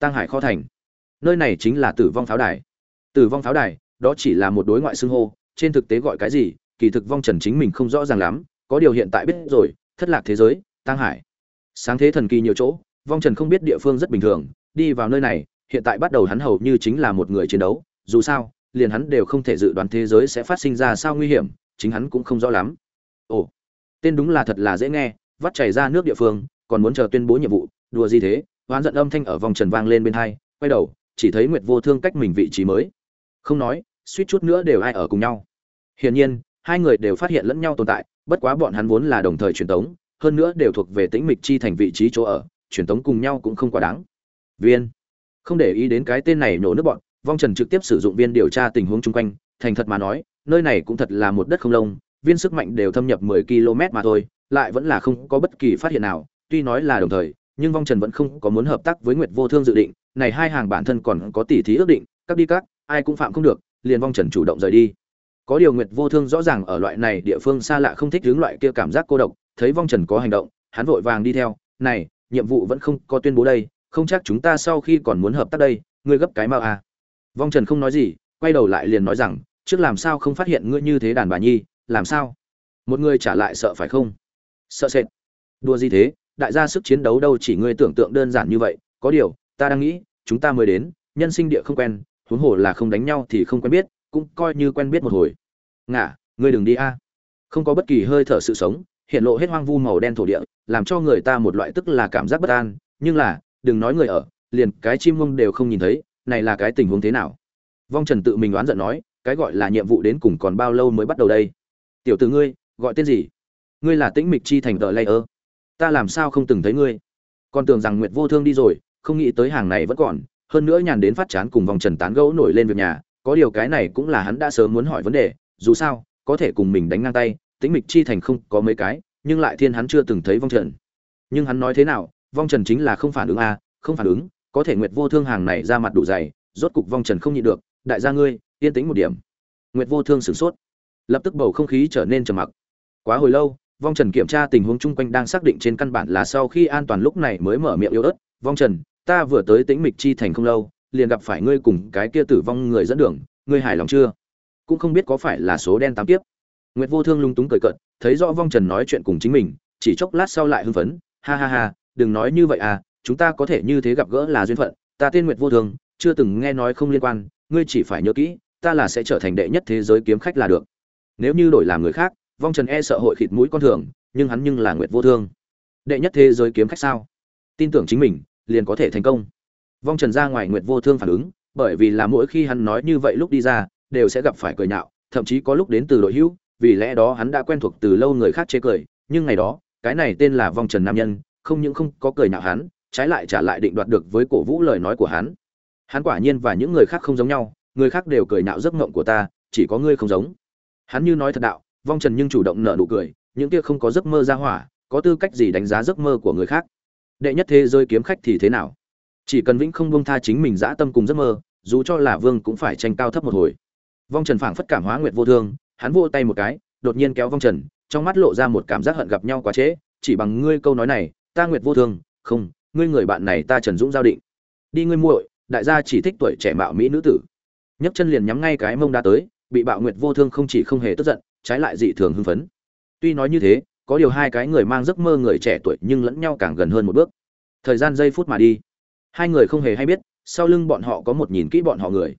tăng hải kho thành. Nơi này chính là tử vong pháo đài. Tử vong pháo đài, đó chỉ là một đối ngoại xưng hô, trên thực tế gọi cái gì, kỳ thực vong trần chính mình không rõ ràng lắm, có điều hiện tại biết rồi, thất lạc thế giới tăng hải. Sáng thế thần kỳ nhiều chỗ, vong trần không biết địa phương rất bình thường, đi vào nơi này, hiện tại bắt đầu hắn hầu như chính là một người chiến đấu, dù sao, liền hắn đều không thể dự đoán thế giới sẽ phát sinh ra sao nguy hiểm, chính hắn cũng không rõ lắm. Ồ, tên đúng là thật là dễ nghe, vắt chảy ra nước địa phương, còn muốn chờ tuyên bố nhiệm vụ, đùa gì thế? Hoán giận âm thanh ở vòng trần vang lên bên hai, quay đầu, chỉ thấy nguyệt vô thương cách mình vị trí mới. Không nói, suýt chút nữa đều ai ở cùng nhau. Hiển nhiên, hai người đều phát hiện lẫn nhau tồn tại, bất quá bọn hắn vốn là đồng thời truyền tống, hơn nữa đều thuộc về tĩnh mịch chi thành vị trí chỗ ở, truyền tống cùng nhau cũng không quá đáng. Viên. Không để ý đến cái tên này nổ nước bọn, vong trần trực tiếp sử dụng viên điều tra tình huống chung quanh, thành thật mà nói, nơi này cũng thật là một đất không lông, viên sức mạnh đều thâm nhập 10 km mà thôi, lại vẫn là không có bất kỳ phát hiện nào, tuy nói là đồng thời nhưng vong trần vẫn không có muốn hợp tác với nguyệt vô thương dự định, này hai hàng bản thân còn có tỉ thí ước định, các đi các, ai cũng phạm không được, liền vong trần chủ động rời đi. Có điều nguyệt vô thương rõ ràng ở loại này địa phương xa lạ không thích hướng loại kia cảm giác cô độc, thấy vong trần có hành động, hắn vội vàng đi theo, này, nhiệm vụ vẫn không có tuyên bố đây, không chắc chúng ta sau khi còn muốn hợp tác đây, ngươi gấp cái mau à. Vong trần không nói gì, quay đầu lại liền nói rằng, trước làm sao không phát hiện ngươi như thế đàn bà nhi, làm sao? Một người trả lại sợ phải không? Sợ sệt. Đua gì thế? Đại gia sức chiến đấu đâu chỉ ngươi tưởng tượng đơn giản như vậy, có điều, ta đang nghĩ, chúng ta mới đến, nhân sinh địa không quen, huống hồ là không đánh nhau thì không quen biết, cũng coi như quen biết một hồi. Ngả, ngươi đừng đi a. Không có bất kỳ hơi thở sự sống, hiện lộ hết hoang vu màu đen thổ địa, làm cho người ta một loại tức là cảm giác bất an, nhưng là, đừng nói người ở, liền cái chim mông đều không nhìn thấy, này là cái tình huống thế nào? Vong trần tự mình đoán giận nói, cái gọi là nhiệm vụ đến cùng còn bao lâu mới bắt đầu đây? Tiểu tử ngươi, gọi tên gì? Ngươi là tĩnh mịch chi thành tờ lây ơ ta làm sao không từng thấy ngươi? Còn tưởng rằng nguyệt vô thương đi rồi không nghĩ tới hàng này vẫn còn hơn nữa nhàn đến phát chán cùng vòng trần tán gẫu nổi lên việc nhà có điều cái này cũng là hắn đã sớm muốn hỏi vấn đề dù sao có thể cùng mình đánh ngang tay tĩnh mịch chi thành không có mấy cái nhưng lại thiên hắn chưa từng thấy vong trần. Nhưng hắn nói thế nào vong trần chính là không phản ứng a à, không phản ứng có thể nguyệt vô thương hàng này ra mặt đủ dày rốt cục vong trần không nhịn được đại gia ngươi yên tĩnh một điểm. Nguyệt vô thương sửng sốt lập tức bầu không khí trở nên trầm mặc. Quá hồi lâu vong trần kiểm tra tình huống chung quanh đang xác định trên căn bản là sau khi an toàn lúc này mới mở miệng yếu ớt, vong trần, ta vừa tới tĩnh mịch chi thành không lâu, liền gặp phải ngươi cùng cái kia tử vong người dẫn đường, ngươi hài lòng chưa? Cũng không biết có phải là số đen tám tiếp. Nguyệt vô thương lung túng cười cợt, thấy rõ vong trần nói chuyện cùng chính mình, chỉ chốc lát sau lại hưng phấn, ha ha ha, đừng nói như vậy à chúng ta có thể như thế gặp gỡ là duyên phận, ta tên nguyệt vô thương, chưa từng nghe nói không liên quan, ngươi chỉ phải nhớ kỹ, ta là sẽ trở thành đệ nhất thế giới kiếm khách là được. Nếu như đổi làm người khác vong trần e sợ hội khịt mũi con thường, nhưng hắn nhưng là nguyệt vô thương. Đệ nhất thế giới kiếm khách sao? Tin tưởng chính mình, liền có thể thành công. Vong trần ra ngoài nguyệt vô thương phản ứng, bởi vì là mỗi khi hắn nói như vậy lúc đi ra, đều sẽ gặp phải cười nhạo, thậm chí có lúc đến từ đội hữu, vì lẽ đó hắn đã quen thuộc từ lâu người khác chê cười, nhưng ngày đó, cái này tên là vong trần nam nhân, không những không có cười nhạo hắn, trái lại trả lại định đoạt được với cổ vũ lời nói của hắn. Hắn quả nhiên và những người khác không giống nhau, người khác đều cười nhạo giấc ngộng của ta, chỉ có ngươi không giống. Hắn như nói thật đạo vong trần nhưng chủ động nở nụ cười, những kia không có giấc mơ ra hỏa, có tư cách gì đánh giá giấc mơ của người khác? Đệ nhất thế giới kiếm khách thì thế nào? Chỉ cần vĩnh không buông tha chính mình dã tâm cùng giấc mơ, dù cho là vương cũng phải tranh cao thấp một hồi. Vong trần phảng phất cảm hóa nguyệt vô thương, hắn vô tay một cái, đột nhiên kéo vong trần, trong mắt lộ ra một cảm giác hận gặp nhau quá trễ, chỉ bằng ngươi câu nói này, ta nguyệt vô thương, không, ngươi người bạn này ta trần dũng giao định. Đi ngươi muội, đại gia chỉ thích tuổi trẻ mạo mỹ nữ tử. Nhấc chân liền nhắm ngay cái mông đã tới, bị bạo nguyệt vô thương không chỉ không hề tức giận trái lại dị thường hưng phấn. Tuy nói như thế có điều hai cái người mang giấc mơ người trẻ tuổi nhưng lẫn nhau càng gần hơn một bước. Thời gian giây phút mà đi. Hai người không hề hay biết sau lưng bọn họ có một nhìn kỹ bọn họ người.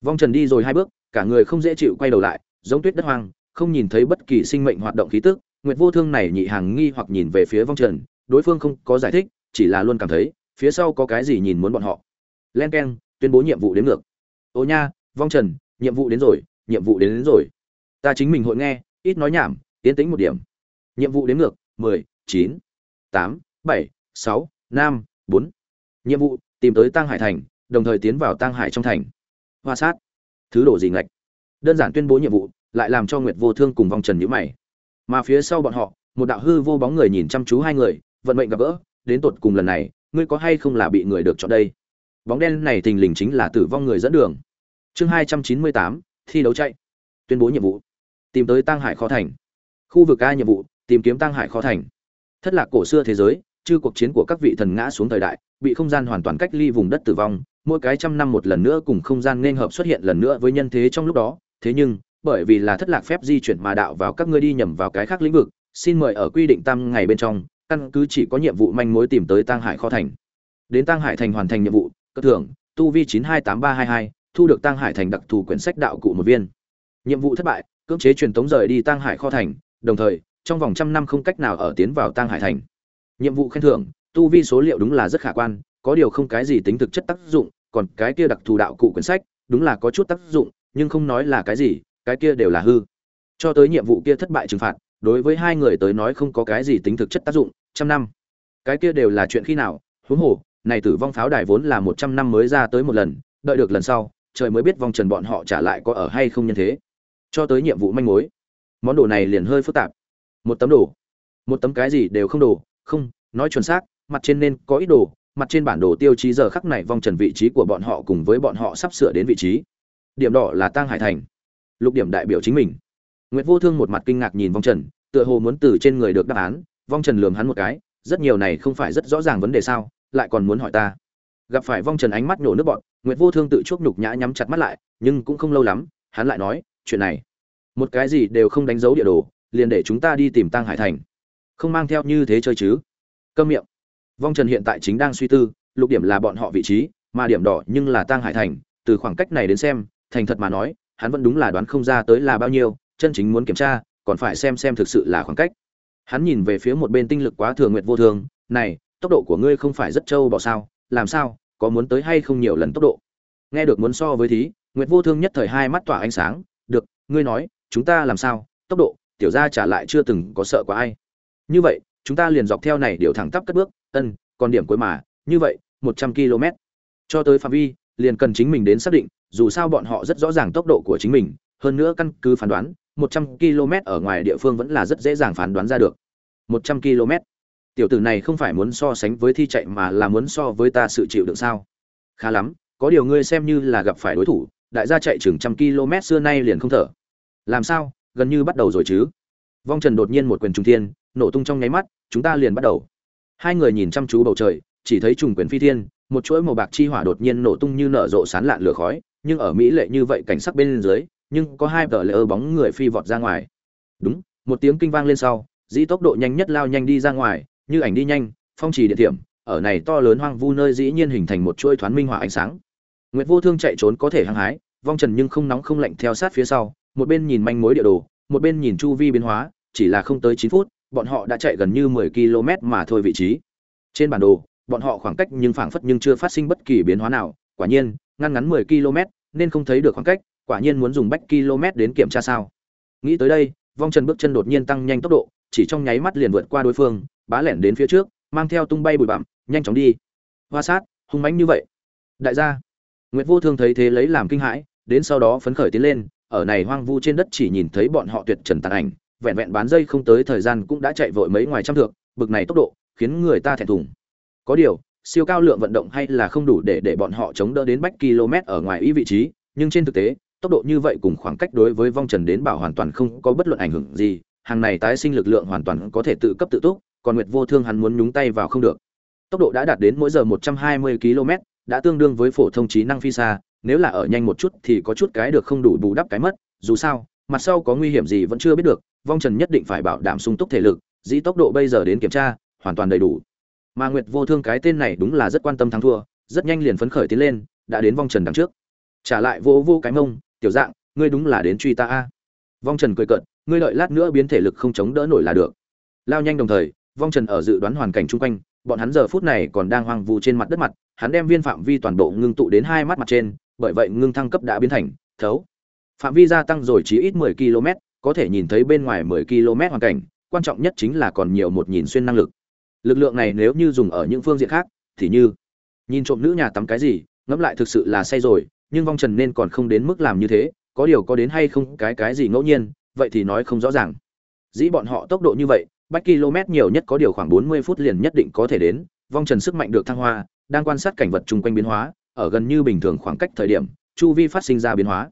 Vong trần đi rồi hai bước cả người không dễ chịu quay đầu lại giống tuyết đất hoang không nhìn thấy bất kỳ sinh mệnh hoạt động khí tức. Nguyệt vô thương này nhị hàng nghi hoặc nhìn về phía vong trần đối phương không có giải thích chỉ là luôn cảm thấy phía sau có cái gì nhìn muốn bọn họ. Len k tuyên bố nhiệm vụ đến ngược. Ô nha vong trần nhiệm vụ đến rồi nhiệm vụ đến, đến rồi ta chính mình hội nghe, ít nói nhảm, tiến tĩnh một điểm. Nhiệm vụ đến ngược, mười, chín, tám, bảy, sáu, năm, bốn. Nhiệm vụ, tìm tới tăng hải thành, đồng thời tiến vào tăng hải trong thành. Hoa sát. Thứ đồ gì ngạch? Đơn giản tuyên bố nhiệm vụ, lại làm cho nguyệt vô thương cùng vong trần nhữ mày. Mà phía sau bọn họ, một đạo hư vô bóng người nhìn chăm chú hai người, vận mệnh gặp gỡ, đến tột cùng lần này, ngươi có hay không là bị người được chọn đây? Bóng đen này thình lình chính là tử vong người dẫn đường. Chương hai trăm chín mươi tám, thi đấu chạy. Tuyên bố nhiệm vụ tìm tới tăng hải kho thành. Khu vực a nhiệm vụ, tìm kiếm tăng hải kho thành. Thất lạc cổ xưa thế giới, chư cuộc chiến của các vị thần ngã xuống thời đại, bị không gian hoàn toàn cách ly vùng đất tử vong, mỗi cái trăm năm một lần nữa cùng không gian nên hợp xuất hiện lần nữa với nhân thế trong lúc đó. Thế nhưng, bởi vì là thất lạc phép di chuyển mà đạo vào các ngươi đi nhầm vào cái khác lĩnh vực, xin mời ở quy định tam ngày bên trong, căn cứ chỉ có nhiệm vụ manh mối tìm tới tăng hải kho thành. Đến tăng hải thành hoàn thành nhiệm vụ, cơ thưởng, tu vi chín hai tám ba hai hai, thu được tăng hải thành đặc thù quyển sách đạo cụ một viên. Nhiệm vụ thất bại cưỡng chế truyền tống rời đi tăng hải kho thành, đồng thời, trong vòng trăm năm không cách nào ở tiến vào tăng hải thành. Nhiệm vụ khen thưởng, tu vi số liệu đúng là rất khả quan, có điều không cái gì tính thực chất tác dụng, còn cái kia đặc thù đạo cụ quyển sách, đúng là có chút tác dụng, nhưng không nói là cái gì, cái kia đều là hư. Cho tới nhiệm vụ kia thất bại trừng phạt, đối với hai người tới nói không có cái gì tính thực chất tác dụng, trăm năm. Cái kia đều là chuyện khi nào, huống hồ, này tử vong pháo đài vốn là một trăm năm mới ra tới một lần, đợi được lần sau, trời mới biết vong trần bọn họ trả lại có ở hay không nhân thế cho tới nhiệm vụ manh mối. Món đồ này liền hơi phức tạp. Một tấm đồ. Một tấm cái gì đều không đồ. Không, nói chuẩn xác, mặt trên nên có ít đồ. Mặt trên bản đồ tiêu chí giờ khắc này vong trần vị trí của bọn họ cùng với bọn họ sắp sửa đến vị trí. Điểm đỏ là tang hải thành. Lục điểm đại biểu chính mình. Nguyễn vô thương một mặt kinh ngạc nhìn vong trần, tựa hồ muốn từ trên người được đáp án. Vong trần lườm hắn một cái, rất nhiều này không phải rất rõ ràng vấn đề sao, lại còn muốn hỏi ta. Gặp phải vong trần ánh mắt nổ nước bọn nguyệt vô thương tự chuốc nhục nhã nhắm chặt mắt lại, nhưng cũng không lâu lắm, hắn lại nói chuyện này. Một cái gì đều không đánh dấu địa đồ, liền để chúng ta đi tìm tăng hải thành. Không mang theo như thế chơi chứ. Câm miệng. Vong trần hiện tại chính đang suy tư, lục điểm là bọn họ vị trí, mà điểm đỏ nhưng là tăng hải thành, từ khoảng cách này đến xem, thành thật mà nói, hắn vẫn đúng là đoán không ra tới là bao nhiêu, chân chính muốn kiểm tra, còn phải xem xem thực sự là khoảng cách. Hắn nhìn về phía một bên tinh lực quá thường nguyệt vô thường, này, tốc độ của ngươi không phải rất trâu bỏ sao, làm sao, có muốn tới hay không nhiều lần tốc độ? Nghe được muốn so với thí, nguyệt vô thương nhất thời hai mắt tỏa ánh sáng được, ngươi nói, chúng ta làm sao? Tốc độ, tiểu gia trả lại chưa từng có sợ quá ai. Như vậy, chúng ta liền dọc theo này điều thẳng tắp cất bước, ân, còn điểm cuối mà, như vậy, một trăm km. Cho tới phạm vi, liền cần chính mình đến xác định, dù sao bọn họ rất rõ ràng tốc độ của chính mình, hơn nữa căn cứ phán đoán, một trăm km ở ngoài địa phương vẫn là rất dễ dàng phán đoán ra được. Một trăm km? Tiểu tử này không phải muốn so sánh với thi chạy mà là muốn so với ta sự chịu đựng sao? Khá lắm, có điều ngươi xem như là gặp phải đối thủ đại gia chạy chừng trăm km xưa nay liền không thở. Làm sao? Gần như bắt đầu rồi chứ? Vong trần đột nhiên một quyền trung thiên, nổ tung trong nháy mắt, chúng ta liền bắt đầu. Hai người nhìn chăm chú bầu trời, chỉ thấy trùng quyền phi thiên, một chuỗi màu bạc chi hỏa đột nhiên nổ tung như nở rộ sán lạn lửa khói, nhưng ở mỹ lệ như vậy cảnh sắc bên dưới, nhưng có hai tờ lệ ơ bóng người phi vọt ra ngoài. Đúng, một tiếng kinh vang lên sau, dĩ tốc độ nhanh nhất lao nhanh đi ra ngoài, như ảnh đi nhanh, phong trì địa điểm ở này to lớn hoang vu nơi dĩ nhiên hình thành một chuỗi thoáng minh hỏa ánh sáng nguyệt vô thương chạy trốn có thể hăng hái, vong trần nhưng không nóng không lạnh theo sát phía sau, một bên nhìn manh mối địa đồ, một bên nhìn chu vi biến hóa, chỉ là không tới chín phút, bọn họ đã chạy gần như mười km mà thôi vị trí. Trên bản đồ, bọn họ khoảng cách nhưng phảng phất nhưng chưa phát sinh bất kỳ biến hóa nào, quả nhiên, ngăn ngắn mười km, nên không thấy được khoảng cách, quả nhiên muốn dùng bách km đến kiểm tra sao. Nghĩ tới đây, vong trần bước chân đột nhiên tăng nhanh tốc độ, chỉ trong nháy mắt liền vượt qua đối phương, bá lẻn đến phía trước, mang theo tung bay bụi bặm, nhanh chóng đi. Hoa sát, hung mãnh như vậy. Đại gia nguyệt vô thương thấy thế lấy làm kinh hãi, đến sau đó phấn khởi tiến lên, ở này hoang vu trên đất chỉ nhìn thấy bọn họ tuyệt trần tàn ảnh, vẹn vẹn bán dây không tới thời gian cũng đã chạy vội mấy ngoài trăm thước, bực này tốc độ, khiến người ta thẹn thùng. Có điều, siêu cao lượng vận động hay là không đủ để để bọn họ chống đỡ đến bách km ở ngoài ý vị trí, nhưng trên thực tế, tốc độ như vậy cùng khoảng cách đối với vong trần đến bảo hoàn toàn không có bất luận ảnh hưởng gì, hàng này tái sinh lực lượng hoàn toàn có thể tự cấp tự túc, còn nguyệt vô thương hắn muốn nhúng tay vào không được. Tốc độ đã đạt đến mỗi giờ 120 km đã tương đương với phổ thông trí năng phi xa, nếu là ở nhanh một chút thì có chút cái được không đủ bù đắp cái mất, dù sao, mặt sau có nguy hiểm gì vẫn chưa biết được, vong trần nhất định phải bảo đảm sung túc thể lực, dĩ tốc độ bây giờ đến kiểm tra, hoàn toàn đầy đủ. Mà nguyệt vô thương cái tên này đúng là rất quan tâm thắng thua, rất nhanh liền phấn khởi tiến lên, đã đến vong trần đằng trước. Trả lại vô vô cái mông, tiểu dạng, ngươi đúng là đến truy ta a. Vong trần cười cợt, ngươi đợi lát nữa biến thể lực không chống đỡ nổi là được. Lao nhanh đồng thời, vong trần ở dự đoán hoàn cảnh chung quanh bọn hắn giờ phút này còn đang hoang vu trên mặt đất mặt, hắn đem viên phạm vi toàn bộ ngưng tụ đến hai mắt mặt trên, bởi vậy ngưng thăng cấp đã biến thành, thấu. Phạm vi gia tăng rồi chỉ ít 10 km, có thể nhìn thấy bên ngoài 10 km hoàn cảnh, quan trọng nhất chính là còn nhiều một nhìn xuyên năng lực. Lực lượng này nếu như dùng ở những phương diện khác, thì như, nhìn trộm nữ nhà tắm cái gì, ngẫm lại thực sự là say rồi, nhưng vong trần nên còn không đến mức làm như thế, có điều có đến hay không cái cái gì ngẫu nhiên, vậy thì nói không rõ ràng. Dĩ bọn họ tốc độ như vậy bách km nhiều nhất có điều khoảng 40 phút liền nhất định có thể đến, vong trần sức mạnh được thăng hoa, đang quan sát cảnh vật chung quanh biến hóa, ở gần như bình thường khoảng cách thời điểm, chu vi phát sinh ra biến hóa.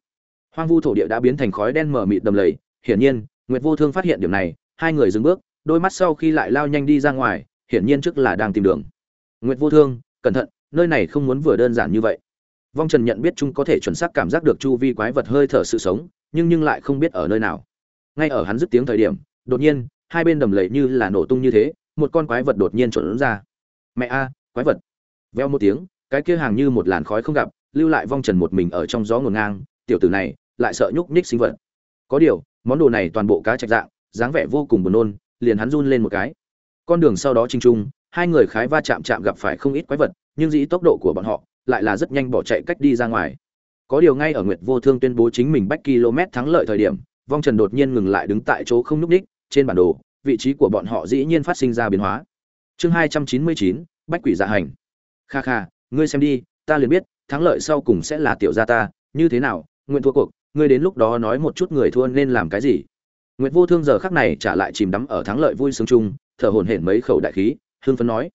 Hoang vu thổ địa đã biến thành khói đen mờ mịt đầm lầy, hiển nhiên, nguyệt vô thương phát hiện điểm này, hai người dừng bước, đôi mắt sau khi lại lao nhanh đi ra ngoài, hiển nhiên trước là đang tìm đường. Nguyệt vô thương, cẩn thận, nơi này không muốn vừa đơn giản như vậy. Vong trần nhận biết chúng có thể chuẩn xác cảm giác được chu vi quái vật hơi thở sự sống, nhưng nhưng lại không biết ở nơi nào. Ngay ở hắn dứt tiếng thời điểm, đột nhiên hai bên đầm lầy như là nổ tung như thế, một con quái vật đột nhiên trộn ra. Mẹ a, quái vật. Veo một tiếng, cái kia hàng như một làn khói không gặp, lưu lại vong trần một mình ở trong gió ngổn ngang, tiểu tử này lại sợ nhúc nhích sinh vật. Có điều, món đồ này toàn bộ cá trạch dạng, dáng vẻ vô cùng buồn nôn, liền hắn run lên một cái. Con đường sau đó chinh trung hai người khái va chạm chạm gặp phải không ít quái vật, nhưng dĩ tốc độ của bọn họ lại là rất nhanh bỏ chạy cách đi ra ngoài. Có điều ngay ở nguyệt vô thương tuyên bố chính mình bách km thắng lợi thời điểm, vong trần đột nhiên ngừng lại đứng tại chỗ không nhúc ních trên bản đồ, vị trí của bọn họ dĩ nhiên phát sinh ra biến hóa. Chương hai trăm chín mươi chín, bách quỷ dạ hành. Kha kha, ngươi xem đi, ta liền biết, thắng lợi sau cùng sẽ là tiểu gia ta, như thế nào, nguyện thua cuộc, ngươi đến lúc đó nói một chút người thua nên làm cái gì? Nguyệt vô thương giờ khắc này trả lại chìm đắm ở thắng lợi vui sướng chung, thở hổn hển mấy khẩu đại khí, hưng phấn nói.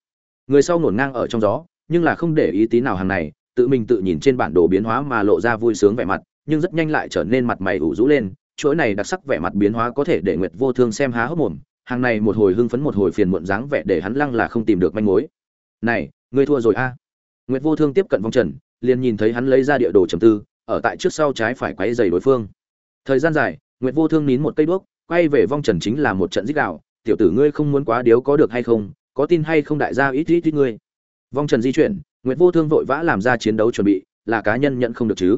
Người sau nổn ngang ở trong gió, nhưng là không để ý tí nào hàng này, tự mình tự nhìn trên bản đồ biến hóa mà lộ ra vui sướng vẻ mặt, nhưng rất nhanh lại trở nên mặt mày ủ rũ lên chuỗi này đặc sắc vẻ mặt biến hóa có thể để nguyệt vô thương xem há hốc mồm, hàng này một hồi hưng phấn một hồi phiền muộn dáng vẻ để hắn lăng là không tìm được manh mối. Này, ngươi thua rồi a. Nguyệt vô thương tiếp cận vong trần, liền nhìn thấy hắn lấy ra địa đồ trầm tư, ở tại trước sau trái phải quấy giày đối phương. Thời gian dài, nguyệt vô thương nín một cây đuốc, quay về vong trần chính là một trận giết gào tiểu tử ngươi không muốn quá điếu có được hay không, có tin hay không đại gia ít ít ít ngươi. Vong trần di chuyển, nguyệt vô thương vội vã làm ra chiến đấu chuẩn bị, là cá nhân nhận không được chứ.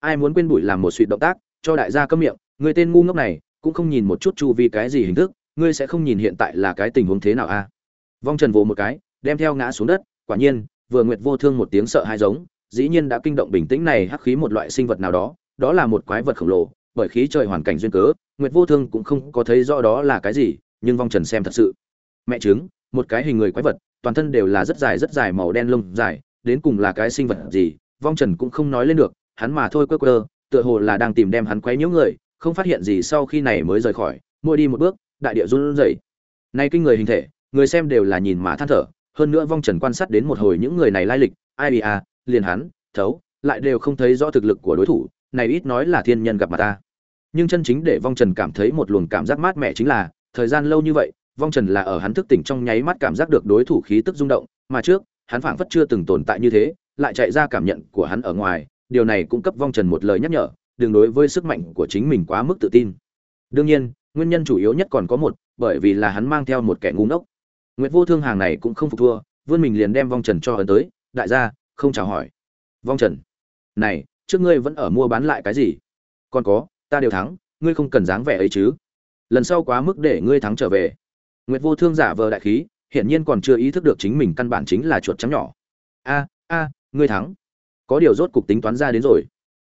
Ai muốn quên bụi làm một suy động tác, cho đại gia cấm miệng người tên ngu ngốc này, cũng không nhìn một chút chu vi cái gì hình thức, ngươi sẽ không nhìn hiện tại là cái tình huống thế nào a vong trần vồ một cái, đem theo ngã xuống đất, quả nhiên, vừa nguyệt vô thương một tiếng sợ hai giống, dĩ nhiên đã kinh động bình tĩnh này hắc khí một loại sinh vật nào đó đó là một quái vật khổng lồ, bởi khí trời hoàn cảnh duyên cớ, nguyệt vô thương cũng không có thấy rõ đó là cái gì, nhưng vong trần xem thật sự. Mẹ chứng một cái hình người quái vật, toàn thân đều là rất dài rất dài màu đen lông dài, đến cùng là cái sinh vật gì, vong trần cũng không nói lên được, hắn mà thôi quơ quơ, tựa hồ là đang tìm đem hắn quấy nhiễu người không phát hiện gì sau khi này mới rời khỏi, mỗi đi một bước, đại địa run rẩy. Nay kinh người hình thể, người xem đều là nhìn mà than thở, hơn nữa vong trần quan sát đến một hồi những người này lai lịch, ai đi à liền hắn, thấu, lại đều không thấy rõ thực lực của đối thủ, này ít nói là thiên nhân gặp mặt ta. Nhưng chân chính để vong trần cảm thấy một luồng cảm giác mát mẻ chính là, thời gian lâu như vậy, vong trần là ở hắn thức tỉnh trong nháy mắt cảm giác được đối thủ khí tức rung động, mà trước, hắn phảng phất chưa từng tồn tại như thế, lại chạy ra cảm nhận của hắn ở ngoài, điều này cũng cấp vong trần một lời nhắc nhở đừng đối với sức mạnh của chính mình quá mức tự tin. Đương nhiên, nguyên nhân chủ yếu nhất còn có một, bởi vì là hắn mang theo một kẻ ngu ngốc. Nguyệt vô thương hàng này cũng không phục thua, vươn mình liền đem vong trần cho ấn tới, đại gia, không chào hỏi. Vong trần, này, trước ngươi vẫn ở mua bán lại cái gì? Còn có, ta đều thắng, ngươi không cần dáng vẻ ấy chứ. Lần sau quá mức để ngươi thắng trở về. Nguyệt vô thương giả vờ đại khí, hiển nhiên còn chưa ý thức được chính mình căn bản chính là chuột trắng nhỏ. A a, ngươi thắng. Có điều rốt cục tính toán ra đến rồi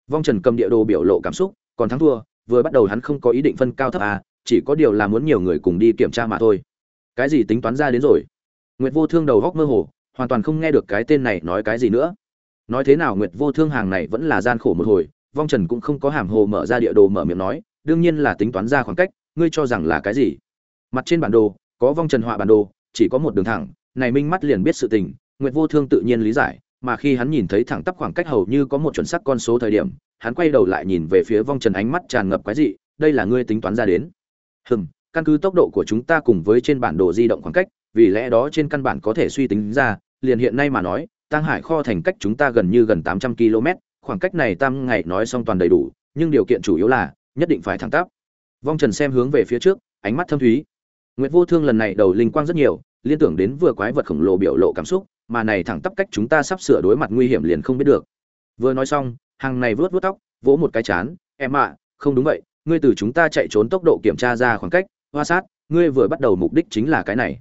vong trần cầm địa đồ biểu lộ cảm xúc, còn thắng thua, vừa bắt đầu hắn không có ý định phân cao thấp à chỉ có điều là muốn nhiều người cùng đi kiểm tra mà thôi. Cái gì tính toán ra đến rồi? Nguyệt vô thương đầu góc mơ hồ, hoàn toàn không nghe được cái tên này nói cái gì nữa. Nói thế nào nguyệt vô thương hàng này vẫn là gian khổ một hồi, vong trần cũng không có hàm hồ mở ra địa đồ mở miệng nói, đương nhiên là tính toán ra khoảng cách, ngươi cho rằng là cái gì? Mặt trên bản đồ, có vong trần họa bản đồ, chỉ có một đường thẳng, này minh mắt liền biết sự tình, nguyệt vô thương tự nhiên lý giải mà khi hắn nhìn thấy thẳng tắp khoảng cách hầu như có một chuẩn xác con số thời điểm hắn quay đầu lại nhìn về phía vong trần ánh mắt tràn ngập quái dị đây là ngươi tính toán ra đến. Hừm căn cứ tốc độ của chúng ta cùng với trên bản đồ di động khoảng cách vì lẽ đó trên căn bản có thể suy tính ra liền hiện nay mà nói tăng hải kho thành cách chúng ta gần như gần tám trăm km khoảng cách này tam ngày nói xong toàn đầy đủ nhưng điều kiện chủ yếu là nhất định phải thẳng tắp. Vong trần xem hướng về phía trước ánh mắt thâm thúy. Nguyệt Vô Thương lần này đầu linh quang rất nhiều, liên tưởng đến vừa quái vật khổng lồ biểu lộ cảm xúc, mà này thẳng tắp cách chúng ta sắp sửa đối mặt nguy hiểm liền không biết được. Vừa nói xong, hàng này vướt vướt tóc, vỗ một cái chán, "Em ạ, không đúng vậy, ngươi từ chúng ta chạy trốn tốc độ kiểm tra ra khoảng cách, hoa sát, ngươi vừa bắt đầu mục đích chính là cái này."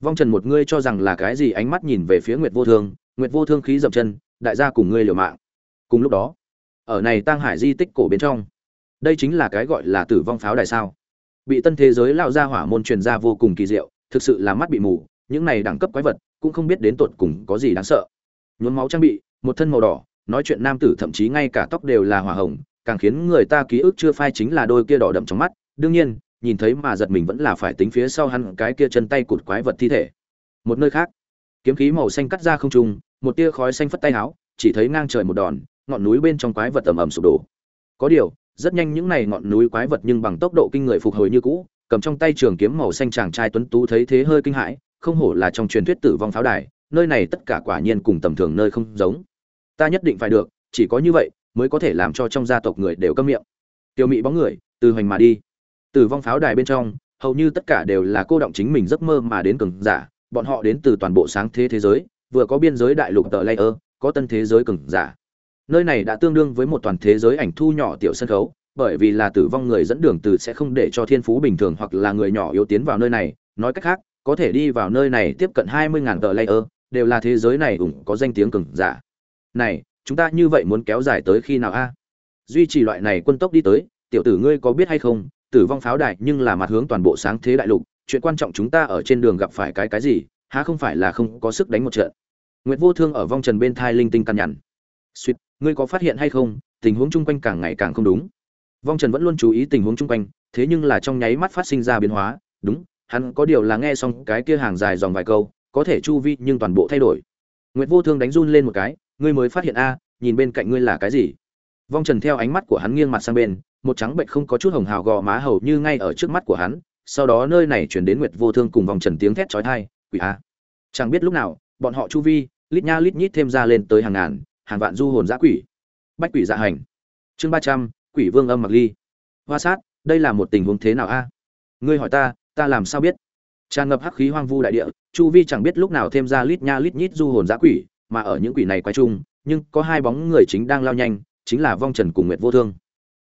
Vong Trần một ngươi cho rằng là cái gì ánh mắt nhìn về phía Nguyệt Vô Thương, Nguyệt Vô Thương khí dậm chân, đại gia cùng ngươi liều mạng. Cùng lúc đó, ở này Tang Hải di tích cổ bên trong, đây chính là cái gọi là tử vong pháo đài sao? bị tân thế giới lão gia hỏa môn truyền ra vô cùng kỳ diệu thực sự là mắt bị mù những này đẳng cấp quái vật cũng không biết đến tột cùng có gì đáng sợ. Nhuốm máu trang bị, một thân màu đỏ, nói chuyện nam tử thậm chí ngay cả tóc đều là hỏa hồng, càng khiến người ta ký ức chưa phai chính là đôi kia đỏ đậm trong mắt. Đương nhiên, nhìn thấy mà giật mình vẫn là phải tính phía sau hắn cái kia chân tay cụt quái vật thi thể. Một nơi khác, kiếm khí màu xanh cắt ra không trung, một tia khói xanh phất tay áo chỉ thấy ngang trời một đòn, ngọn núi bên trong quái vật ầm ầm sụp đổ. Có điều, rất nhanh những này ngọn núi quái vật nhưng bằng tốc độ kinh người phục hồi như cũ, cầm trong tay trường kiếm màu xanh chàng trai tuấn tú thấy thế hơi kinh hãi không hổ là trong truyền thuyết tử vong pháo đài, nơi này tất cả quả nhiên cùng tầm thường nơi không giống. Ta nhất định phải được, chỉ có như vậy mới có thể làm cho trong gia tộc người đều câm miệng. Tiêu mị bóng người, từ hoành mà đi. Tử vong pháo đài bên trong, hầu như tất cả đều là cô động chính mình giấc mơ mà đến cường giả, bọn họ đến từ toàn bộ sáng thế thế giới, vừa có biên giới đại lục tờ layer, có tân thế giới cường giả. Nơi này đã tương đương với một toàn thế giới ảnh thu nhỏ tiểu sân khấu, bởi vì là tử vong người dẫn đường từ sẽ không để cho thiên phú bình thường hoặc là người nhỏ yếu tiến vào nơi này, nói cách khác có thể đi vào nơi này tiếp cận hai mươi ngàn tờ layer đều là thế giới này ủng có danh tiếng cường giả này chúng ta như vậy muốn kéo dài tới khi nào a duy trì loại này quân tốc đi tới tiểu tử ngươi có biết hay không tử vong pháo đài nhưng là mặt hướng toàn bộ sáng thế đại lục chuyện quan trọng chúng ta ở trên đường gặp phải cái cái gì há không phải là không có sức đánh một trận Nguyệt Vô Thương ở vong trần bên thai linh tinh căn nhằn. "Suýt, ngươi có phát hiện hay không, tình huống chung quanh càng ngày càng không đúng." Vong Trần vẫn luôn chú ý tình huống chung quanh, thế nhưng là trong nháy mắt phát sinh ra biến hóa, đúng, hắn có điều là nghe xong cái kia hàng dài dòng vài câu, có thể chu vi nhưng toàn bộ thay đổi. Nguyệt Vô Thương đánh run lên một cái, ngươi mới phát hiện a, nhìn bên cạnh ngươi là cái gì? Vong Trần theo ánh mắt của hắn nghiêng mặt sang bên, một trắng bệnh không có chút hồng hào gò má hầu như ngay ở trước mắt của hắn, sau đó nơi này chuyển đến Nguyệt Vô Thương cùng Vong Trần tiếng thét chói tai, "Quỷ a!" Chẳng biết lúc nào, bọn họ chu vi lít nha lít nhít thêm ra lên tới hàng ngàn hàng vạn du hồn dã quỷ bách quỷ dạ hành chương ba trăm quỷ vương âm mặc ly hoa sát đây là một tình huống thế nào a ngươi hỏi ta ta làm sao biết? Tràn ngập hắc khí hoang vu đại địa, chu vi chẳng biết lúc nào thêm ra lít nha lít nhít du hồn giã quỷ, mà ở những quỷ này quay chung, nhưng có hai bóng người chính đang lao nhanh, chính là vong trần cùng nguyệt vô thương.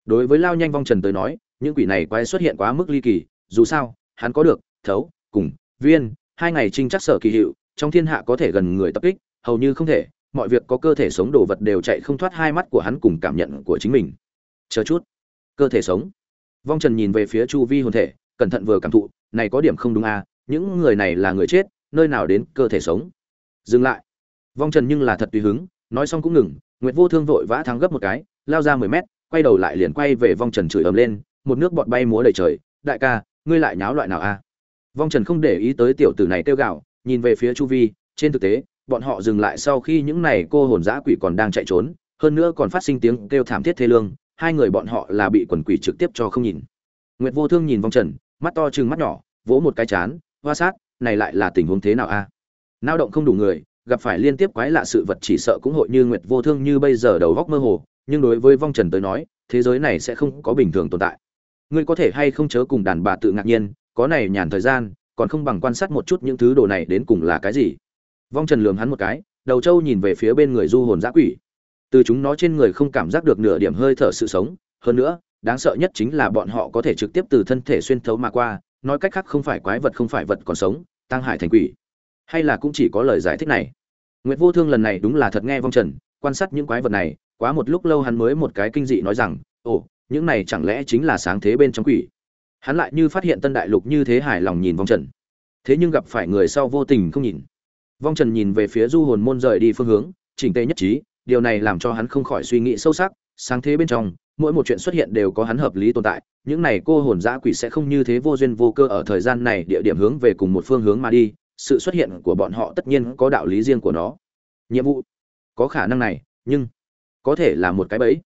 Đối với lao nhanh vong trần tới nói, những quỷ này quay xuất hiện quá mức ly kỳ, dù sao, hắn có được, thấu, cùng, viên, hai ngày trinh chắc sở kỳ hiệu, trong thiên hạ có thể gần người tập kích, hầu như không thể, mọi việc có cơ thể sống đồ vật đều chạy không thoát hai mắt của hắn cùng cảm nhận của chính mình. Chờ chút. Cơ thể sống. Vong trần nhìn về phía chu vi hồn thể cẩn thận vừa cảm thụ, này có điểm không đúng à những người này là người chết, nơi nào đến cơ thể sống. Dừng lại. Vong trần nhưng là thật tùy hứng, nói xong cũng ngừng, nguyệt vô thương vội vã thắng gấp một cái, lao ra mười mét, quay đầu lại liền quay về vong trần chửi ầm lên, một nước bọt bay múa đầy trời, đại ca, ngươi lại nháo loại nào a à? vong trần không để ý tới tiểu tử này kêu gạo nhìn về phía chu vi, trên thực tế, bọn họ dừng lại sau khi những này cô hồn dã quỷ còn đang chạy trốn, hơn nữa còn phát sinh tiếng kêu thảm thiết thê lương, hai người bọn họ là bị quần quỷ trực tiếp cho không nhìn. Nguyệt vô thương nhìn vong trần mắt to chừng mắt nhỏ, vỗ một cái chán, hoa sát, này lại là tình huống thế nào a? À? lao động không đủ người, gặp phải liên tiếp quái lạ sự vật chỉ sợ cũng hội như nguyệt vô thương như bây giờ đầu góc mơ hồ, nhưng đối với vong trần tới nói, thế giới này sẽ không có bình thường tồn tại. Ngươi có thể hay không chớ cùng đàn bà tự ngạc nhiên, có này nhàn thời gian, còn không bằng quan sát một chút những thứ đồ này đến cùng là cái gì. Vong trần lườm hắn một cái, đầu trâu nhìn về phía bên người du hồn giã quỷ. Từ chúng nó trên người không cảm giác được nửa điểm hơi thở sự sống, hơn nữa đáng sợ nhất chính là bọn họ có thể trực tiếp từ thân thể xuyên thấu mà qua, nói cách khác không phải quái vật không phải vật còn sống, tăng hải thành quỷ. Hay là cũng chỉ có lời giải thích này. Nguyệt vô thương lần này đúng là thật nghe vong trần, quan sát những quái vật này, quá một lúc lâu hắn mới một cái kinh dị nói rằng, ồ, những này chẳng lẽ chính là sáng thế bên trong quỷ? Hắn lại như phát hiện tân đại lục như thế hài lòng nhìn vong trần. Thế nhưng gặp phải người sau vô tình không nhìn. Vong trần nhìn về phía du hồn môn rời đi phương hướng, chỉnh tề nhất trí, điều này làm cho hắn không khỏi suy nghĩ sâu sắc, sáng thế bên trong mỗi một chuyện xuất hiện đều có hắn hợp lý tồn tại, những này cô hồn dã quỷ sẽ không như thế vô duyên vô cơ ở thời gian này địa điểm hướng về cùng một phương hướng mà đi, sự xuất hiện của bọn họ tất nhiên có đạo lý riêng của nó nhiệm vụ có khả năng này, nhưng có thể là một cái bẫy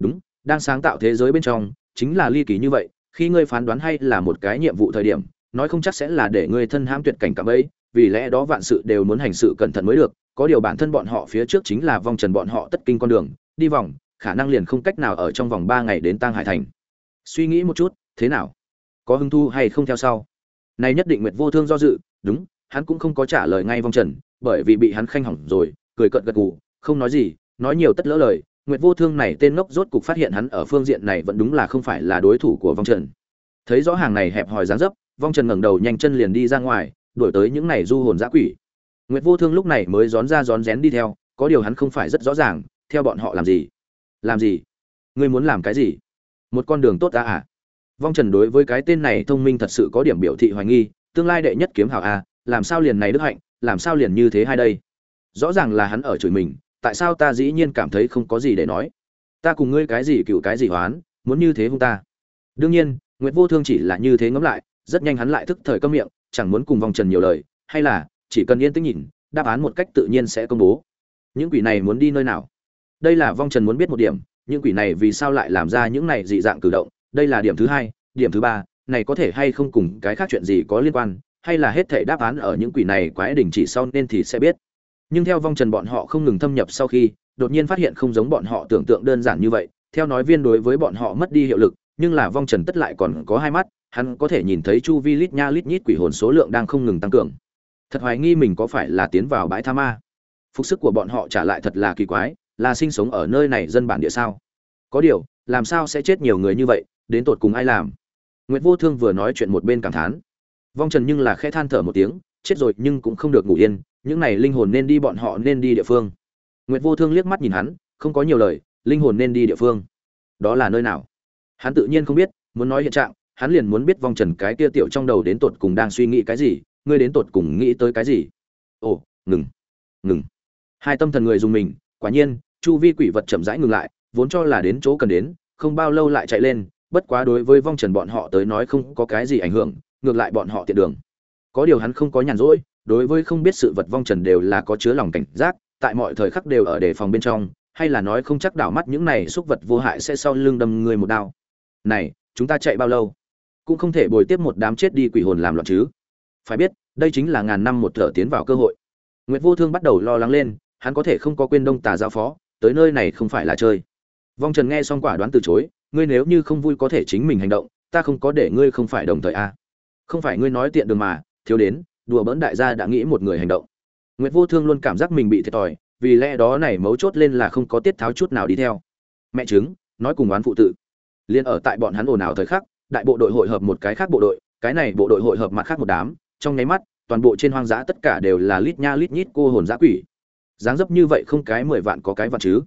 đúng, đang sáng tạo thế giới bên trong, chính là ly kỳ như vậy, khi ngươi phán đoán hay là một cái nhiệm vụ thời điểm, nói không chắc sẽ là để ngươi thân hãm tuyệt cảnh cả bẫy. vì lẽ đó vạn sự đều muốn hành sự cẩn thận mới được, có điều bản thân bọn họ phía trước chính là vòng trần bọn họ tất kinh con đường, đi vòng khả năng liền không cách nào ở trong vòng ba ngày đến tang hải thành. Suy nghĩ một chút, thế nào? Có hứng thu hay không theo sau? Này nhất định nguyệt vô thương do dự, đúng, hắn cũng không có trả lời ngay vong trần, bởi vì bị hắn khanh hỏng rồi, cười cợt gật gù, không nói gì, nói nhiều tất lỡ lời. Nguyệt vô thương này tên ngốc rốt cục phát hiện hắn ở phương diện này vẫn đúng là không phải là đối thủ của vong trần. Thấy rõ hàng này hẹp hòi dáng dấp vong trần ngẩng đầu nhanh chân liền đi ra ngoài, đuổi tới những này du hồn dã quỷ. Nguyệt vô thương lúc này mới rón ra rón rén đi theo, có điều hắn không phải rất rõ ràng, theo bọn họ làm gì làm gì? Ngươi muốn làm cái gì? Một con đường tốt ta à? Vong trần đối với cái tên này thông minh thật sự có điểm biểu thị hoài nghi tương lai đệ nhất kiếm hảo a à, làm sao liền này đức hạnh làm sao liền như thế hai đây? Rõ ràng là hắn ở chửi mình tại sao ta dĩ nhiên cảm thấy không có gì để nói? Ta cùng ngươi cái gì cựu cái gì hoán muốn như thế không ta? Đương nhiên Nguyệt Vô Thương chỉ là như thế ngẫm lại, rất nhanh hắn lại thức thời câm miệng, chẳng muốn cùng vòng trần nhiều lời, hay là chỉ cần yên tĩnh nhìn, đáp án một cách tự nhiên sẽ công bố. Những quỷ này muốn đi nơi nào? Đây là vong trần muốn biết một điểm, những quỷ này vì sao lại làm ra những này dị dạng cử động, đây là điểm thứ hai, điểm thứ ba, này có thể hay không cùng cái khác chuyện gì có liên quan, hay là hết thể đáp án ở những quỷ này quái đỉnh chỉ sau nên thì sẽ biết. nhưng theo vong trần bọn họ không ngừng thâm nhập sau khi đột nhiên phát hiện không giống bọn họ tưởng tượng đơn giản như vậy. Theo nói viên đối với bọn họ mất đi hiệu lực nhưng là vong trần tất lại còn có hai mắt hắn có thể nhìn thấy chu vi lít nha lít nhít quỷ hồn số lượng đang không ngừng tăng cường. Thật hoài nghi mình có phải là tiến vào bãi tha ma. Phục sức của bọn họ trả lại thật là kỳ quái là sinh sống ở nơi này dân bản địa sao có điều làm sao sẽ chết nhiều người như vậy đến tột cùng ai làm Nguyệt Vô Thương vừa nói chuyện một bên cảm thán. Vong Trần nhưng là khẽ than thở một tiếng, chết rồi nhưng cũng không được ngủ yên, những này linh hồn nên đi bọn họ nên đi địa phương. Nguyệt Vô Thương liếc mắt nhìn hắn, không có nhiều lời, linh hồn nên đi địa phương. Đó là nơi nào? Hắn tự nhiên không biết, muốn nói hiện trạng, hắn liền muốn biết Vong Trần cái kia tiểu trong đầu đến tột cùng đang suy nghĩ cái gì, ngươi đến tột cùng nghĩ tới cái gì. Ồ, ngừng. Ngừng. Hai tâm thần người dùng mình, quả nhiên, chu vi quỷ vật chậm rãi ngừng lại, vốn cho là đến chỗ cần đến, không bao lâu lại chạy lên, bất quá đối với vong trần bọn họ tới nói không có cái gì ảnh hưởng ngược lại bọn họ tiện đường. Có điều hắn không có nhàn rỗi đối với không biết sự vật vong trần đều là có chứa lòng cảnh giác tại mọi thời khắc đều ở đề phòng bên trong hay là nói không chắc đảo mắt những này xúc vật vô hại sẽ sau lưng đâm người một đao. Này chúng ta chạy bao lâu? Cũng không thể bồi tiếp một đám chết đi quỷ hồn làm loạn chứ. Phải biết đây chính là ngàn năm một thở tiến vào cơ hội. Nguyệt vô thương bắt đầu lo lắng lên hắn có thể không có quên đông tà giao phó tới nơi này không phải là chơi. Vong trần nghe xong quả đoán từ chối, ngươi nếu như không vui có thể chính mình hành động, ta không có để ngươi không phải đồng thời a. À. không phải ngươi nói tiện đường mà, thiếu đến, đùa bỡn đại gia đã nghĩ một người hành động. Nguyệt vô thương luôn cảm giác mình bị thiệt thòi, vì lẽ đó này mấu chốt lên là không có tiết tháo chút nào đi theo. Mẹ chứng nói cùng oán phụ tự. Liên ở tại bọn hắn ồn ào thời khắc, đại bộ đội hội hợp một cái khác bộ đội, cái này bộ đội hội hợp mặt khác một đám, trong nháy mắt, toàn bộ trên hoang dã tất cả đều là lít nha lít nhít cô hồn dã quỷ dáng dấp như vậy không cái mười vạn có cái vạn chứ.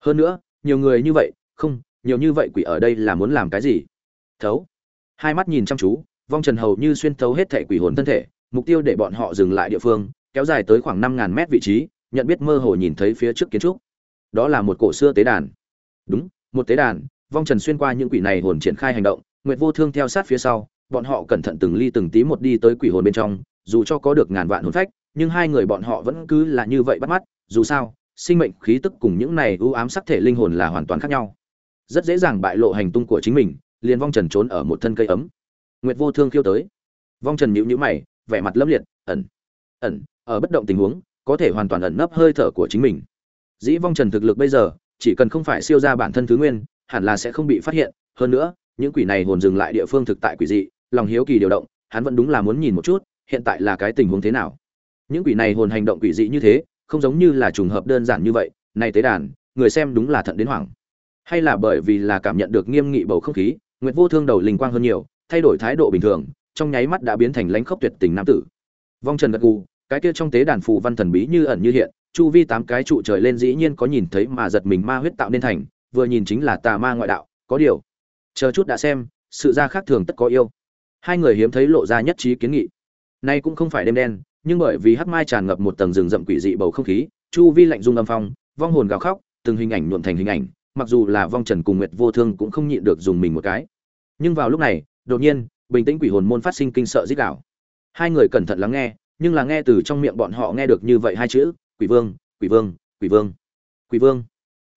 Hơn nữa, nhiều người như vậy, không, nhiều như vậy quỷ ở đây là muốn làm cái gì? Thấu. Hai mắt nhìn chăm chú, vong trần hầu như xuyên thấu hết thể quỷ hồn thân thể, mục tiêu để bọn họ dừng lại địa phương, kéo dài tới khoảng năm ngàn mét vị trí, nhận biết mơ hồ nhìn thấy phía trước kiến trúc. Đó là một cổ xưa tế đàn. Đúng, một tế đàn, vong trần xuyên qua những quỷ này hồn triển khai hành động, nguyệt vô thương theo sát phía sau, bọn họ cẩn thận từng ly từng tí một đi tới quỷ hồn bên trong, dù cho có được ngàn vạn hồn phách nhưng hai người bọn họ vẫn cứ là như vậy bắt mắt, dù sao, sinh mệnh khí tức cùng những này ưu ám sắc thể linh hồn là hoàn toàn khác nhau. Rất dễ dàng bại lộ hành tung của chính mình, liền vong trần trốn ở một thân cây ấm. Nguyệt vô thương khiêu tới. Vong trần nhíu nhíu mày, vẻ mặt lâm liệt, ẩn ẩn, ở bất động tình huống, có thể hoàn toàn ẩn nấp hơi thở của chính mình. Dĩ vong trần thực lực bây giờ, chỉ cần không phải siêu ra bản thân thứ nguyên, hẳn là sẽ không bị phát hiện. Hơn nữa, những quỷ này hồn dừng lại địa phương thực tại quỷ dị, lòng hiếu kỳ điều động, hắn vẫn đúng là muốn nhìn một chút, hiện tại là cái tình huống thế nào những quỷ này hồn hành động quỷ dị như thế, không giống như là trùng hợp đơn giản như vậy. Này tế đàn, người xem đúng là thận đến hoảng. Hay là bởi vì là cảm nhận được nghiêm nghị bầu không khí, nguyệt vô thương đầu linh quang hơn nhiều, thay đổi thái độ bình thường, trong nháy mắt đã biến thành lãnh khốc tuyệt tình nam tử. Vong trần gật gù, cái kia trong tế đàn phù văn thần bí như ẩn như hiện, chu vi tám cái trụ trời lên dĩ nhiên có nhìn thấy mà giật mình ma huyết tạo nên thành, vừa nhìn chính là tà ma ngoại đạo, có điều, chờ chút đã xem, sự ra khác thường tất có yêu. Hai người hiếm thấy lộ ra nhất trí kiến nghị. Nay cũng không phải đêm đen nhưng bởi vì hắc mai tràn ngập một tầng rừng rậm quỷ dị bầu không khí, chu vi lạnh rung âm phong, vong hồn gào khóc, từng hình ảnh nhuộm thành hình ảnh, mặc dù là vong trần cùng nguyệt vô thương cũng không nhịn được dùng mình một cái. Nhưng vào lúc này, đột nhiên, bình tĩnh quỷ hồn môn phát sinh kinh sợ dích đảo hai người cẩn thận lắng nghe, nhưng là nghe từ trong miệng bọn họ nghe được như vậy hai chữ, quỷ vương quỷ vương quỷ vương quỷ vương.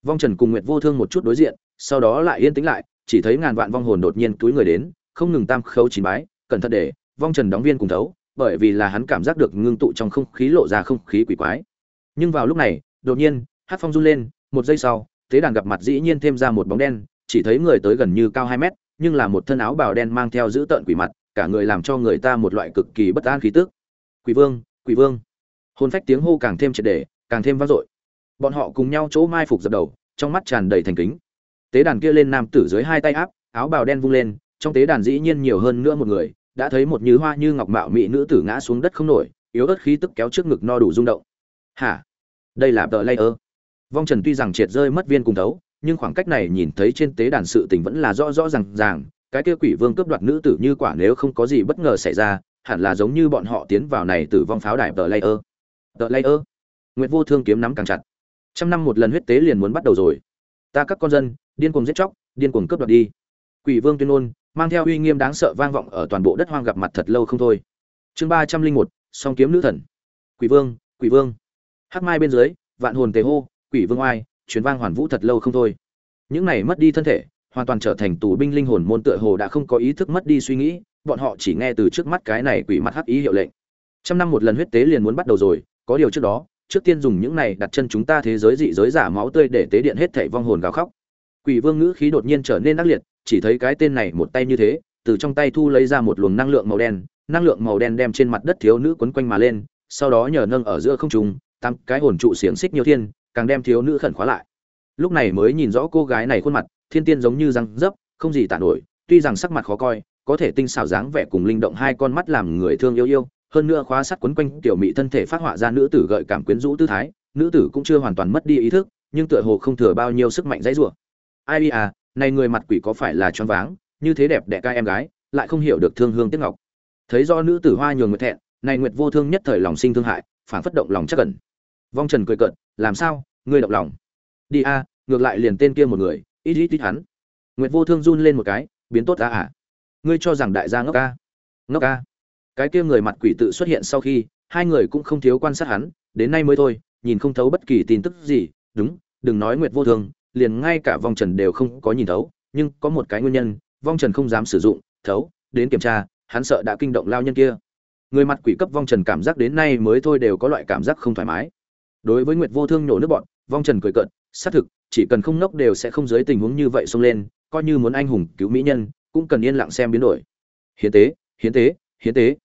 Vong trần cùng nguyệt vô thương một chút đối diện, sau đó lại yên tĩnh lại, chỉ thấy ngàn vạn vong hồn đột nhiên túi người đến, không ngừng tam khấu chín bái, cẩn thận để vong trần đóng viên cùng thấu bởi vì là hắn cảm giác được ngưng tụ trong không khí lộ ra không khí quỷ quái. Nhưng vào lúc này, đột nhiên, hát phong run lên, một giây sau, tế đàn gặp mặt dĩ nhiên thêm ra một bóng đen, chỉ thấy người tới gần như cao hai mét, nhưng là một thân áo bào đen mang theo giữ tợn quỷ mặt, cả người làm cho người ta một loại cực kỳ bất an khí tức. Quỷ vương quỷ vương. Hồn phách tiếng hô càng thêm triệt để, càng thêm vang dội. Bọn họ cùng nhau chỗ mai phục dập đầu, trong mắt tràn đầy thành kính. Tế đàn kia lên nam tử dưới hai tay áp, áo bào đen vung lên, trong tế đàn dĩ nhiên nhiều hơn nữa một người đã thấy một như hoa như ngọc mạo mỹ nữ tử ngã xuống đất không nổi yếu ớt khí tức kéo trước ngực no đủ rung động hả đây là tờ layer Vong Trần tuy rằng triệt rơi mất viên cùng thấu, nhưng khoảng cách này nhìn thấy trên tế đàn sự tình vẫn là rõ rõ ràng ràng, cái kia quỷ vương cướp đoạt nữ tử như quả nếu không có gì bất ngờ xảy ra, hẳn là giống như bọn họ tiến vào này tử vong pháo đài tờ layer. Tờ layer. Nguyệt Vô Thương kiếm nắm càng chặt. Trăm năm một lần huyết tế liền muốn bắt đầu rồi. Ta các con dân, điên cuồng giết chóc, điên cuồng cướp đoạt đi. Quỷ vương tuyên ngôn, mang theo uy nghiêm đáng sợ vang vọng ở toàn bộ đất hoang gặp mặt thật lâu không thôi. Chương ba trăm linh một, song kiếm nữ thần. Quỷ vương, quỷ vương. Hắc Mai bên dưới, vạn hồn tề hô, quỷ vương oai truyền vang hoàn vũ thật lâu không thôi những này mất đi thân thể hoàn toàn trở thành tù binh linh hồn môn tựa hồ đã không có ý thức mất đi suy nghĩ bọn họ chỉ nghe từ trước mắt cái này quỷ mặt hắc ý hiệu lệnh trăm năm một lần huyết tế liền muốn bắt đầu rồi có điều trước đó trước tiên dùng những này đặt chân chúng ta thế giới dị giới giả máu tươi để tế điện hết thảy vong hồn gào khóc quỷ vương ngữ khí đột nhiên trở nên ác liệt chỉ thấy cái tên này một tay như thế, từ trong tay thu lấy ra một luồng năng lượng màu đen, năng lượng màu đen đem trên mặt đất thiếu nữ quấn quanh mà lên, sau đó nhờ nâng ở giữa không trung tăng cái hồn trụ xiềng xích nhiều thiên, càng đem thiếu nữ khẩn khóa lại. Lúc này mới nhìn rõ cô gái này khuôn mặt, thiên tiên giống như răng dấp, không gì tả nổi, tuy rằng sắc mặt khó coi, có thể tinh xảo dáng vẻ cùng linh động hai con mắt làm người thương yêu yêu, hơn nữa khóa sắt quấn quanh tiểu mỹ thân thể phát họa ra nữ tử gợi cảm quyến rũ tư thái, nữ tử cũng chưa hoàn toàn mất đi ý thức, nhưng tựa hồ không thừa bao nhiêu sức mạnh dãy rủa. Ai à này người mặt quỷ có phải là choáng váng, như thế đẹp đẽ ca em gái, lại không hiểu được thương hương tiếc ngọc. Thấy do nữ tử hoa nhường nguyệt thẹn, này nguyệt vô thương nhất thời lòng sinh thương hại phản phất động lòng chắc cẩn vong trần cười cợt, làm sao? Ngươi động lòng. Đi a, ngược lại liền tên kia một người, ít ít ít hắn. Nguyệt vô thương run lên một cái, biến tốt a à. Ngươi cho rằng đại gia ngốc a? Ngốc a. Cái kia người mặt quỷ tự xuất hiện sau khi, hai người cũng không thiếu quan sát hắn, đến nay mới thôi, nhìn không thấu bất kỳ tin tức gì, đúng, đừng nói nguyệt vô thương liền ngay cả vong trần đều không có nhìn thấu, nhưng có một cái nguyên nhân, vong trần không dám sử dụng, thấu, đến kiểm tra, hắn sợ đã kinh động lao nhân kia. Người mặt quỷ cấp vong trần cảm giác đến nay mới thôi đều có loại cảm giác không thoải mái. Đối với nguyệt vô thương nhổ nước bọn, vong trần cười cợt, xác thực, chỉ cần không nốc đều sẽ không dưới tình huống như vậy xông lên, coi như muốn anh hùng cứu mỹ nhân, cũng cần yên lặng xem biến đổi. Hiến tế hiến tế hiến tế.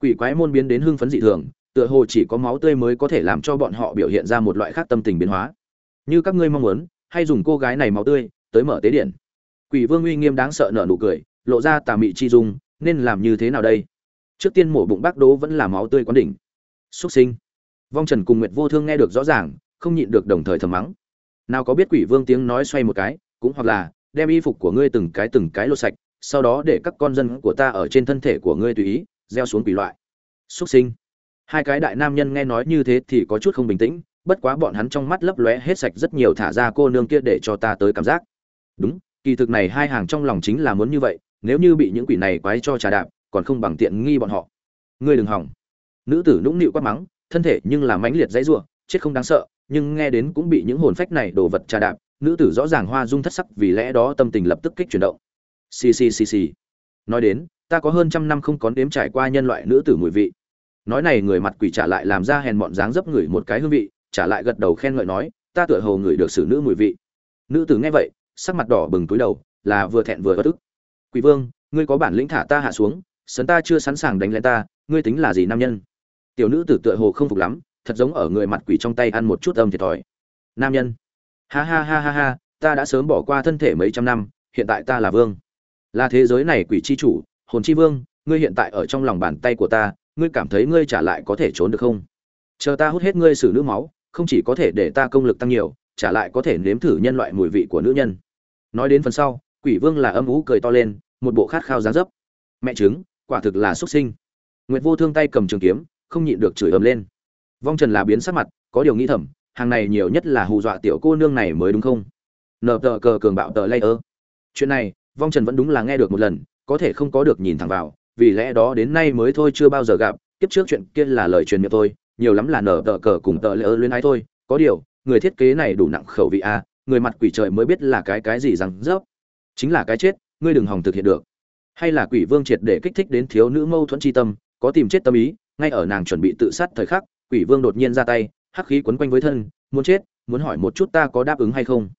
Quỷ quái môn biến đến hưng phấn dị thường, tựa hồ chỉ có máu tươi mới có thể làm cho bọn họ biểu hiện ra một loại khác tâm tình biến hóa. Như các ngươi mong muốn hay dùng cô gái này máu tươi tới mở tế điện. Quỷ vương uy nghiêm đáng sợ nở nụ cười, lộ ra tà mị chi dung, nên làm như thế nào đây? Trước tiên mổ bụng bác đố vẫn là máu tươi quán đỉnh. Xuất sinh. Vong trần cùng nguyệt vô thương nghe được rõ ràng, không nhịn được đồng thời thầm mắng. Nào có biết quỷ vương tiếng nói xoay một cái, cũng hoặc là đem y phục của ngươi từng cái từng cái lột sạch, sau đó để các con dân của ta ở trên thân thể của ngươi tùy ý, gieo xuống quỷ loại. Xuất sinh. Hai cái đại nam nhân nghe nói như thế thì có chút không bình tĩnh bất quá bọn hắn trong mắt lấp lóe hết sạch rất nhiều thả ra cô nương kia để cho ta tới cảm giác. Đúng, kỳ thực này hai hàng trong lòng chính là muốn như vậy, nếu như bị những quỷ này quái cho trà đạp, còn không bằng tiện nghi bọn họ. Ngươi đừng hỏng. Nữ tử nũng nịu quát mắng, thân thể nhưng là mãnh liệt dãy rủa, chết không đáng sợ, nhưng nghe đến cũng bị những hồn phách này đồ vật trà đạp, nữ tử rõ ràng hoa dung thất sắc vì lẽ đó tâm tình lập tức kích chuyển động. Xì xì xì xì. Nói đến, ta có hơn trăm năm không có đếm trải qua nhân loại nữ tử mùi vị. Nói này người mặt quỷ trả lại làm ra hèn mọn dáng dấp người một cái hương vị trả lại gật đầu khen ngợi nói, ta tựa hồ người được xử nữ mùi vị. Nữ tử nghe vậy, sắc mặt đỏ bừng túi đầu, là vừa thẹn vừa bất ức. Quỷ vương, ngươi có bản lĩnh thả ta hạ xuống, sấn ta chưa sẵn sàng đánh lên ta, ngươi tính là gì nam nhân? Tiểu nữ tử tựa hồ không phục lắm, thật giống ở người mặt quỷ trong tay ăn một chút âm thiệt thòi. Nam nhân. Ha ha ha ha ha, ta đã sớm bỏ qua thân thể mấy trăm năm, hiện tại ta là vương. Là thế giới này quỷ chi chủ, hồn chi vương, ngươi hiện tại ở trong lòng bàn tay của ta, ngươi cảm thấy ngươi trả lại có thể trốn được không? Chờ ta hút hết ngươi xử nữ máu không chỉ có thể để ta công lực tăng nhiều, trả lại có thể nếm thử nhân loại mùi vị của nữ nhân. Nói đến phần sau, quỷ vương là âm ú cười to lên, một bộ khát khao dáng dấp. Mẹ chứng quả thực là xuất sinh. Nguyệt vô thương tay cầm trường kiếm, không nhịn được chửi ầm lên. Vong trần là biến sắc mặt, có điều nghĩ thầm, hàng này nhiều nhất là hù dọa tiểu cô nương này mới đúng không? Nờ tờ cờ cường bạo tờ lay ơ. Chuyện này, vong trần vẫn đúng là nghe được một lần, có thể không có được nhìn thẳng vào, vì lẽ đó đến nay mới thôi chưa bao giờ gặp, kiếp trước chuyện kia là lời truyền miệng tôi nhiều lắm là nở tờ cờ cùng tờ lỡ luyến ái thôi. Có điều người thiết kế này đủ nặng khẩu vị à, người mặt quỷ trời mới biết là cái cái gì rằng rớp. Chính là cái chết ngươi đừng hòng thực hiện được. Hay là quỷ vương triệt để kích thích đến thiếu nữ mâu thuẫn tri tâm có tìm chết tâm ý ngay ở nàng chuẩn bị tự sát thời khắc quỷ vương đột nhiên ra tay hắc khí quấn quanh với thân muốn chết muốn hỏi một chút ta có đáp ứng hay không.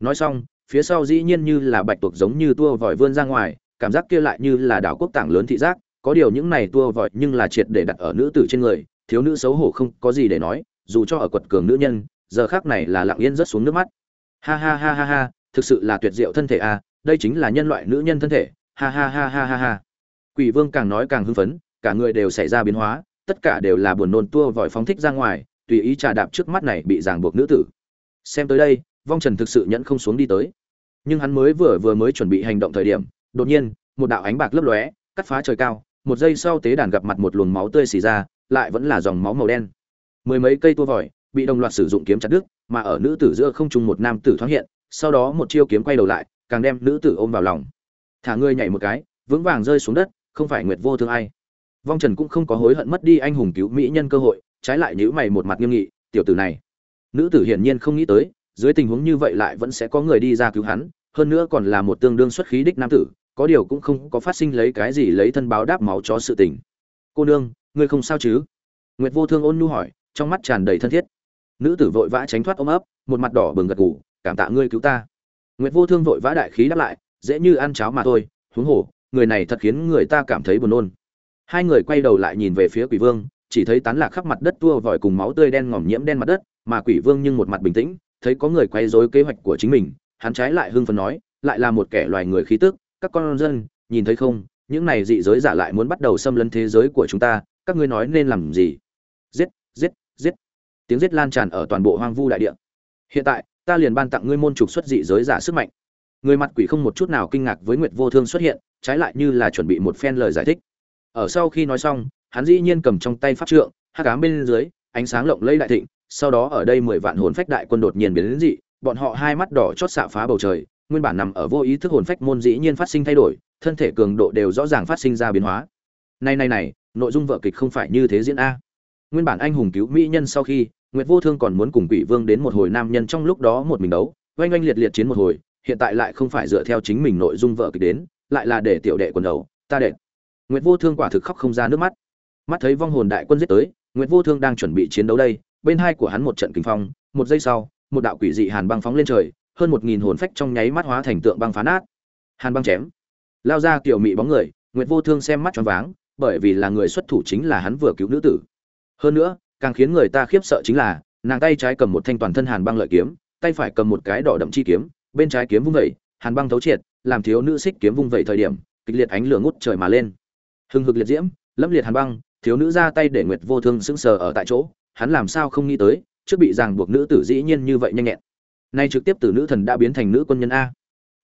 Nói xong phía sau dĩ nhiên như là bạch tuộc giống như tua vòi vươn ra ngoài cảm giác kia lại như là đảo quốc tảng lớn thị giác có điều những này tua vòi nhưng là triệt để đặt ở nữ tử trên người thiếu nữ xấu hổ không có gì để nói dù cho ở quật cường nữ nhân giờ khác này là lặng yên rớt xuống nước mắt. Ha ha ha ha ha thực sự là tuyệt diệu thân thể a à, đây chính là nhân loại nữ nhân thân thể. Ha ha ha ha ha ha. Quỷ vương càng nói càng hưng phấn cả người đều xảy ra biến hóa tất cả đều là buồn nôn tua vòi phóng thích ra ngoài tùy ý trà đạp trước mắt này bị ràng buộc nữ tử. Xem tới đây vong trần thực sự nhẫn không xuống đi tới. Nhưng hắn mới vừa vừa mới chuẩn bị hành động thời điểm đột nhiên một đạo ánh bạc lấp lóe cắt phá trời cao một giây sau tế đàn gặp mặt một luồng máu tươi xì ra lại vẫn là dòng máu màu đen. Mười mấy cây tua vòi bị đồng loạt sử dụng kiếm chặt đứt, mà ở nữ tử giữa không trung một nam tử thoáng hiện, sau đó một chiêu kiếm quay đầu lại, càng đem nữ tử ôm vào lòng. Thả ngươi nhảy một cái, vững vàng rơi xuống đất, không phải nguyệt vô thương ai. Vong trần cũng không có hối hận mất đi anh hùng cứu mỹ nhân cơ hội, trái lại nhíu mày một mặt nghiêm nghị, tiểu tử này. Nữ tử hiển nhiên không nghĩ tới, dưới tình huống như vậy lại vẫn sẽ có người đi ra cứu hắn, hơn nữa còn là một tương đương xuất khí đích nam tử, có điều cũng không có phát sinh lấy cái gì lấy thân báo đáp máu chó sự tình. Cô nương ngươi không sao chứ? Nguyệt vô thương ôn nhu hỏi, trong mắt tràn đầy thân thiết. Nữ tử vội vã tránh thoát ôm ấp, một mặt đỏ bừng gật gù, cảm tạ ngươi cứu ta. Nguyệt vô thương vội vã đại khí đáp lại, dễ như ăn cháo mà thôi, huống hồ, người này thật khiến người ta cảm thấy buồn nôn. Hai người quay đầu lại nhìn về phía quỷ vương, chỉ thấy tán lạc khắp mặt đất tua vòi cùng máu tươi đen ngòm nhiễm đen mặt đất, mà quỷ vương nhưng một mặt bình tĩnh, thấy có người quay rối kế hoạch của chính mình, hắn trái lại hưng phấn nói, lại là một kẻ loài người khí tức, các con dân, nhìn thấy không, những này dị giới giả lại muốn bắt đầu xâm lấn thế giới của chúng ta các ngươi nói nên làm gì? Giết giết giết. Tiếng giết lan tràn ở toàn bộ hoang vu đại địa. Hiện tại, ta liền ban tặng ngươi môn trục xuất dị giới giả sức mạnh. Người mặt quỷ không một chút nào kinh ngạc với nguyệt vô thương xuất hiện, trái lại như là chuẩn bị một phen lời giải thích. Ở sau khi nói xong, hắn dĩ nhiên cầm trong tay pháp trượng hát ám bên dưới, ánh sáng lộng lẫy đại thịnh, sau đó ở đây mười vạn hồn phách đại quân đột nhiên biến đến dị, bọn họ hai mắt đỏ chót xạ phá bầu trời, nguyên bản nằm ở vô ý thức hồn phách môn dĩ nhiên phát sinh thay đổi, thân thể cường độ đều rõ ràng phát sinh ra biến hóa. Này này này nội dung vợ kịch không phải như thế diễn a. Nguyên bản anh hùng cứu mỹ nhân sau khi, nguyệt vô thương còn muốn cùng quỷ vương đến một hồi nam nhân trong lúc đó một mình đấu, oanh oanh liệt liệt chiến một hồi, hiện tại lại không phải dựa theo chính mình nội dung vợ kịch đến, lại là để tiểu đệ quần đầu, ta đệ. Nguyệt vô thương quả thực khóc không ra nước mắt. Mắt thấy vong hồn đại quân giết tới, nguyệt vô thương đang chuẩn bị chiến đấu đây, bên hai của hắn một trận kinh phong, một giây sau, một đạo quỷ dị hàn băng phóng lên trời, hơn một nghìn hồn phách trong nháy mắt hóa thành tượng băng phá nát. Hàn băng chém. Lao ra kiểu mị bóng người, nguyệt vô thương xem mắt choáng váng bởi vì là người xuất thủ chính là hắn vừa cứu nữ tử. Hơn nữa, càng khiến người ta khiếp sợ chính là, nàng tay trái cầm một thanh toàn thân hàn băng lợi kiếm, tay phải cầm một cái đỏ đậm chi kiếm, bên trái kiếm vung vẩy, hàn băng thấu triệt, làm thiếu nữ xích kiếm vung vẩy thời điểm, kịch liệt ánh lửa ngút trời mà lên. Hừng hực liệt diễm lâm liệt hàn băng, thiếu nữ ra tay để nguyệt vô thương sững sờ ở tại chỗ, hắn làm sao không nghĩ tới, trước bị ràng buộc nữ tử dĩ nhiên như vậy nhanh nhẹn. Nay trực tiếp từ nữ thần đã biến thành nữ quân nhân a.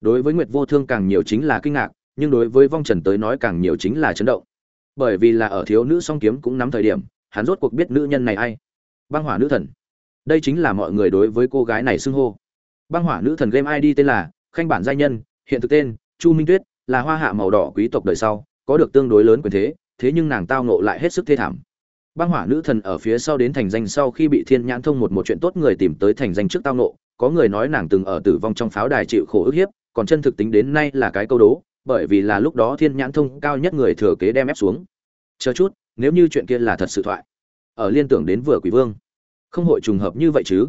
Đối với nguyệt vô thương càng nhiều chính là kinh ngạc, nhưng đối với vong trần tới nói càng nhiều chính là chấn động bởi vì là ở thiếu nữ song kiếm cũng nắm thời điểm, hắn rốt cuộc biết nữ nhân này ai. Băng hỏa nữ thần. Đây chính là mọi người đối với cô gái này xưng hô. Băng hỏa nữ thần game id tên là khanh bản giai nhân, hiện thực tên, chu minh tuyết, là hoa hạ màu đỏ quý tộc đời sau, có được tương đối lớn quyền thế thế nhưng nàng tao nộ lại hết sức thê thảm. Băng hỏa nữ thần ở phía sau đến thành danh sau khi bị thiên nhãn thông một một chuyện tốt người tìm tới thành danh trước tao nộ có người nói nàng từng ở tử vong trong pháo đài chịu khổ ức hiếp, còn chân thực tính đến nay là cái câu đố bởi vì là lúc đó thiên nhãn thông cao nhất người thừa kế đem ép xuống. Chờ chút, nếu như chuyện kia là thật sự thoại, ở liên tưởng đến vừa quỷ vương, không hội trùng hợp như vậy chứ?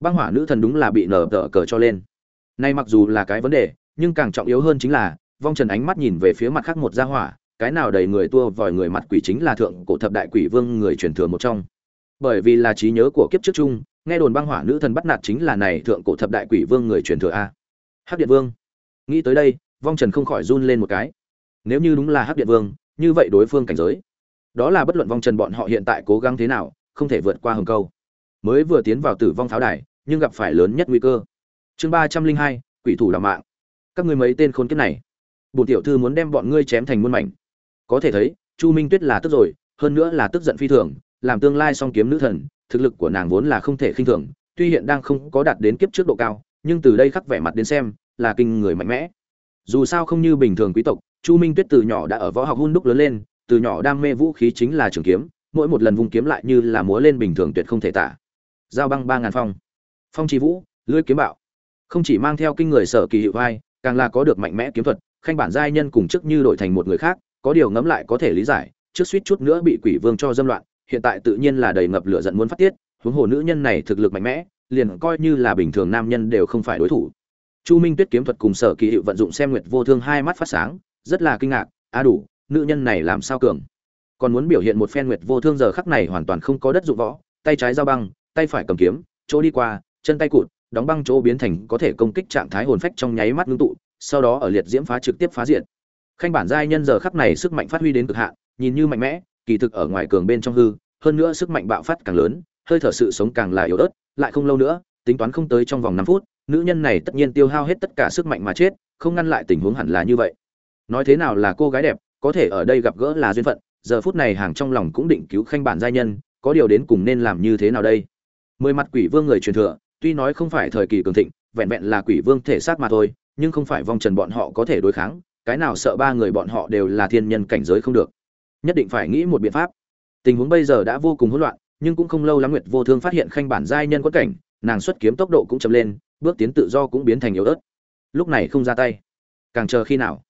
Băng hỏa nữ thần đúng là bị nở tờ cờ cho lên. Nay mặc dù là cái vấn đề, nhưng càng trọng yếu hơn chính là, vong trần ánh mắt nhìn về phía mặt khác một gia hỏa, cái nào đầy người tua vòi người mặt quỷ chính là thượng cổ thập đại quỷ vương người truyền thừa một trong. Bởi vì là trí nhớ của kiếp trước chung, nghe đồn băng hỏa nữ thần bắt nạt chính là này thượng cổ thập đại quỷ vương người truyền thừa a. Hắc điện vương, nghĩ tới đây vong trần không khỏi run lên một cái. Nếu như đúng là hắc điện vương, như vậy đối phương cảnh giới, đó là bất luận vong trần bọn họ hiện tại cố gắng thế nào, không thể vượt qua hầm câu. Mới vừa tiến vào tử vong pháo đài, nhưng gặp phải lớn nhất nguy cơ. Chương ba trăm linh hai, quỷ thủ làm mạng. Các ngươi mấy tên khôn kiếp này. Bùn tiểu thư muốn đem bọn ngươi chém thành muôn mảnh. Có thể thấy, chu minh tuyết là tức rồi, hơn nữa là tức giận phi thường, làm tương lai song kiếm nữ thần, thực lực của nàng vốn là không thể khinh thường, tuy hiện đang không có đạt đến kiếp trước độ cao, nhưng từ đây khắc vẻ mặt đến xem, là kinh người mạnh mẽ dù sao không như bình thường quý tộc, chu minh tuyết từ nhỏ đã ở võ học hôn đúc lớn lên, từ nhỏ đam mê vũ khí chính là trường kiếm, mỗi một lần vung kiếm lại như là múa lên bình thường tuyệt không thể tả. Giao băng ba ngàn phong. Phong trì vũ, lưỡi kiếm bạo. Không chỉ mang theo kinh người sở kỳ hiệu vai, càng là có được mạnh mẽ kiếm thuật, khanh bản giai nhân cùng chức như đổi thành một người khác, có điều ngẫm lại có thể lý giải, trước suýt chút nữa bị quỷ vương cho dâm loạn, hiện tại tự nhiên là đầy ngập lửa giận muốn phát tiết, huống hồ nữ nhân này thực lực mạnh mẽ, liền coi như là bình thường nam nhân đều không phải đối thủ chu minh tuyết kiếm thuật cùng sở kỳ hiệu vận dụng xem nguyệt vô thương hai mắt phát sáng, rất là kinh ngạc, a đủ, nữ nhân này làm sao cường? Còn muốn biểu hiện một phen nguyệt vô thương giờ khắc này hoàn toàn không có đất dụng võ, tay trái giao băng, tay phải cầm kiếm, chỗ đi qua, chân tay cụt, đóng băng chỗ biến thành có thể công kích trạng thái hồn phách trong nháy mắt ngưng tụ, sau đó ở liệt diễm phá trực tiếp phá diện khanh bản giai nhân giờ khắc này sức mạnh phát huy đến cực hạn, nhìn như mạnh mẽ, kỳ thực ở ngoài cường bên trong hư, hơn nữa sức mạnh bạo phát càng lớn, hơi thở sự sống càng là yếu ớt, lại không lâu nữa, tính toán không tới trong vòng năm phút nữ nhân này tất nhiên tiêu hao hết tất cả sức mạnh mà chết, không ngăn lại tình huống hẳn là như vậy. Nói thế nào là cô gái đẹp, có thể ở đây gặp gỡ là duyên phận, giờ phút này hàng trong lòng cũng định cứu khanh bản giai nhân, có điều đến cùng nên làm như thế nào đây? Mười mặt quỷ vương người truyền thừa, tuy nói không phải thời kỳ cường thịnh, vẹn vẹn là quỷ vương thể xác mà thôi, nhưng không phải vong trần bọn họ có thể đối kháng, cái nào sợ ba người bọn họ đều là thiên nhân cảnh giới không được. Nhất định phải nghĩ một biện pháp. Tình huống bây giờ đã vô cùng hỗn loạn, nhưng cũng không lâu lắm nguyệt vô thương phát hiện khanh bản giai nhân quất cảnh, nàng xuất kiếm tốc độ cũng chậm lên bước tiến tự do cũng biến thành yếu ớt. Lúc này không ra tay. Càng chờ khi nào?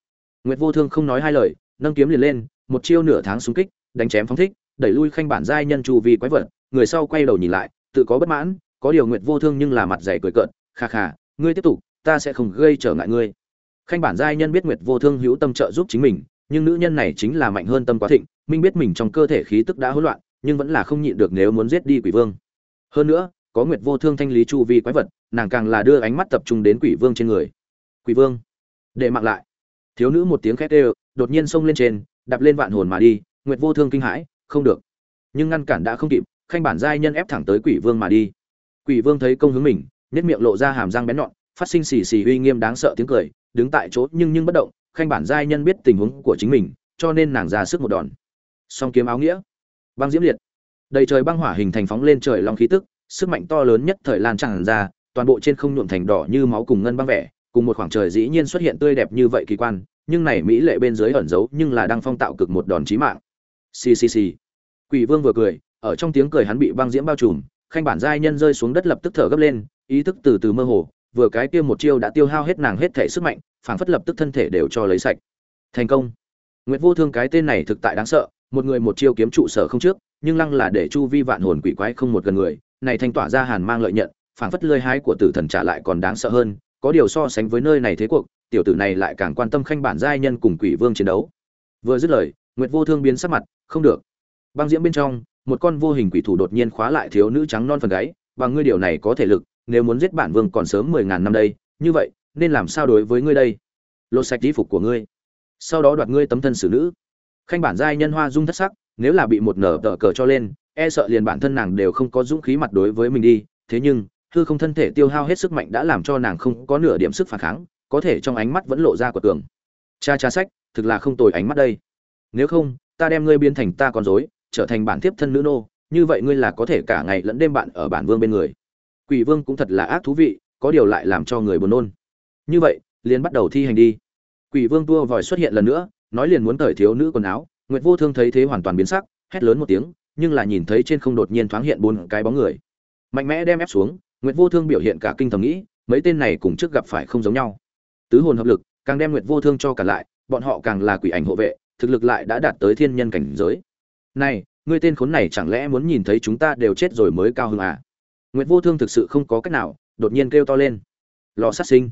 Nguyệt vô thương không nói hai lời, nâng kiếm liền lên, một chiêu nửa tháng xung kích, đánh chém phóng thích, đẩy lui khanh bản giai nhân chu vi quái vật, người sau quay đầu nhìn lại, tự có bất mãn, có điều nguyệt vô thương nhưng là mặt dày cười cợt, kha kha, ngươi tiếp tục, ta sẽ không gây trở ngại ngươi. Khanh bản giai nhân biết nguyệt vô thương hữu tâm trợ giúp chính mình, nhưng nữ nhân này chính là mạnh hơn tâm quá thịnh, minh biết mình trong cơ thể khí tức đã hỗn loạn, nhưng vẫn là không nhịn được nếu muốn giết đi quỷ vương. Hơn nữa, có nguyệt vô thương thanh lý chu vi quái vật nàng càng là đưa ánh mắt tập trung đến quỷ vương trên người. Quỷ vương, để mạng lại. Thiếu nữ một tiếng khét ê đột nhiên xông lên trên, đạp lên vạn hồn mà đi, nguyệt vô thương kinh hãi, không được. Nhưng ngăn cản đã không kịp, khanh bản giai nhân ép thẳng tới quỷ vương mà đi. Quỷ vương thấy công hướng mình nhất miệng lộ ra hàm răng bén nhọn, phát sinh xì xì uy nghiêm đáng sợ tiếng cười, đứng tại chỗ nhưng nhưng bất động, khanh bản giai nhân biết tình huống của chính mình, cho nên nàng ra sức một đòn. Song kiếm áo nghĩa, băng diễm liệt. Đầy trời băng hỏa hình thành phóng lên trời long khí tức, sức mạnh to lớn nhất thời lan tràn ra toàn bộ trên không nhuộm thành đỏ như máu cùng ngân băng vẻ, cùng một khoảng trời dĩ nhiên xuất hiện tươi đẹp như vậy kỳ quan, nhưng này mỹ lệ bên dưới ẩn giấu nhưng là đang phong tạo cực một đòn chí mạng. Xì xì xì. Quỷ vương vừa cười, ở trong tiếng cười hắn bị băng diễm bao trùm, khanh bản giai nhân rơi xuống đất lập tức thở gấp lên, ý thức từ từ mơ hồ, vừa cái kia một chiêu đã tiêu hao hết nàng hết thể sức mạnh, phảng phất lập tức thân thể đều cho lấy sạch. Thành công. Nguyệt vô thương cái tên này thực tại đáng sợ, một người một chiêu kiếm trụ sở không trước, nhưng lăng là để chu vi vạn hồn quỷ quái không một gần người, này thanh tỏa ra hàn mang lợi nhận phảng phất lơi hái của tử thần trả lại còn đáng sợ hơn, có điều so sánh với nơi này thế cuộc, tiểu tử này lại càng quan tâm khanh bản giai nhân cùng quỷ vương chiến đấu. Vừa dứt lời, nguyệt vô thương biến sắc mặt, không được. Băng diễm bên trong, một con vô hình quỷ thủ đột nhiên khóa lại thiếu nữ trắng non phần gáy, bằng ngươi điều này có thể lực, nếu muốn giết bản vương còn sớm mười ngàn năm đây, như vậy, nên làm sao đối với ngươi đây? Lột sạch y phục của ngươi. Sau đó đoạt ngươi tấm thân xử nữ. Khanh bản giai nhân hoa dung thất sắc, nếu là bị một nở tờ cờ cho lên e sợ liền bản thân nàng đều không có dũng khí mặt đối với mình đi, thế nhưng hư không thân thể tiêu hao hết sức mạnh đã làm cho nàng không có nửa điểm sức phản kháng, có thể trong ánh mắt vẫn lộ ra của tường cha cha sách, thực là không tồi ánh mắt đây. Nếu không, ta đem ngươi biến thành ta con dối trở thành bản tiếp thân nữ nô, như vậy ngươi là có thể cả ngày lẫn đêm bạn ở bản vương bên người. Quỷ vương cũng thật là ác thú vị, có điều lại làm cho người buồn nôn. Như vậy, liền bắt đầu thi hành đi. Quỷ vương tua vòi xuất hiện lần nữa, nói liền muốn cởi thiếu nữ quần áo, nguyệt vô thương thấy thế hoàn toàn biến sắc, hét lớn một tiếng, nhưng là nhìn thấy trên không đột nhiên thoáng hiện bốn cái bóng người. Mạnh mẽ đem ép xuống nguyệt vô thương biểu hiện cả kinh thầm nghĩ, mấy tên này cùng trước gặp phải không giống nhau. Tứ hồn hợp lực, càng đem nguyệt vô thương cho cả lại, bọn họ càng là quỷ ảnh hộ vệ, thực lực lại đã đạt tới thiên nhân cảnh giới. Này, ngươi tên khốn này chẳng lẽ muốn nhìn thấy chúng ta đều chết rồi mới cao hứng à? Nguyệt vô thương thực sự không có cách nào, đột nhiên kêu to lên. Lò sát sinh.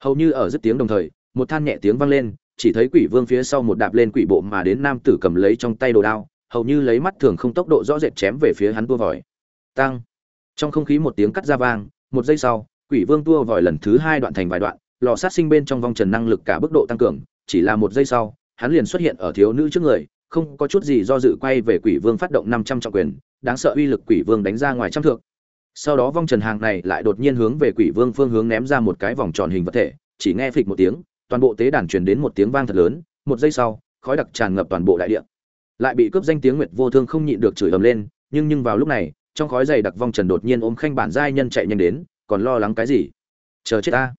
Hầu như ở dứt tiếng đồng thời, một than nhẹ tiếng vang lên, chỉ thấy quỷ vương phía sau một đạp lên quỷ bộ mà đến nam tử cầm lấy trong tay đồ đao, hầu như lấy mắt thường không tốc độ rõ rệt chém về phía hắn tua vòi. Tăng trong không khí một tiếng cắt ra vang, một giây sau, quỷ vương tua vòi lần thứ hai đoạn thành vài đoạn, lò sát sinh bên trong vòng trần năng lực cả mức độ tăng cường, chỉ là một giây sau, hắn liền xuất hiện ở thiếu nữ trước người, không có chút gì do dự quay về quỷ vương phát động năm trăm trọng quyền, đáng sợ uy lực quỷ vương đánh ra ngoài trăm thượng sau đó vong trần hàng này lại đột nhiên hướng về quỷ vương phương hướng ném ra một cái vòng tròn hình vật thể, chỉ nghe phịch một tiếng, toàn bộ tế đàn truyền đến một tiếng vang thật lớn, một giây sau, khói đặc tràn ngập toàn bộ đại địa. Lại bị cướp danh tiếng nguyệt vô thương không nhịn được chửi ầm lên, nhưng nhưng vào lúc này trong khói dày đặc vong trần đột nhiên ôm khanh bản giai nhân chạy nhanh đến, còn lo lắng cái gì? Chờ chết ta.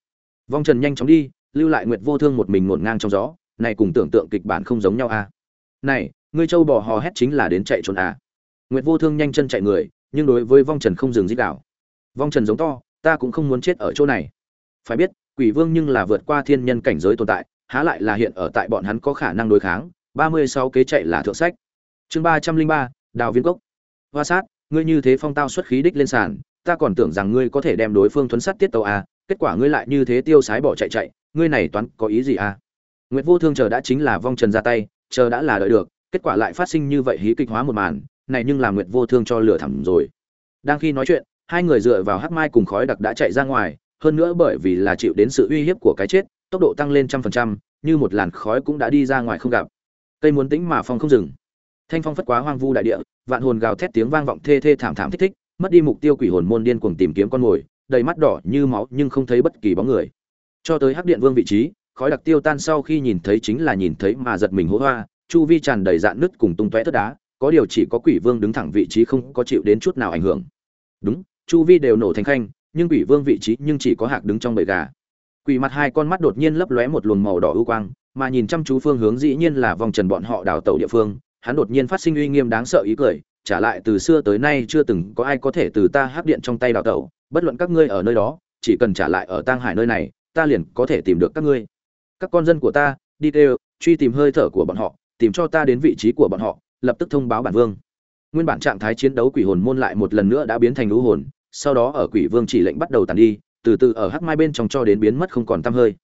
Vong trần nhanh chóng đi, lưu lại nguyệt vô thương một mình ngổn ngang trong gió, này cùng tưởng tượng kịch bản không giống nhau à? Này, ngươi châu bò hò hét chính là đến chạy trốn à? Nguyệt vô thương nhanh chân chạy người, nhưng đối với vong trần không dừng dít đảo vong trần giống to, ta cũng không muốn chết ở chỗ này. Phải biết, quỷ vương nhưng là vượt qua thiên nhân cảnh giới tồn tại, há lại là hiện ở tại bọn hắn có khả năng đối kháng. Ba mươi sáu kế chạy là thượng sách. Chương ba trăm linh ba, đào viên cốc. Hoa sát ngươi như thế phong tao xuất khí đích lên sàn ta còn tưởng rằng ngươi có thể đem đối phương thuấn sát tiết tàu à, kết quả ngươi lại như thế tiêu sái bỏ chạy chạy ngươi này toán có ý gì à? Nguyệt vô thương chờ đã chính là vong trần ra tay chờ đã là đợi được kết quả lại phát sinh như vậy hí kịch hóa một màn này nhưng làm nguyệt vô thương cho lửa thẳm rồi. Đang khi nói chuyện hai người dựa vào hắc mai cùng khói đặc đã chạy ra ngoài hơn nữa bởi vì là chịu đến sự uy hiếp của cái chết tốc độ tăng lên trăm phần trăm như một làn khói cũng đã đi ra ngoài không gặp. Cây muốn tĩnh mà phong không dừng thanh phong phất quá hoang vu đại địa, vạn hồn gào thét tiếng vang vọng thê thê thảm thảm thích thích, mất đi mục tiêu quỷ hồn môn điên cuồng tìm kiếm con mồi, đầy mắt đỏ như máu nhưng không thấy bất kỳ bóng người. Cho tới hắc điện vương vị trí, khói đặc tiêu tan sau khi nhìn thấy chính là nhìn thấy mà giật mình hố hoa, chu vi tràn đầy dạn nứt cùng tung tóe tất đá, có điều chỉ có quỷ vương đứng thẳng vị trí không có chịu đến chút nào ảnh hưởng. Đúng, chu vi đều nổ thành khanh, nhưng quỷ vương vị trí nhưng chỉ có hạc đứng trong bầy gà. Quỷ mặt hai con mắt đột nhiên lấp lóe một luồng màu đỏ ưu quang, mà nhìn chăm chú phương hướng dĩ nhiên là vòng trần bọn họ đào tẩu địa phương hắn đột nhiên phát sinh uy nghiêm đáng sợ ý cười, trả lại từ xưa tới nay chưa từng có ai có thể từ ta hắc điện trong tay đào tẩu, bất luận các ngươi ở nơi đó, chỉ cần trả lại ở tang hải nơi này, ta liền có thể tìm được các ngươi. Các con dân của ta, đi đều truy tìm hơi thở của bọn họ, tìm cho ta đến vị trí của bọn họ, lập tức thông báo bản vương. Nguyên bản trạng thái chiến đấu quỷ hồn môn lại một lần nữa đã biến thành lũ hồn, sau đó ở quỷ vương chỉ lệnh bắt đầu tàn đi, từ từ ở hắc mai bên trong cho đến biến mất không còn tăm hơi.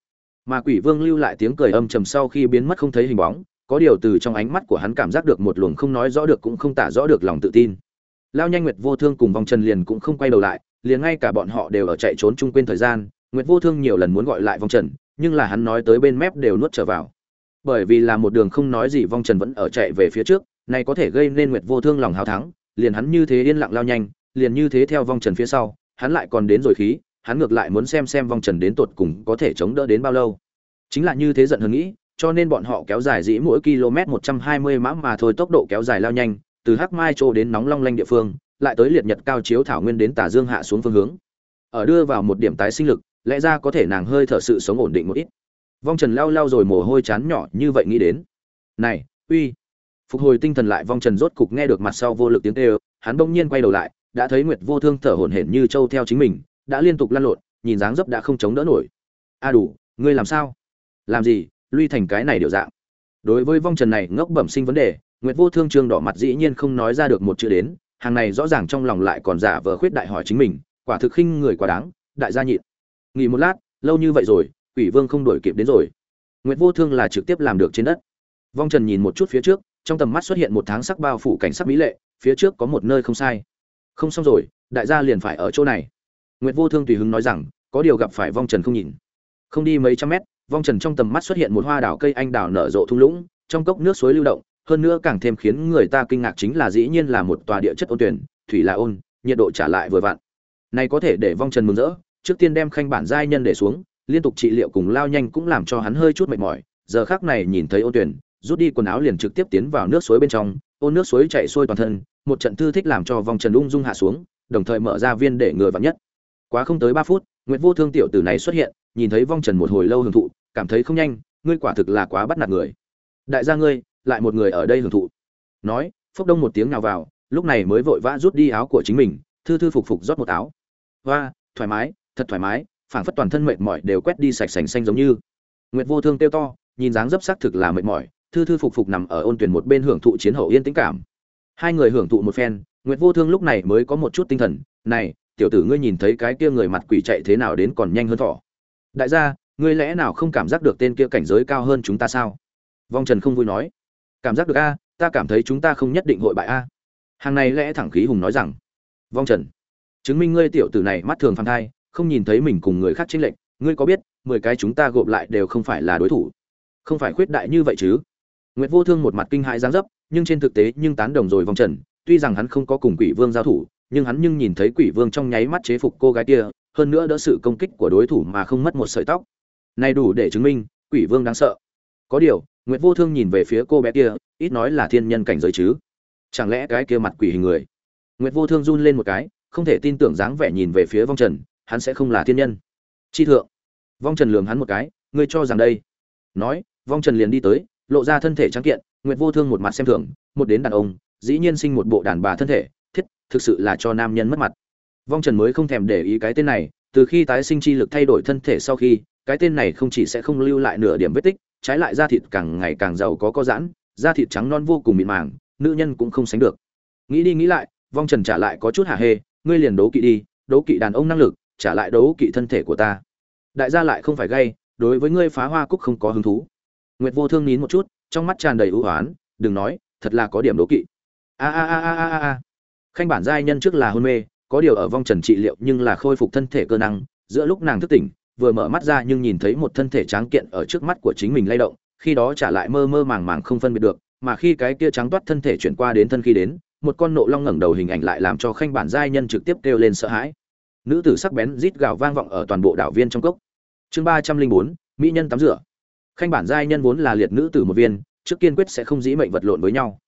Mà quỷ vương lưu lại tiếng cười âm trầm sau khi biến mất không thấy hình bóng có điều từ trong ánh mắt của hắn cảm giác được một luồng không nói rõ được cũng không tả rõ được lòng tự tin. Lao nhanh nguyệt vô thương cùng vòng trần liền cũng không quay đầu lại, liền ngay cả bọn họ đều ở chạy trốn chung quên thời gian, nguyệt vô thương nhiều lần muốn gọi lại vòng trần nhưng là hắn nói tới bên mép đều nuốt trở vào. Bởi vì là một đường không nói gì vong trần vẫn ở chạy về phía trước, này có thể gây nên nguyệt vô thương lòng hào thắng, liền hắn như thế yên lặng lao nhanh, liền như thế theo vong trần phía sau, hắn lại còn đến rồi khí, hắn ngược lại muốn xem xem vong trần đến tột cùng có thể chống đỡ đến bao lâu. Chính là như thế giận hờn nghĩ cho nên bọn họ kéo dài dĩ mỗi km 120 mã mà thôi, tốc độ kéo dài lao nhanh, từ hắc mai châu đến nóng long lanh địa phương, lại tới liệt nhật cao chiếu thảo nguyên đến tà dương hạ xuống phương hướng. Ở đưa vào một điểm tái sinh lực, lẽ ra có thể nàng hơi thở sự sống ổn định một ít. Vong trần lao lao rồi mồ hôi chán nhỏ như vậy nghĩ đến. Này, uy! Phục hồi tinh thần lại, vong trần rốt cục nghe được mặt sau vô lực tiếng kêu, hắn bỗng nhiên quay đầu lại, đã thấy nguyệt vô thương thở hổn hển như trâu theo chính mình, đã liên tục lăn lộn, nhìn dáng dấp đã không chống đỡ nổi. A đủ, ngươi làm sao? Làm gì? Lui thành cái này điều dạng. Đối với vong trần này ngốc bẩm sinh vấn đề, nguyệt vô thương trương đỏ mặt dĩ nhiên không nói ra được một chữ đến, hàng này rõ ràng trong lòng lại còn giả vờ khuyết đại hỏi chính mình, quả thực khinh người quá đáng, đại gia nhịn. Nghỉ một lát, lâu như vậy rồi, quỷ vương không đổi kịp đến rồi. Nguyệt vô thương là trực tiếp làm được trên đất. Vong trần nhìn một chút phía trước, trong tầm mắt xuất hiện một tháng sắc bao phủ cảnh sắc mỹ lệ, phía trước có một nơi không sai. Không xong rồi, đại gia liền phải ở chỗ này. Nguyệt vô thương tùy hứng nói rằng, có điều gặp phải vong trần không nhìn không đi mấy trăm mét, vong trần trong tầm mắt xuất hiện một hoa đảo cây anh đào nở rộ thung lũng, trong cốc nước suối lưu động, hơn nữa càng thêm khiến người ta kinh ngạc chính là dĩ nhiên là một tòa địa chất ôn tuyển, thủy là ôn, nhiệt độ trả lại vừa vặn. Này có thể để vong trần mừng rỡ, trước tiên đem khanh bản giai nhân để xuống, liên tục trị liệu cùng lao nhanh cũng làm cho hắn hơi chút mệt mỏi, giờ khác này nhìn thấy ôn tuyển, rút đi quần áo liền trực tiếp tiến vào nước suối bên trong, ôn nước suối chạy xuôi toàn thân, một trận thư thích làm cho vong trần ung dung hạ xuống, đồng thời mở ra viên để ngừa vặn nhất. Quá không tới ba phút nguyễn vô thương tiểu tử này xuất hiện nhìn thấy vong trần một hồi lâu hưởng thụ, cảm thấy không nhanh, ngươi quả thực là quá bắt nạt người. Đại gia ngươi, lại một người ở đây hưởng thụ. Nói, phốc đông một tiếng nào vào, lúc này mới vội vã rút đi áo của chính mình, thư thư phục phục rót một áo. Và thoải mái, thật thoải mái, phảng phất toàn thân mệt mỏi đều quét đi sạch sành xanh giống như. Nguyệt vô thương tiêu to, nhìn dáng dấp sắc thực là mệt mỏi, thư thư phục phục nằm ở ôn tuyển một bên hưởng thụ chiến hậu yên tĩnh cảm. Hai người hưởng thụ một phen, nguyệt vô thương lúc này mới có một chút tinh thần, này, tiểu tử ngươi nhìn thấy cái kia người mặt quỷ chạy thế nào đến còn nhanh hơn thỏ đại gia ngươi lẽ nào không cảm giác được tên kia cảnh giới cao hơn chúng ta sao vong trần không vui nói cảm giác được a ta cảm thấy chúng ta không nhất định hội bại a hàng này lẽ thẳng khí hùng nói rằng vong trần chứng minh ngươi tiểu tử này mắt thường phản thai không nhìn thấy mình cùng người khác chênh lệnh, ngươi có biết, mười cái chúng ta gộp lại đều không phải là đối thủ. Không phải khuyết đại như vậy chứ? Nguyệt Vô Thương một mặt kinh hãi giáng dấp, nhưng trên thực tế nhưng tán đồng rồi vòng trần, tuy rằng hắn không có cùng Quỷ Vương giao thủ, nhưng hắn nhưng nhìn thấy Quỷ Vương trong nháy mắt chế phục cô gái kia, hơn nữa đỡ sự công kích của đối thủ mà không mất một sợi tóc. Này đủ để chứng minh, Quỷ Vương đáng sợ. Có điều, Nguyệt Vô Thương nhìn về phía cô bé kia, ít nói là thiên nhân cảnh giới chứ. Chẳng lẽ cái kia mặt quỷ hình người? Nguyệt Vô Thương run lên một cái, không thể tin tưởng dáng vẻ nhìn về phía vong trần, hắn sẽ không là thiên nhân chi thượng vong trần lường hắn một cái ngươi cho rằng đây nói vong trần liền đi tới lộ ra thân thể trắng kiện nguyệt vô thương một mặt xem thường một đến đàn ông dĩ nhiên sinh một bộ đàn bà thân thể thiết thực sự là cho nam nhân mất mặt vong trần mới không thèm để ý cái tên này, từ khi tái sinh chi lực thay đổi thân thể sau khi, cái tên này không chỉ sẽ không lưu lại nửa điểm vết tích, trái lại da thịt càng ngày càng giàu có có giãn, da thịt trắng non vô cùng mịn màng, nữ nhân cũng không sánh được. Nghĩ đi nghĩ lại, vong trần trả lại có chút hả hê, ngươi liền đấu kỵ đi, đấu kỵ đàn ông năng lực, trả lại đấu kỵ thân thể của ta. Đại gia lại không phải gay, đối với ngươi phá hoa cúc không có hứng thú. Nguyệt vô thương nín một chút, trong mắt tràn đầy ưu hoán đừng nói, thật là có điểm đấu kỵ. A a a a a a. Khanh bản giai nhân trước là hôn mê có điều ở vong trần trị liệu nhưng là khôi phục thân thể cơ năng, giữa lúc nàng thức tỉnh, vừa mở mắt ra nhưng nhìn thấy một thân thể tráng kiện ở trước mắt của chính mình lay động, khi đó trả lại mơ mơ màng màng không phân biệt được, mà khi cái kia trắng toát thân thể chuyển qua đến thân khi đến, một con nộ long ngẩng đầu hình ảnh lại làm cho khanh bản giai nhân trực tiếp kêu lên sợ hãi. Nữ tử sắc bén rít gào vang vọng ở toàn bộ đảo viên trong cốc. Chương ba trăm linh bốn, mỹ nhân tắm rửa. Khanh bản giai nhân vốn là liệt nữ tử một viên, trước kiên quyết sẽ không dĩ mệnh vật lộn với nhau.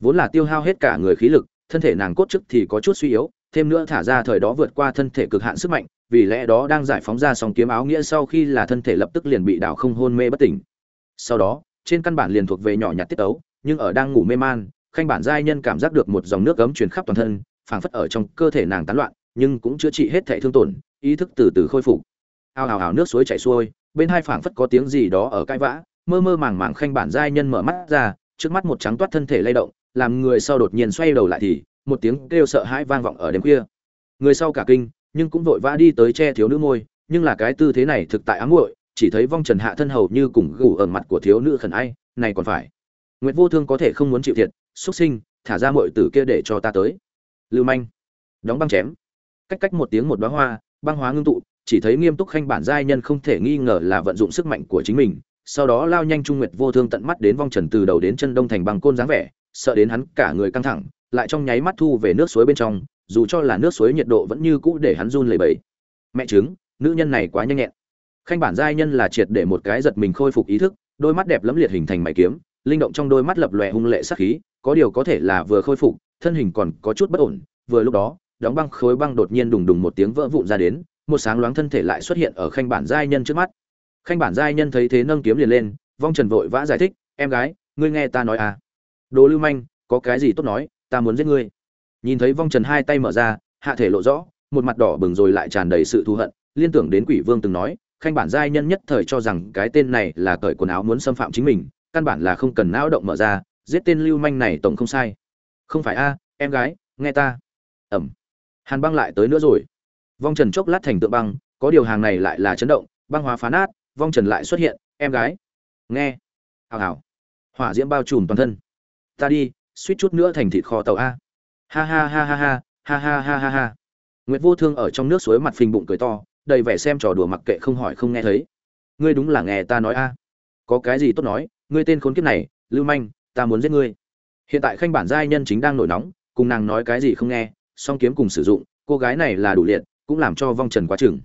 Vốn là tiêu hao hết cả người khí lực, thân thể nàng cốt trước thì có chút suy yếu thêm nữa thả ra thời đó vượt qua thân thể cực hạn sức mạnh vì lẽ đó đang giải phóng ra song kiếm áo nghĩa sau khi là thân thể lập tức liền bị đảo không hôn mê bất tỉnh sau đó trên căn bản liền thuộc về nhỏ nhặt tiết ấu nhưng ở đang ngủ mê man khanh bản giai nhân cảm giác được một dòng nước cấm truyền khắp toàn thân phảng phất ở trong cơ thể nàng tán loạn nhưng cũng chữa trị hết thảy thương tổn, ý thức từ từ khôi phục. Ao ào ào nước suối chảy xuôi, bên hai phảng phất có tiếng gì đó ở cãi vã, mơ mơ màng màng khanh bản giai nhân mở mắt ra, trước mắt một trắng toát thân thể lay động, làm người sau đột nhiên xoay đầu lại thì một tiếng kêu sợ hãi vang vọng ở đêm khuya. người sau cả kinh, nhưng cũng vội vã đi tới che thiếu nữ môi nhưng là cái tư thế này thực tại ám muội, chỉ thấy vong trần hạ thân hầu như cùng gù ở mặt của thiếu nữ khẩn ai, này còn phải. Nguyệt vô thương có thể không muốn chịu thiệt xuất sinh, thả ra muội tử kia để cho ta tới. Lưu manh. Đóng băng chém. Cách cách một tiếng một đóa hoa, băng hóa ngưng tụ, chỉ thấy nghiêm túc khanh bản giai nhân không thể nghi ngờ là vận dụng sức mạnh của chính mình, sau đó lao nhanh trung nguyệt vô thương tận mắt đến vong trần từ đầu đến chân đông thành băng côn dáng vẻ, sợ đến hắn cả người căng thẳng lại trong nháy mắt thu về nước suối bên trong, dù cho là nước suối nhiệt độ vẫn như cũ để hắn run lẩy bẩy. Mẹ chứng nữ nhân này quá nhanh nhẹn. Khanh bản giai nhân là triệt để một cái giật mình khôi phục ý thức, đôi mắt đẹp lẫm liệt hình thành mày kiếm, linh động trong đôi mắt lập lòe hung lệ sắc khí, có điều có thể là vừa khôi phục, thân hình còn có chút bất ổn, vừa lúc đó, đóng băng khối băng đột nhiên đùng đùng một tiếng vỡ vụn ra đến, một sáng loáng thân thể lại xuất hiện ở khanh bản giai nhân trước mắt. Khanh bản giai nhân thấy thế nâng kiếm liền lên, vong trần vội vã giải thích, em gái, ngươi nghe ta nói à? Đồ lưu manh, có cái gì tốt nói? Ta muốn giết ngươi. Nhìn thấy vong trần hai tay mở ra, hạ thể lộ rõ, một mặt đỏ bừng rồi lại tràn đầy sự thù hận, liên tưởng đến quỷ vương từng nói, khanh bản giai nhân nhất thời cho rằng cái tên này là cởi quần áo muốn xâm phạm chính mình, căn bản là không cần não động mở ra, giết tên lưu manh này tổng không sai. Không phải a, em gái, nghe ta. Ẩm. Hàn băng lại tới nữa rồi. Vong trần chốc lát thành tượng băng, có điều hàng này lại là chấn động, băng hóa phá nát, vong trần lại xuất hiện, em gái. Nghe. Hào hào. Hỏa diễm bao trùm toàn thân. Ta đi suýt chút nữa thành thịt kho tàu a. Ha ha ha ha ha ha ha ha ha ha. Nguyệt vô thương ở trong nước suối mặt phình bụng cười to, đầy vẻ xem trò đùa mặc kệ không hỏi không nghe thấy. Ngươi đúng là nghe ta nói a. Có cái gì tốt nói, ngươi tên khốn kiếp này, lưu manh, ta muốn giết ngươi. Hiện tại khanh bản giai nhân chính đang nổi nóng, cùng nàng nói cái gì không nghe, song kiếm cùng sử dụng, cô gái này là đủ liệt, cũng làm cho vong trần quá chừng.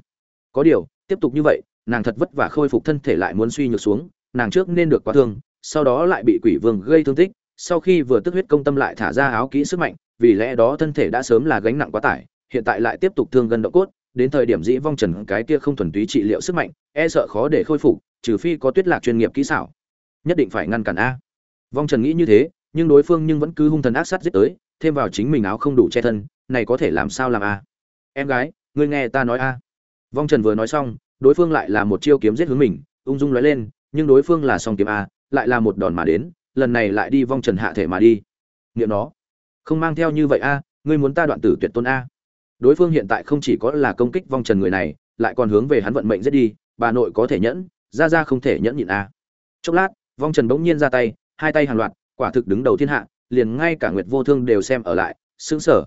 Có điều, tiếp tục như vậy, nàng thật vất vả khôi phục thân thể lại muốn suy nhược xuống, nàng trước nên được quá thương, sau đó lại bị quỷ vương gây thương tích sau khi vừa tức huyết công tâm lại thả ra áo kỹ sức mạnh, vì lẽ đó thân thể đã sớm là gánh nặng quá tải, hiện tại lại tiếp tục thương gân độ cốt, đến thời điểm dĩ vong trần cái kia không thuần túy trị liệu sức mạnh e sợ khó để khôi phục, trừ phi có tuyết lạc chuyên nghiệp kỹ xảo. Nhất định phải ngăn cản a. Vong trần nghĩ như thế, nhưng đối phương nhưng vẫn cứ hung thần ác sát giết tới, thêm vào chính mình áo không đủ che thân, này có thể làm sao làm a? Em gái, ngươi nghe ta nói a. Vong trần vừa nói xong, đối phương lại là một chiêu kiếm giết hướng mình, ung dung nói lên, nhưng đối phương là song kiếm a, lại là một đòn mà đến lần này lại đi vong trần hạ thể mà đi. Nghiệm nó. Không mang theo như vậy a, ngươi muốn ta đoạn tử tuyệt tôn a. Đối phương hiện tại không chỉ có là công kích vong trần người này, lại còn hướng về hắn vận mệnh giết đi, bà nội có thể nhẫn, ra ra không thể nhẫn nhịn a. Chốc lát, vong trần bỗng nhiên ra tay, hai tay hàng loạt, quả thực đứng đầu thiên hạ, liền ngay cả nguyệt vô thương đều xem ở lại xứng sở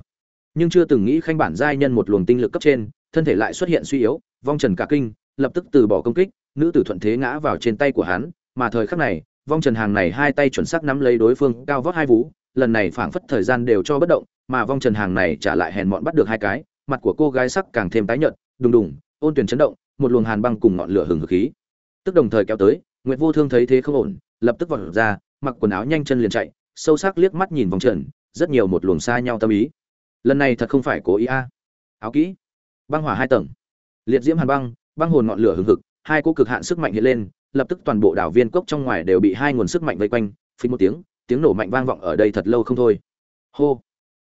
nhưng chưa từng nghĩ khanh bản giai nhân một luồng tinh lực cấp trên, thân thể lại xuất hiện suy yếu, vong trần cả kinh, lập tức từ bỏ công kích, nữ tử thuận thế ngã vào trên tay của hắn, mà thời khắc này vong trần hàng này hai tay chuẩn xác nắm lấy đối phương cao vót hai vú, lần này phảng phất thời gian đều cho bất động, mà vong trần hàng này trả lại hèn mọn bắt được hai cái, mặt của cô gái sắc càng thêm tái nhợt, đùng đùng, ôn tuyển chấn động, một luồng hàn băng cùng ngọn lửa hừng hực khí. Tức đồng thời kéo tới, nguyệt vô thương thấy thế không ổn, lập tức vọt ra, mặc quần áo nhanh chân liền chạy, sâu sắc liếc mắt nhìn vòng trần, rất nhiều một luồng xa nhau tâm ý. Lần này thật không phải cố ý a. Áo kỹ. Băng hỏa hai tầng. Liệt diễm hàn băng băng hồn ngọn lửa hừng hực, hai cô cực hạn sức mạnh hiện lên lập tức toàn bộ đảo viên cốc trong ngoài đều bị hai nguồn sức mạnh vây quanh, phí một tiếng tiếng nổ mạnh vang vọng ở đây thật lâu không thôi. Hô!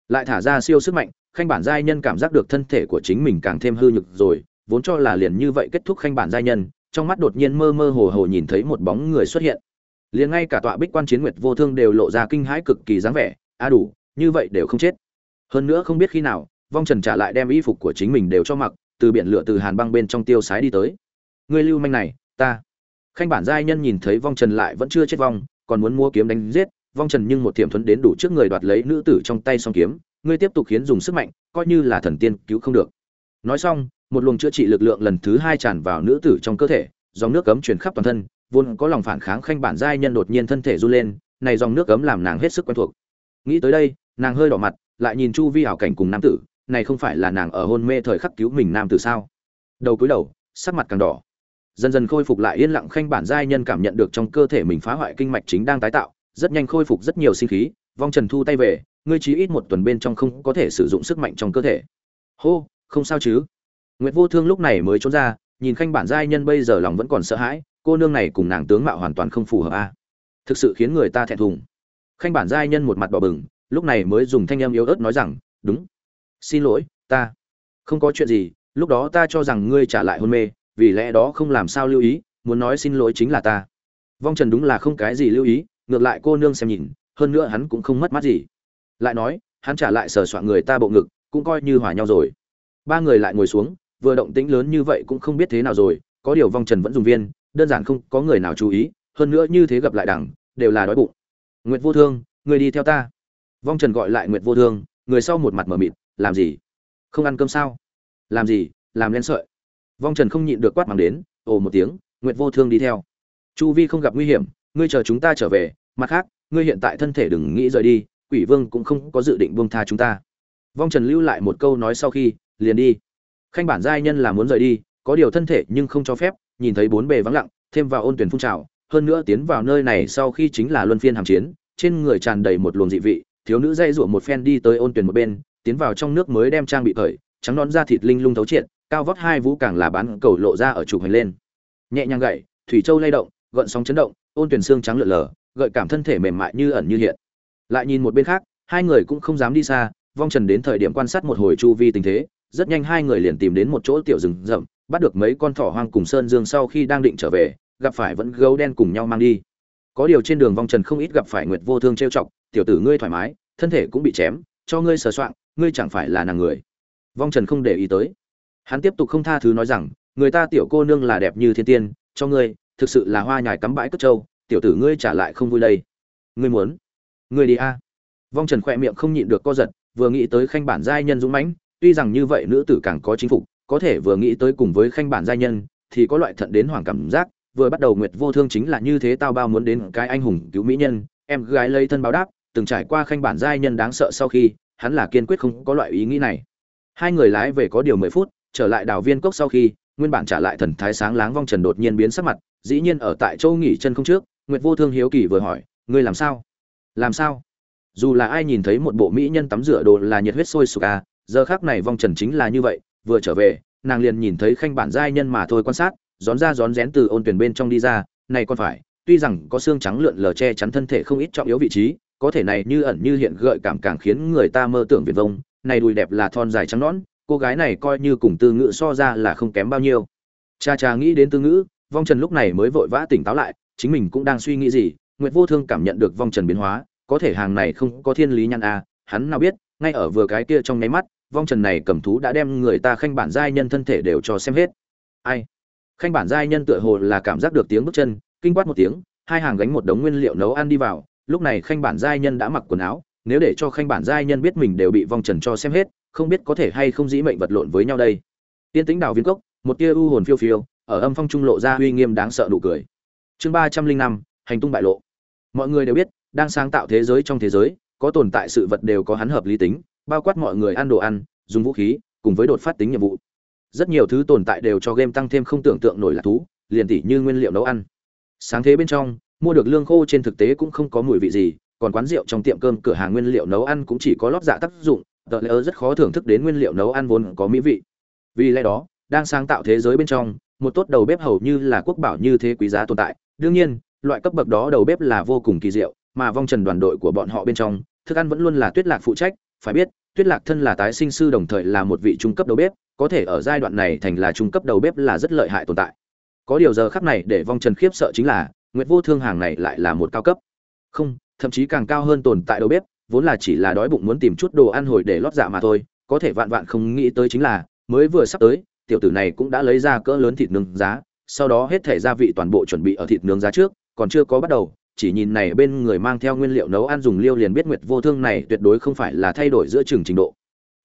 Lại thả ra siêu sức mạnh, khanh bản giai nhân cảm giác được thân thể của chính mình càng thêm hư nhược rồi, vốn cho là liền như vậy kết thúc khanh bản giai nhân, trong mắt đột nhiên mơ mơ hồ hồ nhìn thấy một bóng người xuất hiện. Liền ngay cả tọa bích quan chiến nguyệt vô thương đều lộ ra kinh hãi cực kỳ dáng vẻ, a đủ, như vậy đều không chết. Hơn nữa không biết khi nào, vong trần trả lại đem y phục của chính mình đều cho mặc, từ biển lửa từ hàn băng bên trong tiêu sái đi tới. Người lưu manh này, ta khanh bản giai nhân nhìn thấy vong trần lại vẫn chưa chết vong, còn muốn mua kiếm đánh giết, vong trần nhưng một thiểm thuấn đến đủ trước người đoạt lấy nữ tử trong tay song kiếm, ngươi tiếp tục khiến dùng sức mạnh, coi như là thần tiên cứu không được. Nói xong, một luồng chữa trị lực lượng lần thứ hai tràn vào nữ tử trong cơ thể, dòng nước cấm truyền khắp toàn thân, vốn có lòng phản kháng khanh bản giai nhân đột nhiên thân thể run lên, này dòng nước cấm làm nàng hết sức quen thuộc. Nghĩ tới đây, nàng hơi đỏ mặt, lại nhìn chu vi ảo cảnh cùng nam tử, này không phải là nàng ở hôn mê thời khắc cứu mình nam tử sao? Đầu cúi đầu, sắc mặt càng đỏ dần dần khôi phục lại yên lặng khanh bản giai nhân cảm nhận được trong cơ thể mình phá hoại kinh mạch chính đang tái tạo, rất nhanh khôi phục rất nhiều sinh khí, vong trần thu tay về, ngươi chí ít một tuần bên trong không có thể sử dụng sức mạnh trong cơ thể. Hô, không sao chứ? Nguyệt vô thương lúc này mới trốn ra, nhìn khanh bản giai nhân bây giờ lòng vẫn còn sợ hãi, cô nương này cùng nàng tướng mạo hoàn toàn không phù hợp a. Thực sự khiến người ta thẹn thùng. Khanh bản giai nhân một mặt bỏ bừng, lúc này mới dùng thanh âm yếu ớt nói rằng, đúng. Xin lỗi, ta. Không có chuyện gì, lúc đó ta cho rằng ngươi trả lại hôn mê vì lẽ đó không làm sao lưu ý, muốn nói xin lỗi chính là ta. Vong trần đúng là không cái gì lưu ý, ngược lại cô nương xem nhìn, hơn nữa hắn cũng không mất mắt gì. Lại nói, hắn trả lại sờ soạn người ta bộ ngực, cũng coi như hòa nhau rồi. Ba người lại ngồi xuống, vừa động tĩnh lớn như vậy cũng không biết thế nào rồi, có điều vong trần vẫn dùng viên, đơn giản không có người nào chú ý, hơn nữa như thế gặp lại đẳng, đều là đói bụng. Nguyệt vô thương, người đi theo ta. Vong trần gọi lại nguyệt vô thương, người sau một mặt mờ mịt, làm gì? Không ăn cơm sao? Làm gì? Làm lên sợi? Vong trần không nhịn được quát mắng đến, ồ một tiếng, nguyệt vô thương đi theo chu vi không gặp nguy hiểm, ngươi chờ chúng ta trở về, mặt khác, ngươi hiện tại thân thể đừng nghĩ rời đi, quỷ vương cũng không có dự định buông tha chúng ta vong trần lưu lại một câu nói sau khi, liền đi khanh bản giai nhân là muốn rời đi, có điều thân thể nhưng không cho phép, nhìn thấy bốn bề vắng lặng, thêm vào ôn tuyển phun trào, hơn nữa tiến vào nơi này sau khi chính là luân phiên hàm chiến, trên người tràn đầy một luồng dị vị, thiếu nữ dây rủa một phen đi tới ôn tuyển một bên, tiến vào trong nước mới đem trang bị khởi trắng nón da thịt linh lung thấu triệt, cao vót hai vũ càng là bán cầu lộ ra ở trục hành lên. Nhẹ nhàng gậy, thủy châu lay động, gợn sóng chấn động, ôn tuyển xương trắng lượn lờ, gợi cảm thân thể mềm mại như ẩn như hiện. Lại nhìn một bên khác, hai người cũng không dám đi xa, vong trần đến thời điểm quan sát một hồi chu vi tình thế, rất nhanh hai người liền tìm đến một chỗ tiểu rừng rậm, bắt được mấy con thỏ hoang cùng sơn dương sau khi đang định trở về, gặp phải vẫn gấu đen cùng nhau mang đi. Có điều trên đường vong trần không ít gặp phải nguyệt vô thương trêu chọc, tiểu tử ngươi thoải mái, thân thể cũng bị chém, cho ngươi sờ soạng, ngươi chẳng phải là nàng người vong trần không để ý tới. Hắn tiếp tục không tha thứ nói rằng, người ta tiểu cô nương là đẹp như thiên tiên, cho ngươi, thực sự là hoa nhài cắm bãi cất trâu, tiểu tử ngươi trả lại không vui đây. Ngươi muốn? Ngươi đi a. Vong trần khỏe miệng không nhịn được co giật, vừa nghĩ tới khanh bản giai nhân dũng mãnh, tuy rằng như vậy nữ tử càng có chính phục, có thể vừa nghĩ tới cùng với khanh bản giai nhân, thì có loại thận đến hoàng cảm giác, vừa bắt đầu nguyệt vô thương chính là như thế tao bao muốn đến cái anh hùng cứu mỹ nhân, em gái lấy thân báo đáp, từng trải qua khanh bản giai nhân đáng sợ sau khi, hắn là kiên quyết không có loại ý nghĩ này hai người lái về có điều mười phút, trở lại đào viên cốc sau khi, nguyên bản trả lại thần thái sáng láng vong trần đột nhiên biến sắc mặt, dĩ nhiên ở tại châu nghỉ chân không trước, nguyệt vô thương hiếu kỳ vừa hỏi, ngươi làm sao? Làm sao? Dù là ai nhìn thấy một bộ mỹ nhân tắm rửa đồ là nhiệt huyết sôi sục à giờ khác này vong trần chính là như vậy, vừa trở về, nàng liền nhìn thấy khanh bản giai nhân mà thôi quan sát rón ra rón rén từ ôn tuyển bên trong đi ra, này còn phải, tuy rằng có xương trắng lượn lờ che chắn thân thể không ít trọng yếu vị trí, có thể này như ẩn như hiện gợi cảm càng khiến người ta mơ tưởng viền vông này đùi đẹp là thon dài trắng nõn cô gái này coi như cùng tư ngữ so ra là không kém bao nhiêu. Cha cha nghĩ đến tư ngữ vong trần lúc này mới vội vã tỉnh táo lại chính mình cũng đang suy nghĩ gì nguyệt vô thương cảm nhận được vong trần biến hóa có thể hàng này không có thiên lý nhăn a à, hắn nào biết ngay ở vừa cái kia trong nháy mắt vong trần này cầm thú đã đem người ta khanh bản giai nhân thân thể đều cho xem hết. Ai? Khanh bản giai nhân tựa hồ là cảm giác được tiếng bước chân kinh quát một tiếng hai hàng gánh một đống nguyên liệu nấu ăn đi vào lúc này khanh bản giai nhân đã mặc quần áo nếu để cho khanh bản giai nhân biết mình đều bị vong trần cho xem hết, không biết có thể hay không dĩ mệnh vật lộn với nhau đây. Tiên tĩnh đào viên cốc, một tia u hồn phiêu phiêu, ở âm phong trung lộ ra uy nghiêm đáng sợ nụ cười. Chương ba trăm linh năm, hành tung bại lộ. Mọi người đều biết, đang sáng tạo thế giới trong thế giới, có tồn tại sự vật đều có hắn hợp lý tính, bao quát mọi người ăn đồ ăn, dùng vũ khí, cùng với đột phát tính nhiệm vụ. Rất nhiều thứ tồn tại đều cho game tăng thêm không tưởng tượng nổi là thú, liền tỷ như nguyên liệu nấu ăn. Sáng thế bên trong, mua được lương khô trên thực tế cũng không có mùi vị gì còn quán rượu trong tiệm cơm, cửa hàng nguyên liệu nấu ăn cũng chỉ có lót dạ tác dụng. Tờ lỡ rất khó thưởng thức đến nguyên liệu nấu ăn vốn có mỹ vị. Vì lẽ đó, đang sáng tạo thế giới bên trong, một tốt đầu bếp hầu như là quốc bảo như thế quý giá tồn tại. Đương nhiên, loại cấp bậc đó đầu bếp là vô cùng kỳ diệu, mà vong trần đoàn đội của bọn họ bên trong, thức ăn vẫn luôn là tuyết lạc phụ trách. Phải biết, tuyết lạc thân là tái sinh sư đồng thời là một vị trung cấp đầu bếp, có thể ở giai đoạn này thành là trung cấp đầu bếp là rất lợi hại tồn tại. Có điều giờ khắc này để vong trần khiếp sợ chính là, nguyệt vô thương hàng này lại là một cao cấp. Không thậm chí càng cao hơn tồn tại đầu bếp, vốn là chỉ là đói bụng muốn tìm chút đồ ăn hồi để lót dạ mà thôi, có thể vạn vạn không nghĩ tới chính là, mới vừa sắp tới, tiểu tử này cũng đã lấy ra cỡ lớn thịt nướng giá, sau đó hết thể gia vị toàn bộ chuẩn bị ở thịt nướng giá trước, còn chưa có bắt đầu, chỉ nhìn này bên người mang theo nguyên liệu nấu ăn dùng liêu liền biết nguyệt vô thương này tuyệt đối không phải là thay đổi giữa trường trình độ.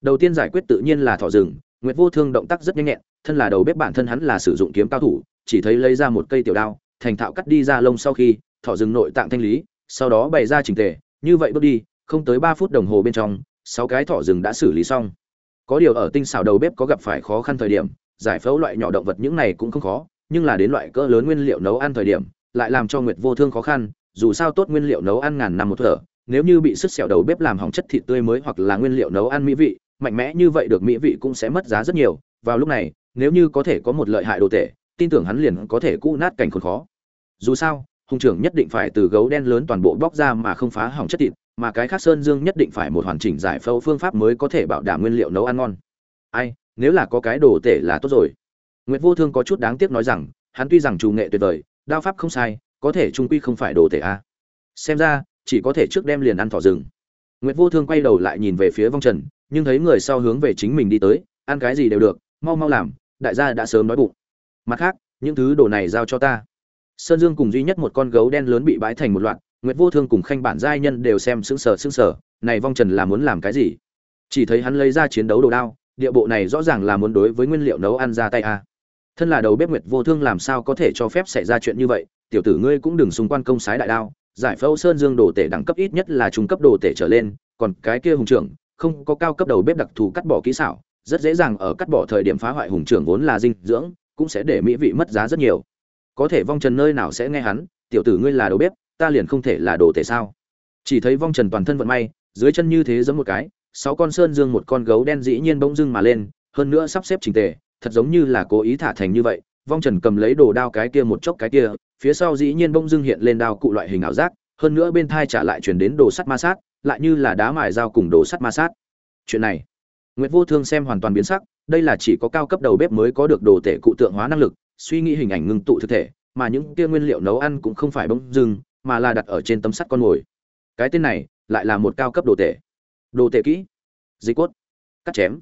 Đầu tiên giải quyết tự nhiên là thỏ rừng, nguyệt vô thương động tác rất nhanh nhẹn, thân là đầu bếp bản thân hắn là sử dụng kiếm cao thủ, chỉ thấy lấy ra một cây tiểu đao, thành thạo cắt đi ra lông sau khi, thỏ rừng nội tạng thanh lý sau đó bày ra trình tề, như vậy bước đi, không tới ba phút đồng hồ bên trong, sáu cái thỏ rừng đã xử lý xong. Có điều ở tinh xảo đầu bếp có gặp phải khó khăn thời điểm, giải phẫu loại nhỏ động vật những này cũng không khó, nhưng là đến loại cỡ lớn nguyên liệu nấu ăn thời điểm, lại làm cho nguyệt vô thương khó khăn, dù sao tốt nguyên liệu nấu ăn ngàn năm một thở, nếu như bị sứt xẻo đầu bếp làm hỏng chất thịt tươi mới hoặc là nguyên liệu nấu ăn mỹ vị, mạnh mẽ như vậy được mỹ vị cũng sẽ mất giá rất nhiều. Vào lúc này, nếu như có thể có một lợi hại đồ tệ tin tưởng hắn liền có thể cũ nát cảnh khốn khó. Dù sao hùng trưởng nhất định phải từ gấu đen lớn toàn bộ bóc ra mà không phá hỏng chất thịt mà cái khác sơn dương nhất định phải một hoàn chỉnh giải phẫu phương pháp mới có thể bảo đảm nguyên liệu nấu ăn ngon ai nếu là có cái đồ tể là tốt rồi Nguyệt Vô Thương có chút đáng tiếc nói rằng, hắn tuy rằng trù nghệ tuyệt vời, đao pháp không sai, có thể trung quy không phải đồ tể a. Xem ra, chỉ có thể trước đem liền ăn thỏ rừng. Nguyệt Vô Thương quay đầu lại nhìn về phía Vong Trần, nhưng thấy người sau hướng về chính mình đi tới, ăn cái gì đều được mau mau làm đại gia đã sớm nói bụng mặt khác những thứ đồ này giao cho ta sơn dương cùng duy nhất một con gấu đen lớn bị bãi thành một loạt, nguyệt vô thương cùng khanh bản giai nhân đều xem sững sờ sững sờ. Này vong trần là muốn làm cái gì? Chỉ thấy hắn lấy ra chiến đấu đồ đao, địa bộ này rõ ràng là muốn đối với nguyên liệu nấu ăn ra tay a à. thân là đầu bếp nguyệt vô thương làm sao có thể cho phép xảy ra chuyện như vậy? Tiểu tử ngươi cũng đừng xung quan công sái đại đao, giải phẫu sơn dương đồ tể đẳng cấp ít nhất là trung cấp đồ tể trở lên, còn cái kia hùng trưởng, không có cao cấp đầu bếp đặc thù cắt bỏ kỹ xảo, rất dễ dàng ở cắt bỏ thời điểm phá hoại hùng trưởng vốn là dinh dưỡng, cũng sẽ để mỹ vị mất giá rất nhiều có thể vong trần nơi nào sẽ nghe hắn tiểu tử ngươi là đầu bếp ta liền không thể là đồ tể sao? Chỉ thấy vong trần toàn thân vận may dưới chân như thế giống một cái sáu con sơn dương một con gấu đen dĩ nhiên bỗng dưng mà lên hơn nữa sắp xếp trình tề thật giống như là cố ý thả thành như vậy vong trần cầm lấy đồ đao cái kia một chốc cái kia phía sau dĩ nhiên bỗng dưng hiện lên đao cụ loại hình ảo giác hơn nữa bên thai trả lại chuyển đến đồ sắt ma sát lại như là đá mài dao cùng đồ sắt ma sát. Chuyện này Nguyệt Vô Thương xem hoàn toàn biến sắc, đây là chỉ có cao cấp đầu bếp mới có được đồ tể cụ tượng hóa năng lực, suy nghĩ hình ảnh ngưng tụ thực thể, mà những kia nguyên liệu nấu ăn cũng không phải bông dưng, mà là đặt ở trên tấm sắt con ngồi. Cái tên này lại là một cao cấp đồ tể. Đồ tể kỹ, dịch cốt, cắt chém.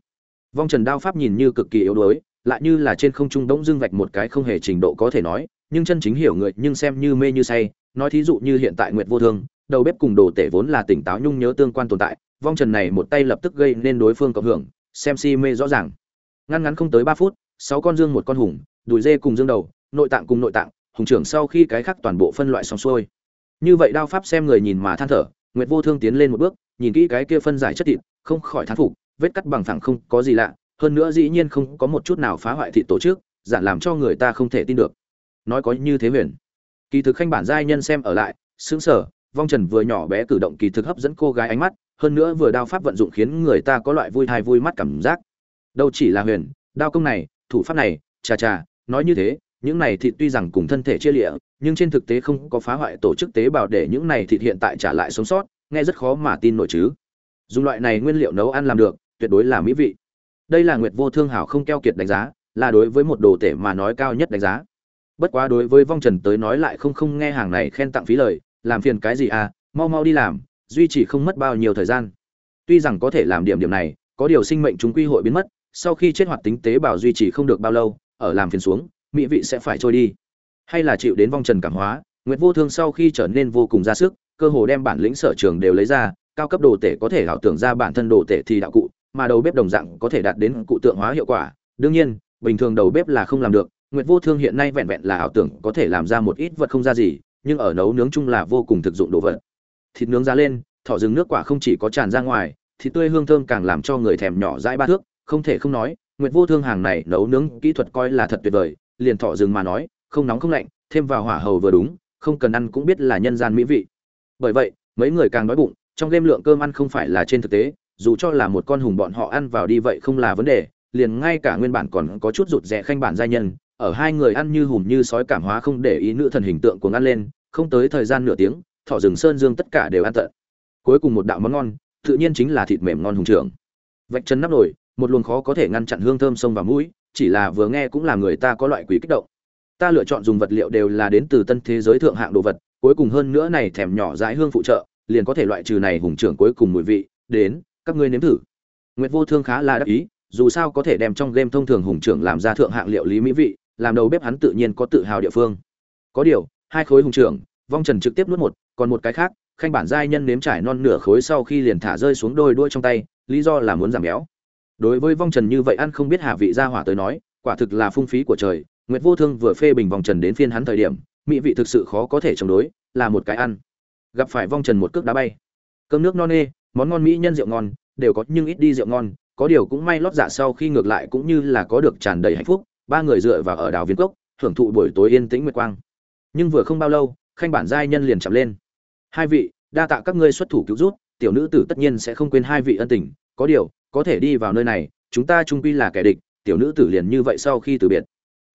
Vong Trần đao pháp nhìn như cực kỳ yếu đuối, lại như là trên không trung đống dưng vạch một cái không hề trình độ có thể nói, nhưng chân chính hiểu người nhưng xem như mê như say, nói thí dụ như hiện tại Nguyệt Vô Thương, đầu bếp cùng đồ tể vốn là tỉnh táo nhung nhớ tương quan tồn tại, vong trần này một tay lập tức gây nên đối phương cộng hưởng xem si mê rõ ràng ngăn ngắn không tới ba phút sáu con dương một con hùng đùi dê cùng dương đầu, nội tạng cùng nội tạng, hùng trưởng sau khi cái khác toàn bộ phân loại xong xuôi. Như vậy đao pháp xem người nhìn mà than thở, nguyệt vô thương tiến lên một bước, nhìn kỹ cái kia phân giải chất thịt, không khỏi thán phục, vết cắt bằng thẳng không có gì lạ, hơn nữa dĩ nhiên không có một chút nào phá hoại thịt tổ chức, giản làm cho người ta không thể tin được. Nói có như thế huyền. Kỳ thực khanh bản giai nhân xem ở lại xứng sở vong trần vừa nhỏ bé cử động kỳ thực hấp dẫn cô gái ánh mắt, hơn nữa vừa đao pháp vận dụng khiến người ta có loại vui thai vui mắt cảm giác. Đâu chỉ là huyền, đao công này, thủ pháp này, chà chà nói như thế, những này thịt tuy rằng cùng thân thể chia lịa, nhưng trên thực tế không có phá hoại tổ chức tế bào để những này thịt hiện tại trả lại sống sót, nghe rất khó mà tin nổi chứ. Dùng loại này nguyên liệu nấu ăn làm được, tuyệt đối là mỹ vị. Đây là nguyệt vô thương hảo không keo kiệt đánh giá, là đối với một đồ tể mà nói cao nhất đánh giá. Bất quá đối với vong trần tới nói lại không không nghe hàng này khen tặng phí lời, làm phiền cái gì à mau mau đi làm, duy trì không mất bao nhiêu thời gian. Tuy rằng có thể làm điểm điểm này, có điều sinh mệnh chúng quy hội biến mất, sau khi chết hoạt tính tế bào duy trì không được bao lâu ở làm phiền xuống, mỹ vị sẽ phải trôi đi. Hay là chịu đến vong trần cảm hóa, nguyệt vô thương sau khi trở nên vô cùng ra sức, cơ hồ đem bản lĩnh sở trường đều lấy ra, cao cấp đồ tể có thể ảo tưởng ra bản thân đồ tể thì đạo cụ, mà đầu bếp đồng dạng có thể đạt đến cụ tượng hóa hiệu quả. Đương nhiên, bình thường đầu bếp là không làm được, nguyệt vô thương hiện nay vẹn vẹn là ảo tưởng, có thể làm ra một ít vật không ra gì, nhưng ở nấu nướng chung là vô cùng thực dụng đồ vật. Thịt nướng ra lên, thỏ rừng nước quả không chỉ có tràn ra ngoài, thịt tươi hương thơm càng làm cho người thèm nhỏ dãi ba thước, không thể không nói nguyệt vô thương hàng này nấu nướng kỹ thuật coi là thật tuyệt vời, liền thọ dừng mà nói, không nóng không lạnh, thêm vào hỏa hầu vừa đúng, không cần ăn cũng biết là nhân gian mỹ vị. Bởi vậy, mấy người càng đói bụng, trong game lượng cơm ăn không phải là trên thực tế, dù cho là một con hùng bọn họ ăn vào đi vậy không là vấn đề, liền ngay cả nguyên bản còn có chút rụt rè khanh bản giai nhân, ở hai người ăn như hùm như sói cảm hóa không để ý nữ thần hình tượng của ăn lên, không tới thời gian nửa tiếng, thọ rừng sơn dương tất cả đều ăn tận. Cuối cùng một đạo món ngon, tự nhiên chính là thịt mềm ngon hùng trưởng. Vạch chân nắp nổi một luồng khó có thể ngăn chặn hương thơm sông vào mũi, chỉ là vừa nghe cũng là người ta có loại quý kích động. Ta lựa chọn dùng vật liệu đều là đến từ tân thế giới thượng hạng đồ vật, cuối cùng hơn nữa này thèm nhỏ dãi hương phụ trợ, liền có thể loại trừ này hùng trưởng cuối cùng mùi vị. Đến, các ngươi nếm thử. Nguyệt vô thương khá là đắc ý, dù sao có thể đem trong game thông thường hùng trưởng làm ra thượng hạng liệu lý mỹ vị, làm đầu bếp hắn tự nhiên có tự hào địa phương. Có điều, hai khối hùng trưởng, vong trần trực tiếp nuốt một, còn một cái khác, khanh bản giai nhân nếm trải non nửa khối sau khi liền thả rơi xuống đôi đuôi trong tay, lý do là muốn giảm béo đối với vong trần như vậy ăn không biết hạ vị gia hỏa tới nói, quả thực là phung phí của trời. Nguyệt vô thương vừa phê bình vong trần đến phiên hắn thời điểm, mỹ vị thực sự khó có thể chống đối, là một cái ăn. Gặp phải vong trần một cước đá bay. Cơm nước no nê, món ngon mỹ nhân rượu ngon, đều có nhưng ít đi rượu ngon, có điều cũng may lót dạ sau khi ngược lại cũng như là có được tràn đầy hạnh phúc, ba người dựa vào ở đảo viên cốc hưởng thụ buổi tối yên tĩnh nguyệt quang. Nhưng vừa không bao lâu, khanh bản giai nhân liền chậm lên. Hai vị, đa tạ các ngươi xuất thủ cứu rút tiểu nữ tử tất nhiên sẽ không quên hai vị ân tình, có điều có thể đi vào nơi này, chúng ta trung quy là kẻ địch, tiểu nữ tử liền như vậy sau khi từ biệt.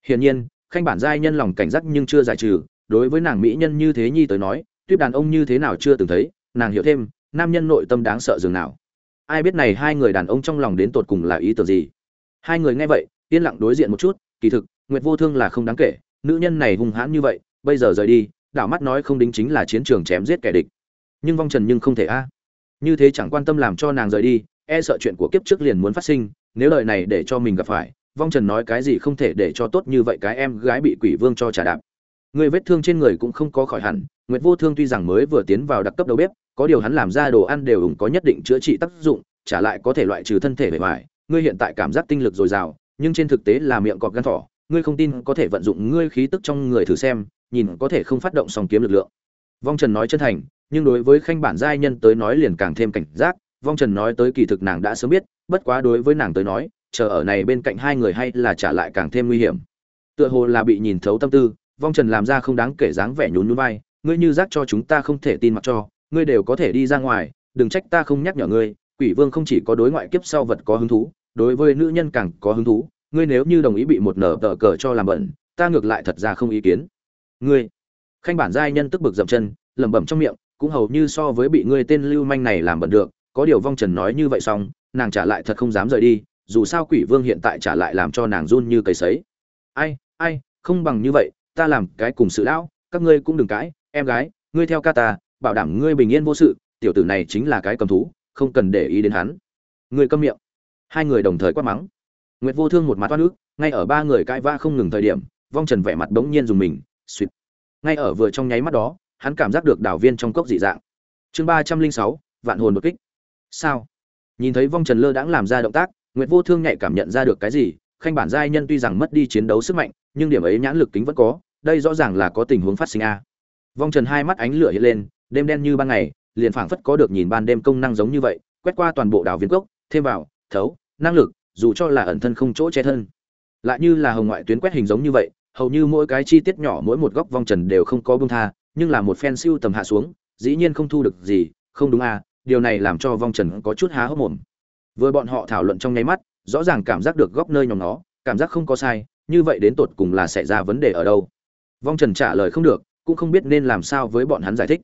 Hiển nhiên, khanh bản giai nhân lòng cảnh giác nhưng chưa giải trừ, đối với nàng mỹ nhân như thế nhi tới nói tuyết đàn ông như thế nào chưa từng thấy, nàng hiểu thêm, nam nhân nội tâm đáng sợ dường nào. Ai biết này hai người đàn ông trong lòng đến tột cùng là ý tưởng gì? Hai người nghe vậy, yên lặng đối diện một chút, kỳ thực, nguyệt vô thương là không đáng kể, nữ nhân này hung hãn như vậy, bây giờ rời đi, đảo mắt nói không đính chính là chiến trường chém giết kẻ địch. Nhưng vong trần nhưng không thể a. Như thế chẳng quan tâm làm cho nàng rời đi e sợ chuyện của kiếp trước liền muốn phát sinh, nếu lời này để cho mình gặp phải, vong trần nói cái gì không thể để cho tốt như vậy cái em gái bị quỷ vương cho trả đạp. Người vết thương trên người cũng không có khỏi hẳn, nguyệt vô thương tuy rằng mới vừa tiến vào đặc cấp đầu bếp, có điều hắn làm ra đồ ăn đều ủng có nhất định chữa trị tác dụng, trả lại có thể loại trừ thân thể bề ngoài, ngươi hiện tại cảm giác tinh lực dồi dào, nhưng trên thực tế là miệng cọp gan thỏ, ngươi không tin có thể vận dụng ngươi khí tức trong người thử xem, nhìn có thể không phát động song kiếm lực lượng. Vong trần nói chân thành, nhưng đối với khanh bản giai nhân tới nói liền càng thêm cảnh giác vong trần nói tới kỳ thực nàng đã sớm biết, bất quá đối với nàng tới nói, chờ ở này bên cạnh hai người hay là trả lại càng thêm nguy hiểm. Tựa hồ là bị nhìn thấu tâm tư, vong trần làm ra không đáng kể dáng vẻ nhún nhún vai, ngươi như giác cho chúng ta không thể tin mặc cho, ngươi đều có thể đi ra ngoài, đừng trách ta không nhắc nhở ngươi, quỷ vương không chỉ có đối ngoại kiếp sau vật có hứng thú, đối với nữ nhân càng có hứng thú, ngươi nếu như đồng ý bị một nở tờ cờ cho làm bẩn, ta ngược lại thật ra không ý kiến. Ngươi? Khanh bản giai nhân tức bực dậm chân, lẩm bẩm trong miệng, cũng hầu như so với bị ngươi tên lưu manh này làm bẩn được có điều vong trần nói như vậy xong, nàng trả lại thật không dám rời đi, dù sao quỷ vương hiện tại trả lại làm cho nàng run như cầy sấy. Ai ai, không bằng như vậy, ta làm cái cùng sự lão, các ngươi cũng đừng cãi, em gái, ngươi theo ca ta, bảo đảm ngươi bình yên vô sự, tiểu tử này chính là cái cầm thú, không cần để ý đến hắn. Ngươi câm miệng. Hai người đồng thời quát mắng. Nguyệt vô thương một mặt toát nước ngay ở ba người cãi vã không ngừng thời điểm, vong trần vẻ mặt bỗng nhiên dùng mình, suýt. Ngay ở vừa trong nháy mắt đó, hắn cảm giác được đảo viên trong cốc dị dạng. Chương ba trăm linh sáu, vạn hồn đột kích sao? Nhìn thấy vong trần lơ đãng làm ra động tác, nguyệt vô thương nhạy cảm nhận ra được cái gì, khanh bản giai nhân tuy rằng mất đi chiến đấu sức mạnh, nhưng điểm ấy nhãn lực kính vẫn có, đây rõ ràng là có tình huống phát sinh a. Vong trần hai mắt ánh lửa hiện lên, đêm đen như ban ngày, liền phảng phất có được nhìn ban đêm công năng giống như vậy, quét qua toàn bộ đảo viên cốc, thêm vào, thấu, năng lực, dù cho là ẩn thân không chỗ che thân. Lại như là hồng ngoại tuyến quét hình giống như vậy, hầu như mỗi cái chi tiết nhỏ mỗi một góc vong trần đều không có bông tha, nhưng là một phen siêu tầm hạ xuống, dĩ nhiên không thu được gì, không đúng à điều này làm cho vong trần có chút há hốc mồm. Vừa bọn họ thảo luận trong nháy mắt, rõ ràng cảm giác được góc nơi nhóm nó, cảm giác không có sai, như vậy đến tột cùng là xảy ra vấn đề ở đâu? Vong trần trả lời không được, cũng không biết nên làm sao với bọn hắn giải thích.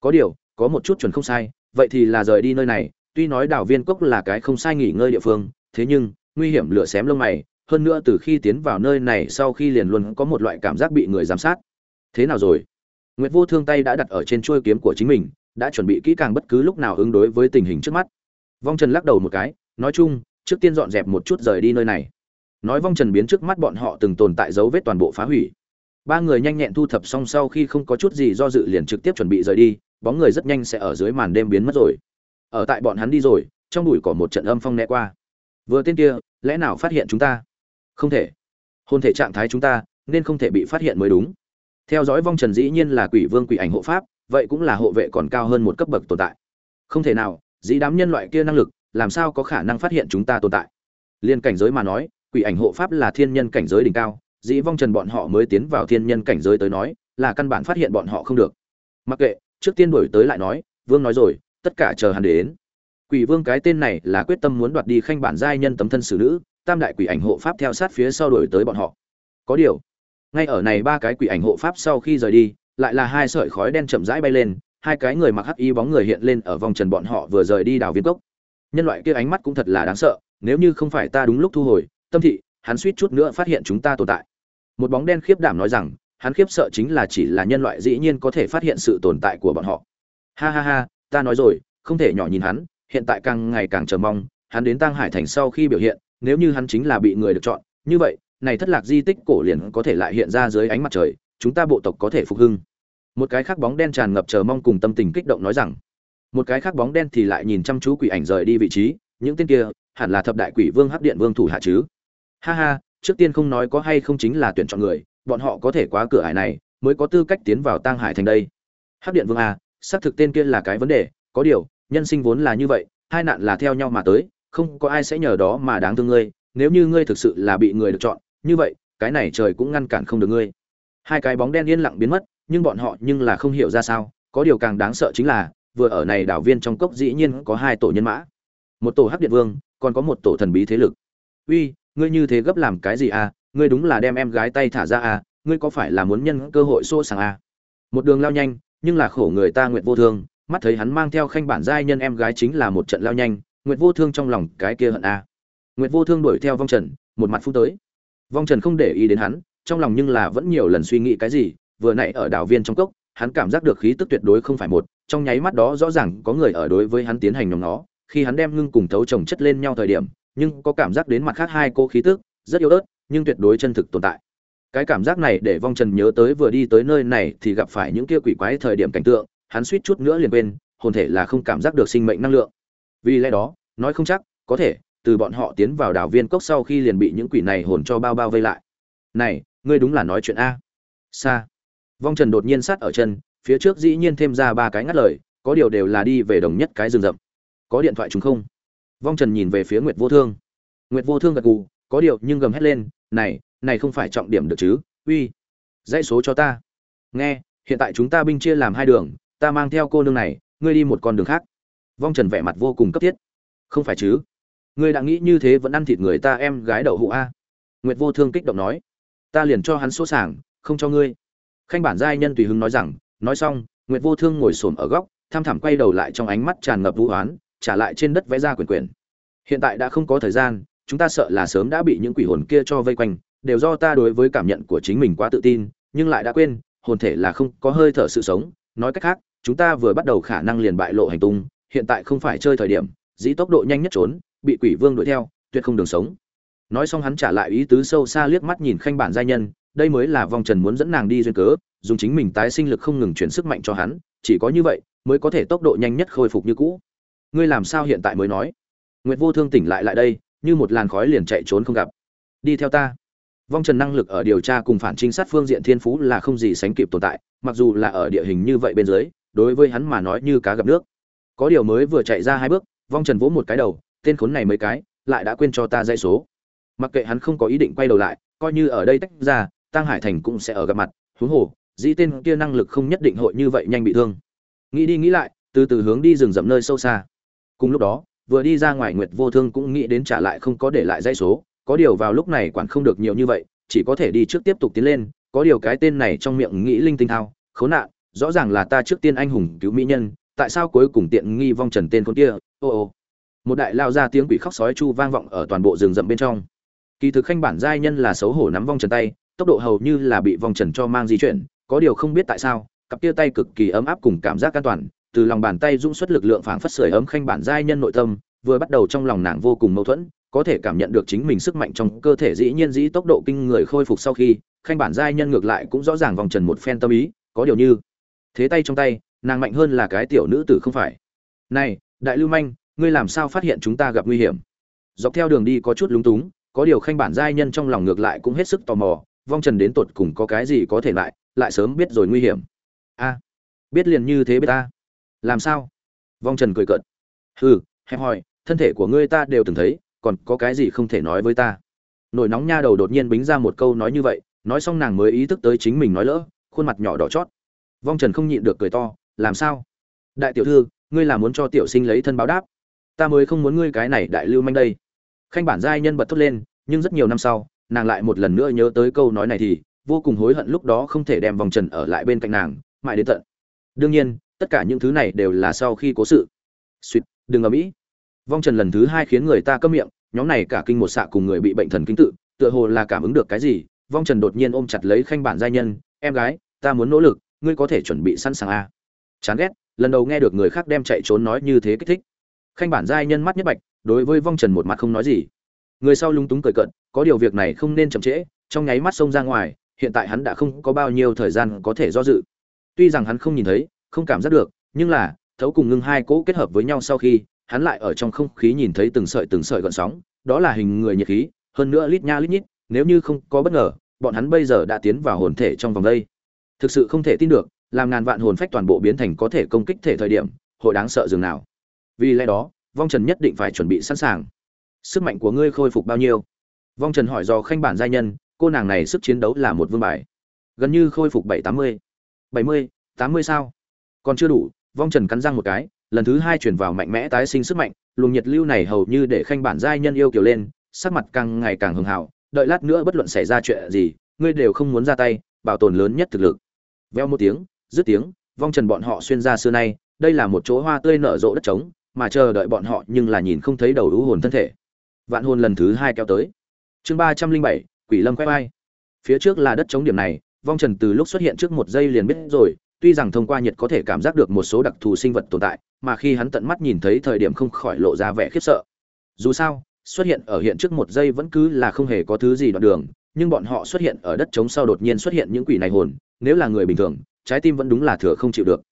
Có điều, có một chút chuẩn không sai, vậy thì là rời đi nơi này, tuy nói đảo viên cốc là cái không sai nghỉ ngơi địa phương, thế nhưng, nguy hiểm lửa xém lông mày, hơn nữa từ khi tiến vào nơi này sau khi liền luôn có một loại cảm giác bị người giám sát. Thế nào rồi? Nguyệt vô thương tay đã đặt ở trên chuôi kiếm của chính mình đã chuẩn bị kỹ càng bất cứ lúc nào ứng đối với tình hình trước mắt. Vong trần lắc đầu một cái, nói chung, trước tiên dọn dẹp một chút rời đi nơi này. Nói vong trần biến trước mắt bọn họ từng tồn tại dấu vết toàn bộ phá hủy. Ba người nhanh nhẹn thu thập xong sau khi không có chút gì do dự liền trực tiếp chuẩn bị rời đi, bóng người rất nhanh sẽ ở dưới màn đêm biến mất rồi. Ở tại bọn hắn đi rồi, trong bụi cỏ một trận âm phong né qua. Vừa tên kia, lẽ nào phát hiện chúng ta? Không thể. Hôn thể trạng thái chúng ta, nên không thể bị phát hiện mới đúng. Theo dõi vong trần dĩ nhiên là quỷ vương quỷ ảnh hộ pháp vậy cũng là hộ vệ còn cao hơn một cấp bậc tồn tại. Không thể nào, dĩ đám nhân loại kia năng lực, làm sao có khả năng phát hiện chúng ta tồn tại? Liên cảnh giới mà nói, quỷ ảnh hộ pháp là thiên nhân cảnh giới đỉnh cao, dĩ vong trần bọn họ mới tiến vào thiên nhân cảnh giới tới nói, là căn bản phát hiện bọn họ không được. Mặc kệ, trước tiên đổi tới lại nói, vương nói rồi, tất cả chờ hắn đến. Quỷ vương cái tên này là quyết tâm muốn đoạt đi khanh bản giai nhân tấm thân xử nữ, tam đại quỷ ảnh hộ pháp theo sát phía sau đổi tới bọn họ. Có điều, ngay ở này ba cái quỷ ảnh hộ pháp sau khi rời đi lại là hai sợi khói đen chậm rãi bay lên, hai cái người mặc hắc y bóng người hiện lên ở vòng trần bọn họ vừa rời đi đào viên cốc. Nhân loại kia ánh mắt cũng thật là đáng sợ, nếu như không phải ta đúng lúc thu hồi, tâm thị, hắn suýt chút nữa phát hiện chúng ta tồn tại. Một bóng đen khiếp đảm nói rằng, hắn khiếp sợ chính là chỉ là nhân loại dĩ nhiên có thể phát hiện sự tồn tại của bọn họ. Ha ha ha, ta nói rồi, không thể nhỏ nhìn hắn, hiện tại càng ngày càng chờ mong, hắn đến tăng hải thành sau khi biểu hiện, nếu như hắn chính là bị người được chọn, như vậy, này thất lạc di tích cổ liền có thể lại hiện ra dưới ánh mặt trời, chúng ta bộ tộc có thể phục hưng một cái khác bóng đen tràn ngập chờ mong cùng tâm tình kích động nói rằng, một cái khác bóng đen thì lại nhìn chăm chú quỷ ảnh rời đi vị trí, những tên kia hẳn là thập đại quỷ vương hấp điện vương thủ hạ chứ? Ha ha, trước tiên không nói có hay không chính là tuyển chọn người, bọn họ có thể quá cửa hải này mới có tư cách tiến vào tang hải thành đây. Hấp điện vương a xác thực tên kia là cái vấn đề, có điều, nhân sinh vốn là như vậy, hai nạn là theo nhau mà tới, không có ai sẽ nhờ đó mà đáng thương ngươi, nếu như ngươi thực sự là bị người được chọn, như vậy, cái này trời cũng ngăn cản không được ngươi. Hai cái bóng đen yên lặng biến mất nhưng bọn họ nhưng là không hiểu ra sao, có điều càng đáng sợ chính là, vừa ở này đảo viên trong cốc dĩ nhiên có hai tổ nhân mã. Một tổ hắc điện vương, còn có một tổ thần bí thế lực. Uy, ngươi như thế gấp làm cái gì à? Ngươi đúng là đem em gái tay thả ra à? Ngươi có phải là muốn nhân cơ hội xô sàng à? Một đường lao nhanh, nhưng là khổ người ta nguyện vô thương, mắt thấy hắn mang theo khanh bản giai nhân em gái chính là một trận lao nhanh, nguyệt vô thương trong lòng cái kia hận à. nguyệt vô thương đuổi theo vong trần, một mặt phút tới. Vong trần không để ý đến hắn, trong lòng nhưng là vẫn nhiều lần suy nghĩ cái gì vừa nãy ở đảo viên trong cốc, hắn cảm giác được khí tức tuyệt đối không phải một, trong nháy mắt đó rõ ràng có người ở đối với hắn tiến hành nhóm nó. Khi hắn đem ngưng cùng thấu chồng chất lên nhau thời điểm, nhưng có cảm giác đến mặt khác hai cô khí tức, rất yếu ớt, nhưng tuyệt đối chân thực tồn tại. Cái cảm giác này để vong trần nhớ tới vừa đi tới nơi này thì gặp phải những kia quỷ quái thời điểm cảnh tượng, hắn suýt chút nữa liền quên, hồn thể là không cảm giác được sinh mệnh năng lượng. Vì lẽ đó, nói không chắc, có thể, từ bọn họ tiến vào đảo viên cốc sau khi liền bị những quỷ này hồn cho bao bao vây lại. Này, ngươi đúng là nói chuyện a. Sa vong trần đột nhiên sát ở chân, phía trước dĩ nhiên thêm ra ba cái ngắt lời, có điều đều là đi về đồng nhất cái rừng rậm. Có điện thoại chúng không? Vong trần nhìn về phía nguyệt vô thương. Nguyệt vô thương gật gù, có điều nhưng gầm hét lên, này này không phải trọng điểm được chứ, uy, dãy số cho ta. Nghe, hiện tại chúng ta binh chia làm hai đường, ta mang theo cô nương này, ngươi đi một con đường khác. Vong trần vẻ mặt vô cùng cấp thiết. Không phải chứ, ngươi đã nghĩ như thế vẫn ăn thịt người ta em gái đậu hụ a? Nguyệt vô thương kích động nói. Ta liền cho hắn số sảng không cho ngươi khanh bản giai nhân tùy hứng nói rằng nói xong nguyệt vô thương ngồi xổm ở góc tham thẳm quay đầu lại trong ánh mắt tràn ngập vũ oán, trả lại trên đất vẽ ra quyền quyền. Hiện tại đã không có thời gian chúng ta sợ là sớm đã bị những quỷ hồn kia cho vây quanh đều do ta đối với cảm nhận của chính mình quá tự tin nhưng lại đã quên hồn thể là không có hơi thở sự sống. Nói cách khác chúng ta vừa bắt đầu khả năng liền bại lộ hành tung hiện tại không phải chơi thời điểm dĩ tốc độ nhanh nhất trốn bị quỷ vương đuổi theo tuyệt không đường sống. Nói xong hắn trả lại ý tứ sâu xa liếc mắt nhìn khanh bản giai nhân đây mới là vong trần muốn dẫn nàng đi duyên cớ, dùng chính mình tái sinh lực không ngừng chuyển sức mạnh cho hắn, chỉ có như vậy mới có thể tốc độ nhanh nhất khôi phục như cũ. Ngươi làm sao hiện tại mới nói? Nguyệt vô thương tỉnh lại lại đây, như một làn khói liền chạy trốn không gặp. Đi theo ta. Vong trần năng lực ở điều tra cùng phản trinh sát phương diện thiên phú là không gì sánh kịp tồn tại, mặc dù là ở địa hình như vậy bên dưới, đối với hắn mà nói như cá gặp nước. Có điều mới vừa chạy ra hai bước, vong trần vỗ một cái đầu, tên khốn này mấy cái, lại đã quên cho ta dây số. Mặc kệ hắn không có ý định quay đầu lại, coi như ở đây tách ra tăng hải thành cũng sẽ ở gặp mặt, huống hồ, dĩ tên kia năng lực không nhất định hội như vậy nhanh bị thương. Nghĩ đi nghĩ lại, từ từ hướng đi rừng rậm nơi sâu xa. Cùng lúc đó, vừa đi ra ngoài nguyệt vô thương cũng nghĩ đến trả lại không có để lại dây số, có điều vào lúc này quản không được nhiều như vậy, chỉ có thể đi trước tiếp tục tiến lên, có điều cái tên này trong miệng nghĩ linh tinh thao, khốn nạn, rõ ràng là ta trước tiên anh hùng cứu mỹ nhân, tại sao cuối cùng tiện nghi vong trần tên con kia, ô ô. Một đại lao ra tiếng quỷ khóc sói chu vang vọng ở toàn bộ rừng rậm bên trong. Kỳ thực khanh bản giai nhân là xấu hổ nắm vong trần tay tốc độ hầu như là bị vòng trần cho mang di chuyển, có điều không biết tại sao, cặp tia tay cực kỳ ấm áp cùng cảm giác an toàn, từ lòng bàn tay dung xuất lực lượng phảng phất sưởi ấm khanh bản giai nhân nội tâm, vừa bắt đầu trong lòng nàng vô cùng mâu thuẫn, có thể cảm nhận được chính mình sức mạnh trong cơ thể dĩ nhiên dĩ tốc độ kinh người khôi phục sau khi, khanh bản giai nhân ngược lại cũng rõ ràng vòng trần một phen tâm ý, có điều như, thế tay trong tay, nàng mạnh hơn là cái tiểu nữ tử không phải. Này, đại lưu manh, ngươi làm sao phát hiện chúng ta gặp nguy hiểm? Dọc theo đường đi có chút lúng túng, có điều khanh bản giai nhân trong lòng ngược lại cũng hết sức tò mò vong trần đến tột cùng có cái gì có thể lại lại sớm biết rồi nguy hiểm. A, biết liền như thế biết ta. Làm sao? Vong trần cười cợt. Hừ, hẹp hòi, thân thể của ngươi ta đều từng thấy, còn có cái gì không thể nói với ta? Nổi nóng nha đầu đột nhiên bính ra một câu nói như vậy, nói xong nàng mới ý thức tới chính mình nói lỡ, khuôn mặt nhỏ đỏ chót. Vong trần không nhịn được cười to, làm sao? Đại tiểu thư, ngươi là muốn cho tiểu sinh lấy thân báo đáp. Ta mới không muốn ngươi cái này đại lưu manh đây. Khanh bản giai nhân bật thốt lên, nhưng rất nhiều năm sau nàng lại một lần nữa nhớ tới câu nói này thì vô cùng hối hận lúc đó không thể đem vòng trần ở lại bên cạnh nàng, mãi đến tận. Đương nhiên, tất cả những thứ này đều là sau khi cố sự. Suýt đừng ở mỹ vong trần lần thứ hai khiến người ta câm miệng, nhóm này cả kinh một xạ cùng người bị bệnh thần kinh tự, tựa hồ là cảm ứng được cái gì vong trần đột nhiên ôm chặt lấy khanh bản giai nhân, em gái, ta muốn nỗ lực, ngươi có thể chuẩn bị sẵn sàng a à. chán ghét, lần đầu nghe được người khác đem chạy trốn nói như thế kích thích. Khanh bản giai nhân mắt nhất bạch, đối với vong trần một mặt không nói gì người sau lúng túng cười cận có điều việc này không nên chậm trễ, trong nháy mắt xông ra ngoài, hiện tại hắn đã không có bao nhiêu thời gian có thể do dự. Tuy rằng hắn không nhìn thấy, không cảm giác được, nhưng là, thấu cùng ngưng hai cỗ kết hợp với nhau sau khi, hắn lại ở trong không khí nhìn thấy từng sợi từng sợi gợn sóng, đó là hình người nhiệt khí, hơn nữa lít nha lít nhít, nếu như không có bất ngờ, bọn hắn bây giờ đã tiến vào hồn thể trong vòng đây. Thực sự không thể tin được, làm ngàn vạn hồn phách toàn bộ biến thành có thể công kích thể thời điểm, hội đáng sợ dường nào. Vì lẽ đó, vong trần nhất định phải chuẩn bị sẵn sàng sức mạnh của ngươi khôi phục bao nhiêu? Vong trần hỏi do khanh bản giai nhân, cô nàng này sức chiến đấu là một vương bài. Gần như khôi phục bảy tám mươi. Bảy mươi, tám mươi sao? Còn chưa đủ, vong trần cắn răng một cái, lần thứ hai chuyển vào mạnh mẽ tái sinh sức mạnh, luồng nhiệt lưu này hầu như để khanh bản giai nhân yêu kiểu lên, sắc mặt càng ngày càng hưng hào, đợi lát nữa bất luận xảy ra chuyện gì, ngươi đều không muốn ra tay, bảo tồn lớn nhất thực lực. Veo một tiếng, dứt tiếng, vong trần bọn họ xuyên ra xưa nay, đây là một chỗ hoa tươi nở rộ đất trống, mà chờ đợi bọn họ nhưng là nhìn không thấy đầu ưu hồn thân thể vạn hồn lần thứ hai kéo tới. Chương ba trăm linh bảy, quỷ lâm quay vai. Phía trước là đất chống điểm này, vong trần từ lúc xuất hiện trước một giây liền biết rồi, tuy rằng thông qua nhiệt có thể cảm giác được một số đặc thù sinh vật tồn tại, mà khi hắn tận mắt nhìn thấy thời điểm không khỏi lộ ra vẻ khiếp sợ. Dù sao, xuất hiện ở hiện trước một giây vẫn cứ là không hề có thứ gì đoạn đường, nhưng bọn họ xuất hiện ở đất trống sau đột nhiên xuất hiện những quỷ này hồn, nếu là người bình thường, trái tim vẫn đúng là thừa không chịu được.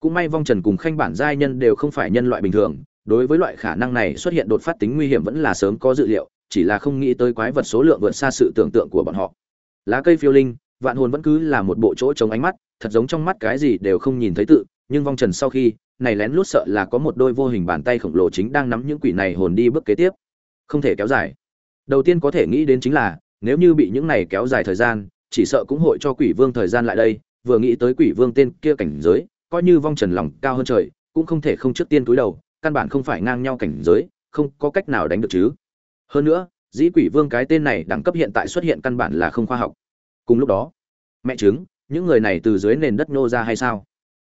Cũng may vong trần cùng khanh bản giai nhân đều không phải nhân loại bình thường đối với loại khả năng này xuất hiện đột phát tính nguy hiểm vẫn là sớm có dự liệu, chỉ là không nghĩ tới quái vật số lượng vượt xa sự tưởng tượng của bọn họ. Lá cây phiêu linh, vạn hồn vẫn cứ là một bộ chỗ chống ánh mắt, thật giống trong mắt cái gì đều không nhìn thấy tự, nhưng vong trần sau khi, này lén lút sợ là có một đôi vô hình bàn tay khổng lồ chính đang nắm những quỷ này hồn đi bước kế tiếp. Không thể kéo dài. Đầu tiên có thể nghĩ đến chính là, nếu như bị những này kéo dài thời gian, chỉ sợ cũng hội cho quỷ vương thời gian lại đây, vừa nghĩ tới quỷ vương tên kia cảnh giới, coi như vong trần lòng cao hơn trời, cũng không thể không trước tiên túi đầu căn bản không phải ngang nhau cảnh giới, không có cách nào đánh được chứ. Hơn nữa, dĩ quỷ vương cái tên này đẳng cấp hiện tại xuất hiện căn bản là không khoa học. Cùng lúc đó, mẹ chứng, những người này từ dưới nền đất nô ra hay sao?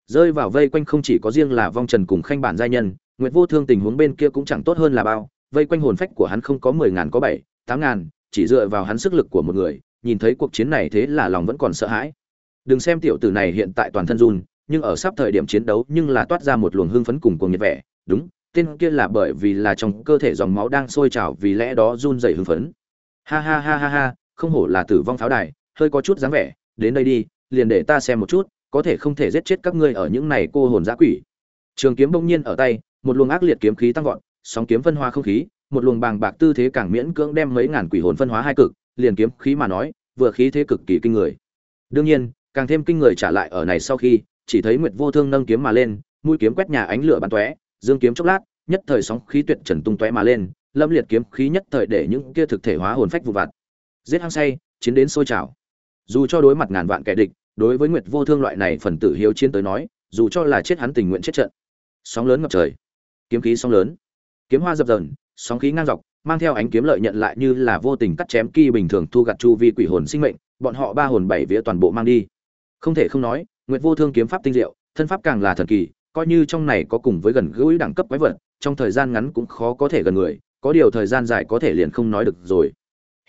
Rơi vào vây quanh không chỉ có riêng là vong trần cùng khanh bản giai nhân, nguyệt vô thương tình huống bên kia cũng chẳng tốt hơn là bao. Vây quanh hồn phách của hắn không có mười ngàn có bảy, tám ngàn, chỉ dựa vào hắn sức lực của một người, nhìn thấy cuộc chiến này thế là lòng vẫn còn sợ hãi. Đừng xem tiểu tử này hiện tại toàn thân run, nhưng ở sắp thời điểm chiến đấu nhưng là toát ra một luồng hưng phấn cùng cuồng nhiệt vẻ đúng, tên kia là bởi vì là trong cơ thể dòng máu đang sôi trào vì lẽ đó run dày hưng phấn. Ha ha ha ha ha, không hổ là tử vong pháo đài, hơi có chút dáng vẻ, đến đây đi, liền để ta xem một chút, có thể không thể giết chết các ngươi ở những này cô hồn giã quỷ. Trường kiếm bỗng nhiên ở tay, một luồng ác liệt kiếm khí tăng vọt, sóng kiếm phân hóa không khí, một luồng bàng bạc tư thế càng miễn cưỡng đem mấy ngàn quỷ hồn phân hóa hai cực, liền kiếm khí mà nói, vừa khí thế cực kỳ kinh người. Đương nhiên, càng thêm kinh người trả lại ở này sau khi, chỉ thấy nguyệt vô thương nâng kiếm mà lên, mũi kiếm quét nhà ánh lửa bắn tóe dương kiếm chốc lát, nhất thời sóng khí tuyệt trần tung tóe mà lên, lâm liệt kiếm khí nhất thời để những kia thực thể hóa hồn phách vụ vặt. Giết hăng say, chiến đến sôi trào. Dù cho đối mặt ngàn vạn kẻ địch, đối với nguyệt vô thương loại này phần tử hiếu chiến tới nói, dù cho là chết hắn tình nguyện chết trận. Sóng lớn ngập trời. Kiếm khí sóng lớn. Kiếm hoa dập dờn, sóng khí ngang dọc, mang theo ánh kiếm lợi nhận lại như là vô tình cắt chém kỳ bình thường thu gặt chu vi quỷ hồn sinh mệnh, bọn họ ba hồn bảy vía toàn bộ mang đi. Không thể không nói, nguyệt vô thương kiếm pháp tinh diệu, thân pháp càng là thần kỳ coi như trong này có cùng với gần gũi đẳng cấp quái vật, trong thời gian ngắn cũng khó có thể gần người, có điều thời gian dài có thể liền không nói được rồi.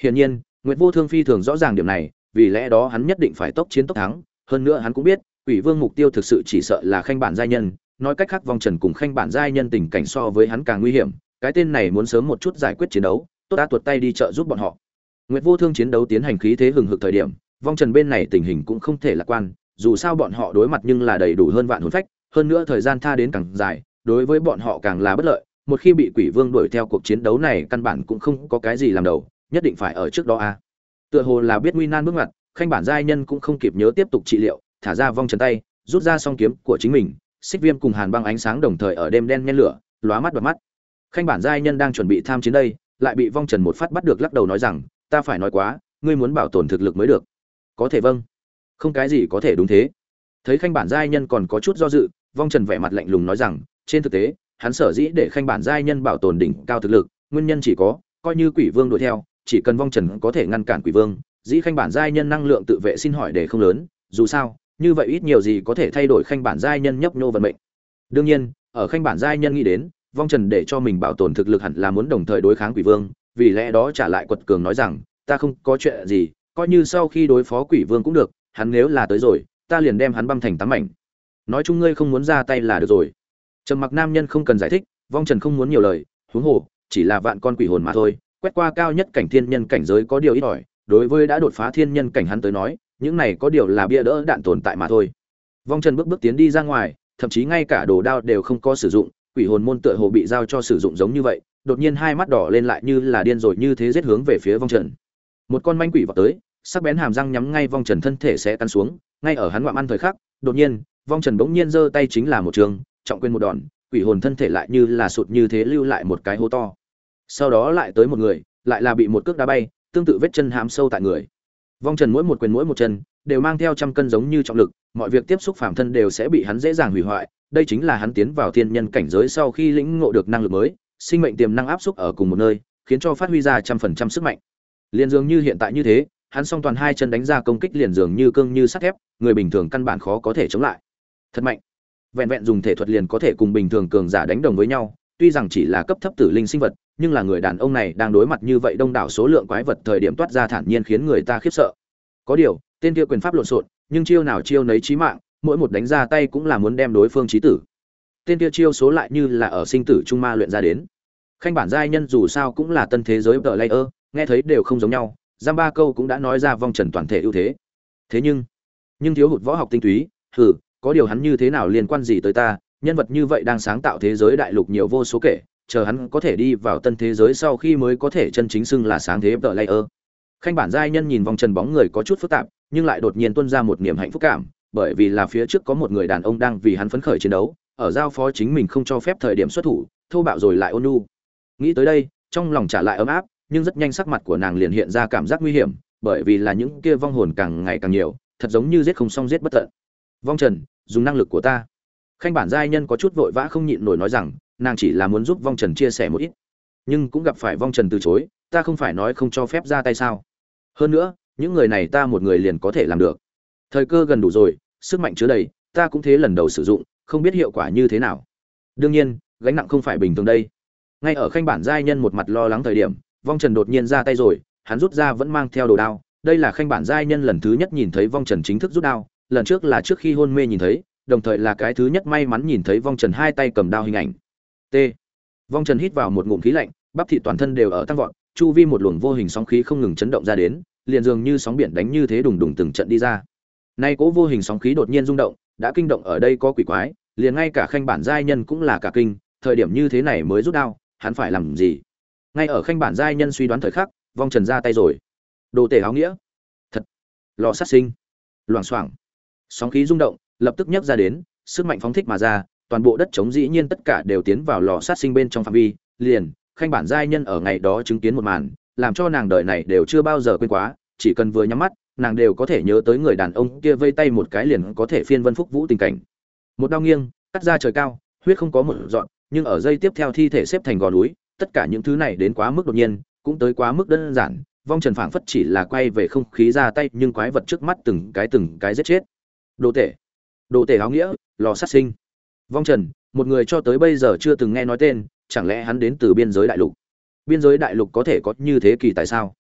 Hiển nhiên, nguyệt vô thương phi thường rõ ràng điểm này, vì lẽ đó hắn nhất định phải tốc chiến tốc thắng, hơn nữa hắn cũng biết, quỷ vương mục tiêu thực sự chỉ sợ là khanh bản giai nhân, nói cách khác vong trần cùng khanh bản giai nhân tình cảnh so với hắn càng nguy hiểm, cái tên này muốn sớm một chút giải quyết chiến đấu, tốt đã tuột tay đi trợ giúp bọn họ. Nguyệt vô thương chiến đấu tiến hành khí thế hừng hực thời điểm vong trần bên này tình hình cũng không thể lạc quan, dù sao bọn họ đối mặt nhưng là đầy đủ hơn vạn hồn phách hơn nữa thời gian tha đến càng dài, đối với bọn họ càng là bất lợi. Một khi bị quỷ vương đuổi theo cuộc chiến đấu này căn bản cũng không có cái gì làm đầu, nhất định phải ở trước đó a tựa hồ là biết nguy nan bước ngoặt, khanh bản giai nhân cũng không kịp nhớ tiếp tục trị liệu, thả ra vong trần tay, rút ra song kiếm của chính mình, xích viêm cùng hàn băng ánh sáng đồng thời ở đêm đen nhen lửa, lóa mắt bật mắt. Khanh bản giai nhân đang chuẩn bị tham chiến đây, lại bị vong trần một phát bắt được lắc đầu nói rằng, ta phải nói quá, ngươi muốn bảo tồn thực lực mới được. Có thể vâng. Không cái gì có thể đúng thế thấy khanh bản giai nhân còn có chút do dự, vong trần vẻ mặt lạnh lùng nói rằng, trên thực tế, hắn sở dĩ để khanh bản giai nhân bảo tồn đỉnh cao thực lực, nguyên nhân chỉ có, coi như quỷ vương đuổi theo, chỉ cần vong trần có thể ngăn cản quỷ vương, dĩ khanh bản giai nhân năng lượng tự vệ xin hỏi để không lớn, dù sao, như vậy ít nhiều gì có thể thay đổi khanh bản giai nhân nhấp nhô vận mệnh. Đương nhiên, ở khanh bản giai nhân nghĩ đến, vong trần để cho mình bảo tồn thực lực hẳn là muốn đồng thời đối kháng quỷ vương, vì lẽ đó trả lại quật cường nói rằng, ta không có chuyện gì, coi như sau khi đối phó quỷ vương cũng được, hắn nếu là tới rồi ta liền đem hắn băm thành tám mảnh. Nói chung ngươi không muốn ra tay là được rồi. Trầm mặc nam nhân không cần giải thích, vong trần không muốn nhiều lời, huống hồ, chỉ là vạn con quỷ hồn mà thôi, quét qua cao nhất cảnh thiên nhân cảnh giới có điều ít ỏi, đối với đã đột phá thiên nhân cảnh hắn tới nói, những này có điều là bia đỡ đạn tồn tại mà thôi. Vong trần bước bước tiến đi ra ngoài, thậm chí ngay cả đồ đao đều không có sử dụng, quỷ hồn môn tựa hồ bị giao cho sử dụng giống như vậy, đột nhiên hai mắt đỏ lên lại như là điên rồi như thế giết hướng về phía vong trần. Một con manh quỷ vào tới sắc bén hàm răng nhắm ngay vong trần thân thể sẽ tan xuống, ngay ở hắn ngoạm ăn thời khắc, đột nhiên, vong trần bỗng nhiên giơ tay chính là một trường, trọng quên một đòn, quỷ hồn thân thể lại như là sụt như thế lưu lại một cái hố to. Sau đó lại tới một người, lại là bị một cước đá bay, tương tự vết chân hãm sâu tại người. Vong trần mỗi một quyền mỗi một chân, đều mang theo trăm cân giống như trọng lực, mọi việc tiếp xúc phạm thân đều sẽ bị hắn dễ dàng hủy hoại, đây chính là hắn tiến vào thiên nhân cảnh giới sau khi lĩnh ngộ được năng lực mới, sinh mệnh tiềm năng áp xúc ở cùng một nơi, khiến cho phát huy ra trăm phần trăm sức mạnh. Liền dường như hiện tại như thế hắn song toàn hai chân đánh ra công kích liền dường như cương như sắt thép người bình thường căn bản khó có thể chống lại. Thật mạnh. Vẹn vẹn dùng thể thuật liền có thể cùng bình thường cường giả đánh đồng với nhau tuy rằng chỉ là cấp thấp tử linh sinh vật nhưng là người đàn ông này đang đối mặt như vậy đông đảo số lượng quái vật thời điểm toát ra thản nhiên khiến người ta khiếp sợ. Có điều tên kia quyền pháp lộn xộn nhưng chiêu nào chiêu nấy chí mạng mỗi một đánh ra tay cũng là muốn đem đối phương chí tử. Tên kia chiêu số lại như là ở sinh tử trung ma luyện ra đến. Khanh bản giai nhân dù sao cũng là tân thế giới player, nghe thấy đều không giống nhau giam ba câu cũng đã nói ra vong trần toàn thể ưu thế. Thế nhưng nhưng thiếu hụt võ học tinh túy thử có điều hắn như thế nào liên quan gì tới ta? Nhân vật như vậy đang sáng tạo thế giới đại lục nhiều vô số kể, chờ hắn có thể đi vào tân thế giới sau khi mới có thể chân chính xưng là sáng thế tờ layer khanh bản giai nhân nhìn vòng trần bóng người có chút phức tạp, nhưng lại đột nhiên tuôn ra một niềm hạnh phúc cảm, bởi vì là phía trước có một người đàn ông đang vì hắn phấn khởi chiến đấu, ở giao phó chính mình không cho phép thời điểm xuất thủ, thô bạo rồi lại ôn nhu. Nghĩ tới đây, trong lòng trả lại ấm áp nhưng rất nhanh sắc mặt của nàng liền hiện ra cảm giác nguy hiểm, bởi vì là những kia vong hồn càng ngày càng nhiều, thật giống như giết không xong giết bất tận. Vong trần, dùng năng lực của ta. Khanh bản giai nhân có chút vội vã không nhịn nổi nói rằng, nàng chỉ là muốn giúp vong trần chia sẻ một ít. Nhưng cũng gặp phải vong trần từ chối, ta không phải nói không cho phép ra tay sao? Hơn nữa, những người này ta một người liền có thể làm được. Thời cơ gần đủ rồi, sức mạnh chứa đầy, ta cũng thế lần đầu sử dụng, không biết hiệu quả như thế nào. Đương nhiên, gánh nặng không phải bình thường đây. Ngay ở khanh bản giai nhân một mặt lo lắng thời điểm vong trần đột nhiên ra tay rồi, hắn rút ra vẫn mang theo đồ đao. Đây là khanh bản giai nhân lần thứ nhất nhìn thấy vong trần chính thức rút đao. Lần trước là trước khi hôn mê nhìn thấy, đồng thời là cái thứ nhất may mắn nhìn thấy vong trần hai tay cầm đao hình ảnh. T. Vong trần hít vào một ngụm khí lạnh, bắp thịt toàn thân đều ở tăng vọt, chu vi một luồng vô hình sóng khí không ngừng chấn động ra đến, liền dường như sóng biển đánh như thế đùng đùng từng trận đi ra. Nay cố vô hình sóng khí đột nhiên rung động, đã kinh động ở đây có quỷ quái, liền ngay cả khanh bản giai nhân cũng là cả kinh, thời điểm như thế này mới rút đao, hắn phải làm gì? Ngay ở khanh bản giai nhân suy đoán thời khắc, vong trần ra tay rồi. Đồ tể áo nghĩa. Thật. Lò sát sinh. Loảng xoảng. Sóng khí rung động, lập tức nhấc ra đến, sức mạnh phóng thích mà ra, toàn bộ đất chống dĩ nhiên tất cả đều tiến vào lò sát sinh bên trong phạm vi. Liền, khanh bản giai nhân ở ngày đó chứng kiến một màn, làm cho nàng đời này đều chưa bao giờ quên quá, chỉ cần vừa nhắm mắt, nàng đều có thể nhớ tới người đàn ông kia vây tay một cái liền có thể phiên vân phúc vũ tình cảnh. Một đau nghiêng, cắt ra trời cao, huyết không có một dọn, nhưng ở dây tiếp theo thi thể xếp thành gò núi tất cả những thứ này đến quá mức đột nhiên, cũng tới quá mức đơn giản, vong trần phảng phất chỉ là quay về không khí ra tay, nhưng quái vật trước mắt từng cái từng cái giết chết. Đồ tể đồ tể áo nghĩa, lò sát sinh. Vong trần, một người cho tới bây giờ chưa từng nghe nói tên, chẳng lẽ hắn đến từ biên giới đại lục? Biên giới đại lục có thể có như thế kỳ tại sao?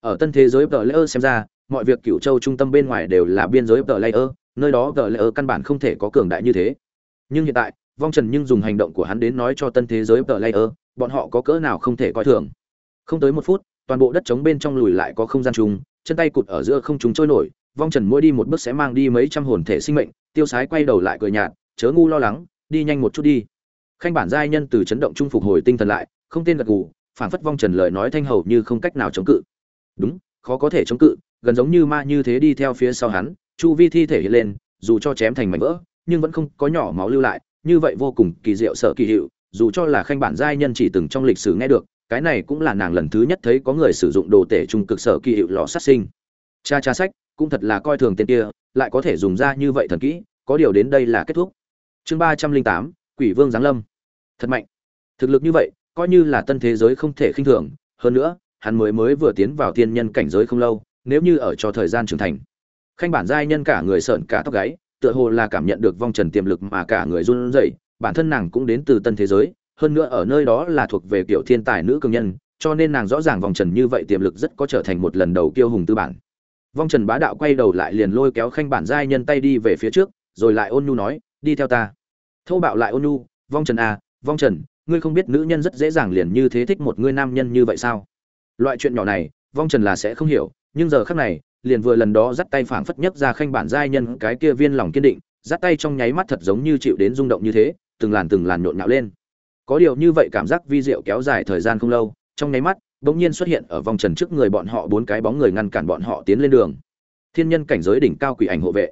Ở tân thế giới tờ lễ xem ra, mọi việc cựu châu trung tâm bên ngoài đều là biên giới tờ layer nơi đó tờ layer căn bản không thể có cường đại như thế. Nhưng hiện tại, vong trần nhưng dùng hành động của hắn đến nói cho tân thế giới tờ layer bọn họ có cỡ nào không thể coi thường. Không tới một phút, toàn bộ đất trống bên trong lùi lại có không gian trùng chân tay cụt ở giữa không chúng trôi nổi, vong trần mỗi đi một bước sẽ mang đi mấy trăm hồn thể sinh mệnh, tiêu sái quay đầu lại cười nhạt, chớ ngu lo lắng, đi nhanh một chút đi. Khanh bản giai nhân từ chấn động trung phục hồi tinh thần lại, không tên gật gù phản phất vong trần lời nói thanh hầu như không cách nào chống cự. Đúng, khó có thể chống cự, gần giống như ma như thế đi theo phía sau hắn, chu vi thi thể hiện lên, dù cho chém thành mảnh vỡ, nhưng vẫn không có nhỏ máu lưu lại, như vậy vô cùng kỳ diệu, sợ kỳ hiệu dù cho là khanh bản giai nhân chỉ từng trong lịch sử nghe được, cái này cũng là nàng lần thứ nhất thấy có người sử dụng đồ tể trung cực sở kỳ hiệu lò sát sinh. Cha cha sách, cũng thật là coi thường tên kia, lại có thể dùng ra như vậy thần kỹ, có điều đến đây là kết thúc. Chương ba trăm linh tám, quỷ vương giáng lâm. Thật mạnh. Thực lực như vậy, coi như là tân thế giới không thể khinh thường, hơn nữa, hắn mới mới vừa tiến vào tiên nhân cảnh giới không lâu, nếu như ở cho thời gian trưởng thành. Khanh bản giai nhân cả người sợn cả tóc gáy, tựa hồ là cảm nhận được vong trần tiềm lực mà cả người run rẩy bản thân nàng cũng đến từ tân thế giới, hơn nữa ở nơi đó là thuộc về kiểu thiên tài nữ cường nhân, cho nên nàng rõ ràng vong trần như vậy tiềm lực rất có trở thành một lần đầu kiêu hùng tư bản. Vong trần bá đạo quay đầu lại liền lôi kéo khanh bản giai nhân tay đi về phía trước, rồi lại ôn nhu nói, đi theo ta. Thâu bạo lại ôn nhu vong trần à vong trần, ngươi không biết nữ nhân rất dễ dàng liền như thế thích một ngươi nam nhân như vậy sao? Loại chuyện nhỏ này vong trần là sẽ không hiểu, nhưng giờ khắc này, liền vừa lần đó dắt tay phảng phất nhất ra khanh bản giai nhân cái kia viên lòng kiên định, dắt tay trong nháy mắt thật giống như chịu đến rung động như thế từng làn từng làn nhộn nhạo lên. Có điều như vậy cảm giác vi diệu kéo dài thời gian không lâu, trong nháy mắt, bỗng nhiên xuất hiện ở vòng trần trước người bọn họ bốn cái bóng người ngăn cản bọn họ tiến lên đường. Thiên nhân cảnh giới đỉnh cao quỷ ảnh hộ vệ.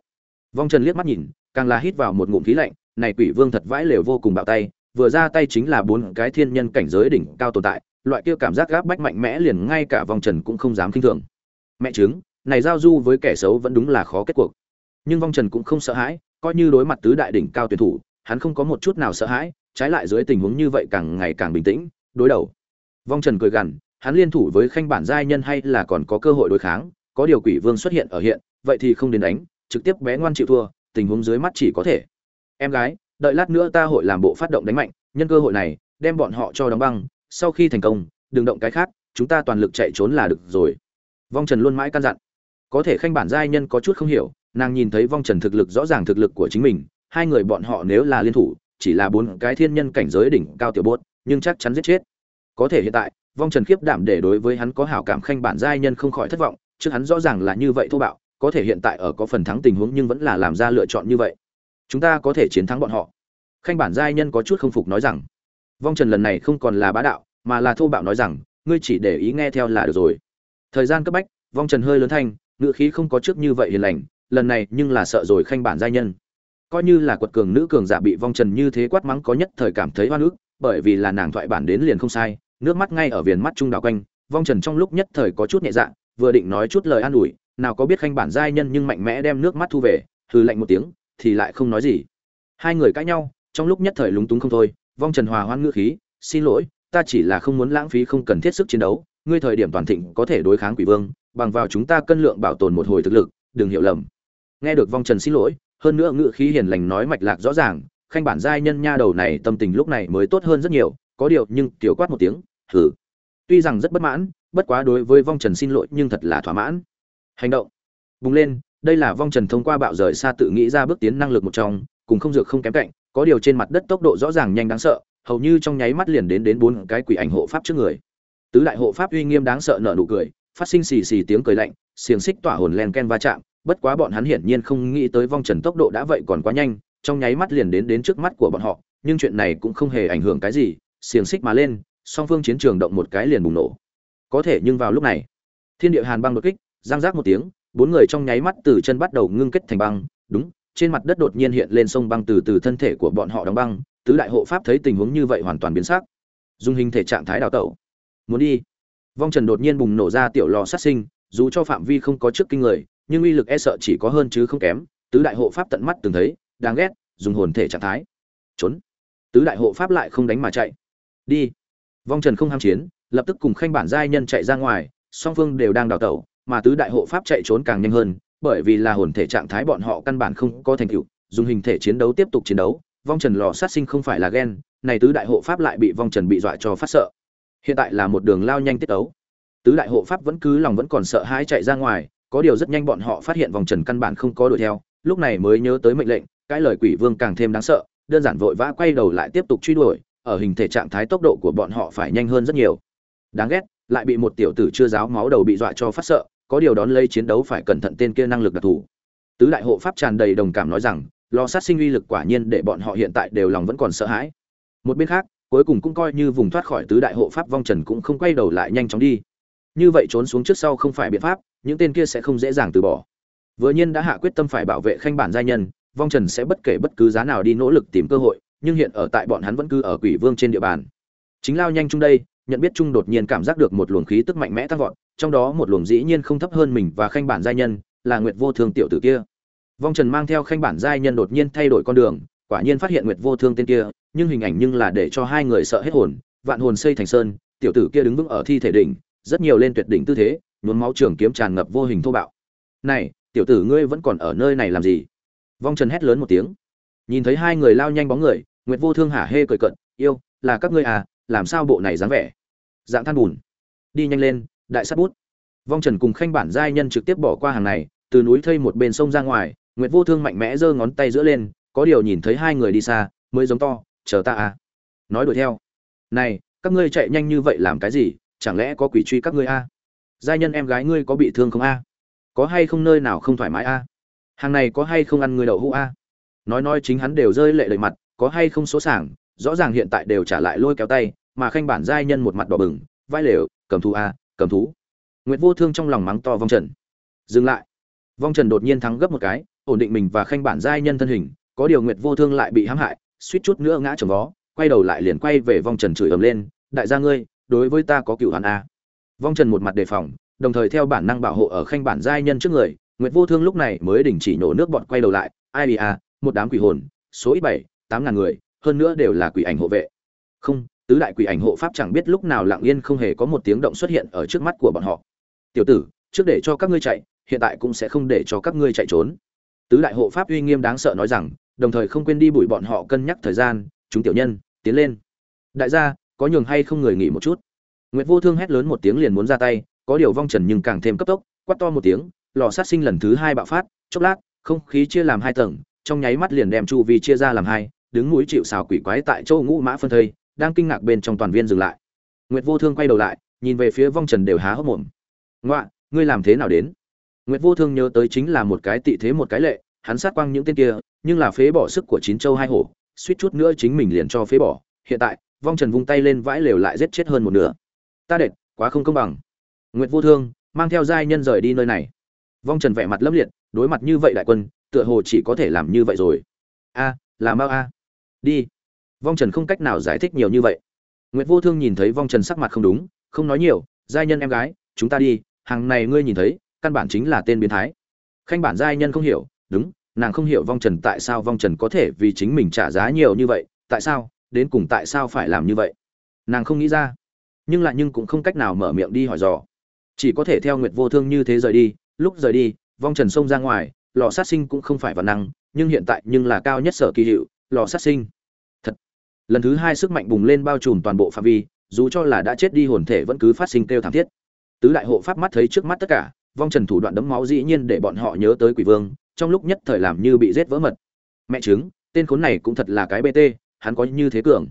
Vong trần liếc mắt nhìn, càng là hít vào một ngụm khí lạnh, này quỷ vương thật vãi lều vô cùng bạo tay, vừa ra tay chính là bốn cái thiên nhân cảnh giới đỉnh cao tồn tại, loại kia cảm giác gáp bách mạnh mẽ liền ngay cả vòng trần cũng không dám kinh thường. Mẹ chứng này giao du với kẻ xấu vẫn đúng là khó kết cuộc. Nhưng vong trần cũng không sợ hãi, coi như đối mặt tứ đại đỉnh cao tuyển thủ hắn không có một chút nào sợ hãi, trái lại dưới tình huống như vậy càng ngày càng bình tĩnh, đối đầu. Vong trần cười gằn, hắn liên thủ với khanh bản giai nhân hay là còn có cơ hội đối kháng, có điều quỷ vương xuất hiện ở hiện, vậy thì không đến đánh, trực tiếp bé ngoan chịu thua, tình huống dưới mắt chỉ có thể. Em gái, đợi lát nữa ta hội làm bộ phát động đánh mạnh, nhân cơ hội này, đem bọn họ cho đóng băng, sau khi thành công, đừng động cái khác, chúng ta toàn lực chạy trốn là được rồi. Vong trần luôn mãi căn dặn. Có thể khanh bản giai nhân có chút không hiểu, nàng nhìn thấy vong trần thực lực rõ ràng thực lực của chính mình hai người bọn họ nếu là liên thủ, chỉ là bốn cái thiên nhân cảnh giới đỉnh cao tiểu bốt, nhưng chắc chắn giết chết. Có thể hiện tại, vong trần khiếp đảm để đối với hắn có hảo cảm khanh bản giai nhân không khỏi thất vọng trước hắn rõ ràng là như vậy thô bạo, có thể hiện tại ở có phần thắng tình huống nhưng vẫn là làm ra lựa chọn như vậy. Chúng ta có thể chiến thắng bọn họ. Khanh bản giai nhân có chút không phục nói rằng, vong trần lần này không còn là bá đạo, mà là thô bạo nói rằng, ngươi chỉ để ý nghe theo là được rồi. Thời gian cấp bách, vong trần hơi lớn thanh ngựa khí không có trước như vậy hiền lành, lần này nhưng là sợ rồi khanh bản giai nhân coi như là quật cường nữ cường giả bị vong trần như thế quát mắng có nhất thời cảm thấy oan ức, bởi vì là nàng thoại bản đến liền không sai, nước mắt ngay ở viền mắt trung đào quanh, vong trần trong lúc nhất thời có chút nhẹ dạ vừa định nói chút lời an ủi, nào có biết khanh bản giai nhân nhưng mạnh mẽ đem nước mắt thu về, hừ lạnh một tiếng, thì lại không nói gì. Hai người cãi nhau, trong lúc nhất thời lúng túng không thôi, vong trần hòa hoan ngữ khí, xin lỗi, ta chỉ là không muốn lãng phí không cần thiết sức chiến đấu, ngươi thời điểm toàn thịnh có thể đối kháng quỷ vương, bằng vào chúng ta cân lượng bảo tồn một hồi thực lực, đừng hiểu lầm. Nghe được vong trần xin lỗi hơn nữa ngự khí hiền lành nói mạch lạc rõ ràng, khanh bản giai nhân nha đầu này tâm tình lúc này mới tốt hơn rất nhiều, có điều nhưng tiểu quát một tiếng thử tuy rằng rất bất mãn, bất quá đối với vong trần xin lỗi nhưng thật là thỏa mãn. Hành động. Bùng lên, đây là vong trần thông qua bạo rời xa tự nghĩ ra bước tiến năng lực một trong, cùng không dược không kém cạnh, có điều trên mặt đất tốc độ rõ ràng nhanh đáng sợ, hầu như trong nháy mắt liền đến đến bốn cái quỷ ảnh hộ pháp trước người. Tứ đại hộ pháp uy nghiêm đáng sợ nở nụ cười, phát sinh xì xì tiếng cười lạnh, xiềng xích tỏa hồn len ken va chạm bất quá bọn hắn hiển nhiên không nghĩ tới vong trần tốc độ đã vậy còn quá nhanh, trong nháy mắt liền đến đến trước mắt của bọn họ, nhưng chuyện này cũng không hề ảnh hưởng cái gì, xiềng xích mà lên, song phương chiến trường động một cái liền bùng nổ. Có thể nhưng vào lúc này, thiên địa hàn băng đột kích giang giác một tiếng, bốn người trong nháy mắt từ chân bắt đầu ngưng kết thành băng, đúng, trên mặt đất đột nhiên hiện lên sông băng từ từ thân thể của bọn họ đóng băng, tứ đại hộ pháp thấy tình huống như vậy hoàn toàn biến sắc. Dùng hình thể trạng thái đào tẩu. Muốn đi. Vong trần đột nhiên bùng nổ ra tiểu lò sát sinh, dù cho phạm vi không có trước kinh người nhưng uy lực e sợ chỉ có hơn chứ không kém, tứ đại hộ pháp tận mắt từng thấy, đáng ghét, dùng hồn thể trạng thái. Trốn. Tứ đại hộ pháp lại không đánh mà chạy. Đi. Vong trần không ham chiến, lập tức cùng khanh bản giai nhân chạy ra ngoài, song phương đều đang đào tẩu, mà tứ đại hộ pháp chạy trốn càng nhanh hơn, bởi vì là hồn thể trạng thái bọn họ căn bản không có thành tựu, dùng hình thể chiến đấu tiếp tục chiến đấu, vong trần lò sát sinh không phải là ghen, này tứ đại hộ pháp lại bị vong trần bị dọa cho phát sợ. Hiện tại là một đường lao nhanh tiết ấu tứ đại hộ pháp vẫn cứ lòng vẫn còn sợ hãi chạy ra ngoài có điều rất nhanh bọn họ phát hiện vòng trần căn bản không có đuổi theo, lúc này mới nhớ tới mệnh lệnh, cái lời quỷ vương càng thêm đáng sợ, đơn giản vội vã quay đầu lại tiếp tục truy đuổi, ở hình thể trạng thái tốc độ của bọn họ phải nhanh hơn rất nhiều. Đáng ghét, lại bị một tiểu tử chưa giáo máu đầu bị dọa cho phát sợ, có điều đón lấy chiến đấu phải cẩn thận tên kia năng lực đặc thù. Tứ đại hộ pháp tràn đầy đồng cảm nói rằng, lo sát sinh uy lực quả nhiên để bọn họ hiện tại đều lòng vẫn còn sợ hãi. Một bên khác, cuối cùng cũng coi như vùng thoát khỏi tứ đại hộ pháp vong trần cũng không quay đầu lại nhanh chóng đi. Như vậy trốn xuống trước sau không phải biện pháp những tên kia sẽ không dễ dàng từ bỏ. Vừa nhiên đã hạ quyết tâm phải bảo vệ khanh bản gia nhân, vong trần sẽ bất kể bất cứ giá nào đi nỗ lực tìm cơ hội, nhưng hiện ở tại bọn hắn vẫn cứ ở quỷ vương trên địa bàn. Chính lao nhanh chung đây, nhận biết chung đột nhiên cảm giác được một luồng khí tức mạnh mẽ tăng vọt, trong đó một luồng dĩ nhiên không thấp hơn mình và khanh bản gia nhân, là nguyệt vô thương tiểu tử kia. Vong trần mang theo khanh bản gia nhân đột nhiên thay đổi con đường, quả nhiên phát hiện nguyệt vô thương tên kia, nhưng hình ảnh nhưng là để cho hai người sợ hết hồn, vạn hồn xây thành sơn, tiểu tử kia đứng vững ở thi thể đỉnh, rất nhiều lên tuyệt đỉnh tư thế nhuốm máu trường kiếm tràn ngập vô hình thô bạo. Này, tiểu tử ngươi vẫn còn ở nơi này làm gì? Vong trần hét lớn một tiếng. Nhìn thấy hai người lao nhanh bóng người, nguyệt vô thương hả hê cười cận yêu, là các ngươi à làm sao bộ này dáng vẻ? Dạng than bùn. Đi nhanh lên, đại sát bút. Vong trần cùng khanh bản giai nhân trực tiếp bỏ qua hàng này, từ núi thây một bên sông ra ngoài, nguyệt vô thương mạnh mẽ giơ ngón tay giữa lên, có điều nhìn thấy hai người đi xa, mới giống to, chờ ta à. Nói đuổi theo. Này, các ngươi chạy nhanh như vậy làm cái gì? Chẳng lẽ có quỷ truy các ngươi a à? Giai nhân em gái ngươi có bị thương không a? Có hay không nơi nào không thoải mái a? Hàng này có hay không ăn người đậu hũ a? Nói nói chính hắn đều rơi lệ lệ mặt, có hay không số sảng, rõ ràng hiện tại đều trả lại lôi kéo tay, mà khanh bản giai nhân một mặt đỏ bừng, vai lều, cầm thú a, cầm thú. Nguyệt vô thương trong lòng mắng to vong trần. Dừng lại. Vong trần đột nhiên thắng gấp một cái, ổn định mình và khanh bản giai nhân thân hình, có điều nguyệt vô thương lại bị hãm hại, suýt chút nữa ngã trồng vó, quay đầu lại liền quay về vong trần chửi ầm lên, đại gia ngươi, đối với ta có cựu hàn a? Vong trần một mặt đề phòng, đồng thời theo bản năng bảo hộ ở khanh bản giai nhân trước người, nguyệt vô thương lúc này mới đình chỉ nổ nước bọt quay đầu lại, ai bị à? một đám quỷ hồn, số ít bảy, tám ngàn người, hơn nữa đều là quỷ ảnh hộ vệ. Không, tứ đại quỷ ảnh hộ pháp chẳng biết lúc nào lặng yên không hề có một tiếng động xuất hiện ở trước mắt của bọn họ. Tiểu tử, trước để cho các ngươi chạy, hiện tại cũng sẽ không để cho các ngươi chạy trốn. Tứ đại hộ pháp uy nghiêm đáng sợ nói rằng, đồng thời không quên đi bụi bọn họ cân nhắc thời gian, chúng tiểu nhân, tiến lên. Đại gia, có nhường hay không người nghỉ một chút? Nguyệt vô thương hét lớn một tiếng liền muốn ra tay, có điều vong trần nhưng càng thêm cấp tốc, quát to một tiếng, lò sát sinh lần thứ hai bạo phát, chốc lát, không khí chia làm hai tầng, trong nháy mắt liền đem chu vi chia ra làm hai, đứng mũi chịu sào quỷ quái tại châu ngũ mã phân thây, đang kinh ngạc bên trong toàn viên dừng lại. Nguyệt vô thương quay đầu lại, nhìn về phía vong trần đều há hốc mồm. Ngoạ, ngươi làm thế nào đến? Nguyệt vô thương nhớ tới chính là một cái tị thế một cái lệ, hắn sát quang những tên kia, nhưng là phế bỏ sức của chín châu hai hổ, suýt chút nữa chính mình liền cho phế bỏ, hiện tại, vong trần vung tay lên vãi lều lại giết chết hơn một nửa ta đệt quá không công bằng. Nguyệt vô thương mang theo giai nhân rời đi nơi này. Vong trần vẻ mặt lâm liệt đối mặt như vậy đại quân tựa hồ chỉ có thể làm như vậy rồi. A à, là mau a. Đi. Vong trần không cách nào giải thích nhiều như vậy. Nguyệt vô thương nhìn thấy vong trần sắc mặt không đúng không nói nhiều giai nhân em gái chúng ta đi hàng này ngươi nhìn thấy căn bản chính là tên biến thái. Khanh bản giai nhân không hiểu đúng nàng không hiểu vong trần tại sao vong trần có thể vì chính mình trả giá nhiều như vậy tại sao đến cùng tại sao phải làm như vậy. Nàng không nghĩ ra nhưng lại nhưng cũng không cách nào mở miệng đi hỏi dò. Chỉ có thể theo nguyệt vô thương như thế rời đi, lúc rời đi, vong trần sông ra ngoài, lò sát sinh cũng không phải văn năng, nhưng hiện tại nhưng là cao nhất sở kỳ hiệu, lò sát sinh. Thật. Lần thứ hai sức mạnh bùng lên bao trùm toàn bộ phạm vi, dù cho là đã chết đi hồn thể vẫn cứ phát sinh kêu thảm thiết. Tứ đại hộ pháp mắt thấy trước mắt tất cả, vong trần thủ đoạn đấm máu dĩ nhiên để bọn họ nhớ tới quỷ vương, trong lúc nhất thời làm như bị rết vỡ mật. Mẹ chứng, tên khốn này cũng thật là cái bt hắn có như thế cường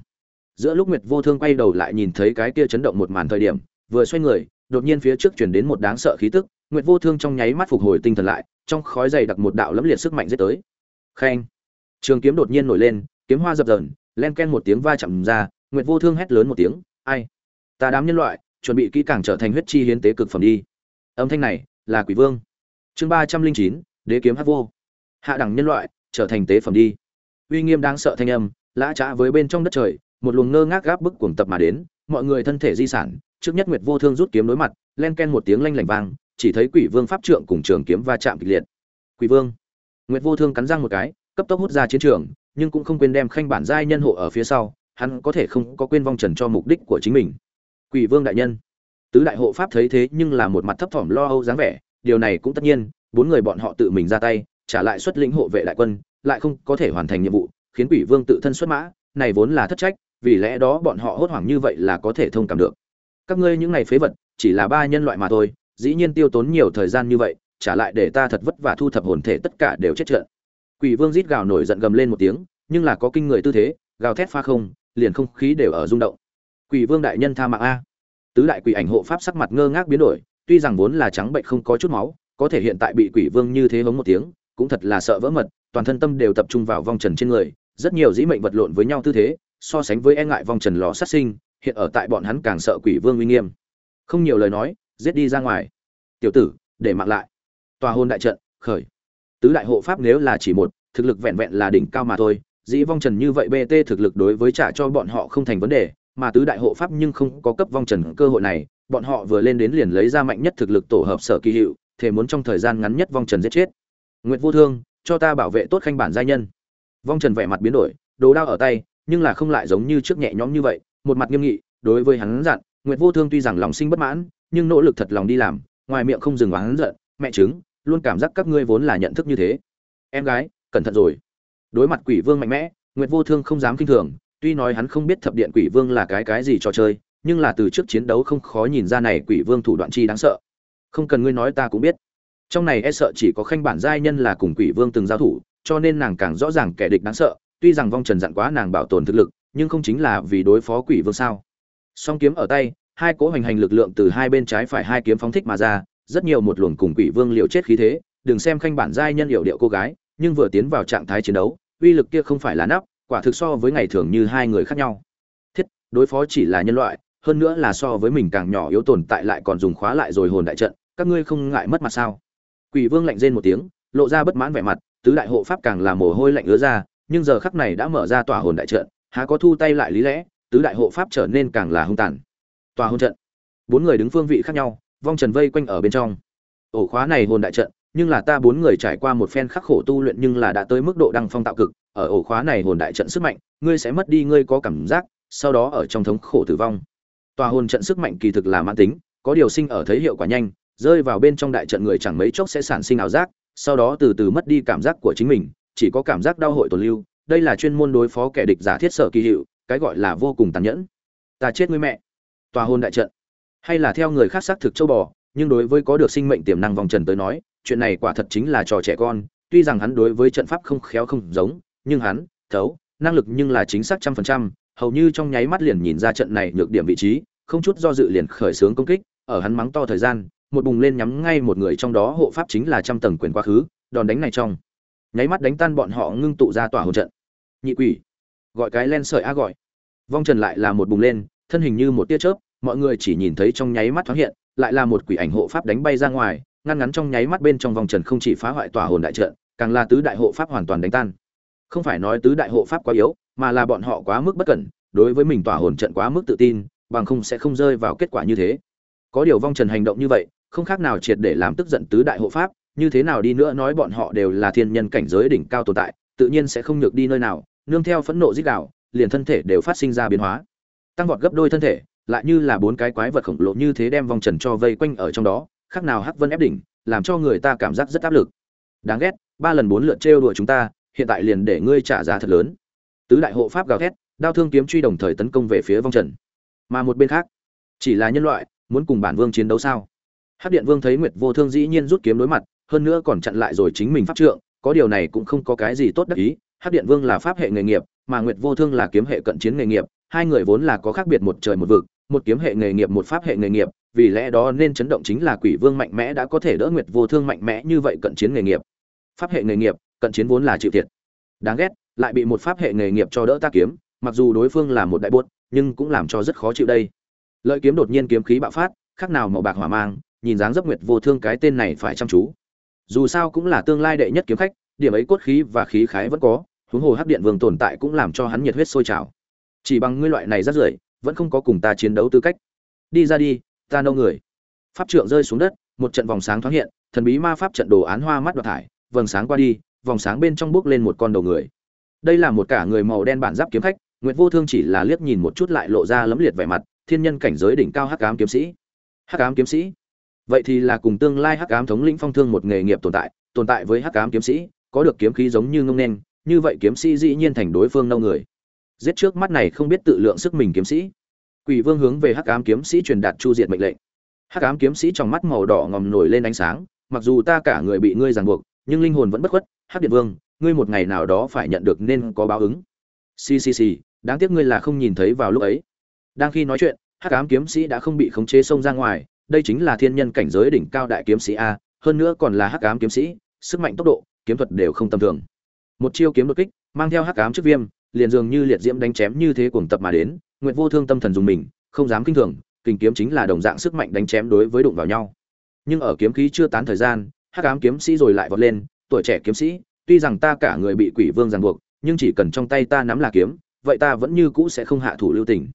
giữa lúc nguyệt vô thương quay đầu lại nhìn thấy cái kia chấn động một màn thời điểm, vừa xoay người, đột nhiên phía trước chuyển đến một đáng sợ khí tức, nguyệt vô thương trong nháy mắt phục hồi tinh thần lại, trong khói dày đặc một đạo lẫm liệt sức mạnh giết tới. Khen. Trường kiếm đột nhiên nổi lên, kiếm hoa dập dờn, len ken một tiếng va chạm ra, nguyệt vô thương hét lớn một tiếng, ai? Ta đám nhân loại, chuẩn bị kỹ càng trở thành huyết chi hiến tế cực phẩm đi. Âm thanh này là quỷ vương. Chương ba trăm linh chín, đế kiếm hát vô. Hạ đẳng nhân loại, trở thành tế phẩm đi. Uy nghiêm đáng sợ thanh âm, lã trá với bên trong đất trời một luồng ngơ ngác gáp bức cuồng tập mà đến, mọi người thân thể di sản, trước nhất nguyệt vô thương rút kiếm đối mặt, len ken một tiếng lanh lảnh vang, chỉ thấy quỷ vương pháp trượng cùng trường kiếm va chạm kịch liệt. Quỷ vương. Nguyệt vô thương cắn răng một cái, cấp tốc hút ra chiến trường, nhưng cũng không quên đem khanh bản giai nhân hộ ở phía sau, hắn có thể không có quên vong trần cho mục đích của chính mình. Quỷ vương đại nhân. Tứ đại hộ pháp thấy thế nhưng là một mặt thấp thỏm lo âu dáng vẻ, điều này cũng tất nhiên, bốn người bọn họ tự mình ra tay, trả lại xuất lĩnh hộ vệ đại quân, lại không có thể hoàn thành nhiệm vụ, khiến quỷ vương tự thân xuất mã, này vốn là thất trách vì lẽ đó bọn họ hốt hoảng như vậy là có thể thông cảm được. Các ngươi những này phế vật, chỉ là ba nhân loại mà thôi, dĩ nhiên tiêu tốn nhiều thời gian như vậy, trả lại để ta thật vất vả thu thập hồn thể tất cả đều chết trận quỷ vương rít gào nổi giận gầm lên một tiếng, nhưng là có kinh người tư thế, gào thét pha không, liền không khí đều ở rung động. Quỷ vương đại nhân tha mạng a. Tứ đại quỷ ảnh hộ pháp sắc mặt ngơ ngác biến đổi, tuy rằng vốn là trắng bệnh không có chút máu, có thể hiện tại bị quỷ vương như thế hống một tiếng, cũng thật là sợ vỡ mật, toàn thân tâm đều tập trung vào vong trần trên người, rất nhiều dĩ mệnh vật lộn với nhau tư thế so sánh với e ngại vong trần lò sát sinh, hiện ở tại bọn hắn càng sợ quỷ vương uy nghiêm. Không nhiều lời nói, giết đi ra ngoài. Tiểu tử, để mạng lại. Tòa hôn đại trận, khởi. Tứ đại hộ pháp nếu là chỉ một, thực lực vẹn vẹn là đỉnh cao mà thôi. Dĩ vong trần như vậy bt thực lực đối với trả cho bọn họ không thành vấn đề, mà tứ đại hộ pháp nhưng không có cấp vong trần cơ hội này. Bọn họ vừa lên đến liền lấy ra mạnh nhất thực lực tổ hợp sở kỳ hiệu thể muốn trong thời gian ngắn nhất vong trần giết chết. Nguyệt vô thương, cho ta bảo vệ tốt khanh bản giai nhân. Vong trần vẻ mặt biến đổi, đồ đao ở tay nhưng là không lại giống như trước nhẹ nhõm như vậy, một mặt nghiêm nghị, đối với hắn dặn, nguyệt vô thương tuy rằng lòng sinh bất mãn, nhưng nỗ lực thật lòng đi làm, ngoài miệng không dừng hắn giận, mẹ chứng luôn cảm giác các ngươi vốn là nhận thức như thế. Em gái, cẩn thận rồi. Đối mặt quỷ vương mạnh mẽ, nguyệt vô thương không dám kinh thường, tuy nói hắn không biết thập điện quỷ vương là cái cái gì trò chơi, nhưng là từ trước chiến đấu không khó nhìn ra này quỷ vương thủ đoạn chi đáng sợ. Không cần ngươi nói ta cũng biết. Trong này e sợ chỉ có khanh bản giai nhân là cùng quỷ vương từng giao thủ, cho nên nàng càng rõ ràng kẻ địch đáng sợ tuy rằng vong trần dặn quá nàng bảo tồn thực lực, nhưng không chính là vì đối phó quỷ vương sao. Song kiếm ở tay, hai cỗ hành hành lực lượng từ hai bên trái phải hai kiếm phóng thích mà ra, rất nhiều một luồng cùng quỷ vương liều chết khí thế, đừng xem khanh bản giai nhân hiệu điệu cô gái, nhưng vừa tiến vào trạng thái chiến đấu, uy lực kia không phải là nắp, quả thực so với ngày thường như hai người khác nhau. Thiết, đối phó chỉ là nhân loại, hơn nữa là so với mình càng nhỏ yếu tồn tại lại còn dùng khóa lại rồi hồn đại trận, các ngươi không ngại mất mặt sao? Quỷ vương lạnh rên một tiếng, lộ ra bất mãn vẻ mặt, tứ đại hộ pháp càng là mồ hôi lạnh ứa ra nhưng giờ khắc này đã mở ra tòa hồn đại trận, há có thu tay lại lý lẽ, tứ đại hộ pháp trở nên càng là hung tàn. Tòa hồn trận. Bốn người đứng phương vị khác nhau, vong trần vây quanh ở bên trong. Ổ khóa này hồn đại trận, nhưng là ta bốn người trải qua một phen khắc khổ tu luyện nhưng là đã tới mức độ đăng phong tạo cực, ở ổ khóa này hồn đại trận sức mạnh, ngươi sẽ mất đi, ngươi có cảm giác, sau đó ở trong thống khổ tử vong. Tòa hồn trận sức mạnh kỳ thực là mãn tính, có điều sinh ở thấy hiệu quả nhanh, rơi vào bên trong đại trận người chẳng mấy chốc sẽ sản sinh ảo giác, sau đó từ từ mất đi cảm giác của chính mình chỉ có cảm giác đau hội tồn lưu, đây là chuyên môn đối phó kẻ địch giả thiết sở kỳ hiệu, cái gọi là vô cùng tàn nhẫn. Ta chết ngươi mẹ. Tòa hôn đại trận. Hay là theo người khác xác thực châu bò, nhưng đối với có được sinh mệnh tiềm năng vòng trần tới nói, chuyện này quả thật chính là trò trẻ con, tuy rằng hắn đối với trận pháp không khéo không giống, nhưng hắn, thấu, năng lực nhưng là chính xác trăm phần trăm, hầu như trong nháy mắt liền nhìn ra trận này nhược điểm vị trí, không chút do dự liền khởi xướng công kích, ở hắn mắng to thời gian, một bùng lên nhắm ngay một người trong đó hộ pháp chính là trăm tầng quyền quá khứ, đòn đánh này trong nháy mắt đánh tan bọn họ ngưng tụ ra tỏa hồn trận. Nhị quỷ, gọi cái len sợi a gọi. Vong trần lại là một bùng lên, thân hình như một tia chớp, mọi người chỉ nhìn thấy trong nháy mắt thoáng hiện, lại là một quỷ ảnh hộ pháp đánh bay ra ngoài, ngăn ngắn trong nháy mắt bên trong vòng trần không chỉ phá hoại tỏa hồn đại trận, càng là tứ đại hộ pháp hoàn toàn đánh tan. Không phải nói tứ đại hộ pháp quá yếu, mà là bọn họ quá mức bất cẩn, đối với mình tỏa hồn trận quá mức tự tin, bằng không sẽ không rơi vào kết quả như thế. Có điều vong trần hành động như vậy, không khác nào triệt để làm tức giận tứ đại hộ pháp như thế nào đi nữa nói bọn họ đều là thiên nhân cảnh giới đỉnh cao tồn tại, tự nhiên sẽ không nhược đi nơi nào, nương theo phẫn nộ dích đạo, liền thân thể đều phát sinh ra biến hóa. Tăng vọt gấp đôi thân thể, lại như là bốn cái quái vật khổng lồ như thế đem vong trần cho vây quanh ở trong đó, khác nào hắc vân ép đỉnh, làm cho người ta cảm giác rất áp lực. Đáng ghét, ba lần bốn lượt trêu đùa chúng ta, hiện tại liền để ngươi trả giá thật lớn. Tứ đại hộ pháp gào thét, đao thương kiếm truy đồng thời tấn công về phía vong trần. Mà một bên khác, chỉ là nhân loại, muốn cùng bản vương chiến đấu sao? Hắc điện vương thấy nguyệt vô thương dĩ nhiên rút kiếm đối mặt hơn nữa còn chặn lại rồi chính mình pháp trượng, có điều này cũng không có cái gì tốt đắc ý, hắc điện vương là pháp hệ nghề nghiệp, mà nguyệt vô thương là kiếm hệ cận chiến nghề nghiệp, hai người vốn là có khác biệt một trời một vực, một kiếm hệ nghề nghiệp, một pháp hệ nghề nghiệp, vì lẽ đó nên chấn động chính là quỷ vương mạnh mẽ đã có thể đỡ nguyệt vô thương mạnh mẽ như vậy cận chiến nghề nghiệp. Pháp hệ nghề nghiệp, cận chiến vốn là chịu thiệt. Đáng ghét, lại bị một pháp hệ nghề nghiệp cho đỡ ta kiếm, mặc dù đối phương là một đại buốt, nhưng cũng làm cho rất khó chịu đây. Lợi kiếm đột nhiên kiếm khí bạo phát, khác nào màu bạc hỏa mang, nhìn dáng dấp nguyệt vô thương cái tên này phải chăm chú dù sao cũng là tương lai đệ nhất kiếm khách, điểm ấy cốt khí và khí khái vẫn có, huống hồ hắc điện vương tồn tại cũng làm cho hắn nhiệt huyết sôi trào. Chỉ bằng ngươi loại này rất rưởi, vẫn không có cùng ta chiến đấu tư cách. Đi ra đi, ta nâu người. Pháp trượng rơi xuống đất, một trận vòng sáng thoáng hiện, thần bí ma pháp trận đồ án hoa mắt đoạt thải, vầng sáng qua đi, vòng sáng bên trong bước lên một con đầu người. Đây là một cả người màu đen bản giáp kiếm khách, nguyệt vô thương chỉ là liếc nhìn một chút lại lộ ra lấm liệt vẻ mặt, thiên nhân cảnh giới đỉnh cao hắc ám kiếm sĩ. Hắc ám kiếm sĩ? Vậy thì là cùng tương lai hắc ám thống lĩnh phong thương một nghề nghiệp tồn tại tồn tại với hắc ám kiếm sĩ, có được kiếm khí giống như ngông nên, như vậy kiếm sĩ dĩ nhiên thành đối phương nâu người. Giết trước mắt này không biết tự lượng sức mình kiếm sĩ. Quỷ vương hướng về hắc ám kiếm sĩ truyền đạt chu diệt mệnh lệnh. Hắc ám kiếm sĩ trong mắt màu đỏ ngòm nổi lên ánh sáng, mặc dù ta cả người bị ngươi ràng buộc, nhưng linh hồn vẫn bất khuất. Hắc điện vương, ngươi một ngày nào đó phải nhận được nên có báo ứng. Ccc đáng tiếc ngươi là không nhìn thấy vào lúc ấy. Đang khi nói chuyện, hắc ám kiếm sĩ đã không bị khống chế xông ra ngoài đây chính là thiên nhân cảnh giới đỉnh cao đại kiếm sĩ a, hơn nữa còn là hắc ám kiếm sĩ, sức mạnh tốc độ, kiếm thuật đều không tầm thường. Một chiêu kiếm đột kích, mang theo hắc ám trước viêm, liền dường như liệt diễm đánh chém như thế cuồng tập mà đến, nguyệt vô thương tâm thần dùng mình, không dám kinh thường, kình kiếm chính là đồng dạng sức mạnh đánh chém đối với đụng vào nhau. Nhưng ở kiếm khí chưa tán thời gian, hắc ám kiếm sĩ rồi lại vọt lên, tuổi trẻ kiếm sĩ, tuy rằng ta cả người bị quỷ vương ràng buộc, nhưng chỉ cần trong tay ta nắm là kiếm, vậy ta vẫn như cũ sẽ không hạ thủ lưu tình.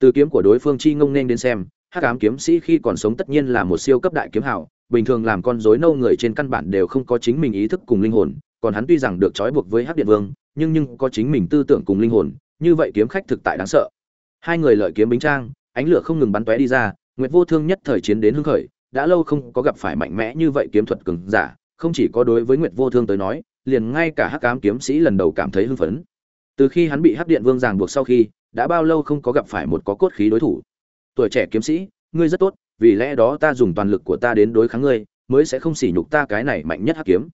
Từ kiếm của đối phương chi ngông nên đến xem hắc ám kiếm sĩ khi còn sống tất nhiên là một siêu cấp đại kiếm hảo bình thường làm con rối nâu người trên căn bản đều không có chính mình ý thức cùng linh hồn, còn hắn tuy rằng được trói buộc với hắc điện vương, nhưng nhưng có chính mình tư tưởng cùng linh hồn, như vậy kiếm khách thực tại đáng sợ. Hai người lợi kiếm bính trang, ánh lửa không ngừng bắn tóe đi ra, nguyệt vô thương nhất thời chiến đến hưng khởi, đã lâu không có gặp phải mạnh mẽ như vậy kiếm thuật cường giả, không chỉ có đối với nguyệt vô thương tới nói, liền ngay cả hắc ám kiếm sĩ lần đầu cảm thấy hưng phấn. Từ khi hắn bị hắc điện vương ràng buộc sau khi, đã bao lâu không có gặp phải một có cốt khí đối thủ tuổi trẻ kiếm sĩ, ngươi rất tốt, vì lẽ đó ta dùng toàn lực của ta đến đối kháng ngươi, mới sẽ không sỉ nhục ta cái này mạnh nhất hắc kiếm.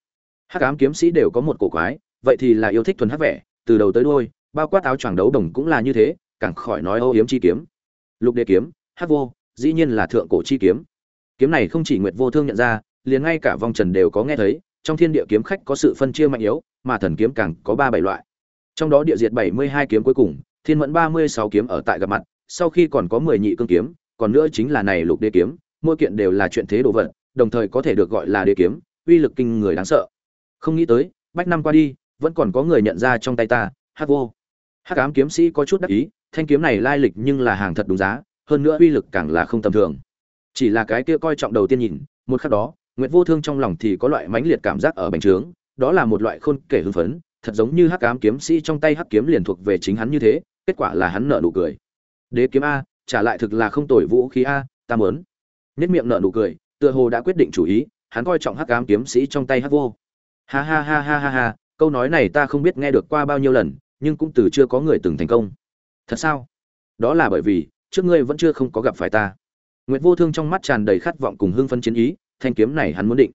Hắc ám kiếm sĩ đều có một cổ quái, vậy thì là yêu thích thuần hắc vẻ, từ đầu tới đuôi, bao quát áo choàng đấu đồng cũng là như thế, càng khỏi nói ô hiếm chi kiếm. Lục đế kiếm, hắc vô, dĩ nhiên là thượng cổ chi kiếm. Kiếm này không chỉ nguyệt vô thương nhận ra, liền ngay cả vong trần đều có nghe thấy, trong thiên địa kiếm khách có sự phân chia mạnh yếu, mà thần kiếm càng có ba bảy loại. Trong đó địa diệt bảy mươi hai kiếm cuối cùng, thiên mẫn ba mươi sáu kiếm ở tại gặp mặt sau khi còn có mười nhị cương kiếm còn nữa chính là này lục đế kiếm mỗi kiện đều là chuyện thế đồ vật đồng thời có thể được gọi là đế kiếm uy lực kinh người đáng sợ. Không nghĩ tới bách năm qua đi vẫn còn có người nhận ra trong tay ta hắc vô. Hắc ám kiếm sĩ có chút đắc ý thanh kiếm này lai lịch nhưng là hàng thật đúng giá hơn nữa uy lực càng là không tầm thường. Chỉ là cái kia coi trọng đầu tiên nhìn một khắc đó Nguyệt Vô Thương trong lòng thì có loại mãnh liệt cảm giác ở bành trướng, đó là một loại khôn kể hưng phấn, thật giống như Hắc Ám kiếm sĩ trong tay Hắc kiếm liền thuộc về chính hắn như thế, kết quả là hắn nở nụ cười. Đế kiếm a, trả lại thực là không tồi vũ khí a, ta muốn. Nhất miệng nở nụ cười, tựa hồ đã quyết định chủ ý, hắn coi trọng Hắc Ám kiếm sĩ trong tay Hắc vô. Ha ha ha ha ha ha, câu nói này ta không biết nghe được qua bao nhiêu lần, nhưng cũng từ chưa có người từng thành công. Thật sao? Đó là bởi vì trước ngươi vẫn chưa không có gặp phải ta. Nguyệt Vô Thương trong mắt tràn đầy khát vọng cùng hưng phấn chiến ý, thanh kiếm này hắn muốn định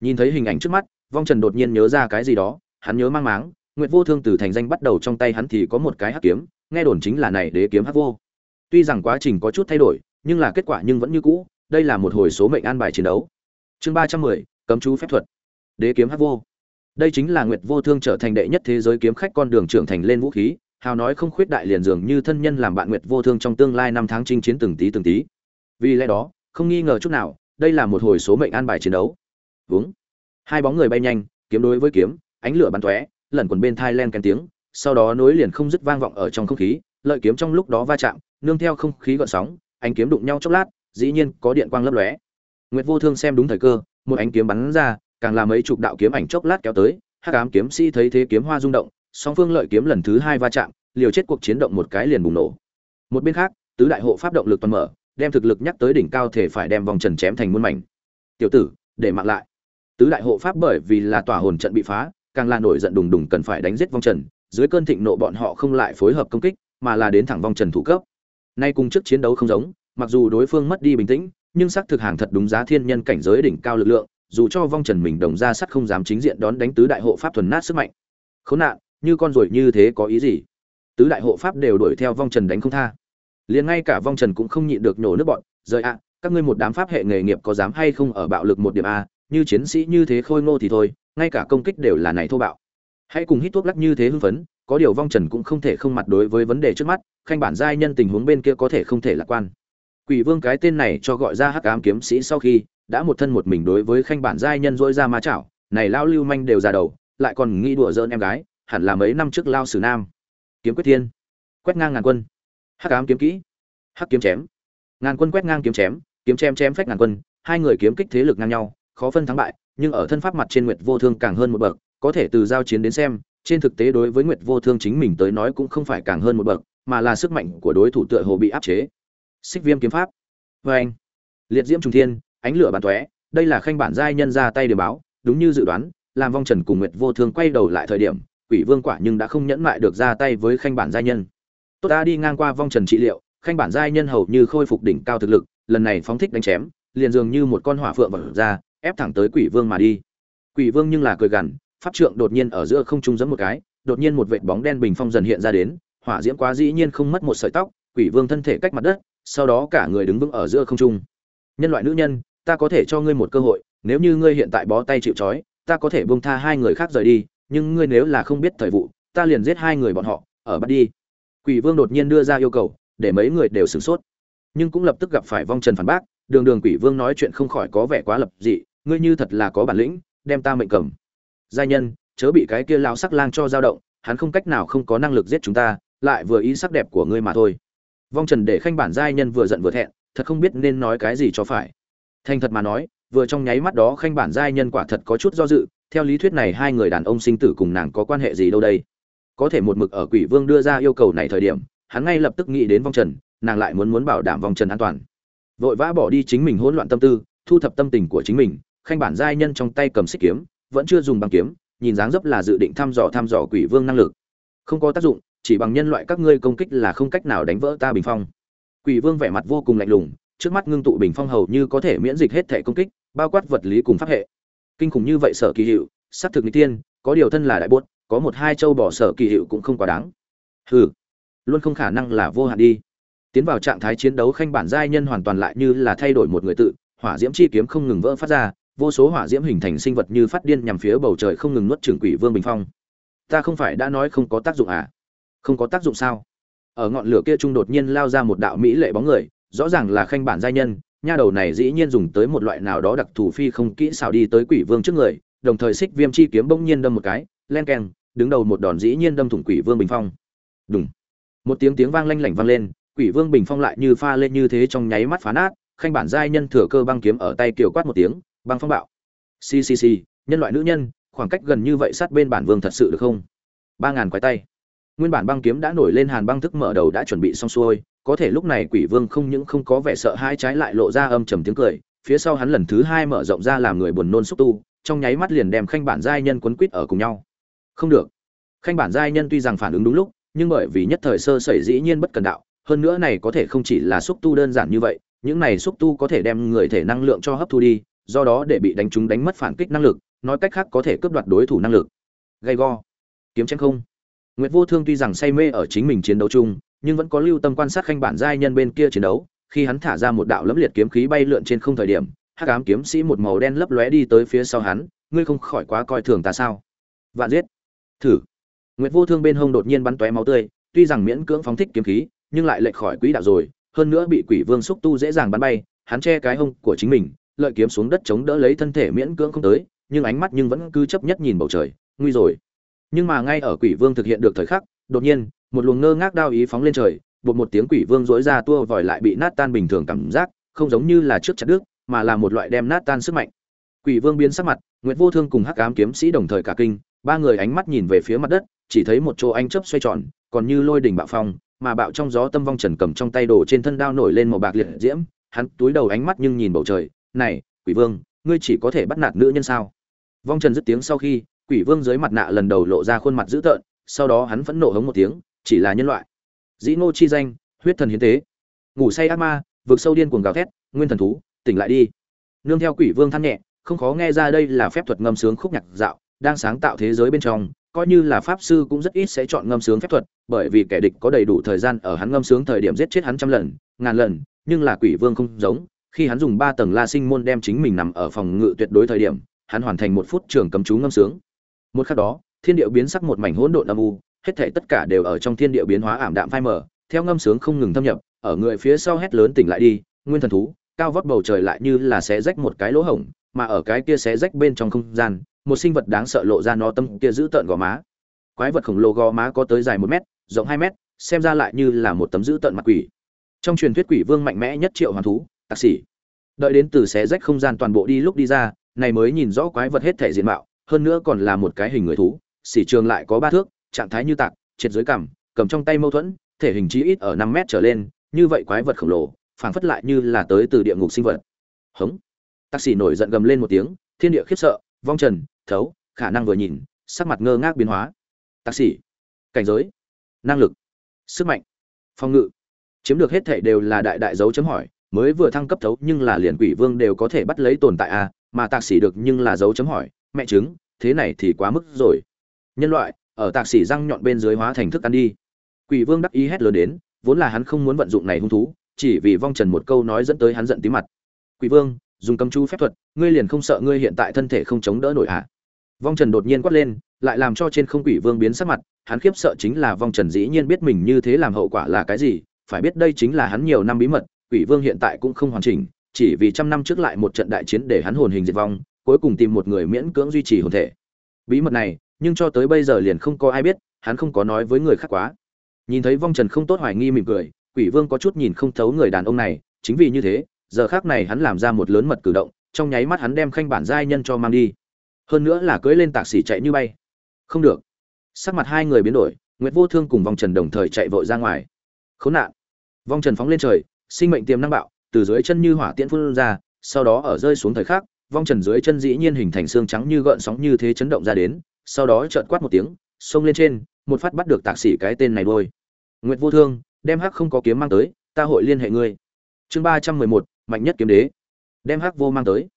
nhìn thấy hình ảnh trước mắt vong trần đột nhiên nhớ ra cái gì đó hắn nhớ mang máng nguyệt vô thương từ thành danh bắt đầu trong tay hắn thì có một cái hắc kiếm nghe đồn chính là này đế kiếm hắc vô tuy rằng quá trình có chút thay đổi, nhưng là kết quả nhưng vẫn như cũ, đây là một hồi số mệnh an bài chiến đấu. Chương ba trăm mười, cấm chú phép thuật. Đế kiếm hắc vô. Đây chính là nguyệt vô thương trở thành đệ nhất thế giới kiếm khách con đường trưởng thành lên vũ khí, hào nói không khuyết đại liền dường như thân nhân làm bạn nguyệt vô thương trong tương lai năm tháng chinh chiến từng tí từng tí. Vì lẽ đó, không nghi ngờ chút nào, đây là một hồi số mệnh an bài chiến đấu. Vướng. Hai bóng người bay nhanh, kiếm đối với kiếm, ánh lửa bắn tóe, lẩn quần bên thai len kèn tiếng, sau đó nối liền không dứt vang vọng ở trong không khí lợi kiếm trong lúc đó va chạm, nương theo không khí gợn sóng, ánh kiếm đụng nhau chốc lát, dĩ nhiên có điện quang lấp lóe. Nguyệt vô thương xem đúng thời cơ, một ánh kiếm bắn ra, càng là mấy chục đạo kiếm ảnh chốc lát kéo tới, hắc ám kiếm sĩ thấy thế kiếm hoa rung động, song phương lợi kiếm lần thứ hai va chạm, liều chết cuộc chiến động một cái liền bùng nổ. Một bên khác, tứ đại hộ pháp động lực toàn mở, đem thực lực nhắc tới đỉnh cao thể phải đem vòng trần chém thành muôn mảnh. Tiểu tử, để mạng lại. Tứ đại hộ pháp bởi vì là tòa hồn trận bị phá, càng là nổi giận đùng đùng cần phải đánh giết vong trần, dưới cơn thịnh nộ bọn họ không lại phối hợp công kích mà là đến thẳng vong trần thủ cấp. Nay cùng trước chiến đấu không giống, mặc dù đối phương mất đi bình tĩnh, nhưng xác thực hàng thật đúng giá thiên nhân cảnh giới đỉnh cao lực lượng, dù cho vong trần mình đồng ra sắt không dám chính diện đón đánh tứ đại hộ pháp thuần nát sức mạnh. Khốn nạn, như con rồi như thế có ý gì? Tứ đại hộ pháp đều đuổi theo vong trần đánh không tha. Liền ngay cả vong trần cũng không nhịn được nhổ nước bọn, rời ạ, các ngươi một đám pháp hệ nghề nghiệp có dám hay không ở bạo lực một điểm a, như chiến sĩ như thế khôi ngô thì thôi, ngay cả công kích đều là này thô bạo. Hãy cùng hít thuốc lắc như thế hưng phấn có điều vong trần cũng không thể không mặt đối với vấn đề trước mắt, khanh bản giai nhân tình huống bên kia có thể không thể lạc quan. Quỷ vương cái tên này cho gọi ra hắc ám kiếm sĩ sau khi, đã một thân một mình đối với khanh bản giai nhân dỗi ra ma chảo, này lao lưu manh đều ra đầu, lại còn nghĩ đùa giỡn em gái, hẳn là mấy năm trước lao sử nam. Kiếm quyết thiên, quét ngang ngàn quân. Hắc ám kiếm kỹ, hắc kiếm chém. Ngàn quân quét ngang kiếm chém kiếm chém chém phách ngàn quân, hai người kiếm kích thế lực ngang nhau, khó phân thắng bại, nhưng ở thân pháp mặt trên nguyệt vô thương càng hơn một bậc, có thể từ giao chiến đến xem trên thực tế đối với nguyệt vô thương chính mình tới nói cũng không phải càng hơn một bậc, mà là sức mạnh của đối thủ tựa hồ bị áp chế. Xích viêm kiếm pháp. Vê anh, liệt diễm trung thiên, ánh lửa bắn tóe, đây là khanh bản giai nhân ra tay điểm báo, đúng như dự đoán, làm vong trần cùng nguyệt vô thương quay đầu lại thời điểm, quỷ vương quả nhưng đã không nhẫn mại được ra tay với khanh bản giai nhân. Tốt ta đi ngang qua vong trần trị liệu, khanh bản giai nhân hầu như khôi phục đỉnh cao thực lực, lần này phóng thích đánh chém, liền dường như một con hỏa phượng vật ra, ép thẳng tới quỷ vương mà đi. Quỷ vương nhưng là cười gằn pháp trượng đột nhiên ở giữa không trung giẫm một cái, đột nhiên một vệt bóng đen bình phong dần hiện ra đến, hỏa diễm quá dĩ nhiên không mất một sợi tóc, quỷ vương thân thể cách mặt đất, sau đó cả người đứng vững ở giữa không trung. Nhân loại nữ nhân, ta có thể cho ngươi một cơ hội, nếu như ngươi hiện tại bó tay chịu trói, ta có thể buông tha hai người khác rời đi, nhưng ngươi nếu là không biết thời vụ, ta liền giết hai người bọn họ, ở bắt đi. Quỷ vương đột nhiên đưa ra yêu cầu, để mấy người đều sửng sốt. Nhưng cũng lập tức gặp phải vong trần phản bác, đường đường quỷ vương nói chuyện không khỏi có vẻ quá lập dị, ngươi như thật là có bản lĩnh, đem ta mệnh cầm giai nhân, chớ bị cái kia lao sắc lang cho dao động, hắn không cách nào không có năng lực giết chúng ta, lại vừa ý sắc đẹp của ngươi mà thôi. Vong trần để khanh bản giai nhân vừa giận vừa thẹn, thật không biết nên nói cái gì cho phải. Thành thật mà nói, vừa trong nháy mắt đó khanh bản giai nhân quả thật có chút do dự, theo lý thuyết này hai người đàn ông sinh tử cùng nàng có quan hệ gì đâu đây? Có thể một mực ở quỷ vương đưa ra yêu cầu này thời điểm, hắn ngay lập tức nghĩ đến vong trần, nàng lại muốn muốn bảo đảm vong trần an toàn. Vội vã bỏ đi chính mình hỗn loạn tâm tư, thu thập tâm tình của chính mình, khanh bản giai nhân trong tay cầm xích kiếm vẫn chưa dùng bằng kiếm, nhìn dáng dấp là dự định thăm dò thăm dò quỷ vương năng lực. Không có tác dụng, chỉ bằng nhân loại các ngươi công kích là không cách nào đánh vỡ ta bình phong. Quỷ vương vẻ mặt vô cùng lạnh lùng, trước mắt ngưng tụ bình phong hầu như có thể miễn dịch hết thể công kích, bao quát vật lý cùng pháp hệ. Kinh khủng như vậy sở kỳ hiệu xác thực n tiên, có điều thân là đại bốt có một hai châu bỏ sở kỳ hiệu cũng không quá đáng. Hừ, luôn không khả năng là vô hạn đi. Tiến vào trạng thái chiến đấu khanh bản giai nhân hoàn toàn lại như là thay đổi một người tự, hỏa diễm chi kiếm không ngừng vỡ phát ra vô số hỏa diễm hình thành sinh vật như phát điên nhằm phía bầu trời không ngừng nuốt trường quỷ vương bình phong. Ta không phải đã nói không có tác dụng à? Không có tác dụng sao? Ở ngọn lửa kia trung đột nhiên lao ra một đạo mỹ lệ bóng người, rõ ràng là khanh bản giai nhân, nha đầu này dĩ nhiên dùng tới một loại nào đó đặc thù phi không kỹ xảo đi tới quỷ vương trước người, đồng thời xích viêm chi kiếm bỗng nhiên đâm một cái, len keng, đứng đầu một đòn dĩ nhiên đâm thủng quỷ vương bình phong. Đúng một tiếng tiếng vang lanh lảnh vang lên, quỷ vương bình phong lại như pha lên như thế trong nháy mắt phá nát, khanh bản giai nhân thừa cơ băng kiếm ở tay kiều quát một tiếng băng phong bạo. Ccc nhân loại nữ nhân, khoảng cách gần như vậy sát bên bản vương thật sự được không? Ba ngàn quái tay. Nguyên bản băng kiếm đã nổi lên hàn băng thức mở đầu đã chuẩn bị xong xuôi, có thể lúc này quỷ vương không những không có vẻ sợ hai trái lại lộ ra âm trầm tiếng cười, phía sau hắn lần thứ hai mở rộng ra làm người buồn nôn xúc tu, trong nháy mắt liền đem khanh bản giai nhân quấn quýt ở cùng nhau. Không được. Khanh bản giai nhân tuy rằng phản ứng đúng lúc, nhưng bởi vì nhất thời sơ sẩy dĩ nhiên bất cần đạo, hơn nữa này có thể không chỉ là xúc tu đơn giản như vậy, những này xúc tu có thể đem người thể năng lượng cho hấp thu đi do đó để bị đánh trúng đánh mất phản kích năng lực nói cách khác có thể cướp đoạt đối thủ năng lực. Gay go. Kiếm chém không. Nguyệt Vô Thương tuy rằng say mê ở chính mình chiến đấu chung, nhưng vẫn có lưu tâm quan sát khanh bản giai nhân bên kia chiến đấu, khi hắn thả ra một đạo lẫm liệt kiếm khí bay lượn trên không thời điểm hắc ám kiếm sĩ một màu đen lấp lóe đi tới phía sau hắn ngươi không khỏi quá coi thường ta sao? Vạn giết. Thử. Nguyệt vô thương bên hông đột nhiên bắn tóe máu tươi tuy rằng miễn cưỡng phóng thích kiếm khí nhưng lại lệch khỏi quỹ đạo rồi hơn nữa bị quỷ vương xúc tu dễ dàng bắn bay hắn che cái hông của chính mình lợi kiếm xuống đất chống đỡ lấy thân thể miễn cưỡng không tới, nhưng ánh mắt nhưng vẫn cứ chấp nhất nhìn bầu trời, nguy rồi. Nhưng mà ngay ở quỷ vương thực hiện được thời khắc, đột nhiên, một luồng ngơ ngác đao ý phóng lên trời, bột một tiếng quỷ vương dối ra tua vòi lại bị nát tan bình thường cảm giác, không giống như là trước chặt đứt, mà là một loại đem nát tan sức mạnh. Quỷ vương biến sắc mặt nguyễn vô thương cùng hắc ám kiếm sĩ đồng thời cả kinh, ba người ánh mắt nhìn về phía mặt đất, chỉ thấy một chỗ anh chớp xoay tròn, còn như lôi đỉnh bạo phong, mà bạo trong gió tâm vong trần cầm trong tay đồ trên thân đao nổi lên màu bạc liệt diễm, hắn túi đầu ánh mắt nhưng nhìn bầu trời này, quỷ vương, ngươi chỉ có thể bắt nạt nữ nhân sao? Vong trần dứt tiếng sau khi, quỷ vương dưới mặt nạ lần đầu lộ ra khuôn mặt dữ tợn, sau đó hắn phẫn nộ hống một tiếng, chỉ là nhân loại. Dĩ ngô chi danh, huyết thần hiến tế. Ngủ say ác ma, vượt sâu điên cuồng gào thét, nguyên thần thú, tỉnh lại đi. Nương theo quỷ vương than nhẹ, không khó nghe ra đây là phép thuật ngâm sướng khúc nhạc dạo, đang sáng tạo thế giới bên trong, coi như là pháp sư cũng rất ít sẽ chọn ngâm sướng phép thuật, bởi vì kẻ địch có đầy đủ thời gian ở hắn ngâm sướng thời điểm giết chết hắn trăm lần, ngàn lần, nhưng là quỷ vương không giống khi hắn dùng ba tầng la sinh môn đem chính mình nằm ở phòng ngự tuyệt đối thời điểm, hắn hoàn thành một phút trường cấm chú ngâm sướng. Một khắc đó, thiên địa biến sắc một mảnh hỗn độn âm u, hết thảy tất cả đều ở trong thiên địa biến hóa ảm đạm phai mờ, theo ngâm sướng không ngừng thâm nhập, ở người phía sau hét lớn tỉnh lại đi, nguyên thần thú, cao vót bầu trời lại như là xé rách một cái lỗ hổng, mà ở cái kia xé rách bên trong không gian, một sinh vật đáng sợ lộ ra nó tâm kia giữ tợn gò má. Quái vật khổng lồ gò má có tới dài một mét, rộng hai mét, xem ra lại như là một tấm giữ tợn mặt quỷ. Trong truyền thuyết quỷ vương mạnh mẽ nhất triệu hoàn thú tạc sĩ đợi đến từ xé rách không gian toàn bộ đi lúc đi ra, này mới nhìn rõ quái vật hết thể diện mạo, hơn nữa còn là một cái hình người thú, xỉ trường lại có ba thước, trạng thái như tạc, triệt dưới cằm, cầm trong tay mâu thuẫn, thể hình chí ít ở năm mét trở lên, như vậy quái vật khổng lồ, phảng phất lại như là tới từ địa ngục sinh vật. Hống. Tạc sĩ nổi giận gầm lên một tiếng, thiên địa khiếp sợ, vong trần, thấu, khả năng vừa nhìn, sắc mặt ngơ ngác biến hóa. Tạc sĩ cảnh giới. Năng lực. Sức mạnh. Phòng ngự. Chiếm được hết thể đều là đại đại dấu chấm hỏi mới vừa thăng cấp thấu nhưng là liền quỷ vương đều có thể bắt lấy tồn tại à, mà tạc sĩ được nhưng là dấu chấm hỏi mẹ chứng thế này thì quá mức rồi. Nhân loại ở tạc sĩ răng nhọn bên dưới hóa thành thức ăn đi. Quỷ vương đắc ý hét lớn đến vốn là hắn không muốn vận dụng này hung thú chỉ vì vong trần một câu nói dẫn tới hắn giận tí mặt. Quỷ vương dùng cấm chú phép thuật ngươi liền không sợ ngươi hiện tại thân thể không chống đỡ nổi à? vong trần đột nhiên quát lên lại làm cho trên không quỷ vương biến sắc mặt hắn khiếp sợ chính là vong trần dĩ nhiên biết mình như thế làm hậu quả là cái gì phải biết đây chính là hắn nhiều năm bí mật quỷ vương hiện tại cũng không hoàn chỉnh, chỉ vì trăm năm trước lại một trận đại chiến để hắn hồn hình diệt vong, cuối cùng tìm một người miễn cưỡng duy trì hồn thể. Bí mật này, nhưng cho tới bây giờ liền không có ai biết, hắn không có nói với người khác quá. Nhìn thấy vong trần không tốt hoài nghi mỉm cười, quỷ vương có chút nhìn không thấu người đàn ông này, chính vì như thế, giờ khác này hắn làm ra một lớn mật cử động, trong nháy mắt hắn đem khanh bản giai nhân cho mang đi. Hơn nữa là cưỡi lên tạc xỉ chạy như bay. Không được. Sắc mặt hai người biến đổi nguyễn vô thương cùng vong trần đồng thời chạy vội ra ngoài. Khốn nạn. Vong trần phóng lên trời sinh mệnh tiềm năng bạo, từ dưới chân như hỏa tiễn phun ra, sau đó ở rơi xuống thời khắc, vong trần dưới chân dĩ nhiên hình thành xương trắng như gợn sóng như thế chấn động ra đến, sau đó trợn quát một tiếng, xông lên trên, một phát bắt được tạc sĩ cái tên này đôi nguyệt vô thương, đem hắc không có kiếm mang tới, ta hội liên hệ ngươi. Chương ba trăm mười một, mạnh nhất kiếm đế. Đem hắc vô mang tới.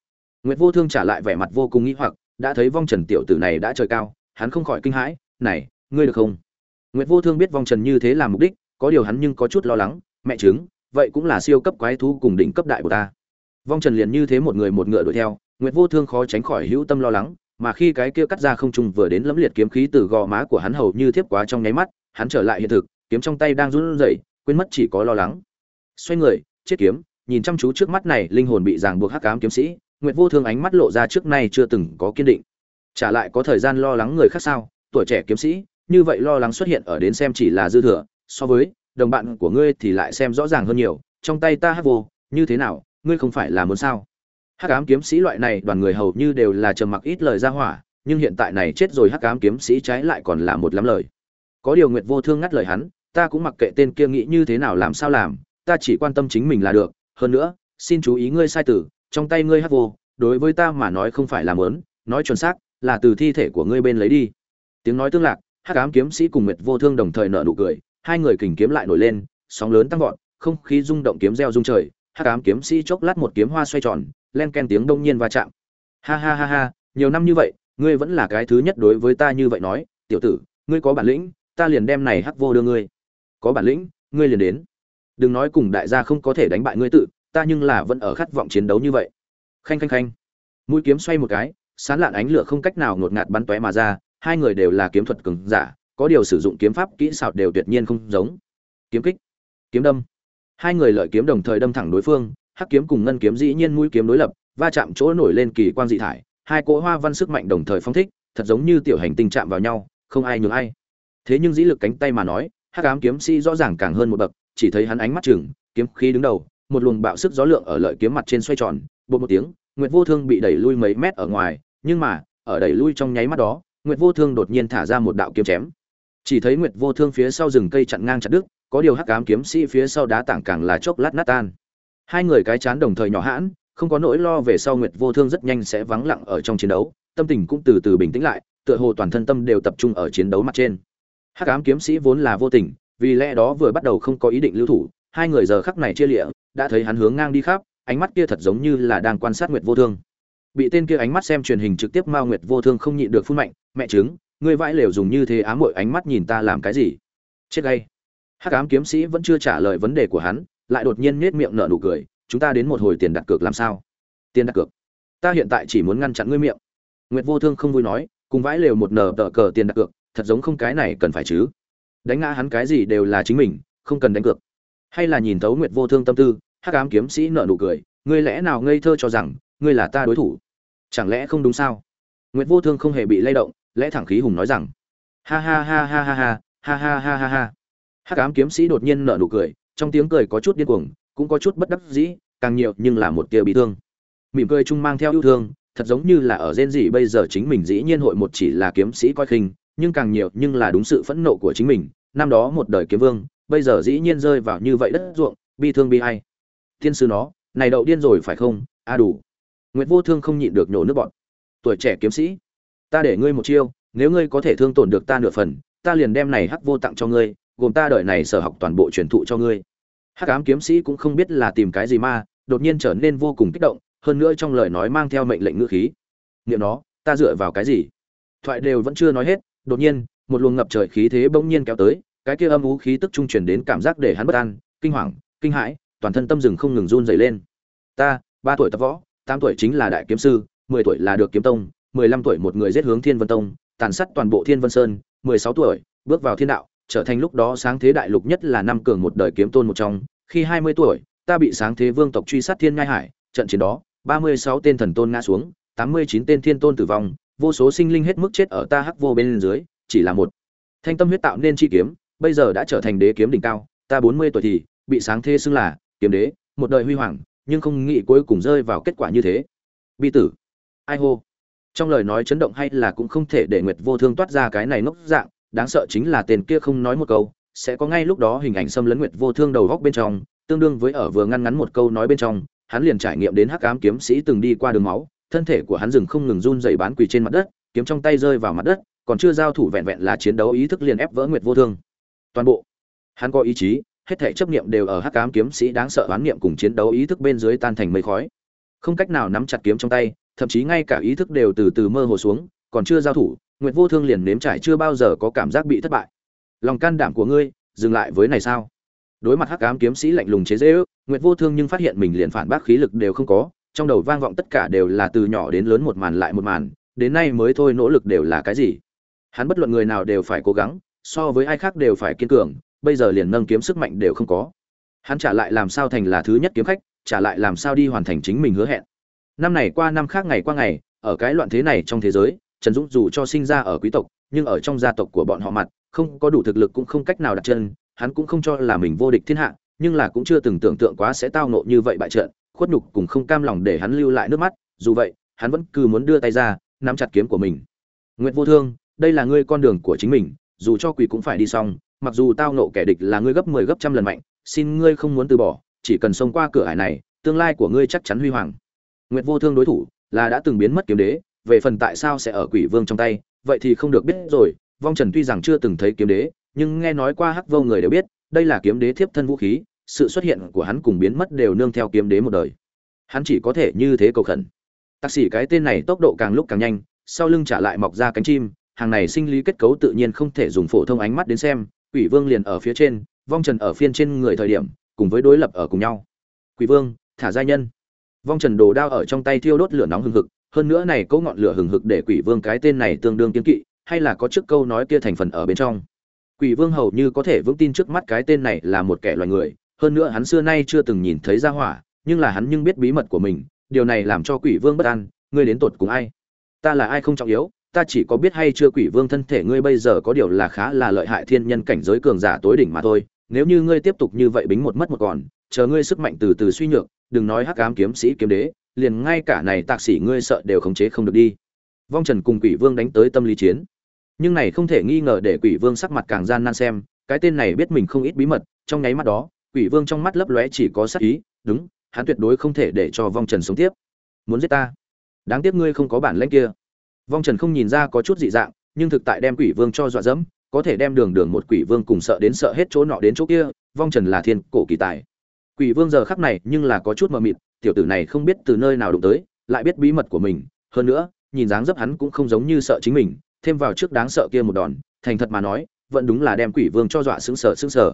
Nguyệt vô thương trả lại vẻ mặt vô cùng nghĩ hoặc, đã thấy vong trần tiểu tử này đã trời cao, hắn không khỏi kinh hãi, này, ngươi được không? Nguyệt vô thương biết vong trần như thế là mục đích, có điều hắn nhưng có chút lo lắng, mẹ chứng vậy cũng là siêu cấp quái thú cùng đỉnh cấp đại của ta. Vong trần liền như thế một người một ngựa đuổi theo, nguyệt vô thương khó tránh khỏi hữu tâm lo lắng, mà khi cái kia cắt ra không trung vừa đến lẫm liệt kiếm khí từ gò má của hắn hầu như thiếp quá trong nháy mắt, hắn trở lại hiện thực, kiếm trong tay đang run rẩy, quên mất chỉ có lo lắng. Xoay người chết kiếm, nhìn chăm chú trước mắt này linh hồn bị ràng buộc hắc ám kiếm sĩ, nguyệt vô thương ánh mắt lộ ra trước nay chưa từng có kiên định. Trả lại có thời gian lo lắng người khác sao? Tuổi trẻ kiếm sĩ, như vậy lo lắng xuất hiện ở đến xem chỉ là dư thừa, so với đồng bạn của ngươi thì lại xem rõ ràng hơn nhiều, trong tay ta hắc vô, như thế nào, ngươi không phải là muốn sao? Hắc ám kiếm sĩ loại này, đoàn người hầu như đều là trầm mặc ít lời ra hỏa, nhưng hiện tại này chết rồi hắc ám kiếm sĩ trái lại còn là một lắm lời. Có điều nguyệt vô thương ngắt lời hắn, ta cũng mặc kệ tên kia nghĩ như thế nào làm sao làm, ta chỉ quan tâm chính mình là được. Hơn nữa, xin chú ý ngươi sai tử, trong tay ngươi hắc vô, đối với ta mà nói không phải là mớn nói chuẩn xác, là từ thi thể của ngươi bên lấy đi. Tiếng nói tương lạc, hắc ám kiếm sĩ cùng nguyệt vô thương đồng thời nở nụ cười hai người kình kiếm lại nổi lên, sóng lớn tăng vọt, không khí rung động kiếm reo rung trời, hắc ám kiếm sĩ chốc lát một kiếm hoa xoay tròn, len ken tiếng đông nhiên va chạm. Ha ha ha ha, nhiều năm như vậy, ngươi vẫn là cái thứ nhất đối với ta như vậy nói, tiểu tử, ngươi có bản lĩnh, ta liền đem này hắc vô đưa ngươi. Có bản lĩnh, ngươi liền đến. Đừng nói cùng đại gia không có thể đánh bại ngươi tự, ta nhưng là vẫn ở khát vọng chiến đấu như vậy. Khanh khanh khanh. Mũi kiếm xoay một cái sáng lạn ánh lửa không cách nào ngột ngạt bắn tóe mà ra, hai người đều là kiếm thuật cường giả có điều sử dụng kiếm pháp kỹ xảo đều tuyệt nhiên không giống. Kiếm kích, kiếm đâm. Hai người lợi kiếm đồng thời đâm thẳng đối phương, hắc kiếm cùng ngân kiếm dĩ nhiên mũi kiếm đối lập, va chạm chỗ nổi lên kỳ quang dị thải, hai cỗ hoa văn sức mạnh đồng thời phóng thích, thật giống như tiểu hành tinh chạm vào nhau, không ai nhường ai. Thế nhưng dĩ lực cánh tay mà nói, hắc ám kiếm sĩ rõ ràng càng hơn một bậc, chỉ thấy hắn ánh mắt chừng, kiếm khí đứng đầu, một luồng bạo sức gió lượng ở lợi kiếm mặt trên xoay tròn, bột một tiếng, nguyệt vô thương bị đẩy lui mấy mét ở ngoài, nhưng mà, ở đẩy lui trong nháy mắt đó, nguyệt vô thương đột nhiên thả ra một đạo kiếm chém chỉ thấy nguyệt vô thương phía sau rừng cây chặn ngang chặt đứt, có điều hắc ám kiếm sĩ phía sau đá tảng càng là chốc lát nát tan. Hai người cái chán đồng thời nhỏ hãn, không có nỗi lo về sau nguyệt vô thương rất nhanh sẽ vắng lặng ở trong chiến đấu, tâm tình cũng từ từ bình tĩnh lại, tựa hồ toàn thân tâm đều tập trung ở chiến đấu mặt trên. Hắc ám kiếm sĩ vốn là vô tình, vì lẽ đó vừa bắt đầu không có ý định lưu thủ, hai người giờ khắc này chia lịa, đã thấy hắn hướng ngang đi khắp, ánh mắt kia thật giống như là đang quan sát nguyệt vô thương. Bị tên kia ánh mắt xem truyền hình trực tiếp mao nguyệt vô thương không nhịn được phun mạnh, mẹ chứng ngươi vãi lều dùng như thế ám muội ánh mắt nhìn ta làm cái gì? Chết gay. Hắc ám kiếm sĩ vẫn chưa trả lời vấn đề của hắn, lại đột nhiên nết miệng nở nụ cười, chúng ta đến một hồi tiền đặt cược làm sao? Tiền đặt cược? Ta hiện tại chỉ muốn ngăn chặn ngươi miệng. Nguyệt vô thương không vui nói, cùng vãi lều một nở tờ cờ tiền đặt cược, thật giống không cái này cần phải chứ. Đánh ngã hắn cái gì đều là chính mình, không cần đánh cược. Hay là nhìn thấu nguyệt vô thương tâm tư, hắc ám kiếm sĩ nở nụ cười, ngươi lẽ nào ngây thơ cho rằng, ngươi là ta đối thủ? Chẳng lẽ không đúng sao? Nguyệt vô thương không hề bị lay động lẽ thẳng khí hùng nói rằng, ha ha ha ha ha ha ha ha ha ha ha. Hắc ám kiếm sĩ đột nhiên nở nụ cười, trong tiếng cười có chút điên cuồng, cũng có chút bất đắc dĩ, càng nhiều nhưng là một tia bị thương. Mỉm cười chung mang theo yêu thương, thật giống như là ở rên gì bây giờ chính mình dĩ nhiên hội một chỉ là kiếm sĩ coi khinh, nhưng càng nhiều nhưng là đúng sự phẫn nộ của chính mình. Năm đó một đời kiếm vương, bây giờ dĩ nhiên rơi vào như vậy đất ruộng, bi thương bi hay thiên sư nó, này đậu điên rồi phải không? A đủ. Nguyệt vô thương không nhịn được nhổ nước bọn tuổi trẻ kiếm sĩ ta để ngươi một chiêu, nếu ngươi có thể thương tổn được ta nửa phần, ta liền đem này hắc vô tặng cho ngươi, gồm ta đợi này sở học toàn bộ truyền thụ cho ngươi. Hắc ám kiếm sĩ cũng không biết là tìm cái gì mà, đột nhiên trở nên vô cùng kích động, hơn nữa trong lời nói mang theo mệnh lệnh ngữ khí. Niệm nó, ta dựa vào cái gì? Thoại đều vẫn chưa nói hết, đột nhiên, một luồng ngập trời khí thế bỗng nhiên kéo tới, cái kia âm ú khí tức trung truyền đến cảm giác để hắn bất an, kinh hoàng, kinh hãi, toàn thân tâm rừng không ngừng run dày lên. Ta, ba tuổi tập võ, tám tuổi chính là đại kiếm sư, mười tuổi là được kiếm tông mười lăm tuổi một người giết hướng thiên vân tông, tàn sát toàn bộ thiên vân sơn, mười sáu tuổi, bước vào thiên đạo, trở thành lúc đó sáng thế đại lục nhất là năm cường một đời kiếm tôn một trong. Khi hai mươi tuổi, ta bị sáng thế vương tộc truy sát thiên ngai hải, trận chiến đó, ba mươi sáu tên thần tôn ngã xuống, tám mươi chín tên thiên tôn tử vong, vô số sinh linh hết mức chết ở ta hắc vô bên dưới, chỉ là một thanh tâm huyết tạo nên chi kiếm, bây giờ đã trở thành đế kiếm đỉnh cao. Ta bốn mươi tuổi thì bị sáng thế xưng là kiếm đế, một đời huy hoàng, nhưng không nghĩ cuối cùng rơi vào kết quả như thế. Bi tử. Ai hô? Trong lời nói chấn động hay là cũng không thể để nguyệt vô thương toát ra cái này ngốc dạng, đáng sợ chính là tên kia không nói một câu, sẽ có ngay lúc đó hình ảnh xâm lấn nguyệt vô thương đầu góc bên trong, tương đương với ở vừa ngăn ngắn một câu nói bên trong, hắn liền trải nghiệm đến hắc ám kiếm sĩ từng đi qua đường máu, thân thể của hắn dừng không ngừng run dày bán quỳ trên mặt đất, kiếm trong tay rơi vào mặt đất, còn chưa giao thủ vẹn vẹn là chiến đấu ý thức liền ép vỡ nguyệt vô thương. Toàn bộ, hắn có ý chí, hết thể chấp niệm đều ở hắc ám kiếm sĩ đáng sợ oán niệm cùng chiến đấu ý thức bên dưới tan thành mây khói. Không cách nào nắm chặt kiếm trong tay thậm chí ngay cả ý thức đều từ từ mơ hồ xuống, còn chưa giao thủ, nguyệt vô thương liền nếm trải chưa bao giờ có cảm giác bị thất bại. Lòng can đảm của ngươi, dừng lại với này sao? Đối mặt hắc ám kiếm sĩ lạnh lùng chế dễ ước nguyệt vô thương nhưng phát hiện mình liền phản bác khí lực đều không có, trong đầu vang vọng tất cả đều là từ nhỏ đến lớn một màn lại một màn, đến nay mới thôi nỗ lực đều là cái gì? Hắn bất luận người nào đều phải cố gắng, so với ai khác đều phải kiên cường, bây giờ liền nâng kiếm sức mạnh đều không có. Hắn trả lại làm sao thành là thứ nhất kiếm khách, trả lại làm sao đi hoàn thành chính mình hứa hẹn năm này qua năm khác ngày qua ngày, ở cái loạn thế này trong thế giới, trần dũng dù cho sinh ra ở quý tộc, nhưng ở trong gia tộc của bọn họ mặt, không có đủ thực lực cũng không cách nào đặt chân, hắn cũng không cho là mình vô địch thiên hạ, nhưng là cũng chưa từng tưởng tượng quá sẽ tao nộ như vậy bại trận, khuất nhục cùng không cam lòng để hắn lưu lại nước mắt, dù vậy, hắn vẫn cứ muốn đưa tay ra, nắm chặt kiếm của mình. Nguyệt vô thương, đây là ngươi con đường của chính mình, dù cho quỷ cũng phải đi xong, mặc dù tao nộ kẻ địch là ngươi gấp 10 gấp trăm lần mạnh, xin ngươi không muốn từ bỏ, chỉ cần xông qua cửa ải này, tương lai của ngươi chắc chắn huy hoàng nguyệt vô thương đối thủ là đã từng biến mất kiếm đế, về phần tại sao sẽ ở quỷ vương trong tay, vậy thì không được biết rồi. Vong trần tuy rằng chưa từng thấy kiếm đế, nhưng nghe nói qua hắc vô người đều biết, đây là kiếm đế thiếp thân vũ khí, sự xuất hiện của hắn cùng biến mất đều nương theo kiếm đế một đời. Hắn chỉ có thể như thế cầu khẩn. Tắc sĩ cái tên này tốc độ càng lúc càng nhanh, sau lưng trả lại mọc ra cánh chim, hàng này sinh lý kết cấu tự nhiên không thể dùng phổ thông ánh mắt đến xem. Quỷ vương liền ở phía trên, vong trần ở phiên trên người thời điểm, cùng với đối lập ở cùng nhau. Quỷ vương, thả giai nhân vong trần đồ đao ở trong tay thiêu đốt lửa nóng hừng hực, hơn nữa này cỗ ngọn lửa hừng hực để quỷ vương cái tên này tương đương kiên kỵ, hay là có trước câu nói kia thành phần ở bên trong. Quỷ vương hầu như có thể vững tin trước mắt cái tên này là một kẻ loài người, hơn nữa hắn xưa nay chưa từng nhìn thấy ra hỏa, nhưng là hắn nhưng biết bí mật của mình, điều này làm cho quỷ vương bất an, ngươi đến tột cùng ai? Ta là ai không trọng yếu, ta chỉ có biết hay chưa quỷ vương thân thể ngươi bây giờ có điều là khá là lợi hại thiên nhân cảnh giới cường giả tối đỉnh mà thôi nếu như ngươi tiếp tục như vậy bính một mất một còn, chờ ngươi sức mạnh từ từ suy nhược, đừng nói hắc ám kiếm sĩ, kiếm đế, liền ngay cả này tạc sĩ ngươi sợ đều khống chế không được đi. Vong trần cùng quỷ vương đánh tới tâm lý chiến. Nhưng này không thể nghi ngờ để quỷ vương sắc mặt càng gian nan xem, cái tên này biết mình không ít bí mật, trong nháy mắt đó, quỷ vương trong mắt lấp lóe chỉ có sắc ý, đúng, hắn tuyệt đối không thể để cho vong trần sống tiếp. Muốn giết ta? Đáng tiếc ngươi không có bản lĩnh kia. Vong trần không nhìn ra có chút dị dạng, nhưng thực tại đem quỷ vương cho dọa dẫm có thể đem đường đường một quỷ vương cùng sợ đến sợ hết chỗ nọ đến chỗ kia, vong trần là thiên cổ kỳ tài. Quỷ vương giờ khắc này nhưng là có chút mờ mịt, tiểu tử này không biết từ nơi nào đụng tới, lại biết bí mật của mình, hơn nữa, nhìn dáng dấp hắn cũng không giống như sợ chính mình, thêm vào trước đáng sợ kia một đòn, thành thật mà nói, vẫn đúng là đem quỷ vương cho dọa sững sờ sững sờ.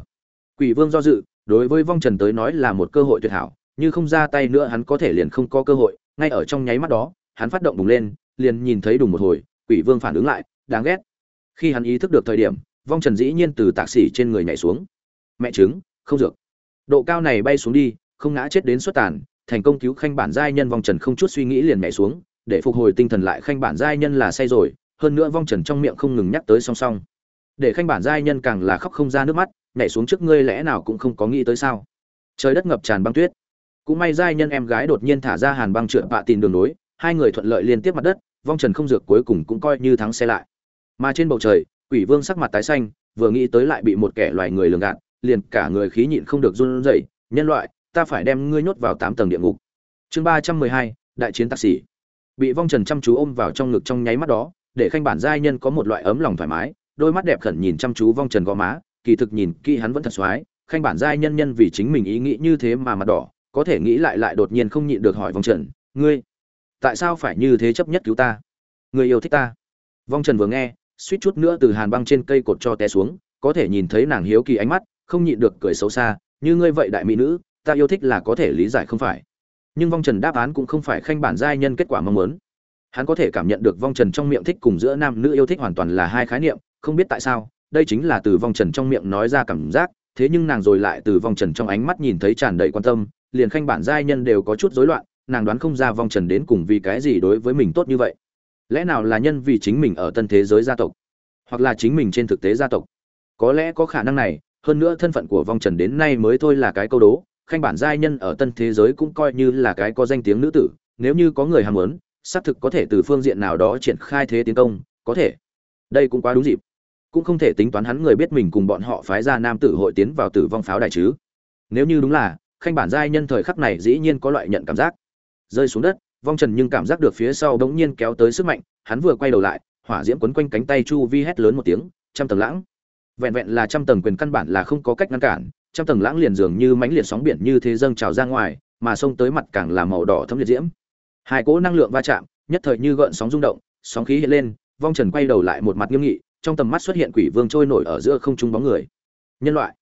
Quỷ vương do dự, đối với vong trần tới nói là một cơ hội tuyệt hảo, như không ra tay nữa hắn có thể liền không có cơ hội, ngay ở trong nháy mắt đó, hắn phát động bùng lên, liền nhìn thấy đùng một hồi, quỷ vương phản ứng lại, đáng ghét khi hắn ý thức được thời điểm, vong trần dĩ nhiên từ tạc xỉ trên người nhảy xuống. Mẹ chứng không dược. Độ cao này bay xuống đi, không ngã chết đến xuất tàn, thành công cứu khanh bản giai nhân vong trần không chút suy nghĩ liền nhảy xuống, để phục hồi tinh thần lại khanh bản giai nhân là say rồi, hơn nữa vong trần trong miệng không ngừng nhắc tới song song. Để khanh bản giai nhân càng là khóc không ra nước mắt, nhảy xuống trước ngươi lẽ nào cũng không có nghĩ tới sao. Trời đất ngập tràn băng tuyết. Cũng may giai nhân em gái đột nhiên thả ra hàn băng trượt bạ tìm đường nối, hai người thuận lợi liên tiếp mặt đất, vong trần không dược cuối cùng cũng coi như thắng xe lại mà trên bầu trời, quỷ vương sắc mặt tái xanh, vừa nghĩ tới lại bị một kẻ loài người lường gạt, liền cả người khí nhịn không được run rẩy, nhân loại, ta phải đem ngươi nhốt vào tám tầng địa ngục. Chương ba trăm mười hai, đại chiến tạc sĩ. Bị vong trần chăm chú ôm vào trong ngực trong nháy mắt đó, để khanh bản giai nhân có một loại ấm lòng thoải mái, đôi mắt đẹp khẩn nhìn chăm chú vong trần gò má, kỳ thực nhìn kỹ hắn vẫn thật xoái, khanh bản giai nhân nhân vì chính mình ý nghĩ như thế mà mặt đỏ, có thể nghĩ lại lại đột nhiên không nhịn được hỏi vong trần, ngươi, tại sao phải như thế chấp nhất cứu ta? Người yêu thích ta? Vong trần vừa nghe suýt chút nữa từ hàn băng trên cây cột cho té xuống, có thể nhìn thấy nàng hiếu kỳ ánh mắt, không nhịn được cười xấu xa, như ngươi vậy đại mỹ nữ, ta yêu thích là có thể lý giải không phải. Nhưng vong trần đáp án cũng không phải khanh bản giai nhân kết quả mong muốn. Hắn có thể cảm nhận được vong trần trong miệng thích cùng giữa nam nữ yêu thích hoàn toàn là hai khái niệm, không biết tại sao, đây chính là từ vong trần trong miệng nói ra cảm giác, thế nhưng nàng rồi lại từ vong trần trong ánh mắt nhìn thấy tràn đầy quan tâm, liền khanh bản giai nhân đều có chút rối loạn, nàng đoán không ra vong trần đến cùng vì cái gì đối với mình tốt như vậy lẽ nào là nhân vì chính mình ở tân thế giới gia tộc, hoặc là chính mình trên thực tế gia tộc? Có lẽ có khả năng này, hơn nữa thân phận của vong trần đến nay mới thôi là cái câu đố, khanh bản giai nhân ở tân thế giới cũng coi như là cái có danh tiếng nữ tử, nếu như có người ham muốn, xác thực có thể từ phương diện nào đó triển khai thế tiến công, có thể. Đây cũng quá đúng dịp. Cũng không thể tính toán hắn người biết mình cùng bọn họ phái ra nam tử hội tiến vào tử vong pháo đài chứ. Nếu như đúng là, khanh bản giai nhân thời khắc này dĩ nhiên có loại nhận cảm giác. Rơi xuống đất vong trần nhưng cảm giác được phía sau bỗng nhiên kéo tới sức mạnh, hắn vừa quay đầu lại, hỏa diễm quấn quanh cánh tay chu vi hét lớn một tiếng, trăm tầng lãng. Vẹn vẹn là trăm tầng quyền căn bản là không có cách ngăn cản, trăm tầng lãng liền dường như mãnh liệt sóng biển như thế dâng trào ra ngoài, mà sông tới mặt càng là màu đỏ thấm liệt diễm. Hai cỗ năng lượng va chạm, nhất thời như gợn sóng rung động, sóng khí hiện lên, vong trần quay đầu lại một mặt nghiêm nghị, trong tầm mắt xuất hiện quỷ vương trôi nổi ở giữa không trung bóng người. Nhân loại.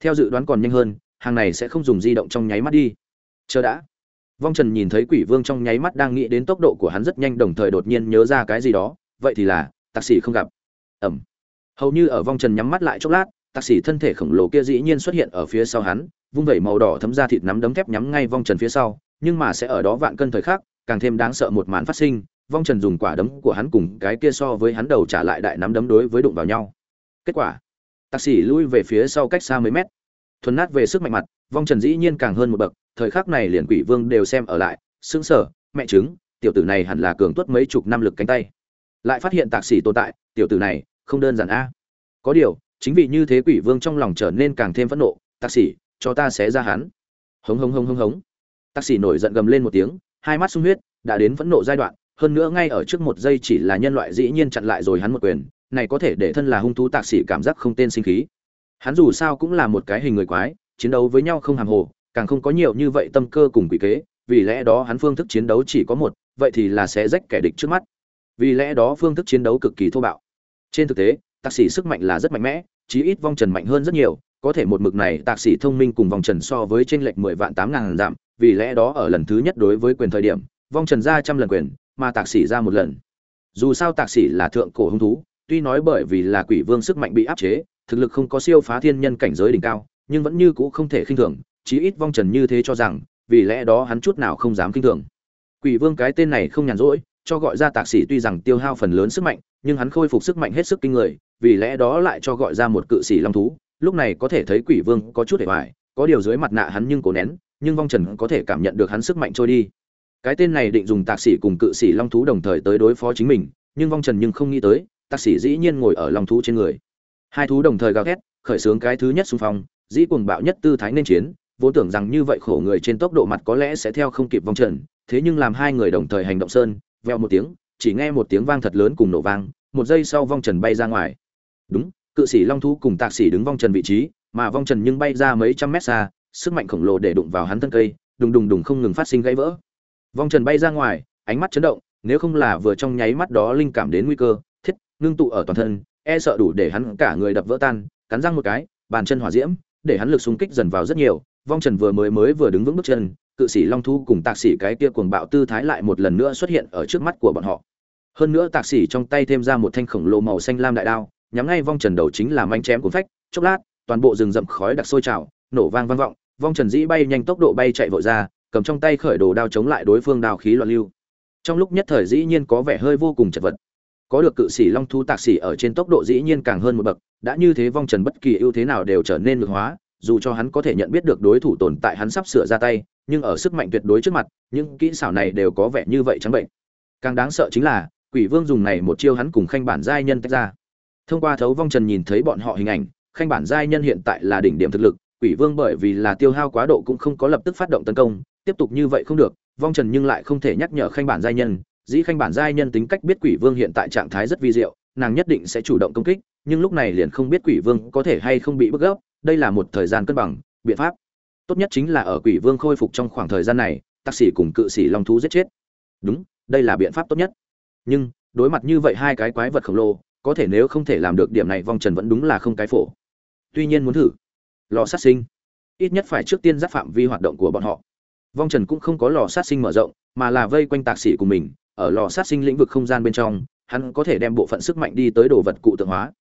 Theo dự đoán còn nhanh hơn, hàng này sẽ không dùng di động trong nháy mắt đi. Chờ đã vong trần nhìn thấy quỷ vương trong nháy mắt đang nghĩ đến tốc độ của hắn rất nhanh, đồng thời đột nhiên nhớ ra cái gì đó, vậy thì là tạc sĩ không gặp. Ẩm hầu như ở vong trần nhắm mắt lại chốc lát tạc sĩ thân thể khổng lồ kia dĩ nhiên xuất hiện ở phía sau hắn, vung vẩy màu đỏ thấm ra thịt nắm đấm thép nhắm ngay vong trần phía sau, nhưng mà sẽ ở đó vạn cân thời khắc, càng thêm đáng sợ một màn phát sinh, vong trần dùng quả đấm của hắn cùng cái kia so với hắn đầu trả lại đại nắm đấm đối với đụng vào nhau. Kết quả tạc sĩ lui về phía sau cách xa mấy mét, thuần nát về sức mạnh mặt, vong trần dĩ nhiên càng hơn một bậc thời khắc này liền quỷ vương đều xem ở lại xứng sở mẹ chứng, tiểu tử này hẳn là cường tuất mấy chục năm lực cánh tay. Lại phát hiện tạc sĩ tồn tại, tiểu tử này, không đơn giản a. Có điều, chính vì như thế quỷ vương trong lòng trở nên càng thêm phẫn nộ, tạc sĩ, cho ta sẽ ra hắn. Hống hống hống hống hống. Tạc sĩ nổi giận gầm lên một tiếng, hai mắt sung huyết, đã đến phẫn nộ giai đoạn, hơn nữa ngay ở trước một giây chỉ là nhân loại dĩ nhiên chặn lại rồi hắn một quyền, này có thể để thân là hung thú tạc sĩ cảm giác không tên sinh khí. Hắn dù sao cũng là một cái hình người quái, chiến đấu với nhau không hàm hồ càng không có nhiều như vậy tâm cơ cùng quỷ kế, vì lẽ đó hắn phương thức chiến đấu chỉ có một, vậy thì là sẽ rách kẻ địch trước mắt. Vì lẽ đó phương thức chiến đấu cực kỳ thô bạo. Trên thực tế, tạc sĩ sức mạnh là rất mạnh mẽ, chí ít vong trần mạnh hơn rất nhiều, có thể một mực này tạc sĩ thông minh cùng vong trần so với trên lệch mười vạn tám ngàn giảm, vì lẽ đó ở lần thứ nhất đối với quyền thời điểm, vong trần ra trăm lần quyền, mà tạc sĩ ra một lần. Dù sao tạc sĩ là thượng cổ hung thú, tuy nói bởi vì là quỷ vương sức mạnh bị áp chế, thực lực không có siêu phá thiên nhân cảnh giới đỉnh cao, nhưng vẫn như cũ không thể khinh thường chí ít vong trần như thế cho rằng, vì lẽ đó hắn chút nào không dám kinh thường. Quỷ vương cái tên này không nhàn rỗi, cho gọi ra tạc sĩ tuy rằng tiêu hao phần lớn sức mạnh, nhưng hắn khôi phục sức mạnh hết sức kinh người, vì lẽ đó lại cho gọi ra một cự sĩ long thú. Lúc này có thể thấy quỷ vương có chút để hoài, có điều dưới mặt nạ hắn nhưng cố nén, nhưng vong trần có thể cảm nhận được hắn sức mạnh trôi đi. Cái tên này định dùng tạc sĩ cùng cự sĩ long thú đồng thời tới đối phó chính mình, nhưng vong trần nhưng không nghĩ tới, tạc sĩ dĩ nhiên ngồi ở long thú trên người. Hai thú đồng thời gào thét, khởi xướng cái thứ nhất xung phong, dĩ cuồng bạo nhất tư thái nên chiến vốn tưởng rằng như vậy khổ người trên tốc độ mặt có lẽ sẽ theo không kịp vong trần, thế nhưng làm hai người đồng thời hành động sơn veo một tiếng, chỉ nghe một tiếng vang thật lớn cùng nổ vang, một giây sau vong trần bay ra ngoài. Đúng, cự sĩ long thú cùng tạc sĩ đứng vong trần vị trí, mà vong trần nhưng bay ra mấy trăm mét xa, sức mạnh khổng lồ để đụng vào hắn thân cây, đùng đùng đùng không ngừng phát sinh gãy vỡ. Vong trần bay ra ngoài, ánh mắt chấn động, nếu không là vừa trong nháy mắt đó linh cảm đến nguy cơ, thiết, ngưng tụ ở toàn thân e sợ đủ để hắn cả người đập vỡ tan, cắn răng một cái, bàn chân hỏa diễm, để hắn lực xung kích dần vào rất nhiều vong trần vừa mới mới vừa đứng vững bước chân, cự sĩ long thu cùng tạc sĩ cái kia cuồng bạo tư thái lại một lần nữa xuất hiện ở trước mắt của bọn họ. Hơn nữa tạc sĩ trong tay thêm ra một thanh khổng lồ màu xanh lam đại đao, nhắm ngay vong trần đầu chính là manh chém cuốn phách, chốc lát, toàn bộ rừng rậm khói đặc sôi trào, nổ vang vang vọng, vong trần dĩ bay nhanh tốc độ bay chạy vội ra, cầm trong tay khởi đồ đao chống lại đối phương đao khí loạn lưu. Trong lúc nhất thời dĩ nhiên có vẻ hơi vô cùng chật vật. Có được cự sĩ long thu tạc sĩ ở trên tốc độ dĩ nhiên càng hơn một bậc, đã như thế vong trần bất kỳ ưu thế nào đều trở nên ngược hóa dù cho hắn có thể nhận biết được đối thủ tồn tại hắn sắp sửa ra tay, nhưng ở sức mạnh tuyệt đối trước mặt, những kỹ xảo này đều có vẻ như vậy trắng bệnh. Càng đáng sợ chính là, quỷ vương dùng này một chiêu hắn cùng khanh bản giai nhân tách ra. Thông qua thấu vong trần nhìn thấy bọn họ hình ảnh, khanh bản giai nhân hiện tại là đỉnh điểm thực lực, quỷ vương bởi vì là tiêu hao quá độ cũng không có lập tức phát động tấn công, tiếp tục như vậy không được, vong trần nhưng lại không thể nhắc nhở khanh bản giai nhân, dĩ khanh bản giai nhân tính cách biết quỷ vương hiện tại trạng thái rất vi diệu, nàng nhất định sẽ chủ động công kích, nhưng lúc này liền không biết quỷ vương có thể hay không bị bức gấp đây là một thời gian cân bằng, biện pháp. Tốt nhất chính là ở quỷ vương khôi phục trong khoảng thời gian này tác sĩ cùng cự sĩ long thú giết chết. Đúng, đây là biện pháp tốt nhất. Nhưng, đối mặt như vậy hai cái quái vật khổng lồ, có thể nếu không thể làm được điểm này vong trần vẫn đúng là không cái phổ. Tuy nhiên muốn thử. Lò sát sinh. Ít nhất phải trước tiên giáp phạm vi hoạt động của bọn họ. Vong trần cũng không có lò sát sinh mở rộng, mà là vây quanh tạc sĩ của mình. Ở lò sát sinh lĩnh vực không gian bên trong, hắn có thể đem bộ phận sức mạnh đi tới đồ vật cụ tượng hóa.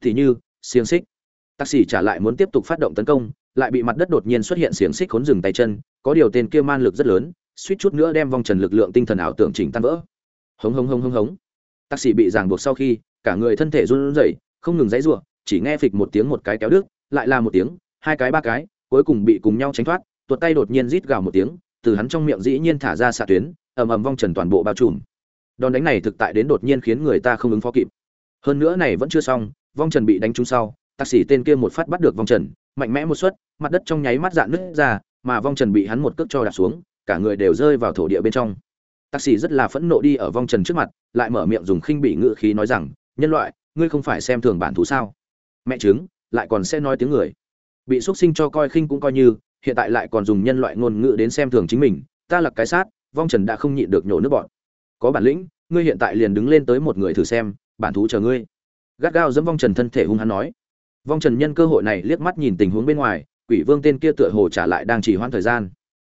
Thì như, xiềng xích tạc sĩ trả lại muốn tiếp tục phát động tấn công, lại bị mặt đất đột nhiên xuất hiện xiềng xích khốn rừng tay chân, có điều tên kia man lực rất lớn, suýt chút nữa đem vong trần lực lượng tinh thần ảo tưởng chỉnh tan vỡ. Hống hống hống hống hống. Tạc sĩ bị ràng buộc sau khi, cả người thân thể run rẩy, không ngừng dãy ruộng chỉ nghe phịch một tiếng một cái kéo đứt, lại là một tiếng, hai cái ba cái, cuối cùng bị cùng nhau tránh thoát, tuột tay đột nhiên rít gào một tiếng, từ hắn trong miệng dĩ nhiên thả ra xạ tuyến, ầm ầm vong trần toàn bộ bao trùm. Đòn đánh này thực tại đến đột nhiên khiến người ta không ứng phó kịp. Hơn nữa này vẫn chưa xong, vong trần bị đánh trúng sau tạc sĩ tên kia một phát bắt được vong trần, mạnh mẽ một suất, mặt đất trong nháy mắt dạn nứt ra, mà vong trần bị hắn một cước cho đạp xuống, cả người đều rơi vào thổ địa bên trong. Tạc sĩ rất là phẫn nộ đi ở vong trần trước mặt, lại mở miệng dùng khinh bị ngự khí nói rằng, nhân loại, ngươi không phải xem thường bản thú sao? Mẹ chứng lại còn sẽ nói tiếng người. Bị xuất sinh cho coi khinh cũng coi như, hiện tại lại còn dùng nhân loại ngôn ngữ đến xem thường chính mình, ta là cái sát, vong trần đã không nhịn được nhổ nước bọn có bản lĩnh, ngươi hiện tại liền đứng lên tới một người thử xem, bản thú chờ ngươi. Gắt gao dẫm vong trần thân thể hung hắn nói vong trần nhân cơ hội này liếc mắt nhìn tình huống bên ngoài, quỷ vương tên kia tựa hồ trả lại đang chỉ hoãn thời gian.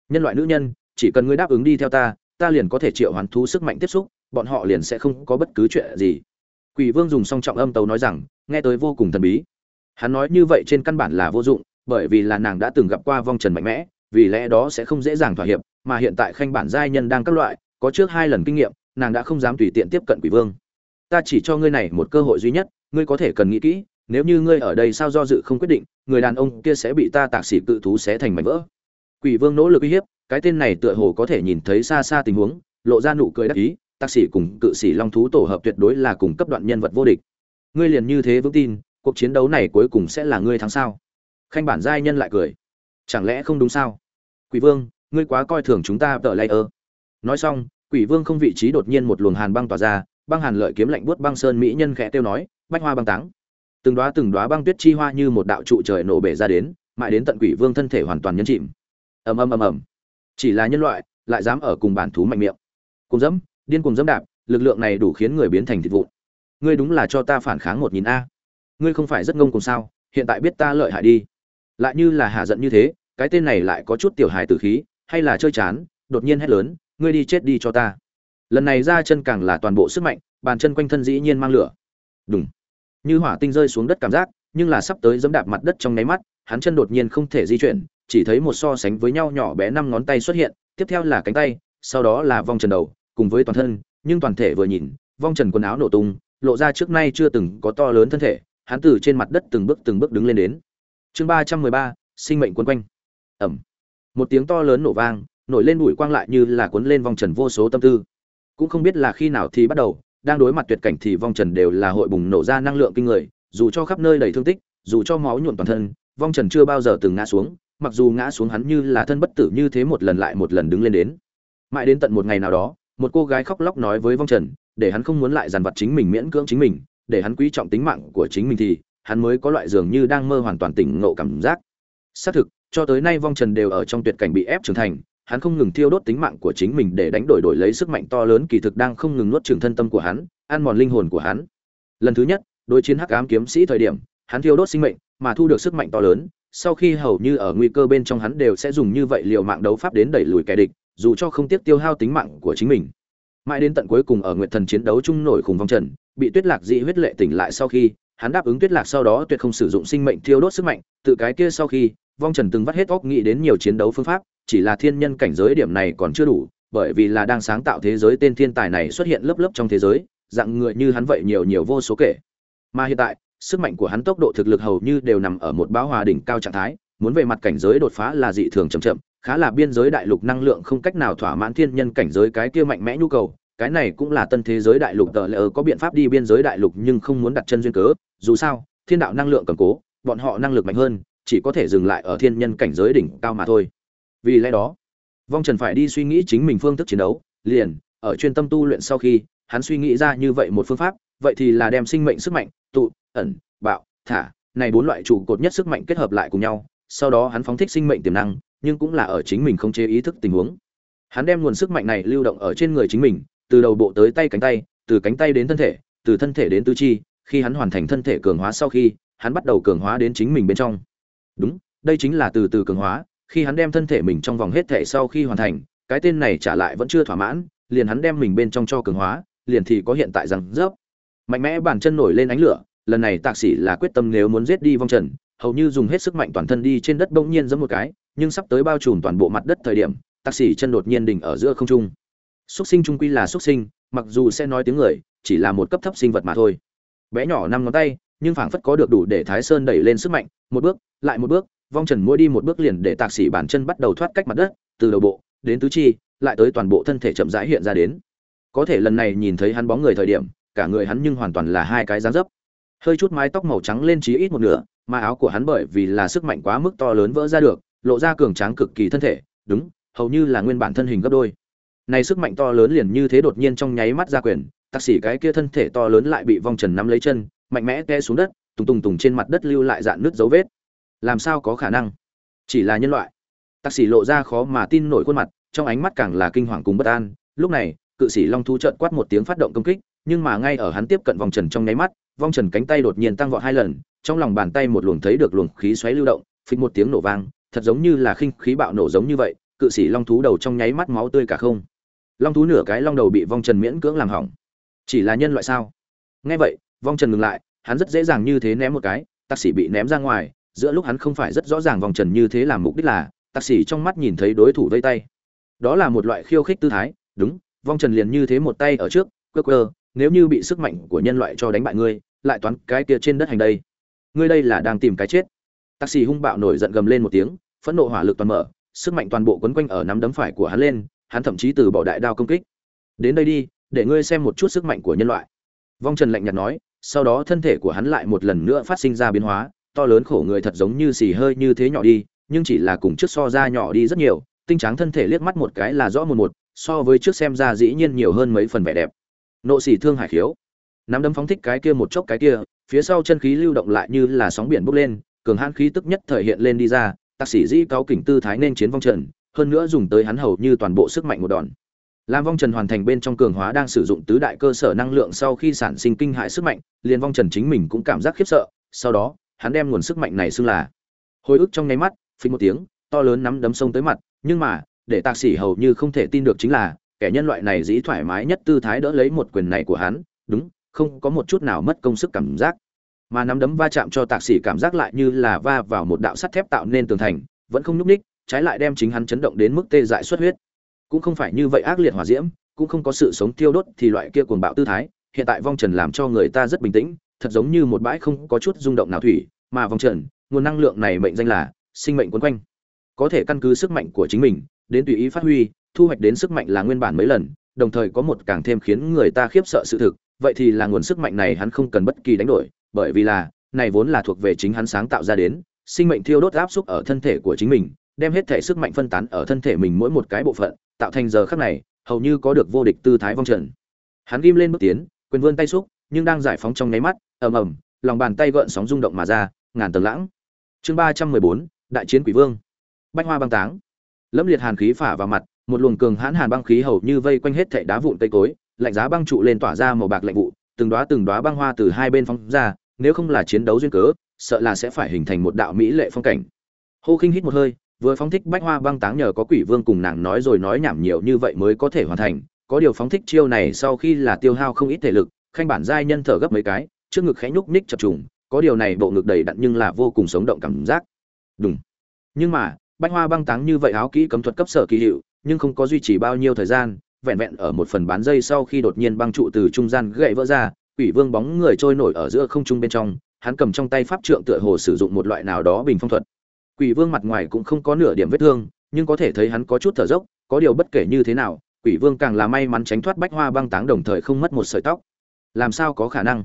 Nhân loại nữ nhân, chỉ cần ngươi đáp ứng đi theo ta ta liền có thể triệu hoán thú sức mạnh tiếp xúc, bọn họ liền sẽ không có bất cứ chuyện gì. Quỷ vương dùng song trọng âm tấu nói rằng, nghe tới vô cùng thần bí. Hắn nói như vậy trên căn bản là vô dụng, bởi vì là nàng đã từng gặp qua vong trần mạnh mẽ, vì lẽ đó sẽ không dễ dàng thỏa hiệp, mà hiện tại khanh bản giai nhân đang các loại, có trước hai lần kinh nghiệm, nàng đã không dám tùy tiện tiếp cận quỷ vương. Ta chỉ cho ngươi này một cơ hội duy nhất, ngươi có thể cần nghĩ kỹ nếu như ngươi ở đây sao do dự không quyết định, người đàn ông kia sẽ bị ta tạc xỉ cự thú xé thành mảnh vỡ. Quỷ vương nỗ lực uy hiếp, cái tên này tựa hồ có thể nhìn thấy xa xa tình huống, lộ ra nụ cười đắc ý, tạc xỉ cùng cự xỉ long thú tổ hợp tuyệt đối là cùng cấp đoạn nhân vật vô địch. Ngươi liền như thế vững tin, cuộc chiến đấu này cuối cùng sẽ là ngươi thắng sao? Khanh bản giai nhân lại cười. Chẳng lẽ không đúng sao? Quỷ vương, ngươi quá coi thường chúng ta tờ lay ơ. Nói xong, quỷ vương không vị trí đột nhiên một luồng hàn băng tỏa ra, băng hàn lợi kiếm lạnh buốt băng sơn mỹ nhân khẽ tiêu nói, bách hoa băng táng từng đóa từng đóa băng tuyết chi hoa như một đạo trụ trời nổ bể ra đến, mãi đến tận quỷ vương thân thể hoàn toàn nhấn chìm. Ầm ầm ầm ầm. Chỉ là nhân loại, lại dám ở cùng bản thú mạnh miệng. Cùng dẫm, điên cùng dẫm đạp, lực lượng này đủ khiến người biến thành thịt vụn. Ngươi đúng là cho ta phản kháng một nhìn a. Ngươi không phải rất ngông cùng sao, hiện tại biết ta lợi hại đi. Lại như là hạ giận như thế, cái tên này lại có chút tiểu hài tử khí, hay là chơi chán, đột nhiên hét lớn, ngươi đi chết đi cho ta. Lần này ra chân càng là toàn bộ sức mạnh, bàn chân quanh thân dĩ nhiên mang lửa. Đúng như hỏa tinh rơi xuống đất cảm giác, nhưng là sắp tới dẫm đạp mặt đất trong nháy mắt, hắn chân đột nhiên không thể di chuyển, chỉ thấy một so sánh với nhau nhỏ bé năm ngón tay xuất hiện, tiếp theo là cánh tay, sau đó là vong trần đầu, cùng với toàn thân, nhưng toàn thể vừa nhìn, vong trần quần áo nổ tung, lộ ra trước nay chưa từng có to lớn thân thể, hắn từ trên mặt đất từng bước từng bước đứng lên đến. Chương ba trăm mười ba, sinh mệnh quân quanh. Ẩm. Một tiếng to lớn nổ vang, nổi lên bụi quang lại như là cuốn lên vong trần vô số tâm tư. Cũng không biết là khi nào thì bắt đầu đang đối mặt tuyệt cảnh thì vong trần đều là hội bùng nổ ra năng lượng kinh người, dù cho khắp nơi đầy thương tích, dù cho máu nhuộm toàn thân, vong trần chưa bao giờ từng ngã xuống, mặc dù ngã xuống hắn như là thân bất tử như thế một lần lại một lần đứng lên đến. Mãi đến tận một ngày nào đó, một cô gái khóc lóc nói với vong trần, để hắn không muốn lại dằn vặt chính mình miễn cưỡng chính mình, để hắn quý trọng tính mạng của chính mình thì, hắn mới có loại dường như đang mơ hoàn toàn tỉnh ngộ cảm giác. Xác thực, cho tới nay vong trần đều ở trong tuyệt cảnh bị ép trưởng thành hắn không ngừng thiêu đốt tính mạng của chính mình để đánh đổi đổi lấy sức mạnh to lớn kỳ thực đang không ngừng nuốt trường thân tâm của hắn, ăn mòn linh hồn của hắn. Lần thứ nhất, đối chiến hắc ám kiếm sĩ thời điểm, hắn thiêu đốt sinh mệnh, mà thu được sức mạnh to lớn, sau khi hầu như ở nguy cơ bên trong hắn đều sẽ dùng như vậy liều mạng đấu pháp đến đẩy lùi kẻ địch, dù cho không tiếc tiêu hao tính mạng của chính mình. Mãi đến tận cuối cùng ở nguyệt thần chiến đấu chung nổi khủng vong trần, bị tuyết lạc dị huyết lệ tỉnh lại sau khi, hắn đáp ứng tuyết lạc sau đó tuyệt không sử dụng sinh mệnh thiêu đốt sức mạnh, tự cái kia sau khi, vong trần từng vắt hết óc nghĩ đến nhiều chiến đấu phương pháp chỉ là thiên nhân cảnh giới điểm này còn chưa đủ, bởi vì là đang sáng tạo thế giới tên thiên tài này xuất hiện lớp lớp trong thế giới, dạng người như hắn vậy nhiều nhiều vô số kể. Mà hiện tại, sức mạnh của hắn tốc độ thực lực hầu như đều nằm ở một bão hòa đỉnh cao trạng thái, muốn về mặt cảnh giới đột phá là dị thường chậm chậm, khá là biên giới đại lục năng lượng không cách nào thỏa mãn thiên nhân cảnh giới cái kia mạnh mẽ nhu cầu, cái này cũng là tân thế giới đại lục tờ lỡ có biện pháp đi biên giới đại lục nhưng không muốn đặt chân duyên cớ, dù sao, thiên đạo năng lượng cầm cố, bọn họ năng lực mạnh hơn, chỉ có thể dừng lại ở thiên nhân cảnh giới đỉnh cao mà thôi vì lẽ đó, vong trần phải đi suy nghĩ chính mình phương thức chiến đấu, liền, ở chuyên tâm tu luyện sau khi, hắn suy nghĩ ra như vậy một phương pháp, vậy thì là đem sinh mệnh sức mạnh, tụ, ẩn, bạo, thả, này bốn loại trụ cột nhất sức mạnh kết hợp lại cùng nhau, sau đó hắn phóng thích sinh mệnh tiềm năng, nhưng cũng là ở chính mình không chế ý thức tình huống. Hắn đem nguồn sức mạnh này lưu động ở trên người chính mình, từ đầu bộ tới tay cánh tay, từ cánh tay đến thân thể, từ thân thể đến tư chi, khi hắn hoàn thành thân thể cường hóa sau khi, hắn bắt đầu cường hóa đến chính mình bên trong. Đúng, đây chính là từ từ cường hóa khi hắn đem thân thể mình trong vòng hết thể sau khi hoàn thành, cái tên này trả lại vẫn chưa thỏa mãn, liền hắn đem mình bên trong cho cường hóa, liền thì có hiện tại rằng rớp. Mạnh mẽ bàn chân nổi lên ánh lửa, lần này tạc sĩ là quyết tâm nếu muốn giết đi vong trần, hầu như dùng hết sức mạnh toàn thân đi trên đất bỗng nhiên giẫm một cái, nhưng sắp tới bao trùm toàn bộ mặt đất thời điểm, tạc sĩ chân đột nhiên đỉnh ở giữa không trung. Xuất sinh trung quy là xuất sinh, mặc dù sẽ nói tiếng người, chỉ là một cấp thấp sinh vật mà thôi. Bé nhỏ năm ngón tay, nhưng phảng phất có được đủ để thái sơn đẩy lên sức mạnh, một bước, lại một bước vong trần mỗi đi một bước liền để tạc sĩ bản chân bắt đầu thoát cách mặt đất, từ đầu bộ đến tứ chi, lại tới toàn bộ thân thể chậm rãi hiện ra đến. Có thể lần này nhìn thấy hắn bóng người thời điểm, cả người hắn nhưng hoàn toàn là hai cái dáng dấp. Hơi chút mái tóc màu trắng lên trí ít một nửa, mà áo của hắn bởi vì là sức mạnh quá mức to lớn vỡ ra được, lộ ra cường tráng cực kỳ thân thể, đúng, hầu như là nguyên bản thân hình gấp đôi. Này sức mạnh to lớn liền như thế đột nhiên trong nháy mắt ra quyền, tạc sĩ cái kia thân thể to lớn lại bị vong trần nắm lấy chân, mạnh mẽ té xuống đất, tùng tùng tùng trên mặt đất lưu lại dạn nước dấu vết làm sao có khả năng? Chỉ là nhân loại. Tạc sĩ lộ ra khó mà tin nổi khuôn mặt, trong ánh mắt càng là kinh hoàng cùng bất an. Lúc này, cự sĩ long thú trợn quát một tiếng phát động công kích, nhưng mà ngay ở hắn tiếp cận vòng trần trong nháy mắt vong trần cánh tay đột nhiên tăng vọt hai lần, trong lòng bàn tay một luồng thấy được luồng khí xoáy lưu động, phịch một tiếng nổ vang, thật giống như là khinh khí bạo nổ giống như vậy, cự sĩ long thú đầu trong nháy mắt máu tươi cả không. Long thú nửa cái long đầu bị vong trần miễn cưỡng làm hỏng. Chỉ là nhân loại sao? Nghe vậy vong trần ngừng lại, hắn rất dễ dàng như thế ném một cái, tạc sĩ bị ném ra ngoài giữa lúc hắn không phải rất rõ ràng vòng trần như thế làm mục đích là tạc sĩ trong mắt nhìn thấy đối thủ vây tay. Đó là một loại khiêu khích tư thái đúng vong trần liền như thế một tay ở trước cơ cơ, nếu như bị sức mạnh của nhân loại cho đánh bại ngươi lại toán cái kia trên đất hành đây. Ngươi đây là đang tìm cái chết. Tạc sĩ hung bạo nổi giận gầm lên một tiếng phẫn nộ hỏa lực toàn mở sức mạnh toàn bộ quấn quanh ở nắm đấm phải của hắn lên hắn thậm chí từ bỏ đại đao công kích. Đến đây đi để ngươi xem một chút sức mạnh của nhân loại. Vong trần lạnh nhạt nói sau đó thân thể của hắn lại một lần nữa phát sinh ra biến hóa to lớn khổ người thật giống như xì hơi như thế nhỏ đi nhưng chỉ là cùng trước so ra nhỏ đi rất nhiều tinh trắng thân thể liếc mắt một cái là rõ một một so với trước xem ra dĩ nhiên nhiều hơn mấy phần vẻ đẹp. Nộ xỉ thương hải khiếu. Nắm đấm phóng thích cái kia một chốc cái kia phía sau chân khí lưu động lại như là sóng biển bốc lên cường hãn khí tức nhất thời hiện lên đi ra tạc sĩ dĩ cáo kỉnh tư thái nên chiến vong trần hơn nữa dùng tới hắn hầu như toàn bộ sức mạnh một đòn. Lam Vong Trần hoàn thành bên trong cường hóa đang sử dụng tứ đại cơ sở năng lượng sau khi sản sinh kinh hại sức mạnh, liền Vong Trần chính mình cũng cảm giác khiếp sợ, sau đó, hắn đem nguồn sức mạnh này xưng là. Hồi ức trong nháy mắt, phình một tiếng, to lớn nắm đấm sông tới mặt, nhưng mà, để tạc sĩ hầu như không thể tin được chính là, kẻ nhân loại này dĩ thoải mái nhất tư thái đỡ lấy một quyền này của hắn, đúng, không có một chút nào mất công sức cảm giác. Mà nắm đấm va chạm cho tạc sĩ cảm giác lại như là va vào một đạo sắt thép tạo nên tường thành, vẫn không nhúc ních trái lại đem chính hắn chấn động đến mức tê dại xuất huyết. Cũng không phải như vậy ác liệt hỏa diễm, cũng không có sự sống tiêu đốt thì loại kia cuồng bạo tư thái, hiện tại vong trần làm cho người ta rất bình tĩnh thật giống như một bãi không có chút rung động nào thủy, mà vòng trần, nguồn năng lượng này mệnh danh là sinh mệnh quấn quanh. Có thể căn cứ sức mạnh của chính mình, đến tùy ý phát huy, thu hoạch đến sức mạnh là nguyên bản mấy lần, đồng thời có một càng thêm khiến người ta khiếp sợ sự thực, vậy thì là nguồn sức mạnh này hắn không cần bất kỳ đánh đổi, bởi vì là, này vốn là thuộc về chính hắn sáng tạo ra đến, sinh mệnh thiêu đốt áp xúc ở thân thể của chính mình, đem hết thể sức mạnh phân tán ở thân thể mình mỗi một cái bộ phận, tạo thành giờ khắc này, hầu như có được vô địch tư thái vong trần. Hắn ghim lên bước tiến, quyền vươn tay xúc, nhưng đang giải phóng trong nháy mắt ầm ầm, lòng bàn tay gợn sóng rung động mà ra, ngàn tầng lãng. Chương ba trăm mười bốn, đại chiến quỷ vương. Bách hoa băng táng. Lâm liệt hàn khí phả vào mặt, một luồng cường hãn hàn băng khí hầu như vây quanh hết thảy đá vụn cây cối, lạnh giá băng trụ lên tỏa ra màu bạc lạnh vụ, từng đóa từng đóa băng hoa từ hai bên phóng ra, nếu không là chiến đấu duyên cớ, sợ là sẽ phải hình thành một đạo mỹ lệ phong cảnh. Hô khinh hít một hơi, vừa phóng thích bách hoa băng táng nhờ có quỷ vương cùng nàng nói rồi nói nhảm nhiều như vậy mới có thể hoàn thành, có điều phóng thích chiêu này sau khi là tiêu hao không ít thể lực, khanh bản giai nhân thở gấp mấy cái trước ngực khẽ nhúc nhích chập trùng, có điều này bộ ngực đầy đặn nhưng là vô cùng sống động cảm giác. Đúng nhưng mà, bách hoa băng táng như vậy áo kỹ cấm thuật cấp sở kỳ hiệu, nhưng không có duy trì bao nhiêu thời gian, vẹn vẹn ở một phần bán dây sau khi đột nhiên băng trụ từ trung gian gãy vỡ ra, quỷ vương bóng người trôi nổi ở giữa không trung bên trong, hắn cầm trong tay pháp trượng tựa hồ sử dụng một loại nào đó bình phong thuật. Quỷ vương mặt ngoài cũng không có nửa điểm vết thương, nhưng có thể thấy hắn có chút thở dốc, có điều bất kể như thế nào, quỷ vương càng là may mắn tránh thoát bách hoa băng táng đồng thời không mất một sợi tóc. Làm sao có khả năng?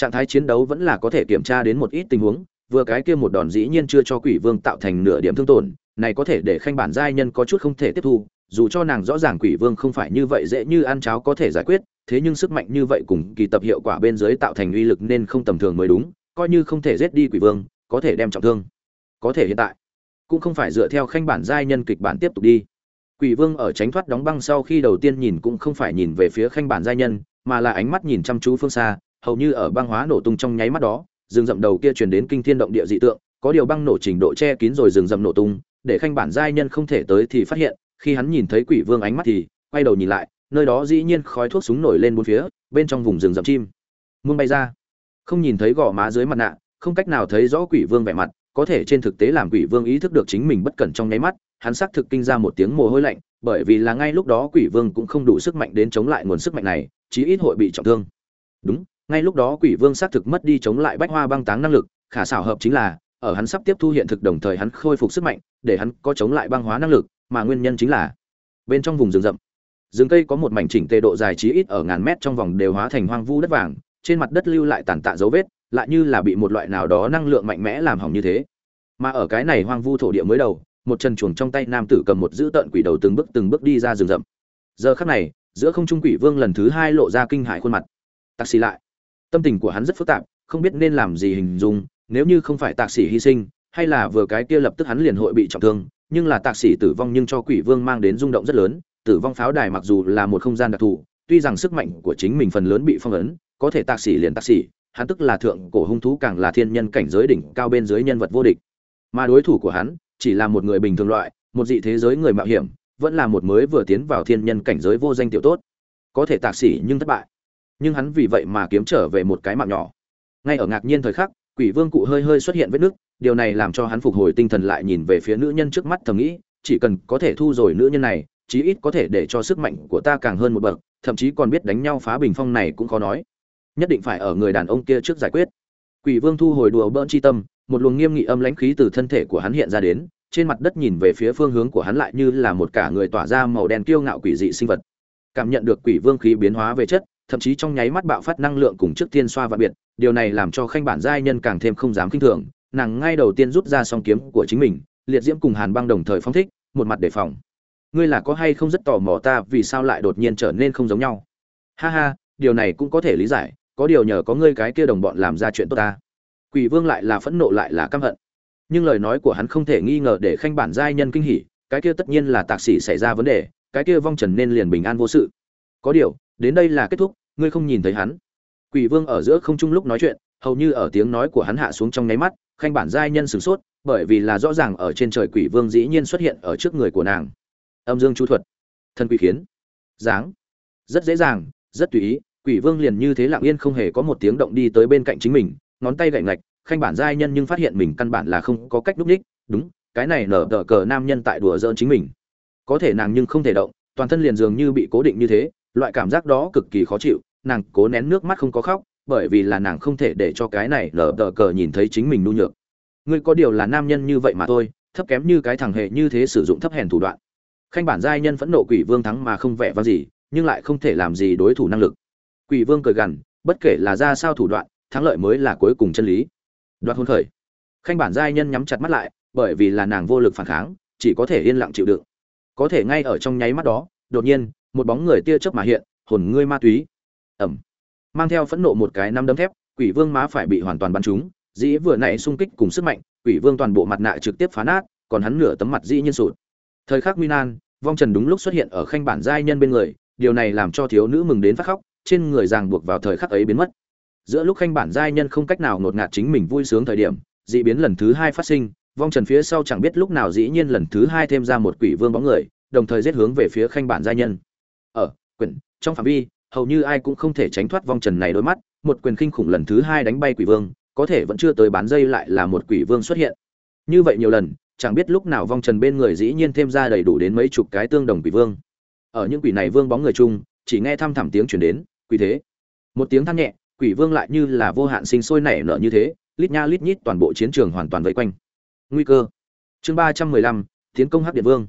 Trạng thái chiến đấu vẫn là có thể kiểm tra đến một ít tình huống, vừa cái kia một đòn dĩ nhiên chưa cho quỷ vương tạo thành nửa điểm thương tổn, này có thể để khanh bản giai nhân có chút không thể tiếp thu, dù cho nàng rõ ràng quỷ vương không phải như vậy dễ như ăn cháo có thể giải quyết, thế nhưng sức mạnh như vậy cùng kỳ tập hiệu quả bên dưới tạo thành uy lực nên không tầm thường mới đúng, coi như không thể giết đi quỷ vương, có thể đem trọng thương. Có thể hiện tại, cũng không phải dựa theo khanh bản giai nhân kịch bản tiếp tục đi. Quỷ vương ở tránh thoát đóng băng sau khi đầu tiên nhìn cũng không phải nhìn về phía khanh bản giai nhân, mà là ánh mắt nhìn chăm chú phương xa hầu như ở băng hóa nổ tung trong nháy mắt đó, rừng rậm đầu kia truyền đến kinh thiên động địa dị tượng, có điều băng nổ trình độ che kín rồi rừng rậm nổ tung, để khanh bản giai nhân không thể tới thì phát hiện, khi hắn nhìn thấy quỷ vương ánh mắt thì quay đầu nhìn lại, nơi đó dĩ nhiên khói thuốc súng nổi lên bốn phía, bên trong vùng rừng rậm chim. Muôn bay ra. Không nhìn thấy gò má dưới mặt nạ, không cách nào thấy rõ quỷ vương vẻ mặt, có thể trên thực tế làm quỷ vương ý thức được chính mình bất cẩn trong nháy mắt, hắn xác thực kinh ra một tiếng mồ hôi lạnh, bởi vì là ngay lúc đó quỷ vương cũng không đủ sức mạnh đến chống lại nguồn sức mạnh này, chí ít hội bị trọng thương. Đúng ngay lúc đó quỷ vương xác thực mất đi chống lại bách hoa băng táng năng lực, khả xảo hợp chính là, ở hắn sắp tiếp thu hiện thực đồng thời hắn khôi phục sức mạnh, để hắn có chống lại băng hóa năng lực, mà nguyên nhân chính là, bên trong vùng rừng rậm. Rừng cây có một mảnh chỉnh tề độ dài chí ít ở ngàn mét trong vòng đều hóa thành hoang vu đất vàng, trên mặt đất lưu lại tàn tạ dấu vết, lại như là bị một loại nào đó năng lượng mạnh mẽ làm hỏng như thế. Mà ở cái này hoang vu thổ địa mới đầu, một chân chuồng trong tay nam tử cầm một giữ tợn quỷ đầu từng bước từng bước đi ra rừng rậm. Giờ khắc này, giữa không trung quỷ vương lần thứ hai lộ ra kinh hại khuôn mặt. Taxi lại tâm tình của hắn rất phức tạp, không biết nên làm gì hình dung, nếu như không phải tạc sĩ hy sinh, hay là vừa cái kia lập tức hắn liền hội bị trọng thương, nhưng là tạc sĩ tử vong nhưng cho quỷ vương mang đến rung động rất lớn, tử vong pháo đài mặc dù là một không gian đặc thù, tuy rằng sức mạnh của chính mình phần lớn bị phong ấn, có thể tạc sĩ liền tạc sĩ hắn tức là thượng cổ hung thú càng là thiên nhân cảnh giới đỉnh cao bên dưới nhân vật vô địch. Mà đối thủ của hắn, chỉ là một người bình thường loại, một dị thế giới người mạo hiểm, vẫn là một mới vừa tiến vào thiên nhân cảnh giới vô danh tiểu tốt. Có thể tạc sĩ nhưng thất bại nhưng hắn vì vậy mà kiếm trở về một cái mạng nhỏ. Ngay ở ngạc nhiên thời khắc, quỷ vương cụ hơi hơi xuất hiện vết nước điều này làm cho hắn phục hồi tinh thần lại nhìn về phía nữ nhân trước mắt thầm nghĩ, chỉ cần có thể thu rồi nữ nhân này, chí ít có thể để cho sức mạnh của ta càng hơn một bậc, thậm chí còn biết đánh nhau phá bình phong này cũng khó nói. Nhất định phải ở người đàn ông kia trước giải quyết. Quỷ vương thu hồi đùa bỡn chi tâm, một luồng nghiêm nghị âm lãnh khí từ thân thể của hắn hiện ra đến, trên mặt đất nhìn về phía phương hướng của hắn lại như là một cả người tỏa ra màu đen kiêu ngạo quỷ dị sinh vật. Cảm nhận được quỷ vương khí biến hóa về chất thậm chí trong nháy mắt bạo phát năng lượng cùng trước tiên xoa và biệt, điều này làm cho khanh bản giai nhân càng thêm không dám kinh thường, nàng ngay đầu tiên rút ra song kiếm của chính mình, liệt diễm cùng hàn băng đồng thời phong thích, một mặt đề phòng. Ngươi là có hay không rất tò mò ta vì sao lại đột nhiên trở nên không giống nhau? Ha ha, điều này cũng có thể lý giải, có điều nhờ có ngươi cái kia đồng bọn làm ra chuyện tốt ta. Quỷ vương lại là phẫn nộ lại là căm hận. Nhưng lời nói của hắn không thể nghi ngờ để khanh bản giai nhân kinh hỉ, cái kia tất nhiên là tạc sĩ xảy ra vấn đề, cái kia vong trần nên liền bình an vô sự. Có điều đến đây là kết thúc, ngươi không nhìn thấy hắn. Quỷ vương ở giữa không trung lúc nói chuyện, hầu như ở tiếng nói của hắn hạ xuống trong nháy mắt, khanh bản giai nhân sửng sốt, bởi vì là rõ ràng ở trên trời quỷ vương dĩ nhiên xuất hiện ở trước người của nàng. Âm dương chú thuật. Thân quỷ khiến. Dáng rất dễ dàng, rất tùy ý, quỷ vương liền như thế lặng yên không hề có một tiếng động đi tới bên cạnh chính mình, ngón tay gậy ngạch, khanh bản giai nhân nhưng phát hiện mình căn bản là không có cách núp ních. Đúng, cái này nở tờ cờ nam nhân tại đùa giỡn chính mình. Có thể nàng nhưng không thể động, toàn thân liền dường như bị cố định như thế loại cảm giác đó cực kỳ khó chịu, nàng cố nén nước mắt không có khóc, bởi vì là nàng không thể để cho cái này lờ đờ cờ nhìn thấy chính mình nhu nhược. Ngươi có điều là nam nhân như vậy mà thôi, thấp kém như cái thằng hệ như thế sử dụng thấp hèn thủ đoạn. Khanh bản giai nhân phẫn nộ quỷ vương thắng mà không vẻ vang gì, nhưng lại không thể làm gì đối thủ năng lực. Quỷ vương cười gằn, bất kể là ra sao thủ đoạn, thắng lợi mới là cuối cùng chân lý. Đoạt hôn khởi. Khanh bản giai nhân nhắm chặt mắt lại, bởi vì là nàng vô lực phản kháng, chỉ có thể yên lặng chịu đựng. Có thể ngay ở trong nháy mắt đó, đột nhiên một bóng người tia chớp mà hiện, hồn ngươi ma túy. Ẩm. Mang theo phẫn nộ một cái năm đấm thép, quỷ vương má phải bị hoàn toàn bắn trúng, dĩ vừa nãy xung kích cùng sức mạnh, quỷ vương toàn bộ mặt nạ trực tiếp phá nát, còn hắn nửa tấm mặt dĩ nhiên sụt. Thời khắc nguy nan, vong trần đúng lúc xuất hiện ở khanh bản giai nhân bên người, điều này làm cho thiếu nữ mừng đến phát khóc, trên người ràng buộc vào thời khắc ấy biến mất. Giữa lúc khanh bản giai nhân không cách nào ngột ngạt chính mình vui sướng thời điểm, dị biến lần thứ hai phát sinh, vong trần phía sau chẳng biết lúc nào dĩ nhiên lần thứ hai thêm ra một quỷ vương bóng người, đồng thời giết hướng về phía khanh bản giai nhân quyển trong phạm vi, hầu như ai cũng không thể tránh thoát vong trần này đôi mắt, một quyền kinh khủng lần thứ hai đánh bay quỷ vương, có thể vẫn chưa tới bán dây lại là một quỷ vương xuất hiện. Như vậy nhiều lần, chẳng biết lúc nào vong trần bên người dĩ nhiên thêm ra đầy đủ đến mấy chục cái tương đồng quỷ vương. Ở những quỷ này vương bóng người chung, chỉ nghe thăm thẳm tiếng chuyển đến, quỷ thế. Một tiếng than nhẹ, quỷ vương lại như là vô hạn sinh sôi nảy nở như thế, lít nha lít nhít toàn bộ chiến trường hoàn toàn vây quanh. Nguy cơ. Chương ba trăm mười lăm, tiến công hắc điện vương.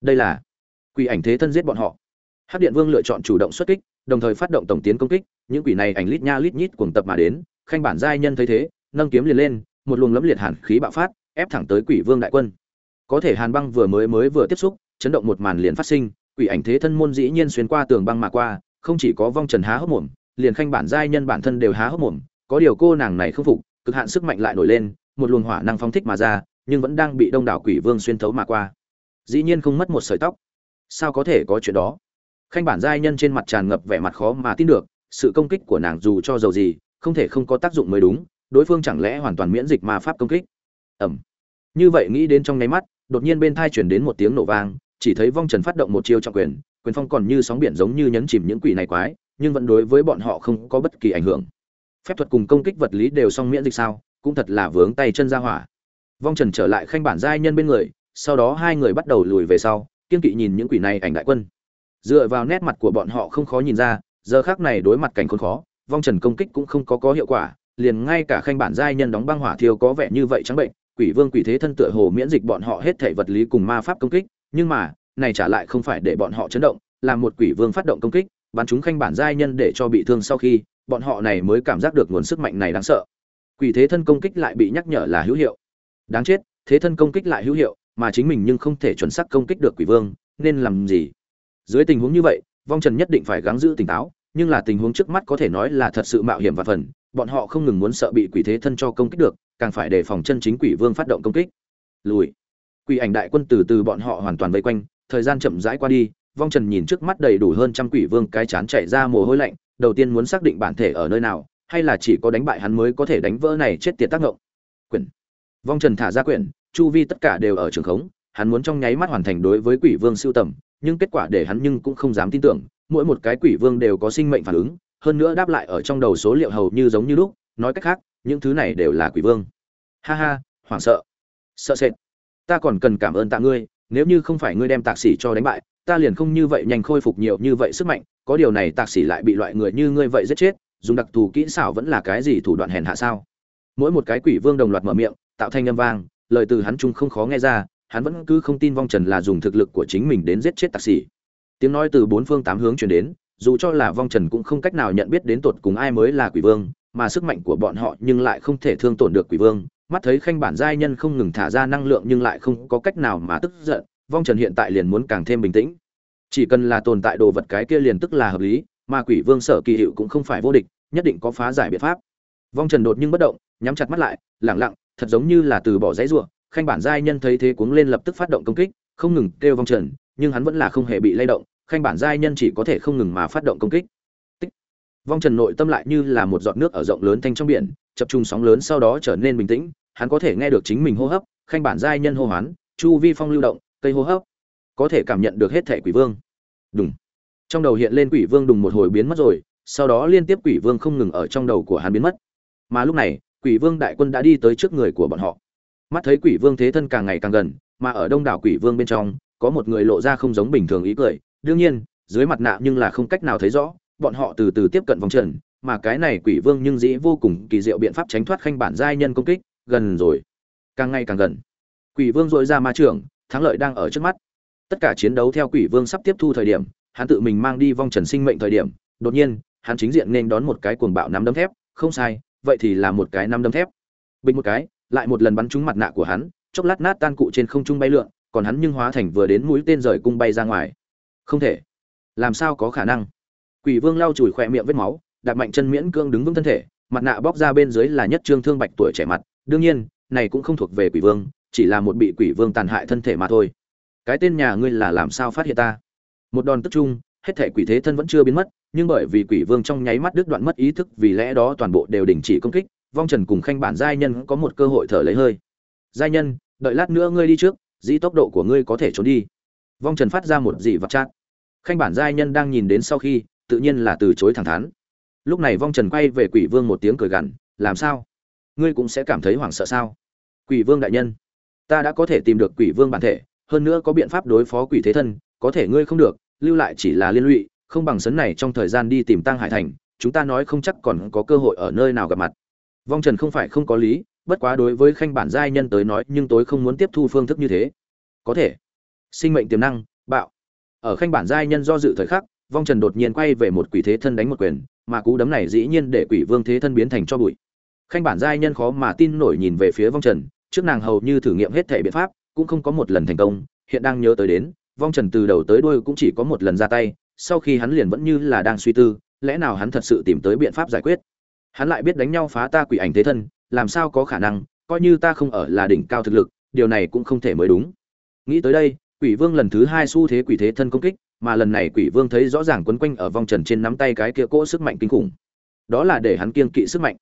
Đây là quỷ ảnh thế thân giết bọn họ hắc điện vương lựa chọn chủ động xuất kích, đồng thời phát động tổng tiến công kích, những quỷ này ảnh lít nha lít nhít cuồng tập mà đến, khanh bản giai nhân thấy thế, nâng kiếm liền lên, một luồng lẫm liệt hàn khí bạo phát, ép thẳng tới quỷ vương đại quân. Có thể hàn băng vừa mới mới vừa tiếp xúc, chấn động một màn liền phát sinh, quỷ ảnh thế thân môn dĩ nhiên xuyên qua tường băng mà qua, không chỉ có vong trần há hốc mồm, liền khanh bản giai nhân bản thân đều há hốc mồm, có điều cô nàng này không phục, cực hạn sức mạnh lại nổi lên, một luồng hỏa năng phóng thích mà ra, nhưng vẫn đang bị đông đảo quỷ vương xuyên thấu mà qua. Dĩ nhiên không mất một sợi tóc. Sao có thể có chuyện đó? Khanh bản giai nhân trên mặt tràn ngập vẻ mặt khó mà tin được, sự công kích của nàng dù cho dầu gì, không thể không có tác dụng mới đúng, đối phương chẳng lẽ hoàn toàn miễn dịch ma pháp công kích? Ẩm như vậy nghĩ đến trong nháy mắt, đột nhiên bên thai chuyển đến một tiếng nổ vang, chỉ thấy vong trần phát động một chiêu trọng quyền quyền phong còn như sóng biển giống như nhấn chìm những quỷ này quái, nhưng vẫn đối với bọn họ không có bất kỳ ảnh hưởng. Phép thuật cùng công kích vật lý đều song miễn dịch sao, cũng thật là vướng tay chân ra hỏa. Vong trần trở lại khanh bản giai nhân bên người, sau đó hai người bắt đầu lùi về sau, kiên kỵ nhìn những quỷ này ảnh đại quân dựa vào nét mặt của bọn họ không khó nhìn ra, giờ khác này đối mặt cảnh khốn khó, vong trần công kích cũng không có có hiệu quả, liền ngay cả khanh bản giai nhân đóng băng hỏa thiêu có vẻ như vậy trắng bệnh, quỷ vương quỷ thế thân tựa hồ miễn dịch bọn họ hết thể vật lý cùng ma pháp công kích, nhưng mà, này trả lại không phải để bọn họ chấn động, là một quỷ vương phát động công kích, bắn chúng khanh bản giai nhân để cho bị thương sau khi, bọn họ này mới cảm giác được nguồn sức mạnh này đáng sợ. Quỷ thế thân công kích lại bị nhắc nhở là hữu hiệu. Đáng chết, thế thân công kích lại hữu hiệu, mà chính mình nhưng không thể chuẩn xác công kích được quỷ vương, nên làm gì? Dưới tình huống như vậy, vong trần nhất định phải gắng giữ tỉnh táo, nhưng là tình huống trước mắt có thể nói là thật sự mạo hiểm và phần, bọn họ không ngừng muốn sợ bị quỷ thế thân cho công kích được, càng phải đề phòng chân chính quỷ vương phát động công kích. Lùi. Quỷ ảnh đại quân từ từ bọn họ hoàn toàn vây quanh, thời gian chậm rãi qua đi, vong trần nhìn trước mắt đầy đủ hơn trăm quỷ vương cái chán chạy ra mồ hôi lạnh, đầu tiên muốn xác định bản thể ở nơi nào, hay là chỉ có đánh bại hắn mới có thể đánh vỡ này chết tiệt tác động. quyển vong trần thả ra quyển chu vi tất cả đều ở trường khống, hắn muốn trong nháy mắt hoàn thành đối với quỷ vương siêu tầm nhưng kết quả để hắn nhưng cũng không dám tin tưởng, mỗi một cái quỷ vương đều có sinh mệnh phản ứng, hơn nữa đáp lại ở trong đầu số liệu hầu như giống như lúc, nói cách khác, những thứ này đều là quỷ vương. Ha ha, hoảng sợ. Sợ sệt. Ta còn cần cảm ơn tạ ngươi, nếu như không phải ngươi đem tạc sĩ cho đánh bại, ta liền không như vậy nhanh khôi phục nhiều như vậy sức mạnh, có điều này tạc sĩ lại bị loại người như ngươi vậy giết chết, dùng đặc thù kỹ xảo vẫn là cái gì thủ đoạn hèn hạ sao? Mỗi một cái quỷ vương đồng loạt mở miệng, tạo thanh âm vang, lời từ hắn chung không khó nghe ra hắn vẫn cứ không tin vong trần là dùng thực lực của chính mình đến giết chết tạc sĩ. Tiếng nói từ bốn phương tám hướng truyền đến, dù cho là vong trần cũng không cách nào nhận biết đến tột cùng ai mới là quỷ vương, mà sức mạnh của bọn họ nhưng lại không thể thương tổn được quỷ vương. Mắt thấy khanh bản giai nhân không ngừng thả ra năng lượng nhưng lại không có cách nào mà tức giận, vong trần hiện tại liền muốn càng thêm bình tĩnh. Chỉ cần là tồn tại đồ vật cái kia liền tức là hợp lý, mà quỷ vương sở kỳ hiệu cũng không phải vô địch, nhất định có phá giải biện pháp. Vong trần đột nhưng bất động, nhắm chặt mắt lại lẳng lặng, thật giống như là từ bỏ dãy ruộng khanh bản giai nhân thấy thế cuống lên lập tức phát động công kích, không ngừng kêu vong trần, nhưng hắn vẫn là không hề bị lay động, khanh bản giai nhân chỉ có thể không ngừng mà phát động công kích. Tích. vong trần nội tâm lại như là một giọt nước ở rộng lớn thanh trong biển, chập trung sóng lớn sau đó trở nên bình tĩnh, hắn có thể nghe được chính mình hô hấp, khanh bản giai nhân hô hoán, chu vi phong lưu động, cây hô hấp, có thể cảm nhận được hết thể quỷ vương. Đúng trong đầu hiện lên quỷ vương đùng một hồi biến mất rồi, sau đó liên tiếp quỷ vương không ngừng ở trong đầu của hắn biến mất. Mà lúc này, quỷ vương đại quân đã đi tới trước người của bọn họ mắt thấy quỷ vương thế thân càng ngày càng gần, mà ở đông đảo quỷ vương bên trong, có một người lộ ra không giống bình thường ý cười. Đương nhiên, dưới mặt nạ nhưng là không cách nào thấy rõ, bọn họ từ từ tiếp cận vòng trần, mà cái này quỷ vương nhưng dĩ vô cùng kỳ diệu biện pháp tránh thoát khanh bản giai nhân công kích, gần rồi. Càng ngày càng gần. Quỷ vương dội ra ma trưởng, thắng lợi đang ở trước mắt. Tất cả chiến đấu theo quỷ vương sắp tiếp thu thời điểm, hắn tự mình mang đi vong trần sinh mệnh thời điểm, đột nhiên, hắn chính diện nên đón một cái cuồng bạo nắm đấm thép. Không sai, vậy thì là một cái nắm đấm thép. Bình một cái lại một lần bắn trúng mặt nạ của hắn, chốc lát nát tan cụ trên không trung bay lượn, còn hắn nhưng hóa thành vừa đến mũi tên rời cung bay ra ngoài. Không thể. Làm sao có khả năng? Quỷ vương lau chùi khỏe miệng vết máu, đạp mạnh chân miễn cương đứng vững thân thể, mặt nạ bóc ra bên dưới là nhất trương thương bạch tuổi trẻ mặt. Đương nhiên, này cũng không thuộc về quỷ vương, chỉ là một bị quỷ vương tàn hại thân thể mà thôi. Cái tên nhà ngươi là làm sao phát hiện ta? Một đòn tức chung, hết thể quỷ thế thân vẫn chưa biến mất, nhưng bởi vì quỷ vương trong nháy mắt đứt đoạn mất ý thức, vì lẽ đó toàn bộ đều đình chỉ công kích vong trần cùng khanh bản giai nhân có một cơ hội thở lấy hơi. Giai nhân, đợi lát nữa ngươi đi trước dĩ tốc độ của ngươi có thể trốn đi. Vong trần phát ra một dị vật chát. Khanh bản giai nhân đang nhìn đến sau khi, tự nhiên là từ chối thẳng thắn. Lúc này vong trần quay về quỷ vương một tiếng cười gằn, làm sao? Ngươi cũng sẽ cảm thấy hoảng sợ sao? Quỷ vương đại nhân, ta đã có thể tìm được quỷ vương bản thể, hơn nữa có biện pháp đối phó quỷ thế thân, có thể ngươi không được, lưu lại chỉ là liên lụy, không bằng sấn này trong thời gian đi tìm tăng hải thành, chúng ta nói không chắc còn có cơ hội ở nơi nào gặp mặt vong trần không phải không có lý, bất quá đối với khanh bản giai nhân tới nói, nhưng tối không muốn tiếp thu phương thức như thế. Có thể. Sinh mệnh tiềm năng, bạo. Ở khanh bản giai nhân do dự thời khắc, vong trần đột nhiên quay về một quỷ thế thân đánh một quyền, mà cú đấm này dĩ nhiên để quỷ vương thế thân biến thành cho bụi. Khanh bản giai nhân khó mà tin nổi nhìn về phía vong trần, trước nàng hầu như thử nghiệm hết thể biện pháp, cũng không có một lần thành công, hiện đang nhớ tới đến, vong trần từ đầu tới đuôi cũng chỉ có một lần ra tay, sau khi hắn liền vẫn như là đang suy tư, lẽ nào hắn thật sự tìm tới biện pháp giải quyết? Hắn lại biết đánh nhau phá ta quỷ ảnh thế thân, làm sao có khả năng, coi như ta không ở là đỉnh cao thực lực, điều này cũng không thể mới đúng. Nghĩ tới đây, quỷ vương lần thứ hai xu thế quỷ thế thân công kích, mà lần này quỷ vương thấy rõ ràng quấn quanh ở vong trần trên nắm tay cái kia cỗ sức mạnh kinh khủng. Đó là để hắn kiêng kỵ sức mạnh,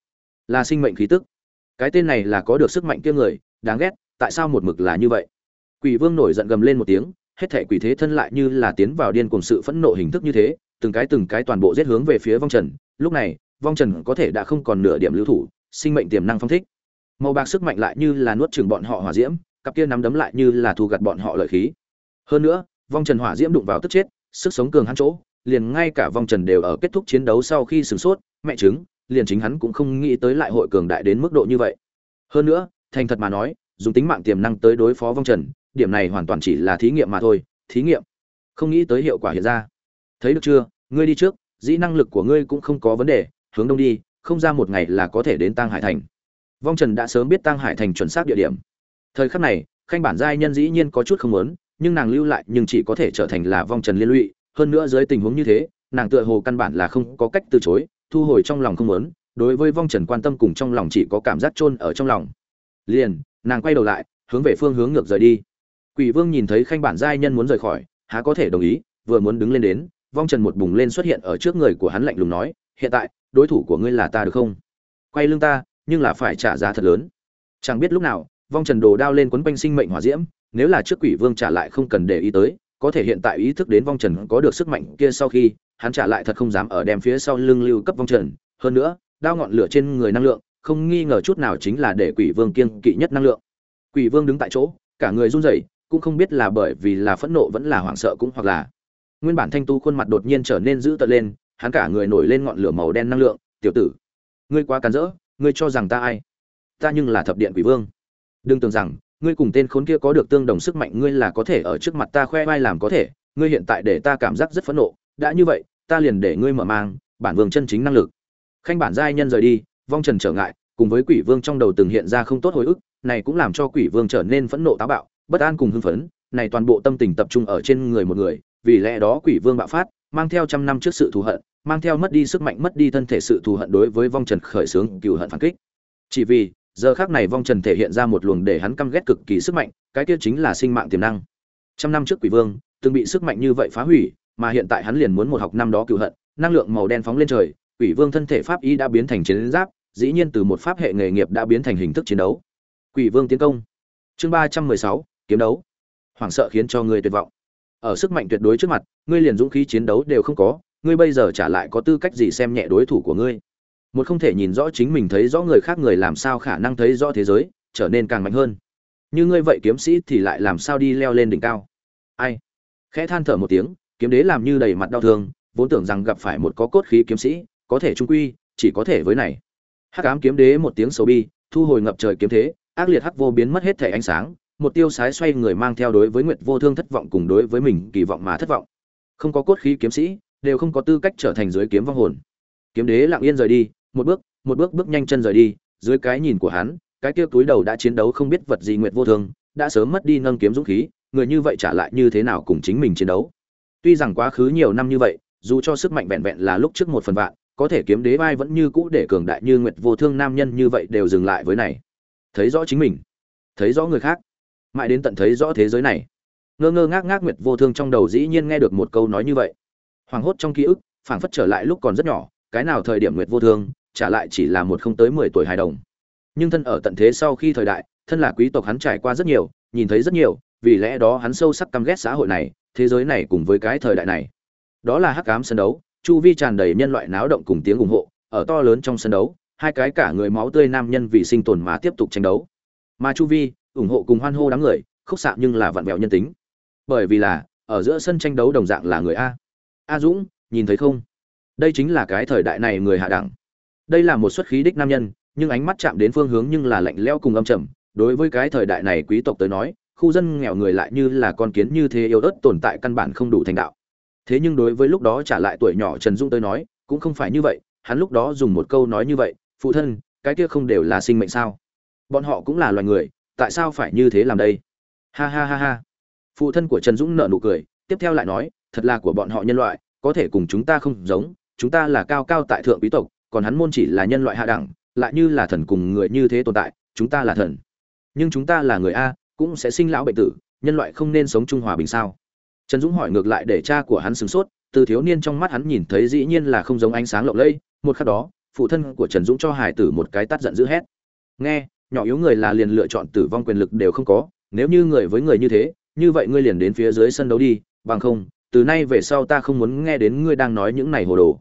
là sinh mệnh khí tức. Cái tên này là có được sức mạnh kia người, đáng ghét, tại sao một mực là như vậy? Quỷ vương nổi giận gầm lên một tiếng, hết thể quỷ thế thân lại như là tiến vào điên cùng sự phẫn nộ hình thức như thế, từng cái từng cái toàn bộ giết hướng về phía vong trần. Lúc này vong trần có thể đã không còn nửa điểm lưu thủ, sinh mệnh tiềm năng phong thích. Màu bạc sức mạnh lại như là nuốt chừng bọn họ hỏa diễm, cặp kia nắm đấm lại như là thu gặt bọn họ lợi khí. Hơn nữa, vong trần hỏa diễm đụng vào tức chết, sức sống cường hắn chỗ, liền ngay cả vong trần đều ở kết thúc chiến đấu sau khi sửng sốt, mẹ chứng liền chính hắn cũng không nghĩ tới lại hội cường đại đến mức độ như vậy. Hơn nữa, thành thật mà nói, dùng tính mạng tiềm năng tới đối phó vong trần, điểm này hoàn toàn chỉ là thí nghiệm mà thôi, thí nghiệm. Không nghĩ tới hiệu quả hiện ra. Thấy được chưa? Ngươi đi trước, dĩ năng lực của ngươi cũng không có vấn đề hướng đông đi, không ra một ngày là có thể đến tăng hải thành. Vong trần đã sớm biết tăng hải thành chuẩn xác địa điểm. Thời khắc này, khanh bản giai nhân dĩ nhiên có chút không muốn, nhưng nàng lưu lại nhưng chỉ có thể trở thành là vong trần liên lụy. Hơn nữa dưới tình huống như thế, nàng tựa hồ căn bản là không có cách từ chối, thu hồi trong lòng không muốn. Đối với vong trần quan tâm cùng trong lòng chỉ có cảm giác chôn ở trong lòng. Liền, nàng quay đầu lại, hướng về phương hướng ngược rời đi. Quỷ vương nhìn thấy khanh bản giai nhân muốn rời khỏi, há có thể đồng ý, vừa muốn đứng lên đến, vong trần một bùng lên xuất hiện ở trước người của hắn lạnh lùng nói, hiện tại đối thủ của ngươi là ta được không? Quay lưng ta, nhưng là phải trả giá thật lớn. Chẳng biết lúc nào, vong trần đồ đao lên quấn quanh sinh mệnh hỏa diễm, nếu là trước quỷ vương trả lại không cần để ý tới, có thể hiện tại ý thức đến vong trần có được sức mạnh kia sau khi, hắn trả lại thật không dám ở đem phía sau lưng lưu cấp vong trần. Hơn nữa, đao ngọn lửa trên người năng lượng, không nghi ngờ chút nào chính là để quỷ vương kiên kỵ nhất năng lượng. Quỷ vương đứng tại chỗ, cả người run rẩy, cũng không biết là bởi vì là phẫn nộ vẫn là hoảng sợ cũng hoặc là nguyên bản thanh tu khuôn mặt đột nhiên trở nên dữ tợn lên hắn cả người nổi lên ngọn lửa màu đen năng lượng, tiểu tử, ngươi quá cắn rỡ, ngươi cho rằng ta ai? Ta nhưng là thập điện quỷ vương. Đừng tưởng rằng, ngươi cùng tên khốn kia có được tương đồng sức mạnh, ngươi là có thể ở trước mặt ta khoe vai làm có thể, ngươi hiện tại để ta cảm giác rất phẫn nộ. Đã như vậy, ta liền để ngươi mở mang, bản vương chân chính năng lực. Khanh bản giai nhân rời đi, vong trần trở ngại, cùng với quỷ vương trong đầu từng hiện ra không tốt hồi ức, này cũng làm cho quỷ vương trở nên phẫn nộ táo bạo, bất an cùng hưng phấn, này toàn bộ tâm tình tập trung ở trên người một người, vì lẽ đó quỷ vương bạo phát, mang theo trăm năm trước sự thù hận mang theo mất đi sức mạnh, mất đi thân thể sự thù hận đối với vong trần khởi xướng cựu hận phản kích. Chỉ vì, giờ khác này vong trần thể hiện ra một luồng để hắn căm ghét cực kỳ sức mạnh, cái kia chính là sinh mạng tiềm năng. Trăm năm trước quỷ vương, từng bị sức mạnh như vậy phá hủy, mà hiện tại hắn liền muốn một học năm đó cựu hận, năng lượng màu đen phóng lên trời, quỷ vương thân thể pháp y đã biến thành chiến giáp, dĩ nhiên từ một pháp hệ nghề nghiệp đã biến thành hình thức chiến đấu. Quỷ vương tiến công. Chương ba trăm mười sáu, kiếm đấu. Hoảng sợ khiến cho ngươi tuyệt vọng. Ở sức mạnh tuyệt đối trước mặt, ngươi liền dũng khí chiến đấu đều không có ngươi bây giờ trả lại có tư cách gì xem nhẹ đối thủ của ngươi? Một không thể nhìn rõ chính mình thấy rõ người khác người làm sao khả năng thấy rõ thế giới, trở nên càng mạnh hơn. Như ngươi vậy kiếm sĩ thì lại làm sao đi leo lên đỉnh cao? Ai? Khẽ than thở một tiếng, kiếm đế làm như đầy mặt đau thương, vốn tưởng rằng gặp phải một có cốt khí kiếm sĩ, có thể trung quy, chỉ có thể với này. Hắc ám kiếm đế một tiếng sầu bi, thu hồi ngập trời kiếm thế, ác liệt hắc vô biến mất hết thể ánh sáng, một tiêu sái xoay người mang theo đối với nguyệt vô thương thất vọng cùng đối với mình kỳ vọng mà thất vọng. Không có cốt khí kiếm sĩ đều không có tư cách trở thành dưới kiếm vong hồn. Kiếm đế lặng yên rời đi, một bước một bước bước nhanh chân rời đi, dưới cái nhìn của hắn, cái kia túi đầu đã chiến đấu không biết vật gì nguyệt vô thương đã sớm mất đi nâng kiếm dũng khí, người như vậy trả lại như thế nào cùng chính mình chiến đấu? Tuy rằng quá khứ nhiều năm như vậy, dù cho sức mạnh vẹn vẹn là lúc trước một phần vạn, có thể kiếm đế vai vẫn như cũ để cường đại như nguyệt vô thương nam nhân như vậy đều dừng lại với này. Thấy rõ chính mình, thấy rõ người khác, mãi đến tận thấy rõ thế giới này. Ngơ ngơ ngác ngác nguyệt vô thương trong đầu dĩ nhiên nghe được một câu nói như vậy hoảng hốt trong ký ức, phảng phất trở lại lúc còn rất nhỏ, cái nào thời điểm nguyệt vô thương, trả lại chỉ là một không tới mười tuổi hài đồng. Nhưng thân ở tận thế sau khi thời đại, thân là quý tộc hắn trải qua rất nhiều, nhìn thấy rất nhiều, vì lẽ đó hắn sâu sắc căm ghét xã hội này, thế giới này cùng với cái thời đại này. Đó là hắc ám sân đấu, chu vi tràn đầy nhân loại náo động cùng tiếng ủng hộ, ở to lớn trong sân đấu, hai cái cả người máu tươi nam nhân vì sinh tồn mà tiếp tục tranh đấu. Mà chu vi, ủng hộ cùng hoan hô đám người, khúc xạ nhưng là vặn vẹo nhân tính. Bởi vì là, ở giữa sân tranh đấu đồng dạng là người a a dũng, nhìn thấy không? Đây chính là cái thời đại này người hạ đẳng. Đây là một xuất khí đích nam nhân, nhưng ánh mắt chạm đến phương hướng nhưng là lạnh lẽo cùng âm trầm. Đối với cái thời đại này quý tộc tới nói, khu dân nghèo người lại như là con kiến như thế yếu ớt tồn tại căn bản không đủ thành đạo. Thế nhưng đối với lúc đó trả lại tuổi nhỏ trần dung tới nói, cũng không phải như vậy. Hắn lúc đó dùng một câu nói như vậy, phụ thân, cái kia không đều là sinh mệnh sao? Bọn họ cũng là loài người, tại sao phải như thế làm đây? Ha ha ha ha. Phụ thân của trần dũng nợ nụ cười, tiếp theo lại nói thật là của bọn họ nhân loại, có thể cùng chúng ta không giống, chúng ta là cao cao tại thượng quý tộc, còn hắn môn chỉ là nhân loại hạ đẳng, lại như là thần cùng người như thế tồn tại, chúng ta là thần. Nhưng chúng ta là người a, cũng sẽ sinh lão bệnh tử, nhân loại không nên sống trung hòa bình sao? Trần dũng hỏi ngược lại để cha của hắn sửng sốt, từ thiếu niên trong mắt hắn nhìn thấy dĩ nhiên là không giống ánh sáng lộng lẫy, một khắc đó, phụ thân của trần dũng cho hải tử một cái tắt giận dữ hét. Nghe, nhỏ yếu người là liền lựa chọn tử vong quyền lực đều không có, nếu như người với người như thế, như vậy ngươi liền đến phía dưới sân đấu đi, bằng không từ nay về sau ta không muốn nghe đến ngươi đang nói những này hồ đồ.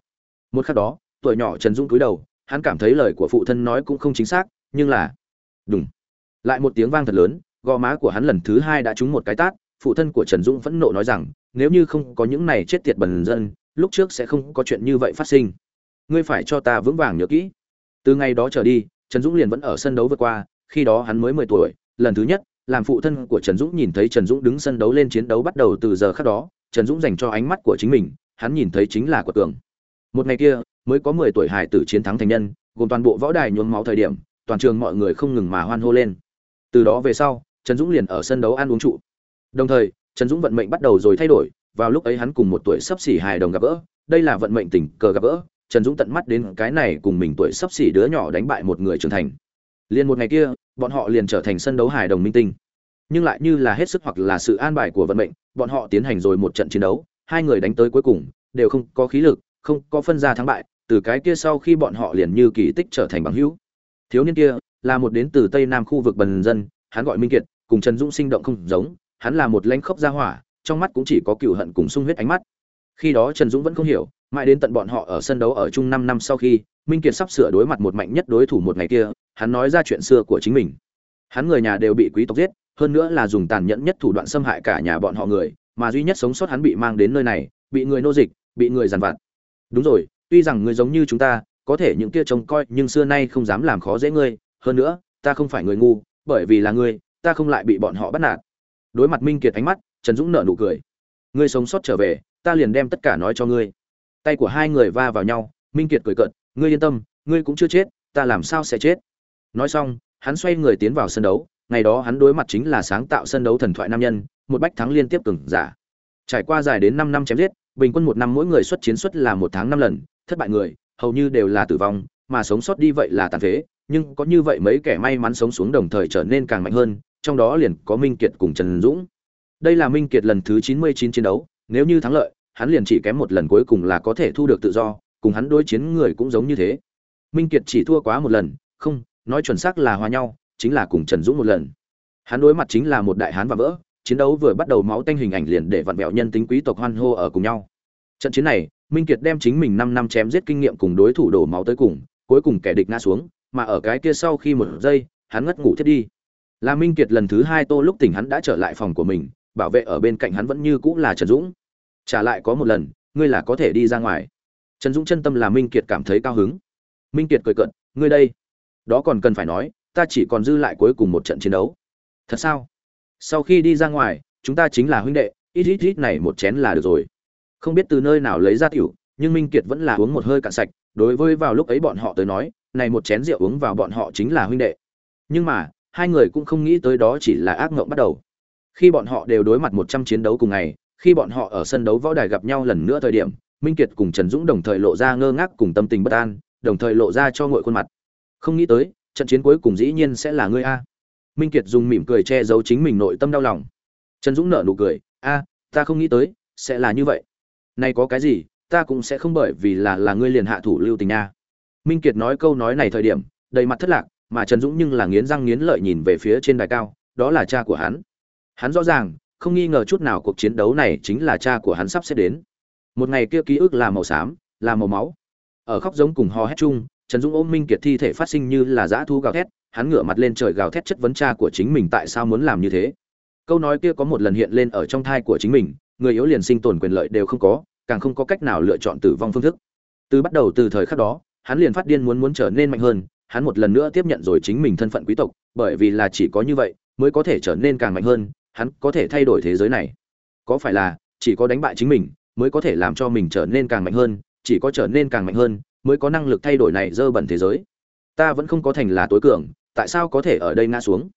Một khắc đó, tuổi nhỏ trần dũng cúi đầu, hắn cảm thấy lời của phụ thân nói cũng không chính xác, nhưng là đúng lại một tiếng vang thật lớn, gò má của hắn lần thứ hai đã trúng một cái tát, phụ thân của trần dũng phẫn nộ nói rằng, nếu như không có những này chết tiệt bần dân, lúc trước sẽ không có chuyện như vậy phát sinh. Ngươi phải cho ta vững vàng nhớ kỹ. Từ ngày đó trở đi, trần dũng liền vẫn ở sân đấu vượt qua, khi đó hắn mới mười tuổi, lần thứ nhất, làm phụ thân của trần dũng nhìn thấy trần dũng đứng sân đấu lên chiến đấu bắt đầu từ giờ khác đó trần dũng dành cho ánh mắt của chính mình, hắn nhìn thấy chính là của tường một ngày kia, mới có mười tuổi hải tử chiến thắng thành nhân, gồm toàn bộ võ đài nhuốm máu thời điểm, toàn trường mọi người không ngừng mà hoan hô lên. Từ đó về sau, trần dũng liền ở sân đấu ăn uống trụ. Đồng thời, trần dũng vận mệnh bắt đầu rồi thay đổi, vào lúc ấy hắn cùng một tuổi sắp xỉ hài đồng gặp gỡ, đây là vận mệnh tình cờ gặp gỡ, trần dũng tận mắt đến cái này cùng mình tuổi sắp xỉ đứa nhỏ đánh bại một người trưởng thành. Liền một ngày kia, bọn họ liền trở thành sân đấu hài đồng minh tinh nhưng lại như là hết sức hoặc là sự an bài của vận mệnh, bọn họ tiến hành rồi một trận chiến đấu, hai người đánh tới cuối cùng, đều không có khí lực, không có phân ra thắng bại, từ cái kia sau khi bọn họ liền như kỳ tích trở thành bằng hữu. Thiếu niên kia, là một đến từ tây nam khu vực bần dân, hắn gọi minh kiệt, cùng trần dũng sinh động không giống, hắn là một lãnh khốc gia hỏa, trong mắt cũng chỉ có cựu hận cùng sung huyết ánh mắt. Khi đó trần dũng vẫn không hiểu, mãi đến tận bọn họ ở sân đấu ở chung 5 năm sau khi, minh kiệt sắp sửa đối mặt một mạnh nhất đối thủ một ngày kia, hắn nói ra chuyện xưa của chính mình. Hắn người nhà đều bị quý tộc giết hơn nữa là dùng tàn nhẫn nhất thủ đoạn xâm hại cả nhà bọn họ người, mà duy nhất sống sót hắn bị mang đến nơi này, bị người nô dịch, bị người giàn vặt. Đúng rồi, tuy rằng người giống như chúng ta, có thể những kia trông coi, nhưng xưa nay không dám làm khó dễ ngươi, hơn nữa, ta không phải người ngu, bởi vì là ngươi, ta không lại bị bọn họ bắt nạt. Đối mặt minh kiệt ánh mắt, trần dũng nở nụ cười. Ngươi sống sót trở về, ta liền đem tất cả nói cho ngươi. Tay của hai người va vào nhau, minh kiệt cười cợt, ngươi yên tâm, ngươi cũng chưa chết, ta làm sao sẽ chết. Nói xong, hắn xoay người tiến vào sân đấu ngày đó hắn đối mặt chính là sáng tạo sân đấu thần thoại nam nhân, một bách thắng liên tiếp cường giả. Trải qua dài đến năm năm chém giết, bình quân một năm mỗi người xuất chiến xuất là một tháng năm lần, thất bại người, hầu như đều là tử vong, mà sống sót đi vậy là tàn phế, nhưng có như vậy mấy kẻ may mắn sống xuống đồng thời trở nên càng mạnh hơn, trong đó liền có minh kiệt cùng trần dũng. Đây là minh kiệt lần thứ chín mươi chín chiến đấu, nếu như thắng lợi, hắn liền chỉ kém một lần cuối cùng là có thể thu được tự do, cùng hắn đối chiến người cũng giống như thế. Minh kiệt chỉ thua quá một lần, không, nói chuẩn xác là hòa nhau chính là cùng trần dũng một lần. Hắn đối mặt chính là một đại hán và vỡ chiến đấu vừa bắt đầu máu tanh hình ảnh liền để vặn vẹo nhân tính quý tộc hoan hô ở cùng nhau. Trận chiến này minh kiệt đem chính mình năm năm chém giết kinh nghiệm cùng đối thủ đổ máu tới cùng cuối cùng kẻ địch ngã xuống mà ở cái kia sau khi một giây hắn ngất ngủ thiết đi. Là minh kiệt lần thứ hai tô lúc tỉnh hắn đã trở lại phòng của mình bảo vệ ở bên cạnh hắn vẫn như cũ là trần dũng. Trả lại có một lần ngươi là có thể đi ra ngoài. Trần dũng chân tâm là minh kiệt cảm thấy cao hứng. Minh kiệt cười cợt, ngươi đây đó còn cần phải nói ta chỉ còn dư lại cuối cùng một trận chiến đấu. Thật sao? Sau khi đi ra ngoài, chúng ta chính là huynh đệ, ít ít ít này một chén là được rồi. Không biết từ nơi nào lấy ra tiểu, nhưng minh kiệt vẫn là uống một hơi cạn sạch, đối với vào lúc ấy bọn họ tới nói, này một chén rượu uống vào bọn họ chính là huynh đệ. Nhưng mà, hai người cũng không nghĩ tới đó chỉ là ác mộng bắt đầu. Khi bọn họ đều đối mặt một trăm chiến đấu cùng ngày, khi bọn họ ở sân đấu võ đài gặp nhau lần nữa thời điểm, minh kiệt cùng trần dũng đồng thời lộ ra ngơ ngác cùng tâm tình bất an, đồng thời lộ ra cho ngội khuôn mặt. Không nghĩ tới trận chiến cuối cùng dĩ nhiên sẽ là ngươi a. Minh kiệt dùng mỉm cười che giấu chính mình nội tâm đau lòng. Trần dũng nở nụ cười, a, ta không nghĩ tới, sẽ là như vậy. Nay có cái gì, ta cũng sẽ không bởi vì là là ngươi liền hạ thủ lưu tình nha minh kiệt nói câu nói này thời điểm, đầy mặt thất lạc, mà trần dũng nhưng là nghiến răng nghiến lợi nhìn về phía trên đài cao, đó là cha của hắn. Hắn rõ ràng, không nghi ngờ chút nào cuộc chiến đấu này chính là cha của hắn sắp xếp đến. Một ngày kia ký ức là màu xám, là màu máu. Ở khóc giống cùng hò hét chung trần dũng ôm minh kiệt thi thể phát sinh như là dã thu gào thét, hắn ngửa mặt lên trời gào thét chất vấn cha của chính mình tại sao muốn làm như thế. Câu nói kia có một lần hiện lên ở trong thai của chính mình, người yếu liền sinh tồn quyền lợi đều không có, càng không có cách nào lựa chọn tử vong phương thức. Từ bắt đầu từ thời khắc đó, hắn liền phát điên muốn muốn trở nên mạnh hơn, hắn một lần nữa tiếp nhận rồi chính mình thân phận quý tộc, bởi vì là chỉ có như vậy mới có thể trở nên càng mạnh hơn, hắn có thể thay đổi thế giới này. Có phải là chỉ có đánh bại chính mình mới có thể làm cho mình trở nên càng mạnh hơn, chỉ có trở nên càng mạnh hơn mới có năng lực thay đổi này dơ bẩn thế giới. Ta vẫn không có thành là tối cường, tại sao có thể ở đây ngã xuống?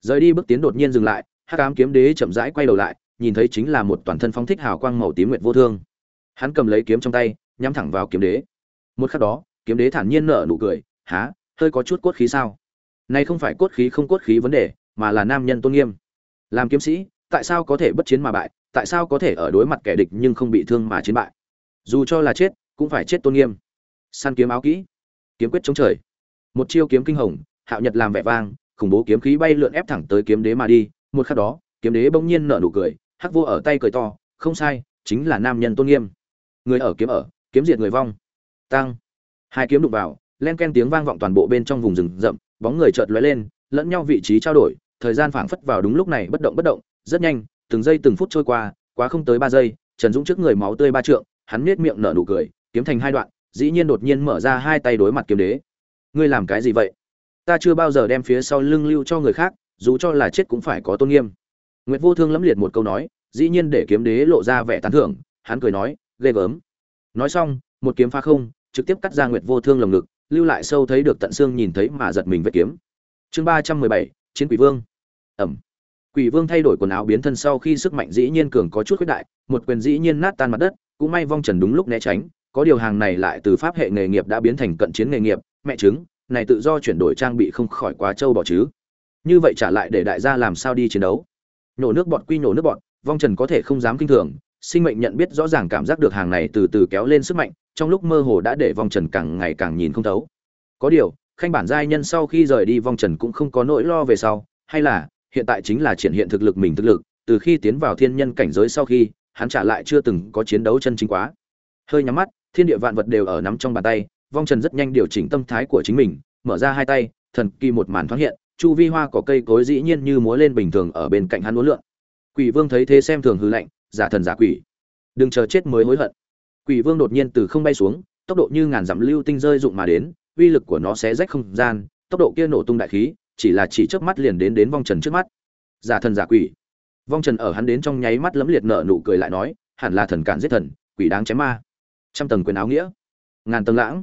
Rời đi bước tiến đột nhiên dừng lại, hắc ám kiếm đế chậm rãi quay đầu lại, nhìn thấy chính là một toàn thân phong thích hào quang màu tím nguyệt vô thương. Hắn cầm lấy kiếm trong tay, nhắm thẳng vào kiếm đế. Một khắc đó, kiếm đế thản nhiên nở nụ cười há hơi có chút cốt khí sao? Này không phải cốt khí không cốt khí vấn đề, mà là nam nhân tôn nghiêm. Làm kiếm sĩ, tại sao có thể bất chiến mà bại? Tại sao có thể ở đối mặt kẻ địch nhưng không bị thương mà chiến bại? Dù cho là chết, cũng phải chết tôn nghiêm săn kiếm áo kỹ, kiếm quyết chống trời. Một chiêu kiếm kinh hồng, hạo nhật làm vẻ vang, khủng bố kiếm khí bay lượn ép thẳng tới kiếm đế mà đi. Một khắc đó, kiếm đế bỗng nhiên nở nụ cười, hắc vô ở tay cười to, không sai, chính là nam nhân tôn nghiêm. Người ở kiếm ở, kiếm diệt người vong. Tăng hai kiếm đụng vào, len ken tiếng vang vọng toàn bộ bên trong vùng rừng rậm, bóng người chợt lóe lên, lẫn nhau vị trí trao đổi, thời gian phảng phất vào đúng lúc này bất động bất động, rất nhanh, từng giây từng phút trôi qua, quá không tới ba giây, trần dũng trước người máu tươi ba trượng, hắn nết miệng nở nụ cười, kiếm thành hai đoạn dĩ nhiên đột nhiên mở ra hai tay đối mặt kiếm đế. Ngươi làm cái gì vậy? Ta chưa bao giờ đem phía sau lưng lưu cho người khác, dù cho là chết cũng phải có tôn nghiêm. Nguyệt vô thương lẫm liệt một câu nói, dĩ nhiên để kiếm đế lộ ra vẻ tán thưởng, hắn cười nói, ghê gớm. Nói xong, một kiếm phá không, trực tiếp cắt ra nguyệt vô thương lồng ngực, lưu lại sâu thấy được tận xương nhìn thấy mà giật mình vết kiếm. Chương ba trăm mười bảy, chiến quỷ vương. Ẩm. Quỷ vương thay đổi quần áo biến thân sau khi sức mạnh dĩ nhiên cường có chút khuyết đại, một quyền dĩ nhiên nát tan mặt đất, cũng may vong trần đúng lúc né tránh có điều hàng này lại từ pháp hệ nghề nghiệp đã biến thành cận chiến nghề nghiệp, mẹ chứng này tự do chuyển đổi trang bị không khỏi quá trâu bỏ chứ. Như vậy trả lại để đại gia làm sao đi chiến đấu? Nhổ nước bọt quy nhổ nước bọt, vong trần có thể không dám kinh thường, sinh mệnh nhận biết rõ ràng cảm giác được hàng này từ từ kéo lên sức mạnh, trong lúc mơ hồ đã để vong trần càng ngày càng nhìn không thấu. Có điều, khanh bản giai nhân sau khi rời đi vong trần cũng không có nỗi lo về sau, hay là, hiện tại chính là triển hiện thực lực mình thực lực, từ khi tiến vào thiên nhân cảnh giới sau khi, hắn trả lại chưa từng có chiến đấu chân chính quá. Hơi nhắm mắt thiên địa vạn vật đều ở nắm trong bàn tay, vong trần rất nhanh điều chỉnh tâm thái của chính mình, mở ra hai tay, thần kỳ một màn thoáng hiện, chu vi hoa cỏ cây cối dĩ nhiên như múa lên bình thường ở bên cạnh hắn uốn lượn. Quỷ vương thấy thế xem thường hư lạnh, giả thần giả quỷ. Đừng chờ chết mới hối hận. Quỷ vương đột nhiên từ không bay xuống, tốc độ như ngàn dặm lưu tinh rơi dụng mà đến, uy lực của nó sẽ rách không gian, tốc độ kia nổ tung đại khí, chỉ là chỉ trước mắt liền đến đến vong trần trước mắt. Giả thần giả quỷ. Vong trần ở hắn đến trong nháy mắt lấm liệt nở nụ cười lại nói, hẳn là thần cản giết thần, quỷ đáng chém ma trăm tầng quyền áo nghĩa, ngàn tầng lãng.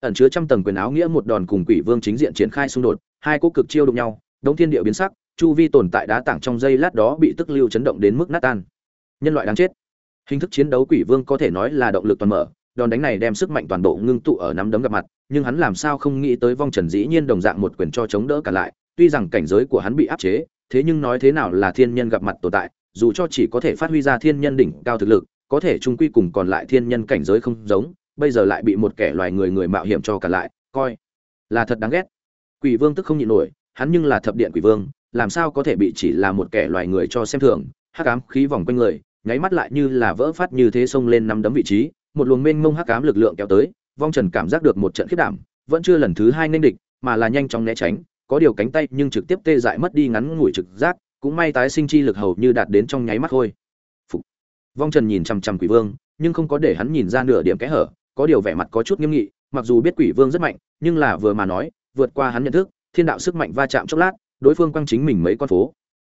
Ẩn chứa trăm tầng quyền áo nghĩa một đòn cùng quỷ vương chính diện triển khai xung đột, hai cỗ cực chiêu đụng nhau, đống thiên địa biến sắc, chu vi tồn tại đá tảng trong giây lát đó bị tức lưu chấn động đến mức nát tan. Nhân loại đáng chết. Hình thức chiến đấu quỷ vương có thể nói là động lực toàn mở, đòn đánh này đem sức mạnh toàn bộ ngưng tụ ở nắm đấm gặp mặt, nhưng hắn làm sao không nghĩ tới vong trần dĩ nhiên đồng dạng một quyền cho chống đỡ cả lại, tuy rằng cảnh giới của hắn bị áp chế, thế nhưng nói thế nào là thiên nhân gặp mặt tồn tại, dù cho chỉ có thể phát huy ra thiên nhân đỉnh cao thực lực có thể trung quy cùng còn lại thiên nhân cảnh giới không giống, bây giờ lại bị một kẻ loài người người mạo hiểm cho cả lại, coi là thật đáng ghét. Quỷ vương tức không nhịn nổi, hắn nhưng là thập điện quỷ vương, làm sao có thể bị chỉ là một kẻ loài người cho xem thường, hắc ám khí vòng quanh người, nháy mắt lại như là vỡ phát như thế xông lên năm đấm vị trí, một luồng mênh mông hắc ám lực lượng kéo tới, vong trần cảm giác được một trận khiếp đảm, vẫn chưa lần thứ hai nên địch, mà là nhanh chóng né tránh, có điều cánh tay nhưng trực tiếp tê dại mất đi ngắn ngủi trực giác, cũng may tái sinh chi lực hầu như đạt đến trong nháy mắt thôi vong trần nhìn chằm chằm quỷ vương, nhưng không có để hắn nhìn ra nửa điểm kẽ hở, có điều vẻ mặt có chút nghiêm nghị, mặc dù biết quỷ vương rất mạnh, nhưng là vừa mà nói, vượt qua hắn nhận thức, thiên đạo sức mạnh va chạm chốc lát, đối phương quăng chính mình mấy con phố.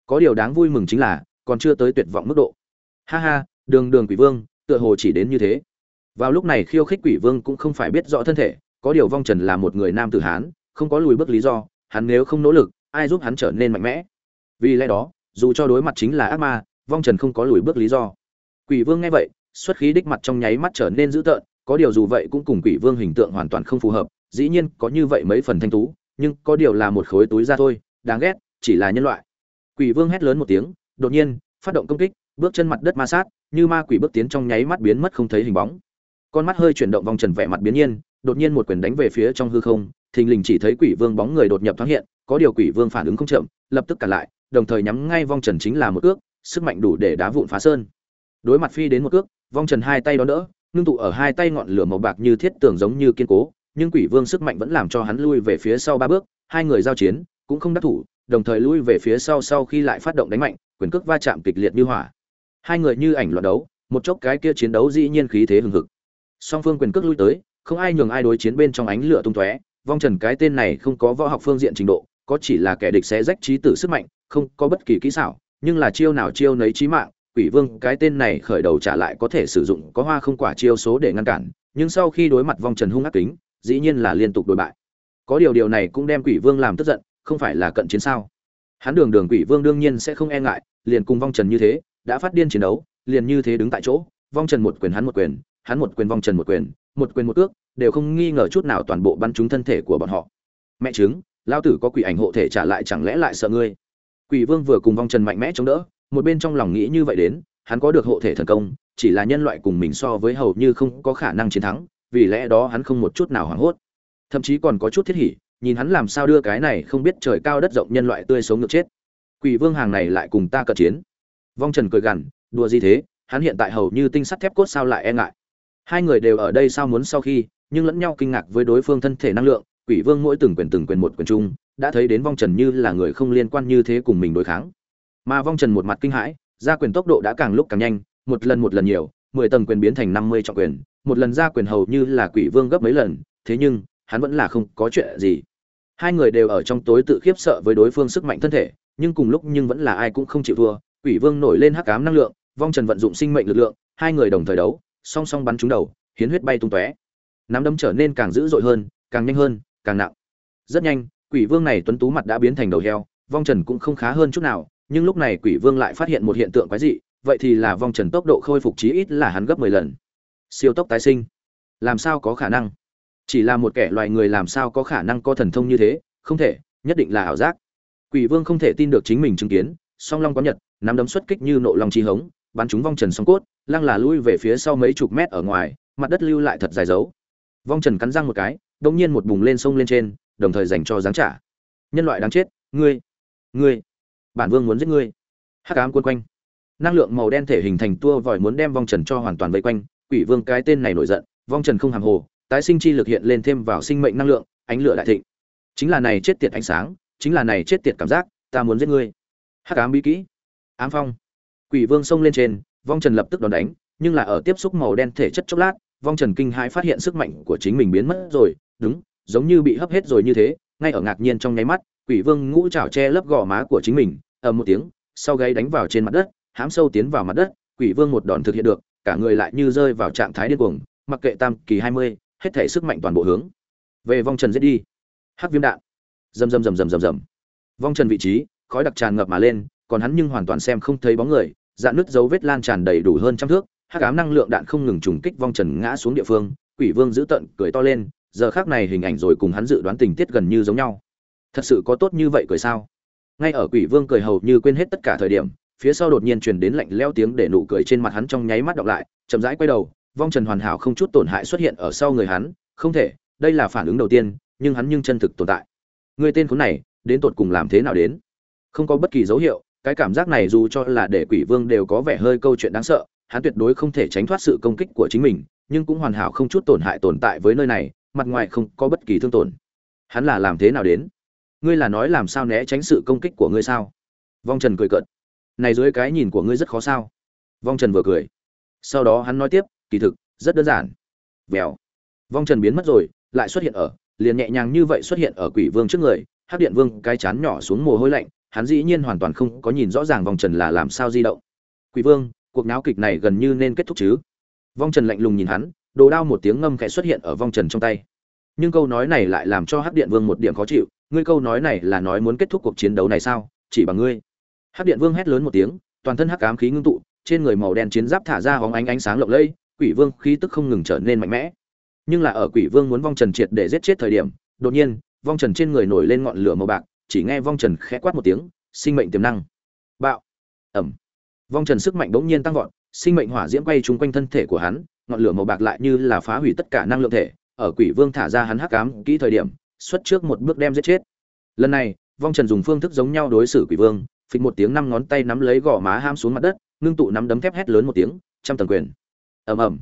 Có điều đáng vui mừng chính là, còn chưa tới tuyệt vọng mức độ. Ha ha, đường đường quỷ vương, tựa hồ chỉ đến như thế. Vào lúc này khiêu khích quỷ vương cũng không phải biết rõ thân thể, có điều vong trần là một người nam tử hán, không có lùi bước lý do, hắn nếu không nỗ lực, ai giúp hắn trở nên mạnh mẽ? Vì lẽ đó, dù cho đối mặt chính là ác ma, vong trần không có lùi bước lý do quỷ vương nghe vậy, xuất khí đích mặt trong nháy mắt trở nên dữ tợn, có điều dù vậy cũng cùng quỷ vương hình tượng hoàn toàn không phù hợp, dĩ nhiên có như vậy mấy phần thanh tú, nhưng có điều là một khối túi da thôi, đáng ghét, chỉ là nhân loại. Quỷ vương hét lớn một tiếng, đột nhiên, phát động công kích, bước chân mặt đất ma sát, như ma quỷ bước tiến trong nháy mắt biến mất không thấy hình bóng. Con mắt hơi chuyển động vòng trần vẻ mặt biến nhiên, đột nhiên một quyền đánh về phía trong hư không, thình lình chỉ thấy quỷ vương bóng người đột nhập thoáng hiện, có điều quỷ vương phản ứng không chậm, lập tức cản lại, đồng thời nhắm ngay vòng trần chính là một cước sức mạnh đủ để đá vụn phá sơn đối mặt phi đến một cước, vong trần hai tay đón đỡ, ngưng tụ ở hai tay ngọn lửa màu bạc như thiết tường giống như kiên cố, nhưng quỷ vương sức mạnh vẫn làm cho hắn lui về phía sau ba bước, hai người giao chiến, cũng không đắc thủ, đồng thời lui về phía sau sau khi lại phát động đánh mạnh, quyền cước va chạm kịch liệt như hỏa. Hai người như ảnh loạn đấu, một chốc cái kia chiến đấu dĩ nhiên khí thế hừng hực. Song phương quyền cước lui tới, không ai nhường ai đối chiến bên trong ánh lửa tung tóe, vong trần cái tên này không có võ học phương diện trình độ, có chỉ là kẻ địch xé rách trí tử sức mạnh, không có bất kỳ kỹ xảo, nhưng là chiêu nào chiêu nấy trí mạng quỷ vương cái tên này khởi đầu trả lại có thể sử dụng có hoa không quả chiêu số để ngăn cản, nhưng sau khi đối mặt vong trần hung ác kính, dĩ nhiên là liên tục đối bại. Có điều điều này cũng đem quỷ vương làm tức giận, không phải là cận chiến sao? Hắn đường đường quỷ vương đương nhiên sẽ không e ngại, liền cùng vong trần như thế, đã phát điên chiến đấu, liền như thế đứng tại chỗ, vong trần một quyền hắn một quyền, hắn một quyền vong trần một quyền một quyền một ước, đều không nghi ngờ chút nào toàn bộ bắn trúng thân thể của bọn họ. Mẹ chứng lao tử có quỷ ảnh hộ thể trả lại chẳng lẽ lại sợ ngươi? Quỷ vương vừa cùng vong trần mạnh mẽ chống đỡ một bên trong lòng nghĩ như vậy đến, hắn có được hộ thể thần công, chỉ là nhân loại cùng mình so với hầu như không có khả năng chiến thắng, vì lẽ đó hắn không một chút nào hoảng hốt. Thậm chí còn có chút thiết hỉ, nhìn hắn làm sao đưa cái này không biết trời cao đất rộng nhân loại tươi sống ngược chết. Quỷ vương hàng này lại cùng ta cận chiến. Vong trần cười gằn, đùa gì thế, hắn hiện tại hầu như tinh sắt thép cốt sao lại e ngại. Hai người đều ở đây sao muốn sau khi, nhưng lẫn nhau kinh ngạc với đối phương thân thể năng lượng, quỷ vương mỗi từng quyền từng quyền một quyền chung, đã thấy đến vong trần như là người không liên quan như thế cùng mình đối kháng mà vong trần một mặt kinh hãi ra quyền tốc độ đã càng lúc càng nhanh, một lần một lần nhiều, mười tầng quyền biến thành năm mươi trọng quyền, một lần ra quyền hầu như là quỷ vương gấp mấy lần, thế nhưng, hắn vẫn là không có chuyện gì. Hai người đều ở trong tối tự khiếp sợ với đối phương sức mạnh thân thể, nhưng cùng lúc nhưng vẫn là ai cũng không chịu thua, quỷ vương nổi lên hắc ám năng lượng, vong trần vận dụng sinh mệnh lực lượng, hai người đồng thời đấu, song song bắn trúng đầu, hiến huyết bay tung tóe. Nắm đấm trở nên càng dữ dội hơn, càng nhanh hơn, càng nặng. Rất nhanh, quỷ vương này tuấn tú mặt đã biến thành đầu heo, vong trần cũng không khá hơn chút nào nhưng lúc này quỷ vương lại phát hiện một hiện tượng quái dị, vậy thì là vong trần tốc độ khôi phục chí ít là hắn gấp mười lần. Siêu tốc tái sinh. Làm sao có khả năng? Chỉ là một kẻ loài người làm sao có khả năng có thần thông như thế? Không thể, nhất định là ảo giác. Quỷ vương không thể tin được chính mình chứng kiến, song long có nhật, nắm đấm xuất kích như nộ long chi hống, bắn chúng vong trần song cốt, lăng là lui về phía sau mấy chục mét ở ngoài, mặt đất lưu lại thật dài dấu. Vong trần cắn răng một cái đông nhiên một bùng lên sông lên trên, đồng thời dành cho giáng trả. Nhân loại đáng chết, ngươi ngươi bản vương muốn giết ngươi. Hắc ám quân quanh. Năng lượng màu đen thể hình thành tua vòi muốn đem vong trần cho hoàn toàn vây quanh. Quỷ vương cái tên này nổi giận, vong trần không hàng hồ, tái sinh chi lực hiện lên thêm vào sinh mệnh năng lượng, ánh lửa đại thịnh. Chính là này chết tiệt ánh sáng, chính là này chết tiệt cảm giác, ta muốn giết ngươi. Hắc ám bí kỹ. Ám phong. Quỷ vương xông lên trên, vong trần lập tức đòn đánh, nhưng là ở tiếp xúc màu đen thể chất chốc lát, vong trần kinh hãi phát hiện sức mạnh của chính mình biến mất rồi. Đúng, giống như bị hấp hết rồi như thế, ngay ở ngạc nhiên trong nháy mắt quỷ vương ngũ trảo che lấp gò má của chính mình, ầm một tiếng, sau gáy đánh vào trên mặt đất hám sâu tiến vào mặt đất, quỷ vương một đòn thực hiện được, cả người lại như rơi vào trạng thái điên cuồng, mặc kệ tam kỳ hai mươi, hết thể sức mạnh toàn bộ hướng. Về vong trần giết đi. Hắc viêm đạn. Rầm rầm rầm rầm rầm rầm. Vong trần vị trí, khói đặc tràn ngập mà lên, còn hắn nhưng hoàn toàn xem không thấy bóng người dạn nứt dấu vết lan tràn đầy đủ hơn trăm thước, hắc ám năng lượng đạn không ngừng trùng kích vong trần ngã xuống địa phương, quỷ vương giữ tận, cười to lên, giờ khác này hình ảnh rồi cùng hắn dự đoán tình tiết gần như giống nhau thật sự có tốt như vậy cười sao? Ngay ở quỷ vương cười hầu như quên hết tất cả thời điểm, phía sau đột nhiên truyền đến lạnh leo tiếng để nụ cười trên mặt hắn trong nháy mắt đọc lại, chậm rãi quay đầu, vong trần hoàn hảo không chút tổn hại xuất hiện ở sau người hắn, không thể, đây là phản ứng đầu tiên, nhưng hắn nhưng chân thực tồn tại. Người tên khốn này, đến tột cùng làm thế nào đến? Không có bất kỳ dấu hiệu, cái cảm giác này dù cho là để quỷ vương đều có vẻ hơi câu chuyện đáng sợ, hắn tuyệt đối không thể tránh thoát sự công kích của chính mình, nhưng cũng hoàn hảo không chút tổn hại tồn tại với nơi này, mặt ngoài không có bất kỳ thương tổn. Hắn là làm thế nào đến? Ngươi là nói làm sao né tránh sự công kích của ngươi sao? Vong trần cười cợt. Này dưới cái nhìn của ngươi rất khó sao? Vong trần vừa cười. Sau đó hắn nói tiếp, kỳ thực, rất đơn giản. Vèo. Vong trần biến mất rồi, lại xuất hiện ở, liền nhẹ nhàng như vậy xuất hiện ở quỷ vương trước người, hắc điện vương, cái chán nhỏ xuống mồ hôi lạnh, hắn dĩ nhiên hoàn toàn không có nhìn rõ ràng vong trần là làm sao di động. Quỷ vương, cuộc náo kịch này gần như nên kết thúc chứ? Vong trần lạnh lùng nhìn hắn, đồ đao một tiếng ngâm khẽ xuất hiện ở vong trần trong tay. Nhưng câu nói này lại làm cho hắc điện vương một điểm khó chịu ngươi câu nói này là nói muốn kết thúc cuộc chiến đấu này sao? Chỉ bằng ngươi. Hắc điện vương hét lớn một tiếng, toàn thân hắc ám khí ngưng tụ, trên người màu đen chiến giáp thả ra hóng ánh ánh sáng lộng lẫy, quỷ vương khí tức không ngừng trở nên mạnh mẽ. Nhưng là ở quỷ vương muốn vong trần triệt để giết chết thời điểm, đột nhiên, vong trần trên người nổi lên ngọn lửa màu bạc, chỉ nghe vong trần khẽ quát một tiếng, sinh mệnh tiềm năng. Bạo. Ẩm vong trần sức mạnh bỗng nhiên tăng vọt, sinh mệnh hỏa diễm quay chung quanh thân thể của hắn, ngọn lửa màu bạc lại như là phá hủy tất cả năng lượng thể, ở quỷ vương thả ra hắn hắc ám kỹ thời điểm xuất trước một bước đem giết chết. Lần này, vong trần dùng phương thức giống nhau đối xử quỷ vương, phịch một tiếng năm ngón tay nắm lấy gò má ham xuống mặt đất, ngưng tụ nắm đấm thép hét lớn một tiếng, trăm tầng quyền. Ầm ầm.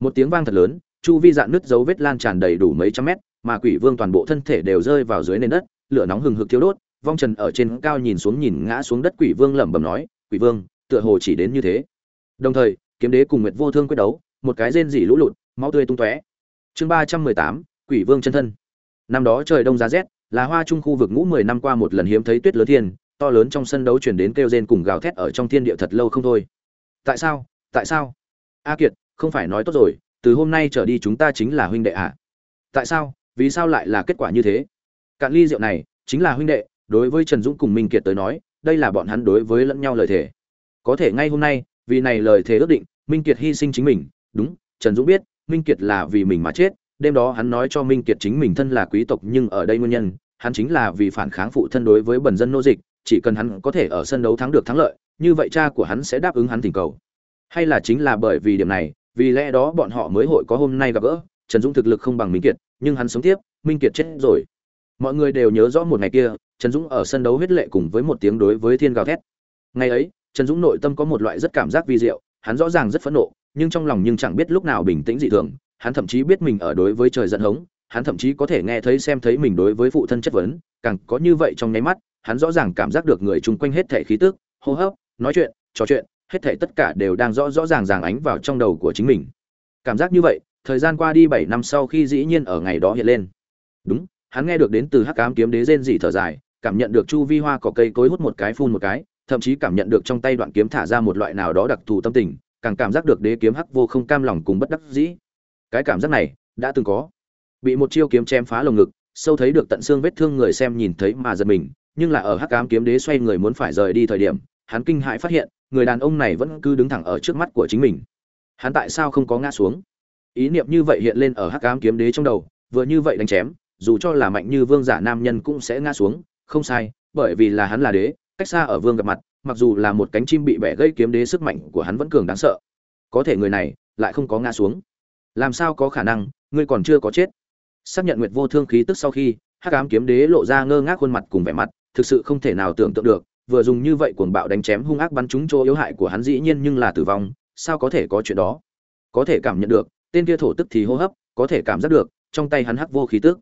Một tiếng vang thật lớn, chu vi dạn nứt dấu vết lan tràn đầy đủ mấy trăm mét, mà quỷ vương toàn bộ thân thể đều rơi vào dưới nền đất, lửa nóng hừng hực thiếu đốt, vong trần ở trên cao nhìn xuống nhìn ngã xuống đất quỷ vương lẩm bẩm nói, quỷ vương, tựa hồ chỉ đến như thế. Đồng thời, kiếm đế cùng nguyệt vô thương quyết đấu, một cái rên rỉ lũ lụt, máu tươi tung tóe. Chương ba trăm mười tám, quỷ vương chân thân năm đó trời đông giá rét, là hoa trung khu vực ngũ mười năm qua một lần hiếm thấy tuyết lớn thiên, to lớn trong sân đấu chuyển đến kêu rên cùng gào thét ở trong thiên địa thật lâu không thôi. Tại sao? Tại sao? A kiệt, không phải nói tốt rồi, từ hôm nay trở đi chúng ta chính là huynh đệ ạ à? tại sao? Vì sao lại là kết quả như thế? Cạn ly rượu này, chính là huynh đệ, đối với trần dũng cùng minh kiệt tới nói, đây là bọn hắn đối với lẫn nhau lời thề. Có thể ngay hôm nay, vì này lời thề ước định, minh kiệt hy sinh chính mình. Đúng, trần dũng biết, minh kiệt là vì mình mà chết đêm đó hắn nói cho minh kiệt chính mình thân là quý tộc nhưng ở đây nguyên nhân, hắn chính là vì phản kháng phụ thân đối với bần dân nô dịch, chỉ cần hắn có thể ở sân đấu thắng được thắng lợi, như vậy cha của hắn sẽ đáp ứng hắn thỉnh cầu. Hay là chính là bởi vì điểm này, vì lẽ đó bọn họ mới hội có hôm nay gặp gỡ, trần dũng thực lực không bằng minh kiệt, nhưng hắn sống tiếp, minh kiệt chết rồi. Mọi người đều nhớ rõ một ngày kia, trần dũng ở sân đấu huyết lệ cùng với một tiếng đối với thiên gào thét. Ngày ấy, trần dũng nội tâm có một loại rất cảm giác vi diệu, hắn rõ ràng rất phẫn nộ, nhưng trong lòng nhưng chẳng biết lúc nào bình tĩnh dị thường hắn thậm chí biết mình ở đối với trời giận hống, hắn thậm chí có thể nghe thấy xem thấy mình đối với phụ thân chất vấn, càng có như vậy trong nháy mắt, hắn rõ ràng cảm giác được người chung quanh hết thể khí tức, hô hấp, nói chuyện, trò chuyện, hết thể tất cả đều đang rõ rõ ràng ràng ánh vào trong đầu của chính mình. Cảm giác như vậy, thời gian qua đi bảy năm sau khi dĩ nhiên ở ngày đó hiện lên. Đúng, hắn nghe được đến từ hắc ám kiếm đế rên rỉ thở dài, cảm nhận được chu vi hoa cỏ cây cối hút một cái phun một cái, thậm chí cảm nhận được trong tay đoạn kiếm thả ra một loại nào đó đặc thù tâm tình, càng cảm giác được đế kiếm hắc vô không cam lòng cùng bất đắc dĩ cái cảm giác này đã từng có. Bị một chiêu kiếm chém phá lồng ngực, sâu thấy được tận xương vết thương người xem nhìn thấy mà giật mình, nhưng là ở hắc ám kiếm đế xoay người muốn phải rời đi thời điểm, hắn kinh hãi phát hiện, người đàn ông này vẫn cứ đứng thẳng ở trước mắt của chính mình. Hắn tại sao không có ngã xuống? Ý niệm như vậy hiện lên ở hắc ám kiếm đế trong đầu, vừa như vậy đánh chém, dù cho là mạnh như vương giả nam nhân cũng sẽ ngã xuống, không sai, bởi vì là hắn là đế, cách xa ở vương gặp mặt, mặc dù là một cánh chim bị bẻ gây kiếm đế sức mạnh của hắn vẫn cường đáng sợ. Có thể người này lại không có ngã xuống làm sao có khả năng, ngươi còn chưa có chết. Xác nhận nguyệt vô thương khí tức sau khi, hắc ám kiếm đế lộ ra ngơ ngác khuôn mặt cùng vẻ mặt, thực sự không thể nào tưởng tượng được, vừa dùng như vậy cuồng bạo đánh chém hung ác bắn trúng chỗ yếu hại của hắn dĩ nhiên nhưng là tử vong, sao có thể có chuyện đó? Có thể cảm nhận được, tên kia thổ tức thì hô hấp, có thể cảm giác được, trong tay hắn hắc vô khí tức.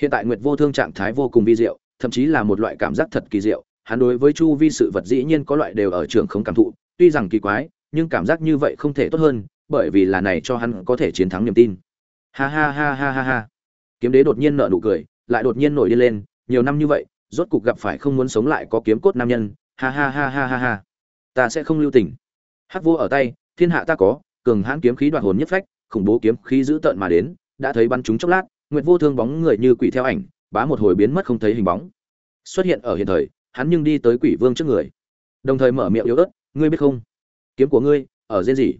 Hiện tại nguyệt vô thương trạng thái vô cùng vi diệu, thậm chí là một loại cảm giác thật kỳ diệu, hắn đối với chu vi sự vật dĩ nhiên có loại đều ở trường không cảm thụ, tuy rằng kỳ quái, nhưng cảm giác như vậy không thể tốt hơn bởi vì là này cho hắn có thể chiến thắng niềm tin. Ha ha ha ha ha ha. Kiếm đế đột nhiên nở nụ cười, lại đột nhiên nổi điên lên, nhiều năm như vậy, rốt cục gặp phải không muốn sống lại có kiếm cốt nam nhân. Ha ha ha ha ha ha. Ta sẽ không lưu tình. Hắc vô ở tay, thiên hạ ta có, cường hãn kiếm khí đoạt hồn nhất phách, khủng bố kiếm khí dữ tợn mà đến, đã thấy bắn chúng chốc lát, nguyệt vô thương bóng người như quỷ theo ảnh, bá một hồi biến mất không thấy hình bóng. Xuất hiện ở hiện thời, hắn nhưng đi tới quỷ vương trước người. Đồng thời mở miệng yếu ớt, ngươi biết không? Kiếm của ngươi ở trên gì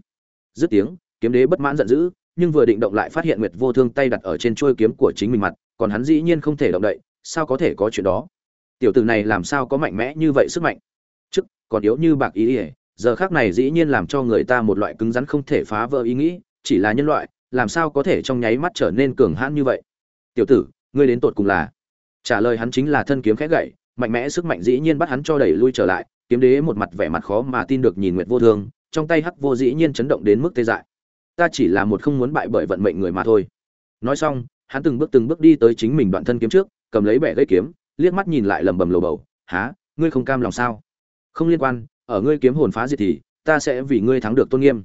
dứt tiếng, kiếm đế bất mãn giận dữ, nhưng vừa định động lại phát hiện nguyệt vô thương tay đặt ở trên chuôi kiếm của chính mình mặt, còn hắn dĩ nhiên không thể động đậy, sao có thể có chuyện đó? Tiểu tử này làm sao có mạnh mẽ như vậy sức mạnh? Chức, còn yếu như bạc ý ỉa giờ khác này dĩ nhiên làm cho người ta một loại cứng rắn không thể phá vỡ ý nghĩ, chỉ là nhân loại, làm sao có thể trong nháy mắt trở nên cường hãn như vậy? Tiểu tử, ngươi đến tột cùng là? Trả lời hắn chính là thân kiếm khẽ gậy, mạnh mẽ sức mạnh dĩ nhiên bắt hắn cho đẩy lui trở lại, kiếm đế một mặt vẻ mặt khó mà tin được nhìn nguyệt vô thương trong tay hắc vô dĩ nhiên chấn động đến mức tê dại. Ta chỉ là một không muốn bại bởi vận mệnh người mà thôi. Nói xong, hắn từng bước từng bước đi tới chính mình đoạn thân kiếm trước, cầm lấy bẻ gây kiếm, liếc mắt nhìn lại lầm bầm lầu bầu há ngươi không cam lòng sao? Không liên quan, ở ngươi kiếm hồn phá diệt thì, ta sẽ vì ngươi thắng được tôn nghiêm.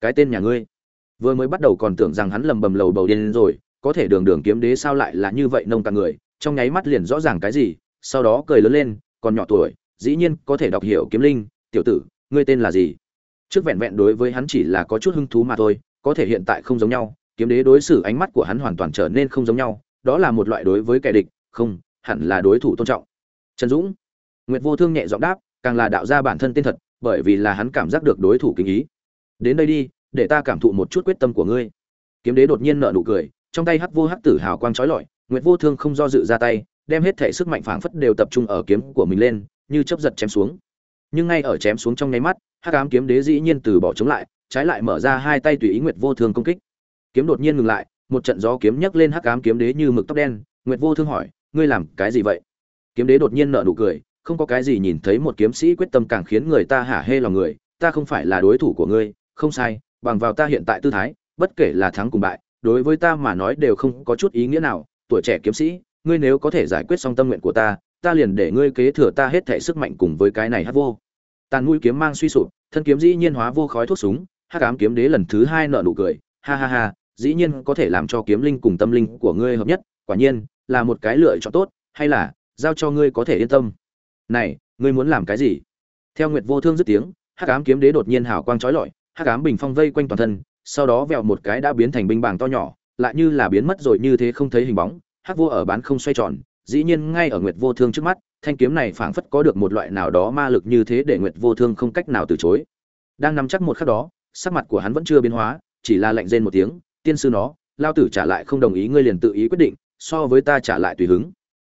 Cái tên nhà ngươi. Vừa mới bắt đầu còn tưởng rằng hắn lầm bầm lầu bầu điên rồi, có thể đường đường kiếm đế sao lại là như vậy nông cạn người, trong nháy mắt liền rõ ràng cái gì, sau đó cười lớn lên, còn nhỏ tuổi, dĩ nhiên có thể đọc hiểu kiếm linh, tiểu tử, ngươi tên là gì? Trước vẹn vẹn đối với hắn chỉ là có chút hứng thú mà thôi, có thể hiện tại không giống nhau, kiếm đế đối xử ánh mắt của hắn hoàn toàn trở nên không giống nhau, đó là một loại đối với kẻ địch, không, hẳn là đối thủ tôn trọng. Trần dũng, nguyệt vô thương nhẹ giọng đáp, càng là đạo ra bản thân tên thật, bởi vì là hắn cảm giác được đối thủ kính ý. Đến đây đi, để ta cảm thụ một chút quyết tâm của ngươi. Kiếm đế đột nhiên nở nụ cười, trong tay hắc vô hắc tử hào quang chói lọi, nguyệt vô thương không do dự ra tay, đem hết thể sức mạnh phảng phất đều tập trung ở kiếm của mình lên, như chớp giật chém xuống. Nhưng ngay ở chém xuống trong nháy mắt hắc ám kiếm đế dĩ nhiên từ bỏ chống lại, trái lại mở ra hai tay tùy ý nguyệt vô thương công kích. Kiếm đột nhiên ngừng lại, một trận gió kiếm nhấc lên hắc ám kiếm đế như mực tóc đen. Nguyệt vô thương hỏi, ngươi làm cái gì vậy? Kiếm đế đột nhiên nở nụ cười, không có cái gì nhìn thấy một kiếm sĩ quyết tâm càng khiến người ta hả hê lòng người, ta không phải là đối thủ của ngươi, không sai, bằng vào ta hiện tại tư thái, bất kể là thắng cùng bại, đối với ta mà nói đều không có chút ý nghĩa nào. Tuổi trẻ kiếm sĩ, ngươi nếu có thể giải quyết xong tâm nguyện của ta ta liền để ngươi kế thừa ta hết thể sức mạnh cùng với cái này hát vô tàn mũi kiếm mang suy sụp, thân kiếm dĩ nhiên hóa vô khói thuốc súng, hắc ám kiếm đế lần thứ hai nợ nụ cười. Ha ha ha, dĩ nhiên có thể làm cho kiếm linh cùng tâm linh của ngươi hợp nhất, quả nhiên là một cái lựa chọn tốt, hay là giao cho ngươi có thể yên tâm. Này, ngươi muốn làm cái gì? Theo nguyệt vô thương dứt tiếng, hắc ám kiếm đế đột nhiên hào quang chói lọi, hắc ám bình phong vây quanh toàn thân, sau đó vẹo một cái đã biến thành binh bàng to nhỏ, lại như là biến mất rồi như thế không thấy hình bóng, hắc vô ở bán không xoay tròn, dĩ nhiên ngay ở nguyệt vô thương trước mắt thanh kiếm này phảng phất có được một loại nào đó ma lực như thế để nguyệt vô thương không cách nào từ chối. Đang nắm chắc một khắc đó, sắc mặt của hắn vẫn chưa biến hóa, chỉ là lạnh rên một tiếng, tiên sư nó, lao tử trả lại không đồng ý ngươi liền tự ý quyết định, so với ta trả lại tùy hứng.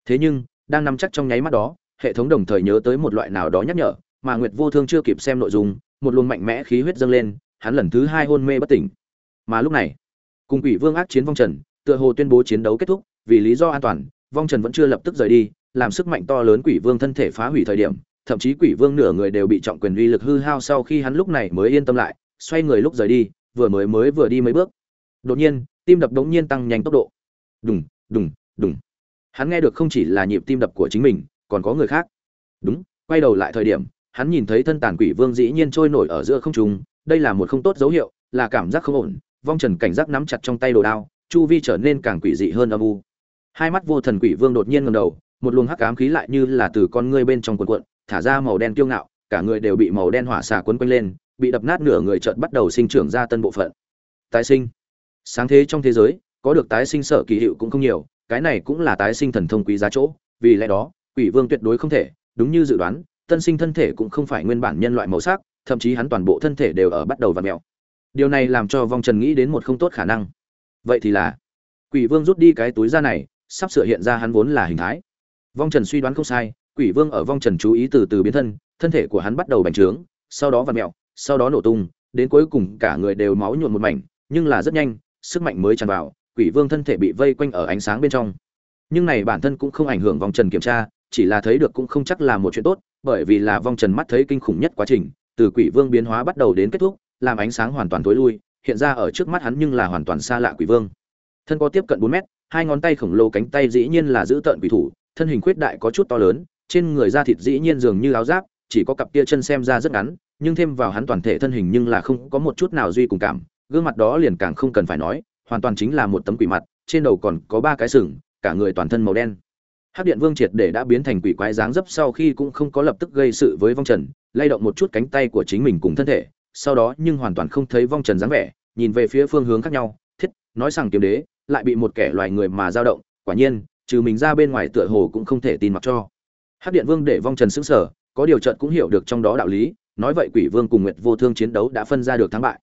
Thế nhưng, đang nắm chắc trong nháy mắt đó, hệ thống đồng thời nhớ tới một loại nào đó nhắc nhở, mà nguyệt vô thương chưa kịp xem nội dung, một luồng mạnh mẽ khí huyết dâng lên, hắn lần thứ hai hôn mê bất tỉnh. Mà lúc này, cùng quỷ vương ác chiến vong trần, tựa hồ tuyên bố chiến đấu kết thúc, vì lý do an toàn, vong trần vẫn chưa lập tức rời đi làm sức mạnh to lớn quỷ vương thân thể phá hủy thời điểm, thậm chí quỷ vương nửa người đều bị trọng quyền uy lực hư hao sau khi hắn lúc này mới yên tâm lại, xoay người lúc rời đi, vừa mới mới vừa đi mấy bước. Đột nhiên, tim đập đống nhiên tăng nhanh tốc độ. Đùng đùng đùng. Hắn nghe được không chỉ là nhịp tim đập của chính mình, còn có người khác. Đúng, quay đầu lại thời điểm, hắn nhìn thấy thân tàn quỷ vương dĩ nhiên trôi nổi ở giữa không trung, đây là một không tốt dấu hiệu, là cảm giác không ổn, vong trần cảnh giác nắm chặt trong tay đồ đao, chu vi trở nên càng quỷ dị hơn âm u. Hai mắt vô thần quỷ vương đột nhiên ngẩng đầu một luồng hắc ám khí lại như là từ con ngươi bên trong cuộn cuộn, thả ra màu đen kiêu ngạo, cả người đều bị màu đen hỏa xà quấn quanh lên, bị đập nát nửa người chợt bắt đầu sinh trưởng ra tân bộ phận. Tái sinh. Sáng thế trong thế giới, có được tái sinh sở kỳ hiệu cũng không nhiều, cái này cũng là tái sinh thần thông quý giá chỗ, vì lẽ đó, quỷ vương tuyệt đối không thể, đúng như dự đoán, tân sinh thân thể cũng không phải nguyên bản nhân loại màu sắc, thậm chí hắn toàn bộ thân thể đều ở bắt đầu vặn mèo. Điều này làm cho vong trần nghĩ đến một không tốt khả năng. Vậy thì là, quỷ vương rút đi cái túi da này, sắp sửa hiện ra hắn vốn là hình thái vong trần suy đoán không sai quỷ vương ở vong trần chú ý từ từ biến thân thân thể của hắn bắt đầu bành trướng sau đó vặn mèo, mẹo sau đó nổ tung đến cuối cùng cả người đều máu nhuộn một mảnh nhưng là rất nhanh sức mạnh mới tràn vào quỷ vương thân thể bị vây quanh ở ánh sáng bên trong. Nhưng này bản thân cũng không ảnh hưởng vong trần kiểm tra chỉ là thấy được cũng không chắc là một chuyện tốt bởi vì là vong trần mắt thấy kinh khủng nhất quá trình từ quỷ vương biến hóa bắt đầu đến kết thúc làm ánh sáng hoàn toàn tối lui hiện ra ở trước mắt hắn nhưng là hoàn toàn xa lạ quỷ vương. Thân có tiếp cận bốn mét hai ngón tay khổng lồ cánh tay dĩ nhiên là giữ tợn quỷ thủ thân hình khuyết đại có chút to lớn, trên người da thịt dĩ nhiên dường như áo giáp, chỉ có cặp kia chân xem ra rất ngắn, nhưng thêm vào hắn toàn thể thân hình nhưng là không có một chút nào duy cùng cảm, gương mặt đó liền càng không cần phải nói, hoàn toàn chính là một tấm quỷ mặt, trên đầu còn có ba cái sừng, cả người toàn thân màu đen. Hắc điện vương triệt để đã biến thành quỷ quái dáng dấp sau khi cũng không có lập tức gây sự với vong trần, lay động một chút cánh tay của chính mình cùng thân thể, sau đó nhưng hoàn toàn không thấy vong trần dáng vẻ, nhìn về phía phương hướng khác nhau, thiết, nói rằng kiếm đế, lại bị một kẻ loài người mà dao động, quả nhiên trừ mình ra bên ngoài tựa hồ cũng không thể tin mặc cho. Hắc điện vương để vong trần xứng sở có điều trận cũng hiểu được trong đó đạo lý, nói vậy quỷ vương cùng nguyệt vô thương chiến đấu đã phân ra được thắng bại.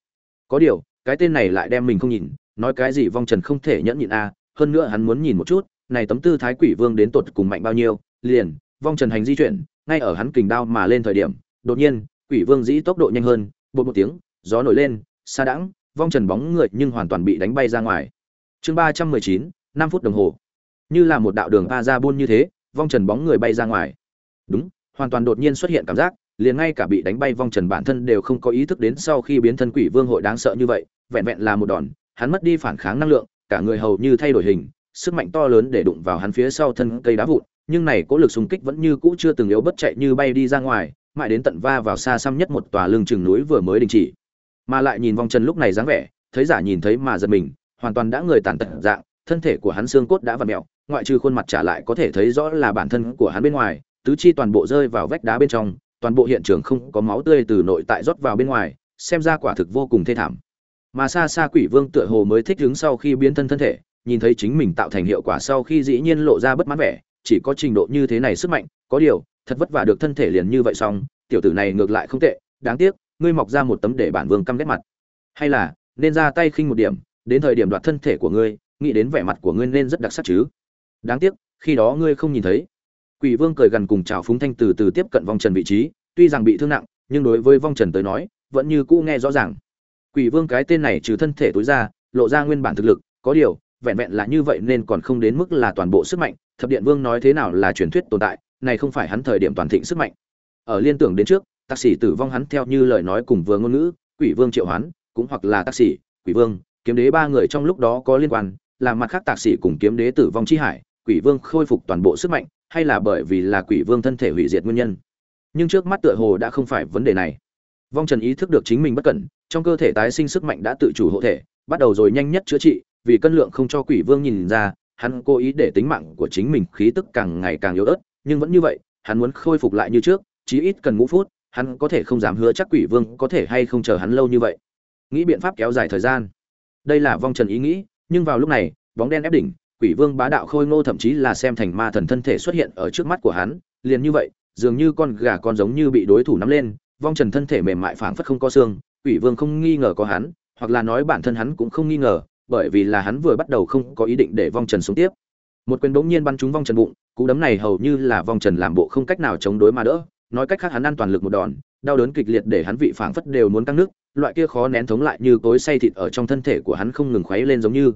Có điều, cái tên này lại đem mình không nhìn, nói cái gì vong trần không thể nhẫn nhịn a, hơn nữa hắn muốn nhìn một chút, này tấm tư thái quỷ vương đến tột cùng mạnh bao nhiêu, liền, vong trần hành di chuyển, ngay ở hắn kình đao mà lên thời điểm, đột nhiên, quỷ vương dĩ tốc độ nhanh hơn, bột một tiếng, gió nổi lên xa đãng, vong trần bóng người nhưng hoàn toàn bị đánh bay ra ngoài. Chương ba trăm mười chín, năm phút đồng hồ như là một đạo đường pa ra buôn như thế, vong trần bóng người bay ra ngoài. Đúng, hoàn toàn đột nhiên xuất hiện cảm giác, liền ngay cả bị đánh bay vong trần bản thân đều không có ý thức đến sau khi biến thân quỷ vương hội đáng sợ như vậy, vẹn vẹn là một đòn, hắn mất đi phản kháng năng lượng, cả người hầu như thay đổi hình, sức mạnh to lớn để đụng vào hắn phía sau thân cây đá vụn, nhưng này cố lực xung kích vẫn như cũ chưa từng yếu bất chạy như bay đi ra ngoài, mãi đến tận va vào xa xăm nhất một tòa lưng chừng núi vừa mới đình chỉ. Mà lại nhìn vong trần lúc này dáng vẻ, thấy giả nhìn thấy mà giật mình, hoàn toàn đã người tàn tật dạng, thân thể của hắn xương cốt đã vặn mẹo ngoại trừ khuôn mặt trả lại có thể thấy rõ là bản thân của hắn bên ngoài, tứ chi toàn bộ rơi vào vách đá bên trong, toàn bộ hiện trường không có máu tươi từ nội tại rót vào bên ngoài, xem ra quả thực vô cùng thê thảm. Mà xa xa quỷ vương tựa hồ mới thích đứng sau khi biến thân thân thể, nhìn thấy chính mình tạo thành hiệu quả sau khi dĩ nhiên lộ ra bất mãn vẻ, chỉ có trình độ như thế này sức mạnh, có điều, thật vất vả được thân thể liền như vậy xong, tiểu tử này ngược lại không tệ, đáng tiếc, ngươi mọc ra một tấm để bản vương căm ghét mặt. Hay là, nên ra tay khinh một điểm, đến thời điểm đoạt thân thể của ngươi, nghĩ đến vẻ mặt của ngươi nên rất đặc sắc chứ đáng tiếc, khi đó ngươi không nhìn thấy. Quỷ vương cười gần cùng chào phúng thanh từ từ tiếp cận vong trần vị trí, tuy rằng bị thương nặng, nhưng đối với vong trần tới nói, vẫn như cũ nghe rõ ràng. Quỷ vương cái tên này trừ thân thể tối ra, lộ ra nguyên bản thực lực, có điều, vẹn vẹn là như vậy nên còn không đến mức là toàn bộ sức mạnh. Thập điện vương nói thế nào là truyền thuyết tồn tại, này không phải hắn thời điểm toàn thịnh sức mạnh. Ở liên tưởng đến trước, tác sĩ tử vong hắn theo như lời nói cùng vừa ngôn ngữ, quỷ vương triệu hoán, cũng hoặc là tác sĩ, quỷ vương, kiếm đế ba người trong lúc đó có liên quan làm mặt khác tạc sĩ cùng kiếm đế tử vong chi hải quỷ vương khôi phục toàn bộ sức mạnh, hay là bởi vì là quỷ vương thân thể hủy diệt nguyên nhân? Nhưng trước mắt tựa hồ đã không phải vấn đề này. Vong trần ý thức được chính mình bất cẩn, trong cơ thể tái sinh sức mạnh đã tự chủ hộ thể, bắt đầu rồi nhanh nhất chữa trị, vì cân lượng không cho quỷ vương nhìn ra, hắn cố ý để tính mạng của chính mình khí tức càng ngày càng yếu ớt, nhưng vẫn như vậy, hắn muốn khôi phục lại như trước, chí ít cần ngũ phút, hắn có thể không dám hứa chắc quỷ vương có thể hay không chờ hắn lâu như vậy. Nghĩ biện pháp kéo dài thời gian. Đây là vong trần ý nghĩ, nhưng vào lúc này, bóng đen ép đỉnh quỷ vương bá đạo khôi ngô thậm chí là xem thành ma thần thân thể xuất hiện ở trước mắt của hắn, liền như vậy, dường như con gà con giống như bị đối thủ nắm lên, vong trần thân thể mềm mại phảng phất không có xương, quỷ vương không nghi ngờ có hắn, hoặc là nói bản thân hắn cũng không nghi ngờ, bởi vì là hắn vừa bắt đầu không có ý định để vong trần xuống tiếp. Một quyền bỗng nhiên bắn trúng vong trần bụng, cú đấm này hầu như là vong trần làm bộ không cách nào chống đối mà đỡ, nói cách khác hắn ăn toàn lực một đòn, đau đớn kịch liệt để hắn vị phảng phất đều muốn căng nước, loại kia khó nén thống lại như cối say thịt ở trong thân thể của hắn không ngừng khuấy lên giống như.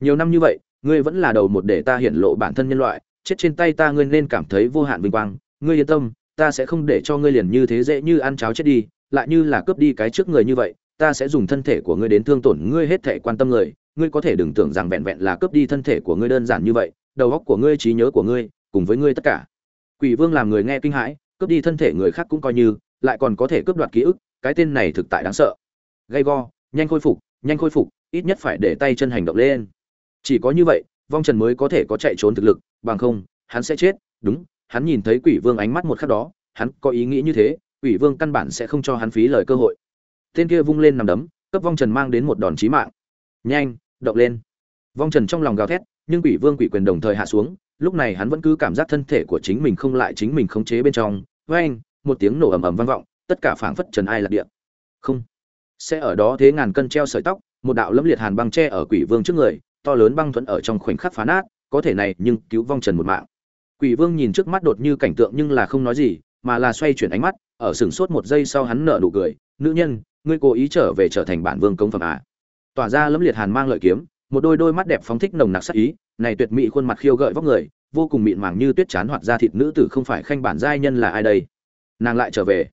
Nhiều năm như vậy ngươi vẫn là đầu một để ta hiện lộ bản thân nhân loại, chết trên tay ta ngươi nên cảm thấy vô hạn vinh quang. Ngươi yên tâm, ta sẽ không để cho ngươi liền như thế dễ như ăn cháo chết đi, lại như là cướp đi cái trước người như vậy, ta sẽ dùng thân thể của ngươi đến thương tổn ngươi hết thể quan tâm người. Ngươi có thể đừng tưởng rằng vẹn vẹn là cướp đi thân thể của ngươi đơn giản như vậy, đầu óc của ngươi, trí nhớ của ngươi, cùng với ngươi tất cả. Quỷ vương làm người nghe kinh hãi, cướp đi thân thể người khác cũng coi như, lại còn có thể cướp đoạt ký ức, cái tên này thực tại đáng sợ. Gay go, nhanh khôi phục, nhanh khôi phục, ít nhất phải để tay chân hành động lên chỉ có như vậy, vong trần mới có thể có chạy trốn thực lực, bằng không, hắn sẽ chết, đúng, hắn nhìn thấy quỷ vương ánh mắt một khắc đó, hắn có ý nghĩ như thế, quỷ vương căn bản sẽ không cho hắn phí lời cơ hội. Tên kia vung lên nằm đấm, cấp vong trần mang đến một đòn chí mạng. Nhanh, động lên. Vong trần trong lòng gào thét, nhưng quỷ vương quỷ quyền đồng thời hạ xuống, lúc này hắn vẫn cứ cảm giác thân thể của chính mình không lại chính mình khống chế bên trong. Với anh một tiếng nổ ầm ầm vang vọng, tất cả phảng phất trần ai lạc địa. Không. Sẽ ở đó thế ngàn cân treo sợi tóc, một đạo lâm liệt hàn băng tre ở quỷ vương trước người to lớn băng thuẫn ở trong khoảnh khắc phá nát, có thể này nhưng cứu vong trần một mạng. Quỷ vương nhìn trước mắt đột như cảnh tượng nhưng là không nói gì, mà là xoay chuyển ánh mắt, ở sừng sốt một giây sau hắn nở nụ cười, nữ nhân, ngươi cố ý trở về trở thành bản vương công phẩm à? Tỏa ra lẫm liệt hàn mang lợi kiếm, một đôi đôi mắt đẹp phóng thích nồng nặc sắc ý, này tuyệt mỹ khuôn mặt khiêu gợi vóc người, vô cùng mịn màng như tuyết chán hoạt ra thịt nữ tử không phải khanh bản giai nhân là ai đây? Nàng lại trở về.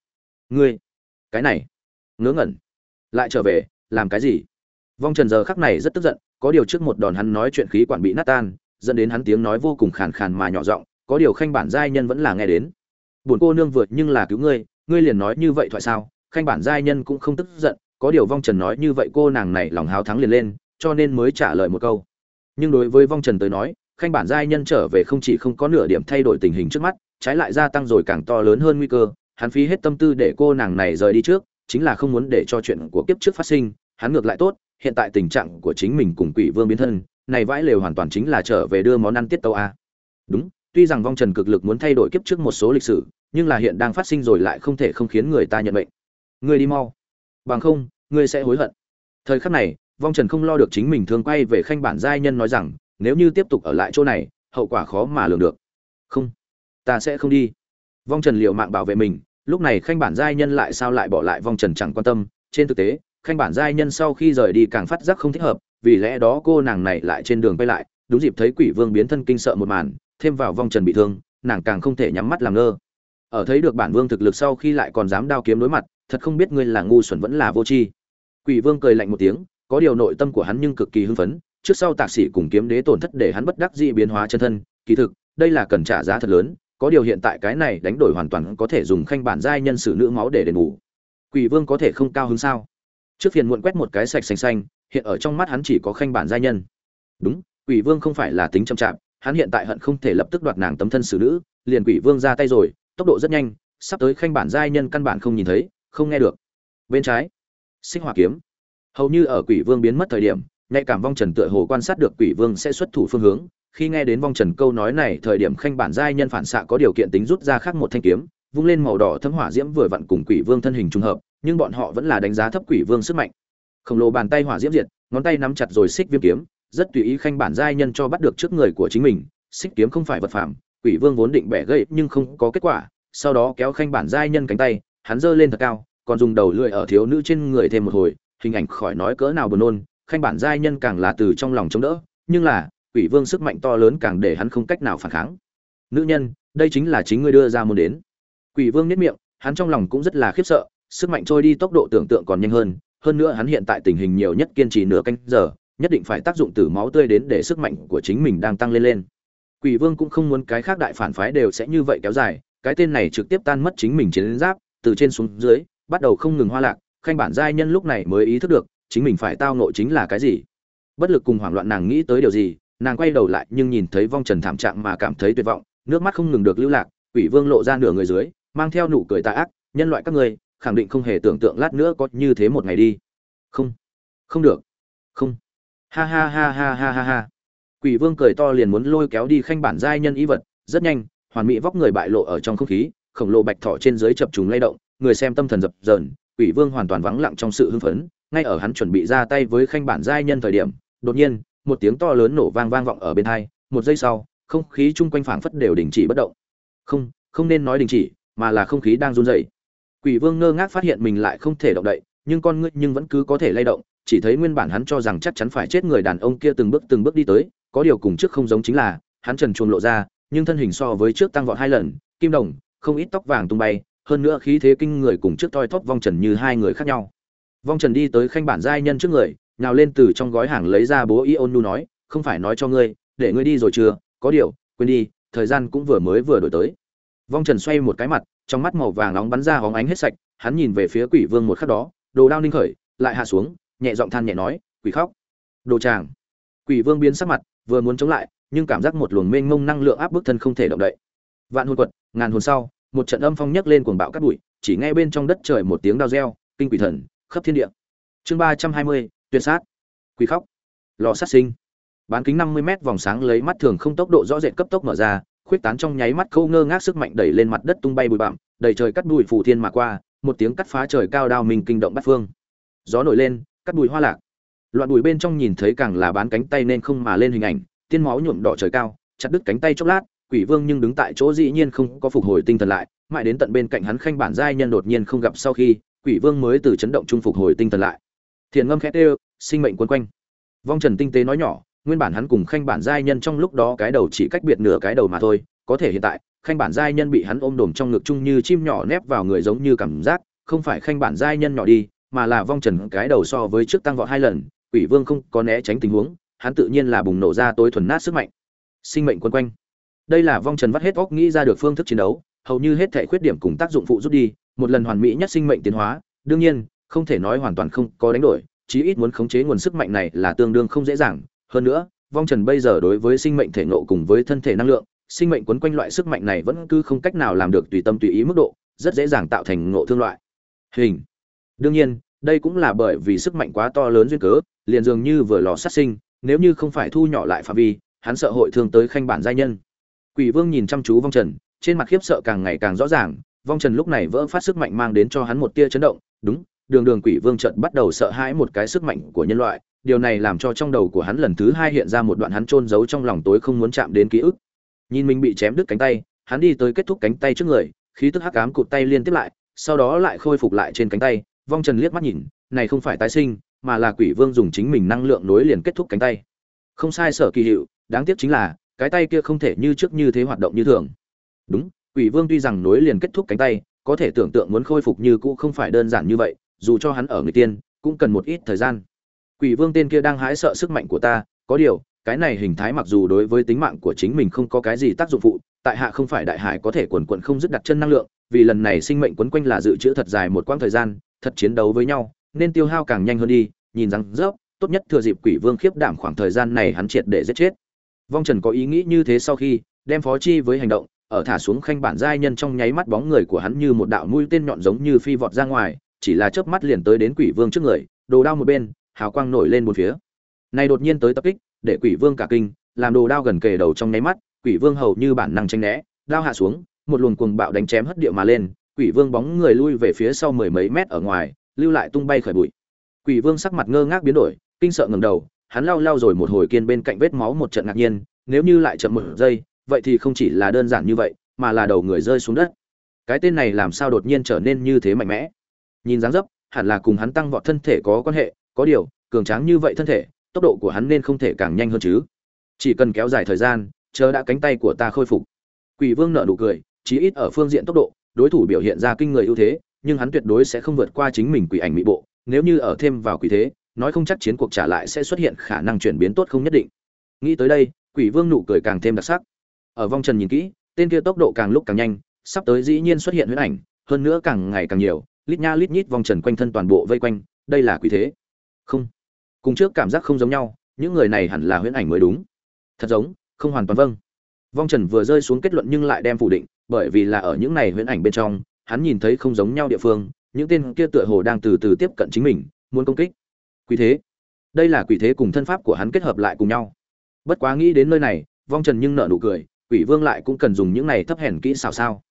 Ngươi, cái này, ngớ ngẩn. Lại trở về, làm cái gì? Vong trần giờ khắc này rất tức giận có điều trước một đòn hắn nói chuyện khí quản bị nát tan, dẫn đến hắn tiếng nói vô cùng khàn khàn mà nhỏ giọng, có điều khanh bản giai nhân vẫn là nghe đến. Buồn cô nương vượt nhưng là cứu ngươi ngươi liền nói như vậy thoại sao? Khanh bản giai nhân cũng không tức giận, có điều vong trần nói như vậy cô nàng này lòng háo thắng liền lên, cho nên mới trả lời một câu. Nhưng đối với vong trần tới nói, khanh bản giai nhân trở về không chỉ không có nửa điểm thay đổi tình hình trước mắt, trái lại gia tăng rồi càng to lớn hơn nguy cơ, hắn phí hết tâm tư để cô nàng này rời đi trước, chính là không muốn để cho chuyện của kiếp trước phát sinh, hắn ngược lại tốt hiện tại tình trạng của chính mình cùng quỷ vương biến thân, này vãi lều hoàn toàn chính là trở về đưa món ăn tiết tâu a. Đúng, tuy rằng vong trần cực lực muốn thay đổi kiếp trước một số lịch sử, nhưng là hiện đang phát sinh rồi lại không thể không khiến người ta nhận bệnh người đi mau. Bằng không ngươi sẽ hối hận. Thời khắc này, vong trần không lo được chính mình thường quay về khanh bản giai nhân nói rằng, nếu như tiếp tục ở lại chỗ này, hậu quả khó mà lường được. Không, ta sẽ không đi. Vong trần liệu mạng bảo vệ mình, lúc này khanh bản giai nhân lại sao lại bỏ lại vong trần chẳng quan tâm, trên thực tế khanh bản giai nhân sau khi rời đi càng phát giác không thích hợp, vì lẽ đó cô nàng này lại trên đường quay lại, đúng dịp thấy quỷ vương biến thân kinh sợ một màn, thêm vào vong trần bị thương, nàng càng không thể nhắm mắt làm ngơ. Ở thấy được bản vương thực lực sau khi lại còn dám đao kiếm đối mặt, thật không biết ngươi là ngu xuẩn vẫn là vô tri. Quỷ vương cười lạnh một tiếng, có điều nội tâm của hắn nhưng cực kỳ hưng phấn, trước sau tạc sĩ cùng kiếm đế tổn thất để hắn bất đắc dĩ biến hóa chân thân, kỳ thực, đây là cần trả giá thật lớn, có điều hiện tại cái này đánh đổi hoàn toàn có thể dùng khanh bản giai nhân sử nữ máu để đền bù. Quỷ vương có thể không cao hứng sao? Trước phiền muộn quét một cái sạch xanh xanh, hiện ở trong mắt hắn chỉ có khanh bản giai nhân. Đúng, quỷ vương không phải là tính chậm chạp, hắn hiện tại hận không thể lập tức đoạt nàng tấm thân xử nữ, liền quỷ vương ra tay rồi, tốc độ rất nhanh, sắp tới khanh bản giai nhân căn bản không nhìn thấy, không nghe được. Bên trái sinh hỏa kiếm. Hầu như ở quỷ vương biến mất thời điểm, nhạy cảm vong trần tựa hồ quan sát được quỷ vương sẽ xuất thủ phương hướng. Khi nghe đến vong trần câu nói này, thời điểm khanh bản giai nhân phản xạ có điều kiện tính rút ra khác một thanh kiếm, vung lên màu đỏ thấm hỏa diễm vừa vặn cùng quỷ vương thân hình trùng hợp nhưng bọn họ vẫn là đánh giá thấp quỷ vương sức mạnh. Khổng lồ bàn tay hỏa diễm diệt, ngón tay nắm chặt rồi xích viêm kiếm, rất tùy ý khanh bản giai nhân cho bắt được trước người của chính mình. Xích kiếm không phải vật phẩm quỷ vương vốn định bẻ gậy nhưng không có kết quả, sau đó kéo khanh bản giai nhân cánh tay, hắn giơ lên thật cao, còn dùng đầu lưỡi ở thiếu nữ trên người thêm một hồi, hình ảnh khỏi nói cỡ nào buồn nôn, khanh bản giai nhân càng là từ trong lòng chống đỡ, nhưng là, quỷ vương sức mạnh to lớn càng để hắn không cách nào phản kháng. Nữ nhân, đây chính là chính ngươi đưa ra muốn đến. Quỷ vương nhất miệng, hắn trong lòng cũng rất là khiếp sợ sức mạnh trôi đi tốc độ tưởng tượng còn nhanh hơn hơn nữa hắn hiện tại tình hình nhiều nhất kiên trì nửa canh giờ, nhất định phải tác dụng từ máu tươi đến để sức mạnh của chính mình đang tăng lên lên. Quỷ vương cũng không muốn cái khác đại phản phái đều sẽ như vậy kéo dài, cái tên này trực tiếp tan mất chính mình chiến giáp, từ trên xuống dưới, bắt đầu không ngừng hoa lạc, khanh bản giai nhân lúc này mới ý thức được, chính mình phải tao nội chính là cái gì. Bất lực cùng hoảng loạn nàng nghĩ tới điều gì, nàng quay đầu lại nhưng nhìn thấy vong trần thảm trạng mà cảm thấy tuyệt vọng, nước mắt không ngừng được lưu lạc, quỷ vương lộ ra nửa người dưới, mang theo nụ cười tà ác, nhân loại các ngươi khẳng định không hề tưởng tượng lát nữa có như thế một ngày đi. Không không được, không. Ha ha ha ha ha ha ha. Quỷ vương cười to liền muốn lôi kéo đi khanh bản giai nhân ý vật, rất nhanh, hoàn mỹ vóc người bại lộ ở trong không khí, khổng lồ bạch thỏ trên dưới chập trùng lay động, người xem tâm thần dập dờn, quỷ vương hoàn toàn vắng lặng trong sự hưng phấn, ngay ở hắn chuẩn bị ra tay với khanh bản giai nhân thời điểm, đột nhiên, một tiếng to lớn nổ vang vang vọng ở bên hai, một giây sau, không khí chung quanh phảng phất đều đình chỉ bất động. Không không nên nói đình chỉ, mà là không khí đang run rẩy quỷ vương ngơ ngác phát hiện mình lại không thể động đậy, nhưng con ngươi nhưng vẫn cứ có thể lay động, chỉ thấy nguyên bản hắn cho rằng chắc chắn phải chết người đàn ông kia từng bước từng bước đi tới, có điều cùng trước không giống chính là, hắn trần truồng lộ ra, nhưng thân hình so với trước tăng vọt hai lần, kim đồng, không ít tóc vàng tung bay, hơn nữa khí thế kinh người cùng trước toi thóp vong trần như hai người khác nhau. Vong trần đi tới khanh bản giai nhân trước người nào lên từ trong gói hàng lấy ra bố ionu nu nói, không phải nói cho ngươi, để ngươi đi rồi chưa? Có điều, quên đi, thời gian cũng vừa mới vừa đổi tới. Vong trần xoay một cái mặt trong mắt màu vàng nóng bắn ra hóng ánh hết sạch, hắn nhìn về phía quỷ vương một khắc đó, đồ đao ninh khởi, lại hạ xuống, nhẹ giọng than nhẹ nói, quỷ khóc. Đồ tràng quỷ vương biến sắc mặt, vừa muốn chống lại, nhưng cảm giác một luồng mênh mông năng lượng áp bức thân không thể động đậy. Vạn hồn quật, ngàn hồn sau, một trận âm phong nhấc lên cuồng bạo cát bụi, chỉ nghe bên trong đất trời một tiếng đao reo, kinh quỷ thần, khắp thiên địa. Chương ba trăm hai mươi, tuyệt sát. Quỷ khóc. Lò sát sinh. Bán kính năm mươi mét vòng sáng lấy mắt thường không tốc độ rõ rệt cấp tốc mở ra khuyết tán trong nháy mắt khâu ngơ ngác sức mạnh đẩy lên mặt đất tung bay bụi bặm, đầy trời cắt bụi phủ thiên mà qua, một tiếng cắt phá trời cao đao mình kinh động bát phương. Gió nổi lên, cắt bụi hoa lạc. Loạn bụi bên trong nhìn thấy càng là bán cánh tay nên không mà lên hình ảnh, tiên máu nhuộm đỏ trời cao, chặt đứt cánh tay chốc lát, quỷ vương nhưng đứng tại chỗ dĩ nhiên không có phục hồi tinh thần lại, mãi đến tận bên cạnh hắn khanh bản giai nhân đột nhiên không gặp sau khi, quỷ vương mới từ chấn động trung phục hồi tinh thần lại. Thiền ngâm khét ê sinh mệnh quân quanh. Vong trần tinh tế nói nhỏ nguyên bản hắn cùng khanh bản giai nhân trong lúc đó cái đầu chỉ cách biệt nửa cái đầu mà thôi, có thể hiện tại, khanh bản giai nhân bị hắn ôm đồm trong ngực chung như chim nhỏ nép vào người giống như cảm giác, không phải khanh bản giai nhân nhỏ đi, mà là vong trần cái đầu so với trước tăng vọt hai lần, quỷ vương không có né tránh tình huống, hắn tự nhiên là bùng nổ ra tối thuần nát sức mạnh. Sinh mệnh quân quanh. Đây là vong trần vắt hết óc nghĩ ra được phương thức chiến đấu, hầu như hết thể khuyết điểm cùng tác dụng phụ rút đi, một lần hoàn mỹ nhất sinh mệnh tiến hóa, đương nhiên, không thể nói hoàn toàn không có đánh đổi, chí ít muốn khống chế nguồn sức mạnh này là tương đương không dễ dàng hơn nữa, vong trần bây giờ đối với sinh mệnh thể nộ cùng với thân thể năng lượng, sinh mệnh quấn quanh loại sức mạnh này vẫn cứ không cách nào làm được tùy tâm tùy ý mức độ, rất dễ dàng tạo thành ngộ thương loại. Hình. Đương nhiên, đây cũng là bởi vì sức mạnh quá to lớn duyên cớ, liền dường như vừa lò sát sinh, nếu như không phải thu nhỏ lại phạm vi, hắn sợ hội thương tới khanh bản giai nhân. Quỷ vương nhìn chăm chú vong trần, trên mặt khiếp sợ càng ngày càng rõ ràng, vong trần lúc này vỡ phát sức mạnh mang đến cho hắn một tia chấn động, đúng, đường đường quỷ vương trận bắt đầu sợ hãi một cái sức mạnh của nhân loại điều này làm cho trong đầu của hắn lần thứ hai hiện ra một đoạn hắn trôn giấu trong lòng tối không muốn chạm đến ký ức. Nhìn mình bị chém đứt cánh tay, hắn đi tới kết thúc cánh tay trước người, khí tức hắc ám cụt tay liên tiếp lại, sau đó lại khôi phục lại trên cánh tay, vong trần liếc mắt nhìn, này không phải tái sinh, mà là quỷ vương dùng chính mình năng lượng nối liền kết thúc cánh tay. Không sai sở kỳ hiệu, đáng tiếc chính là, cái tay kia không thể như trước như thế hoạt động như thường. Đúng, quỷ vương tuy rằng nối liền kết thúc cánh tay, có thể tưởng tượng muốn khôi phục như cũ không phải đơn giản như vậy, dù cho hắn ở người tiên, cũng cần một ít thời gian quỷ vương tên kia đang hái sợ sức mạnh của ta, có điều, cái này hình thái mặc dù đối với tính mạng của chính mình không có cái gì tác dụng phụ, tại hạ không phải đại hải có thể quần quận không dứt đặt chân năng lượng, vì lần này sinh mệnh quấn quanh là dự trữ thật dài một quãng thời gian, thật chiến đấu với nhau, nên tiêu hao càng nhanh hơn đi, nhìn rằng rớp, tốt nhất thừa dịp quỷ vương khiếp đảm khoảng thời gian này hắn triệt để giết chết. Vong trần có ý nghĩ như thế sau khi, đem phó chi với hành động, ở thả xuống khanh bản giai nhân trong nháy mắt bóng người của hắn như một đạo mũi tên nhọn giống như phi vọt ra ngoài, chỉ là chớp mắt liền tới đến quỷ vương trước người, đồ đao một bên hào quang nổi lên một phía. Này đột nhiên tới tập kích, để quỷ vương cả kinh, làm đồ đao gần kề đầu trong nháy mắt, quỷ vương hầu như bản năng tranh né, đao hạ xuống, một luồng cuồng bạo đánh chém hất địa mà lên, quỷ vương bóng người lui về phía sau mười mấy mét ở ngoài, lưu lại tung bay khởi bụi. Quỷ vương sắc mặt ngơ ngác biến đổi, kinh sợ ngẩng đầu, hắn lao lao rồi một hồi kiên bên cạnh vết máu một trận ngạc nhiên, nếu như lại chậm một giây, vậy thì không chỉ là đơn giản như vậy, mà là đầu người rơi xuống đất. Cái tên này làm sao đột nhiên trở nên như thế mạnh mẽ? Nhìn dáng dấp, hẳn là cùng hắn tăng vọt thân thể có quan hệ có điều, cường tráng như vậy thân thể, tốc độ của hắn nên không thể càng nhanh hơn chứ. Chỉ cần kéo dài thời gian chờ đã cánh tay của ta khôi phục. Quỷ vương nợ nụ cười, chí ít ở phương diện tốc độ, đối thủ biểu hiện ra kinh người ưu thế, nhưng hắn tuyệt đối sẽ không vượt qua chính mình quỷ ảnh mỹ bộ, nếu như ở thêm vào quỷ thế, nói không chắc chiến cuộc trả lại sẽ xuất hiện khả năng chuyển biến tốt không nhất định. Nghĩ tới đây, quỷ vương nụ cười càng thêm đặc sắc. Ở vong trần nhìn kỹ, tên kia tốc độ càng lúc càng nhanh, sắp tới dĩ nhiên xuất hiện huyễn ảnh, hơn nữa càng ngày càng nhiều, lít nha lít nhít vong trần quanh thân toàn bộ vây quanh, đây là quỷ thế không. Cùng trước cảm giác không giống nhau, những người này hẳn là huyễn ảnh mới đúng. Thật giống, không hoàn toàn vâng. Vong trần vừa rơi xuống kết luận nhưng lại đem phủ định, bởi vì là ở những này huyễn ảnh bên trong, hắn nhìn thấy không giống nhau địa phương, những tên kia tựa hồ đang từ từ tiếp cận chính mình, muốn công kích. Quỷ thế. Đây là quỷ thế cùng thân pháp của hắn kết hợp lại cùng nhau. Bất quá nghĩ đến nơi này, vong trần nhưng nợ nụ cười, quỷ vương lại cũng cần dùng những này thấp hèn kỹ xào sao.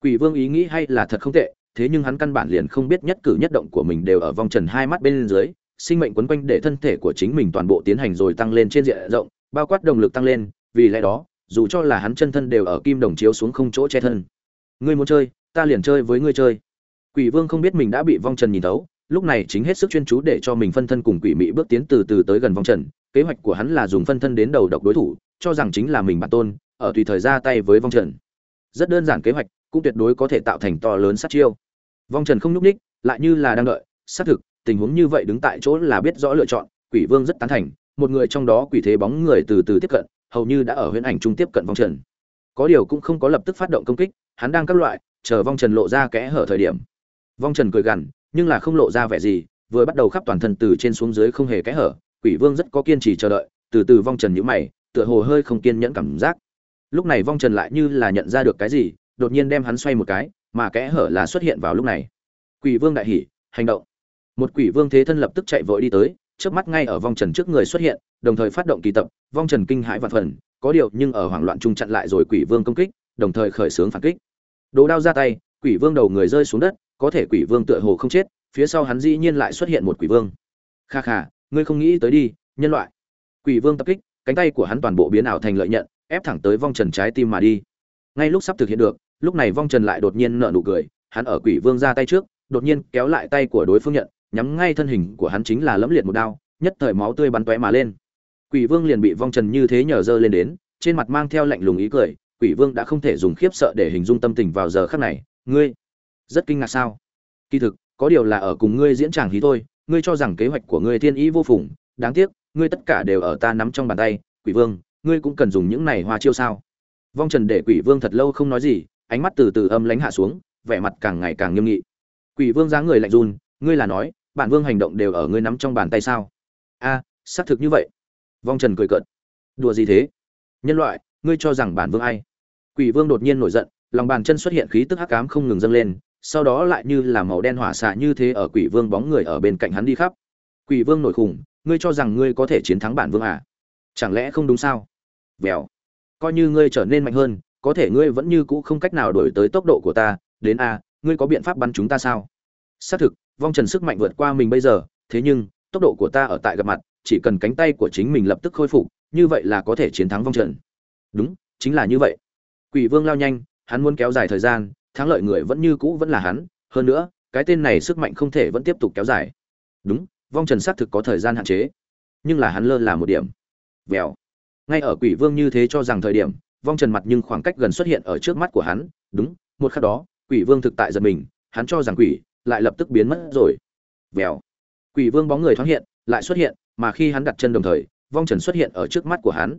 Quỷ vương ý nghĩ hay là thật không tệ, thế nhưng hắn căn bản liền không biết nhất cử nhất động của mình đều ở vong trần hai mắt bên dưới sinh mệnh quấn quanh để thân thể của chính mình toàn bộ tiến hành rồi tăng lên trên diện rộng, bao quát động lực tăng lên, vì lẽ đó, dù cho là hắn chân thân đều ở kim đồng chiếu xuống không chỗ che thân. Ngươi muốn chơi, ta liền chơi với ngươi chơi. Quỷ vương không biết mình đã bị vong trần nhìn thấu, lúc này chính hết sức chuyên chú để cho mình phân thân cùng quỷ mị bước tiến từ từ tới gần vong trần. Kế hoạch của hắn là dùng phân thân đến đầu độc đối thủ, cho rằng chính là mình bản tôn, ở tùy thời ra tay với vong trần. Rất đơn giản kế hoạch, cũng tuyệt đối có thể tạo thành to lớn sát chiêu. Vong trần không lúc ních lại như là đang đợi, xác thực tình huống như vậy đứng tại chỗ là biết rõ lựa chọn, quỷ vương rất tán thành, một người trong đó quỷ thế bóng người từ từ tiếp cận, hầu như đã ở huyễn ảnh trung tiếp cận vong trần. Có điều cũng không có lập tức phát động công kích, hắn đang các loại, chờ vong trần lộ ra kẽ hở thời điểm. Vong trần cười gằn, nhưng là không lộ ra vẻ gì, vừa bắt đầu khắp toàn thân từ trên xuống dưới không hề kẽ hở, quỷ vương rất có kiên trì chờ đợi, từ từ vong trần nhíu mày, tựa hồ hơi không kiên nhẫn cảm giác. Lúc này vong trần lại như là nhận ra được cái gì, đột nhiên đem hắn xoay một cái, mà kẽ hở là xuất hiện vào lúc này. Quỷ vương đại hỉ, hành động một quỷ vương thế thân lập tức chạy vội đi tới trước mắt ngay ở vong trần trước người xuất hiện, đồng thời phát động kỳ tập, vong trần kinh hãi vạn phần, có điều nhưng ở hoảng loạn trung chặn lại rồi quỷ vương công kích, đồng thời khởi xướng phản kích. Đồ đao ra tay, quỷ vương đầu người rơi xuống đất, có thể quỷ vương tựa hồ không chết, phía sau hắn dĩ nhiên lại xuất hiện một quỷ vương. Kha kha, ngươi không nghĩ tới đi, nhân loại. Quỷ vương tập kích, cánh tay của hắn toàn bộ biến ảo thành lợi nhận, ép thẳng tới vong trần trái tim mà đi. Ngay lúc sắp thực hiện được, lúc này vong trần lại đột nhiên nở nụ cười, hắn ở quỷ vương ra tay trước, đột nhiên kéo lại tay của đối phương nhận nhắm ngay thân hình của hắn chính là lẫm liệt một đao, nhất thời máu tươi bắn tóe mà lên. Quỷ vương liền bị vong trần như thế nhờ dơ lên đến, trên mặt mang theo lạnh lùng ý cười, quỷ vương đã không thể dùng khiếp sợ để hình dung tâm tình vào giờ khắc này. Ngươi, rất kinh ngạc sao? Kỳ thực, có điều là ở cùng ngươi diễn tràng hí thôi, ngươi cho rằng kế hoạch của ngươi thiên ý vô phùng, đáng tiếc, ngươi tất cả đều ở ta nắm trong bàn tay, quỷ vương, ngươi cũng cần dùng những này hoa chiêu sao? Vong trần để quỷ vương thật lâu không nói gì, ánh mắt từ từ âm lãnh hạ xuống, vẻ mặt càng ngày càng nghiêm nghị. Quỷ vương dáng người lạnh run, ngươi là nói bản vương hành động đều ở ngươi nắm trong bàn tay sao? A, xác thực như vậy. Vong trần cười cợt. Đùa gì thế? Nhân loại, ngươi cho rằng bản vương ai? Quỷ vương đột nhiên nổi giận, lòng bàn chân xuất hiện khí tức hắc ám không ngừng dâng lên, sau đó lại như là màu đen hỏa xạ như thế ở quỷ vương bóng người ở bên cạnh hắn đi khắp. Quỷ vương nổi khủng, ngươi cho rằng ngươi có thể chiến thắng bản vương à? Chẳng lẽ không đúng sao? Vèo. Coi như ngươi trở nên mạnh hơn, có thể ngươi vẫn như cũ không cách nào đổi tới tốc độ của ta. Đến a, ngươi có biện pháp bắn chúng ta sao? Xác thực vong trần sức mạnh vượt qua mình bây giờ, thế nhưng, tốc độ của ta ở tại gặp mặt, chỉ cần cánh tay của chính mình lập tức khôi phục, như vậy là có thể chiến thắng vong trần. Đúng, chính là như vậy. Quỷ vương lao nhanh, hắn muốn kéo dài thời gian, thắng lợi người vẫn như cũ vẫn là hắn, hơn nữa, cái tên này sức mạnh không thể vẫn tiếp tục kéo dài. Đúng, vong trần xác thực có thời gian hạn chế, nhưng là hắn lơ là một điểm. Vèo. Ngay ở quỷ vương như thế cho rằng thời điểm, vong trần mặt nhưng khoảng cách gần xuất hiện ở trước mắt của hắn. Đúng, một khắc đó, quỷ vương thực tại giật mình, hắn cho rằng quỷ lại lập tức biến mất rồi. Vèo. Quỷ vương bóng người thoáng hiện, lại xuất hiện, mà khi hắn đặt chân đồng thời, vong trần xuất hiện ở trước mắt của hắn.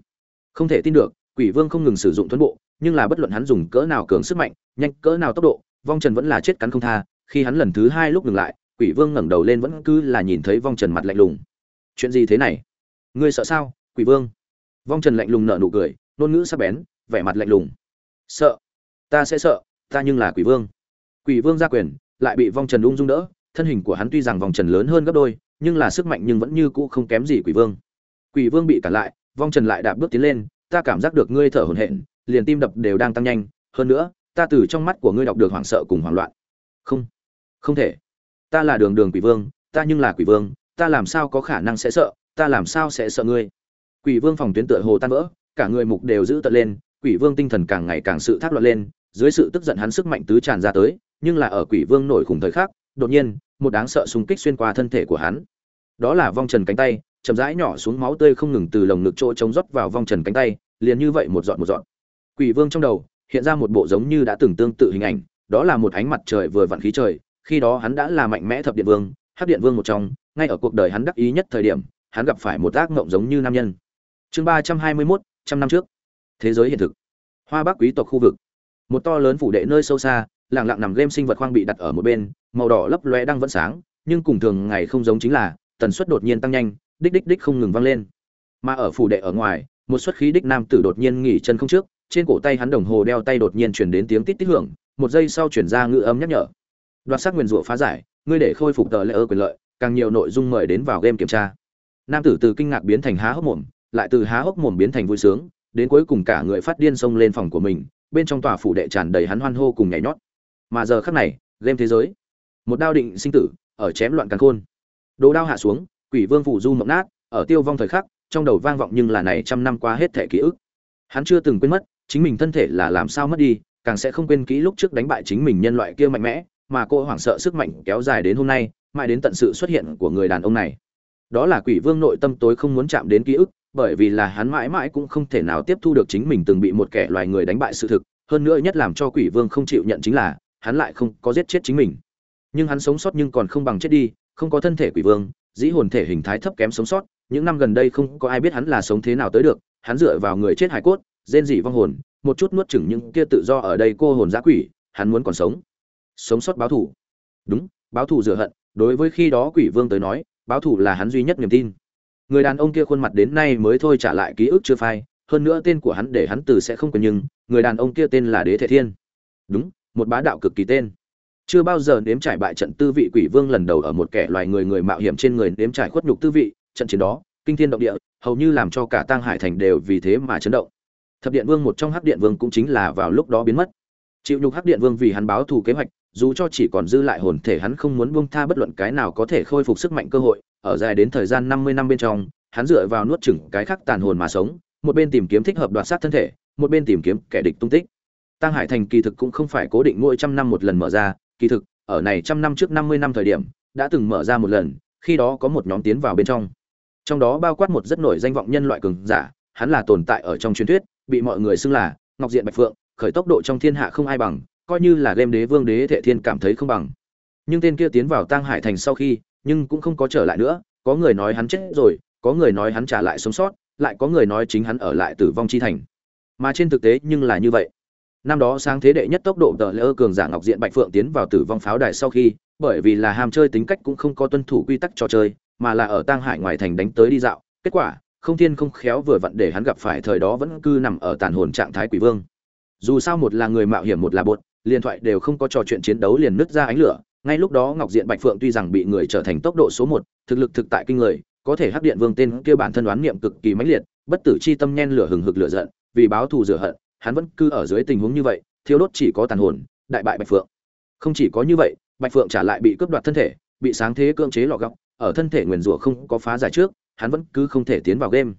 Không thể tin được, quỷ vương không ngừng sử dụng thuẫn bộ, nhưng là bất luận hắn dùng cỡ nào cường sức mạnh, nhanh, cỡ nào tốc độ, vong trần vẫn là chết cắn không tha. Khi hắn lần thứ hai lúc ngừng lại, quỷ vương ngẩng đầu lên vẫn cứ là nhìn thấy vong trần mặt lạnh lùng. Chuyện gì thế này? Ngươi sợ sao, quỷ vương? Vong trần lạnh lùng nở nụ cười, ngôn ngữ sắc bén, vẻ mặt lạnh lùng. Sợ. Ta sẽ sợ, ta nhưng là quỷ vương. Quỷ vương ra quyền lại bị vong trần ung dung đỡ. Thân hình của hắn tuy rằng vòng trần lớn hơn gấp đôi, nhưng là sức mạnh nhưng vẫn như cũ không kém gì quỷ vương. Quỷ vương bị cản lại, vong trần lại đạp bước tiến lên, ta cảm giác được ngươi thở hổn hển, liền tim đập đều đang tăng nhanh, hơn nữa, ta từ trong mắt của ngươi đọc được hoảng sợ cùng hoảng loạn. Không không thể. Ta là đường đường quỷ vương, ta nhưng là quỷ vương, ta làm sao có khả năng sẽ sợ, ta làm sao sẽ sợ ngươi? Quỷ vương phòng tuyến tựa hồ tan vỡ, cả người mục đều giữ tận lên, quỷ vương tinh thần càng ngày càng sự thác loạn lên, dưới sự tức giận hắn sức mạnh tứ tràn ra tới nhưng là ở quỷ vương nổi khủng thời khắc, đột nhiên, một đáng sợ xung kích xuyên qua thân thể của hắn. Đó là vong trần cánh tay, chậm rãi nhỏ xuống máu tươi không ngừng từ lồng ngực chỗ trống rót vào vong trần cánh tay, liền như vậy một dọn một dọn quỷ vương trong đầu, hiện ra một bộ giống như đã từng tương tự hình ảnh, đó là một ánh mặt trời vừa vặn khí trời, khi đó hắn đã là mạnh mẽ thập điện vương, hắc điện vương một trong, ngay ở cuộc đời hắn đắc ý nhất thời điểm, hắn gặp phải một ác ngộng giống như nam nhân. Chương ba trăm hai mươi mốt, trăm năm trước. Thế giới hiện thực. Hoa bắc quý tộc khu vực. Một to lớn phủ đệ nơi sâu xa lặng lặng nằm game sinh vật khoang bị đặt ở một bên, màu đỏ lấp lóe đang vẫn sáng, nhưng cùng thường ngày không giống chính là, tần suất đột nhiên tăng nhanh, đích đích đích không ngừng vang lên. Mà ở phủ đệ ở ngoài, một suất khí đích nam tử đột nhiên nghỉ chân không trước, trên cổ tay hắn đồng hồ đeo tay đột nhiên truyền đến tiếng tít tít hưởng, một giây sau chuyển ra ngữ âm nhắc nhở. Đoạt sắc nguyên rủa phá giải, ngươi để khôi phục tờ lệ ơ quyền lợi, càng nhiều nội dung mời đến vào game kiểm tra. Nam tử từ kinh ngạc biến thành há hốc mồm, lại từ há hốc mồm biến thành vui sướng, đến cuối cùng cả người phát điên xông lên phòng của mình, bên trong tòa phủ đệ tràn đầy hắn hoan hô cùng nhảy nhót mà giờ khắc này, game thế giới. Một đao định sinh tử, ở chém loạn càn khôn. Đồ đao hạ xuống, quỷ vương phủ du mộng nát, ở tiêu vong thời khắc, trong đầu vang vọng nhưng là này trăm năm qua hết thể ký ức. Hắn chưa từng quên mất, chính mình thân thể là làm sao mất đi, càng sẽ không quên kỹ lúc trước đánh bại chính mình nhân loại kia mạnh mẽ, mà cô hoảng sợ sức mạnh kéo dài đến hôm nay, mãi đến tận sự xuất hiện của người đàn ông này. Đó là quỷ vương nội tâm tối không muốn chạm đến ký ức, bởi vì là hắn mãi mãi cũng không thể nào tiếp thu được chính mình từng bị một kẻ loài người đánh bại sự thực, hơn nữa nhất làm cho quỷ vương không chịu nhận chính là hắn lại không có giết chết chính mình. Nhưng hắn sống sót nhưng còn không bằng chết đi, không có thân thể quỷ vương, dĩ hồn thể hình thái thấp kém sống sót, những năm gần đây không có ai biết hắn là sống thế nào tới được, hắn dựa vào người chết hải cốt, rên dỉ vong hồn, một chút nuốt chửng những kia tự do ở đây cô hồn giã quỷ, hắn muốn còn sống. Sống sót báo thù. Đúng, báo thù rửa hận, đối với khi đó quỷ vương tới nói, báo thù là hắn duy nhất niềm tin. Người đàn ông kia khuôn mặt đến nay mới thôi trả lại ký ức chưa phai, hơn nữa tên của hắn để hắn từ sẽ không quên nhưng, người đàn ông kia tên là đế thể thiên. Đúng một bá đạo cực kỳ tên. Chưa bao giờ nếm trải bại trận tư vị quỷ vương lần đầu ở một kẻ loài người người mạo hiểm trên người nếm trải khuất nhục tư vị, trận chiến đó, kinh thiên động địa, hầu như làm cho cả tang hải thành đều vì thế mà chấn động. Thập điện vương một trong hắc điện vương cũng chính là vào lúc đó biến mất. Chịu nhục hắc điện vương vì hắn báo thù kế hoạch, dù cho chỉ còn dư lại hồn thể hắn không muốn buông tha bất luận cái nào có thể khôi phục sức mạnh cơ hội, ở dài đến thời gian năm mươi năm bên trong, hắn dựa vào nuốt chửng cái khắc tàn hồn mà sống, một bên tìm kiếm thích hợp đoạt sát thân thể, một bên tìm kiếm kẻ địch tung tích tăng hải thành kỳ thực cũng không phải cố định mỗi trăm năm một lần mở ra, kỳ thực, ở này trăm năm trước năm mươi năm thời điểm, đã từng mở ra một lần, khi đó có một nhóm tiến vào bên trong. Trong đó bao quát một rất nổi danh vọng nhân loại cường giả, hắn là tồn tại ở trong truyền thuyết, bị mọi người xưng là ngọc diện bạch phượng, khởi tốc độ trong thiên hạ không ai bằng, coi như là game đế vương đế thệ thiên cảm thấy không bằng. Nhưng tên kia tiến vào tăng hải thành sau khi, nhưng cũng không có trở lại nữa, có người nói hắn chết rồi, có người nói hắn trả lại sống sót, lại có người nói chính hắn ở lại tử vong chi thành. Mà trên thực tế nhưng là như vậy năm đó sáng thế đệ nhất tốc độ tờ lỡ cường giả ngọc diện bạch phượng tiến vào tử vong pháo đài sau khi, bởi vì là ham chơi tính cách cũng không có tuân thủ quy tắc trò chơi, mà là ở tang hải ngoài thành đánh tới đi dạo. Kết quả, không thiên không khéo vừa vặn để hắn gặp phải thời đó vẫn cư nằm ở tàn hồn trạng thái quỷ vương. Dù sao một là người mạo hiểm, một là bột liên thoại đều không có trò chuyện chiến đấu liền nứt ra ánh lửa. Ngay lúc đó ngọc diện bạch phượng tuy rằng bị người trở thành tốc độ số một, thực lực thực tại kinh người, có thể hắc điện vương tên kia bản thân đoán niệm cực kỳ mãnh liệt, bất tử chi tâm nhen lửa hừng hực lửa giận, vì báo thù rửa hận hắn vẫn cứ ở dưới tình huống như vậy thiếu đốt chỉ có tàn hồn, đại bại bạch phượng. Không chỉ có như vậy, bạch phượng trả lại bị cướp đoạt thân thể, bị sáng thế cưỡng chế lọ gọc, ở thân thể nguyền rủa không có phá giải trước, hắn vẫn cứ không thể tiến vào game.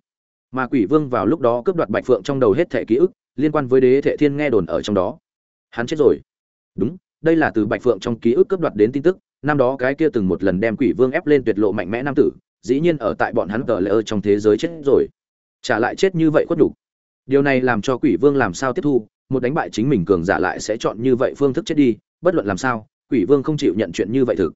Mà quỷ vương vào lúc đó cướp đoạt bạch phượng trong đầu hết thể ký ức, liên quan với đế thệ thiên nghe đồn ở trong đó. Hắn chết rồi. Đúng, đây là từ bạch phượng trong ký ức cướp đoạt đến tin tức, năm đó cái kia từng một lần đem quỷ vương ép lên tuyệt lộ mạnh mẽ nam tử, dĩ nhiên ở tại bọn hắn tờ lỡ trong thế giới chết rồi. Trả lại chết như vậy khuất nhục điều này làm cho quỷ vương làm sao tiếp thu, một đánh bại chính mình cường giả lại sẽ chọn như vậy phương thức chết đi, bất luận làm sao, quỷ vương không chịu nhận chuyện như vậy thực.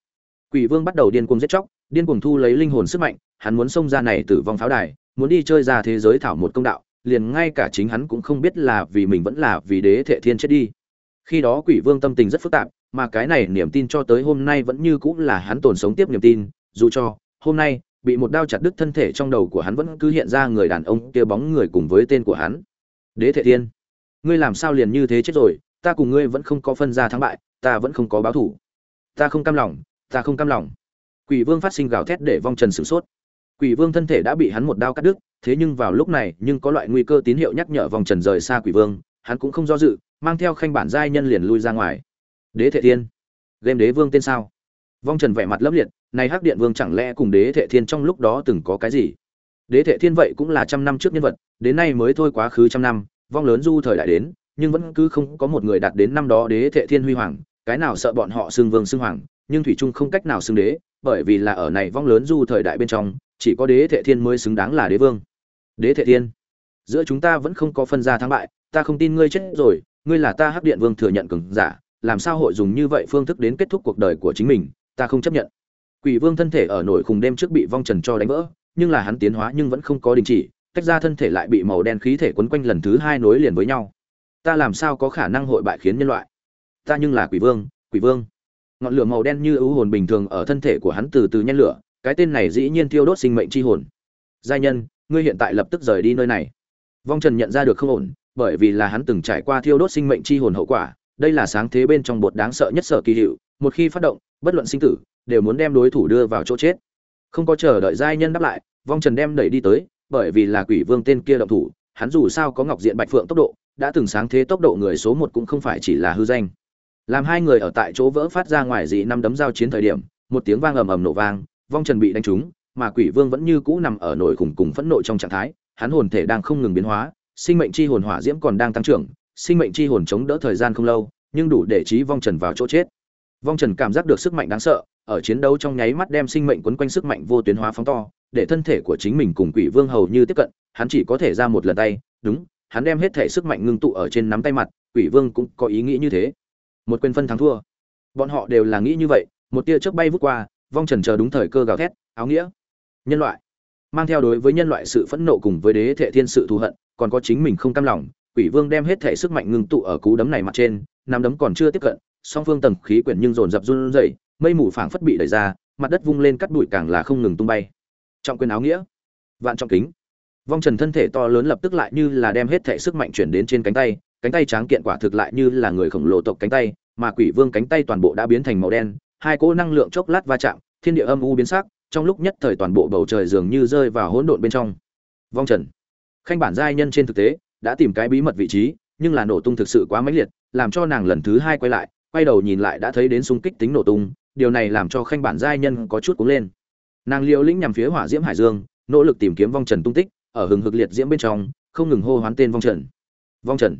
Quỷ vương bắt đầu điên cuồng giết chóc, điên cuồng thu lấy linh hồn sức mạnh, hắn muốn xông ra này tử vong pháo đài, muốn đi chơi ra thế giới thảo một công đạo, liền ngay cả chính hắn cũng không biết là vì mình vẫn là vì đế thệ thiên chết đi. Khi đó quỷ vương tâm tình rất phức tạp, mà cái này niềm tin cho tới hôm nay vẫn như cũng là hắn tồn sống tiếp niềm tin, dù cho hôm nay bị một đao chặt đứt thân thể trong đầu của hắn vẫn cứ hiện ra người đàn ông kia bóng người cùng với tên của hắn. Đế thệ thiên, ngươi làm sao liền như thế chết rồi? Ta cùng ngươi vẫn không có phân ra thắng bại, ta vẫn không có báo thủ ta không cam lòng, ta không cam lòng. Quỷ vương phát sinh gào thét để vong trần sử sốt. Quỷ vương thân thể đã bị hắn một đao cắt đứt, thế nhưng vào lúc này, nhưng có loại nguy cơ tín hiệu nhắc nhở vòng trần rời xa quỷ vương, hắn cũng không do dự, mang theo khanh bản giai nhân liền lui ra ngoài. Đế thệ thiên, game đế vương tên sao? Vong trần vẻ mặt lấp liệt này hắc điện vương chẳng lẽ cùng đế thệ thiên trong lúc đó từng có cái gì? Đế thệ thiên vậy cũng là trăm năm trước nhân vật, đến nay mới thôi quá khứ trăm năm, vong lớn du thời đại đến, nhưng vẫn cứ không có một người đạt đến năm đó đế thệ thiên huy hoàng, cái nào sợ bọn họ xưng vương xưng hoàng, nhưng thủy trung không cách nào xưng đế, bởi vì là ở này vong lớn du thời đại bên trong, chỉ có đế thệ thiên mới xứng đáng là đế vương. Đế thệ thiên, giữa chúng ta vẫn không có phân ra thắng bại, ta không tin ngươi chết rồi, ngươi là ta hắc điện vương thừa nhận cường giả, làm sao hội dùng như vậy phương thức đến kết thúc cuộc đời của chính mình, ta không chấp nhận quỷ vương thân thể ở nổi khùng đêm trước bị vong trần cho đánh vỡ, nhưng là hắn tiến hóa nhưng vẫn không có đình chỉ, tách ra thân thể lại bị màu đen khí thể quấn quanh lần thứ hai nối liền với nhau. Ta làm sao có khả năng hội bại khiến nhân loại? Ta nhưng là quỷ vương quỷ vương. Ngọn lửa màu đen như ưu hồn bình thường ở thân thể của hắn từ từ nhen lửa, cái tên này dĩ nhiên thiêu đốt sinh mệnh chi hồn. Giai nhân, ngươi hiện tại lập tức rời đi nơi này. Vong trần nhận ra được không ổn, bởi vì là hắn từng trải qua thiêu đốt sinh mệnh chi hồn hậu quả, đây là sáng thế bên trong bột đáng sợ nhất sở kỳ hiệu, một khi phát động, bất luận sinh tử đều muốn đem đối thủ đưa vào chỗ chết. Không có chờ đợi giai nhân đáp lại, vong trần đem đẩy đi tới, bởi vì là quỷ vương tên kia động thủ, hắn dù sao có ngọc diện bạch phượng tốc độ, đã từng sáng thế tốc độ người số một cũng không phải chỉ là hư danh. Làm hai người ở tại chỗ vỡ phát ra ngoài dị năm đấm giao chiến thời điểm, một tiếng vang ầm ầm nổ vang, vong trần bị đánh trúng, mà quỷ vương vẫn như cũ nằm ở nổi khủng cùng phẫn nộ trong trạng thái, hắn hồn thể đang không ngừng biến hóa, sinh mệnh chi hồn hỏa diễm còn đang tăng trưởng, sinh mệnh chi hồn chống đỡ thời gian không lâu, nhưng đủ để trí vong trần vào chỗ chết. Vong trần cảm giác được sức mạnh đáng sợ ở chiến đấu trong nháy mắt đem sinh mệnh quấn quanh sức mạnh vô tuyến hóa phóng to, để thân thể của chính mình cùng quỷ vương hầu như tiếp cận, hắn chỉ có thể ra một lần tay, đúng, hắn đem hết thể sức mạnh ngưng tụ ở trên nắm tay mặt, quỷ vương cũng có ý nghĩ như thế. Một quyền phân thắng thua. Bọn họ đều là nghĩ như vậy, một tia chớp bay vút qua, vong trần chờ đúng thời cơ gào thét, áo nghĩa. Nhân loại. Mang theo đối với nhân loại sự phẫn nộ cùng với đế thể thiên sự thù hận, còn có chính mình không cam lòng, quỷ vương đem hết thể sức mạnh ngưng tụ ở cú đấm này mặt trên, nắm đấm còn chưa tiếp cận, song phương tầng khí quyển nhưng dồn dập run rẩy mây mù phảng phất bị đẩy ra, mặt đất vung lên cắt bụi càng là không ngừng tung bay. Trọng quyền áo nghĩa, vạn trọng kính. Vong trần thân thể to lớn lập tức lại như là đem hết thể sức mạnh chuyển đến trên cánh tay cánh tay tráng kiện quả thực lại như là người khổng lồ tộc cánh tay, mà quỷ vương cánh tay toàn bộ đã biến thành màu đen, hai cỗ năng lượng chốc lát va chạm, thiên địa âm u biến sắc, trong lúc nhất thời toàn bộ bầu trời dường như rơi vào hỗn độn bên trong. Vong trần. Khanh bản giai nhân trên thực tế, đã tìm cái bí mật vị trí, nhưng là nổ tung thực sự quá mãnh liệt, làm cho nàng lần thứ hai quay lại, quay đầu nhìn lại đã thấy đến xung kích tính nổ tung điều này làm cho khanh bản giai nhân có chút cuống lên. Nàng liều lĩnh nhằm phía hỏa diễm hải dương, nỗ lực tìm kiếm vong trần tung tích, ở hừng hực liệt diễm bên trong, không ngừng hô hoán tên vong trần. Vong trần.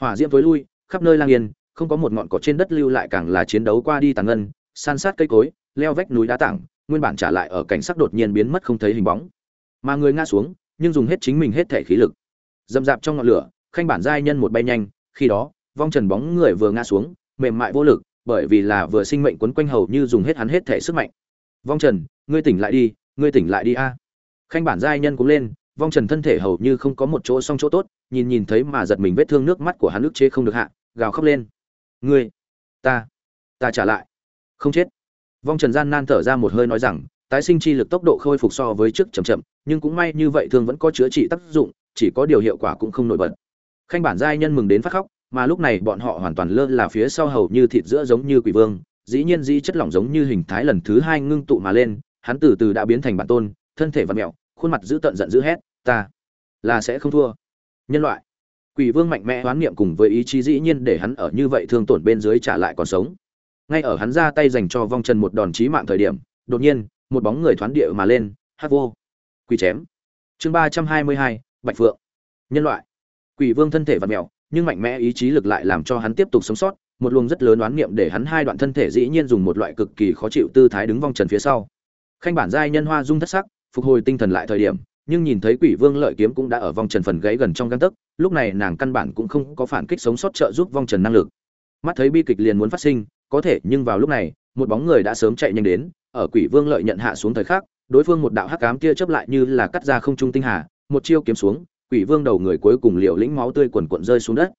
Hỏa diễm tối lui, khắp nơi lang yên, không có một ngọn cỏ trên đất lưu lại càng là chiến đấu qua đi tàn ngân, san sát cây cối, leo vách núi đá tảng, nguyên bản trả lại ở cảnh sắc đột nhiên biến mất không thấy hình bóng. Mà người ngã xuống, nhưng dùng hết chính mình hết thể khí lực. Dầm dạp trong ngọn lửa, khanh bản giai nhân một bay nhanh, khi đó, vong trần bóng người vừa ngã xuống, mềm mại vô lực bởi vì là vừa sinh mệnh quấn quanh hầu như dùng hết hắn hết thể sức mạnh. Vong trần, ngươi tỉnh lại đi, ngươi tỉnh lại đi a. Khanh bản giai nhân cũng lên, vong trần thân thể hầu như không có một chỗ song chỗ tốt, nhìn nhìn thấy mà giật mình vết thương nước mắt của hắn ức chế không được hạ, gào khóc lên. Ngươi, ta ta trả lại. Không chết. Vong trần gian nan thở ra một hơi nói rằng, tái sinh chi lực tốc độ khôi phục so với trước chậm chậm, nhưng cũng may như vậy thương vẫn có chữa trị tác dụng, chỉ có điều hiệu quả cũng không nổi bật. Khanh bản giai nhân mừng đến phát khóc mà lúc này bọn họ hoàn toàn lơ là phía sau hầu như thịt giữa giống như quỷ vương, dĩ nhiên dĩ chất lỏng giống như hình thái lần thứ hai ngưng tụ mà lên, hắn từ từ đã biến thành bản tôn, thân thể vật mẹo, khuôn mặt giữ tận giận dữ hét, ta là sẽ không thua. Nhân loại, quỷ vương mạnh mẽ hoán niệm cùng với ý chí dĩ nhiên để hắn ở như vậy thương tổn bên dưới trả lại còn sống. Ngay ở hắn ra tay dành cho vong trần một đòn chí mạng thời điểm, đột nhiên, một bóng người thoán địa mà lên, hát vô. Quỷ chém. Chương ba trăm hai mươi hai, bạch phượng. Nhân loại, quỷ vương thân thể vật mẹo nhưng mạnh mẽ ý chí lực lại làm cho hắn tiếp tục sống sót, một luồng rất lớn oán niệm để hắn hai đoạn thân thể dĩ nhiên dùng một loại cực kỳ khó chịu tư thái đứng vong trần phía sau. Khanh bản giai nhân hoa dung thất sắc, phục hồi tinh thần lại thời điểm, nhưng nhìn thấy quỷ vương lợi kiếm cũng đã ở vong trần phần gãy gần trong găng tấc, lúc này nàng căn bản cũng không có phản kích sống sót trợ giúp vong trần năng lực. Mắt thấy bi kịch liền muốn phát sinh, có thể, nhưng vào lúc này, một bóng người đã sớm chạy nhanh đến, ở quỷ vương lợi nhận hạ xuống thời khắc, đối phương một đạo hắc ám kia chớp lại như là cắt ra không trung tinh hà, một chiêu kiếm xuống quỷ vương đầu người cuối cùng liều lĩnh máu tươi quần cuộn rơi xuống đất.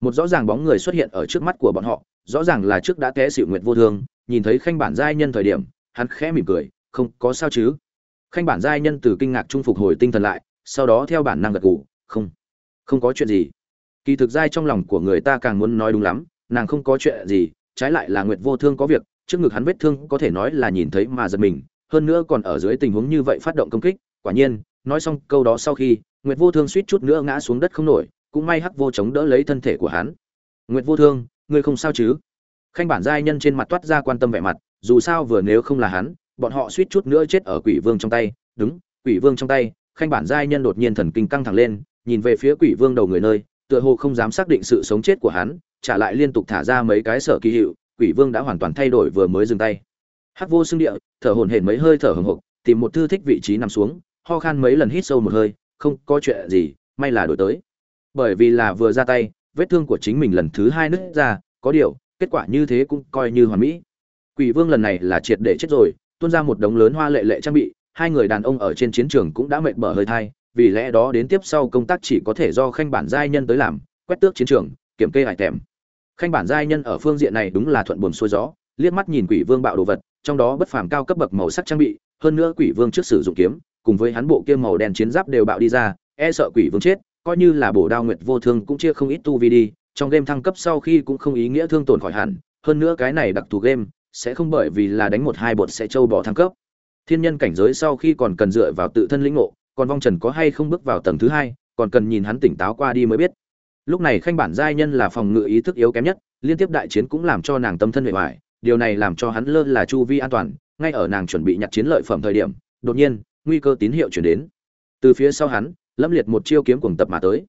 Một rõ ràng bóng người xuất hiện ở trước mắt của bọn họ, rõ ràng là trước đã té xịu nguyệt vô thương, nhìn thấy khanh bản giai nhân thời điểm, hắn khẽ mỉm cười, không, có sao chứ? Khanh bản giai nhân từ kinh ngạc trung phục hồi tinh thần lại, sau đó theo bản năng gật gù, không không có chuyện gì. Kỳ thực giai trong lòng của người ta càng muốn nói đúng lắm, nàng không có chuyện gì, trái lại là nguyệt vô thương có việc, trước ngực hắn vết thương có thể nói là nhìn thấy mà giật mình, hơn nữa còn ở dưới tình huống như vậy phát động công kích, quả nhiên, nói xong câu đó sau khi nguyệt vô thương suýt chút nữa ngã xuống đất không nổi, cũng may hắc vô chống đỡ lấy thân thể của hắn. Nguyệt vô thương, ngươi không sao chứ? Khanh bản giai nhân trên mặt toát ra quan tâm vẻ mặt, dù sao vừa nếu không là hắn, bọn họ suýt chút nữa chết ở quỷ vương trong tay. Đúng, quỷ vương trong tay, khanh bản giai nhân đột nhiên thần kinh căng thẳng lên, nhìn về phía quỷ vương đầu người nơi, tựa hồ không dám xác định sự sống chết của hắn, trả lại liên tục thả ra mấy cái sở kỳ hiệu, quỷ vương đã hoàn toàn thay đổi vừa mới dừng tay. Hắc vô xương địa, thở hổn hển mấy hơi thở hổn hộc tìm một thư thích vị trí nằm xuống, ho khan mấy lần hít sâu một hơi không có chuyện gì, may là đổi tới. Bởi vì là vừa ra tay, vết thương của chính mình lần thứ hai nứt ra, có điều, kết quả như thế cũng coi như hoàn mỹ. Quỷ vương lần này là triệt để chết rồi, tuôn ra một đống lớn hoa lệ lệ trang bị, hai người đàn ông ở trên chiến trường cũng đã mệt mở hơi thai, vì lẽ đó đến tiếp sau công tác chỉ có thể do khanh bản giai nhân tới làm, quét tước chiến trường, kiểm kê hải tèm. Khanh bản giai nhân ở phương diện này đúng là thuận buồn xuôi gió, liếc mắt nhìn quỷ vương bạo đồ vật, trong đó bất phàm cao cấp bậc màu sắc trang bị, hơn nữa quỷ vương trước sử dụng kiếm cùng với hắn bộ kia màu đen chiến giáp đều bạo đi ra e sợ quỷ vương chết, coi như là bổ đao nguyệt vô thương cũng chia không ít tu vi đi, trong game thăng cấp sau khi cũng không ý nghĩa thương tổn khỏi hẳn, hơn nữa cái này đặc thù game sẽ không bởi vì là đánh một hai bột sẽ trâu bỏ thăng cấp. Thiên nhân cảnh giới sau khi còn cần dựa vào tự thân lĩnh ngộ, còn vong trần có hay không bước vào tầng thứ hai, còn cần nhìn hắn tỉnh táo qua đi mới biết. Lúc này khanh bản giai nhân là phòng ngự ý thức yếu kém nhất, liên tiếp đại chiến cũng làm cho nàng tâm thân bề ngoài điều này làm cho hắn lơ là chu vi an toàn, ngay ở nàng chuẩn bị nhặt chiến lợi phẩm thời điểm, đột nhiên nguy cơ tín hiệu chuyển đến. Từ phía sau hắn, lâm liệt một chiêu kiếm cuồng tập mà tới.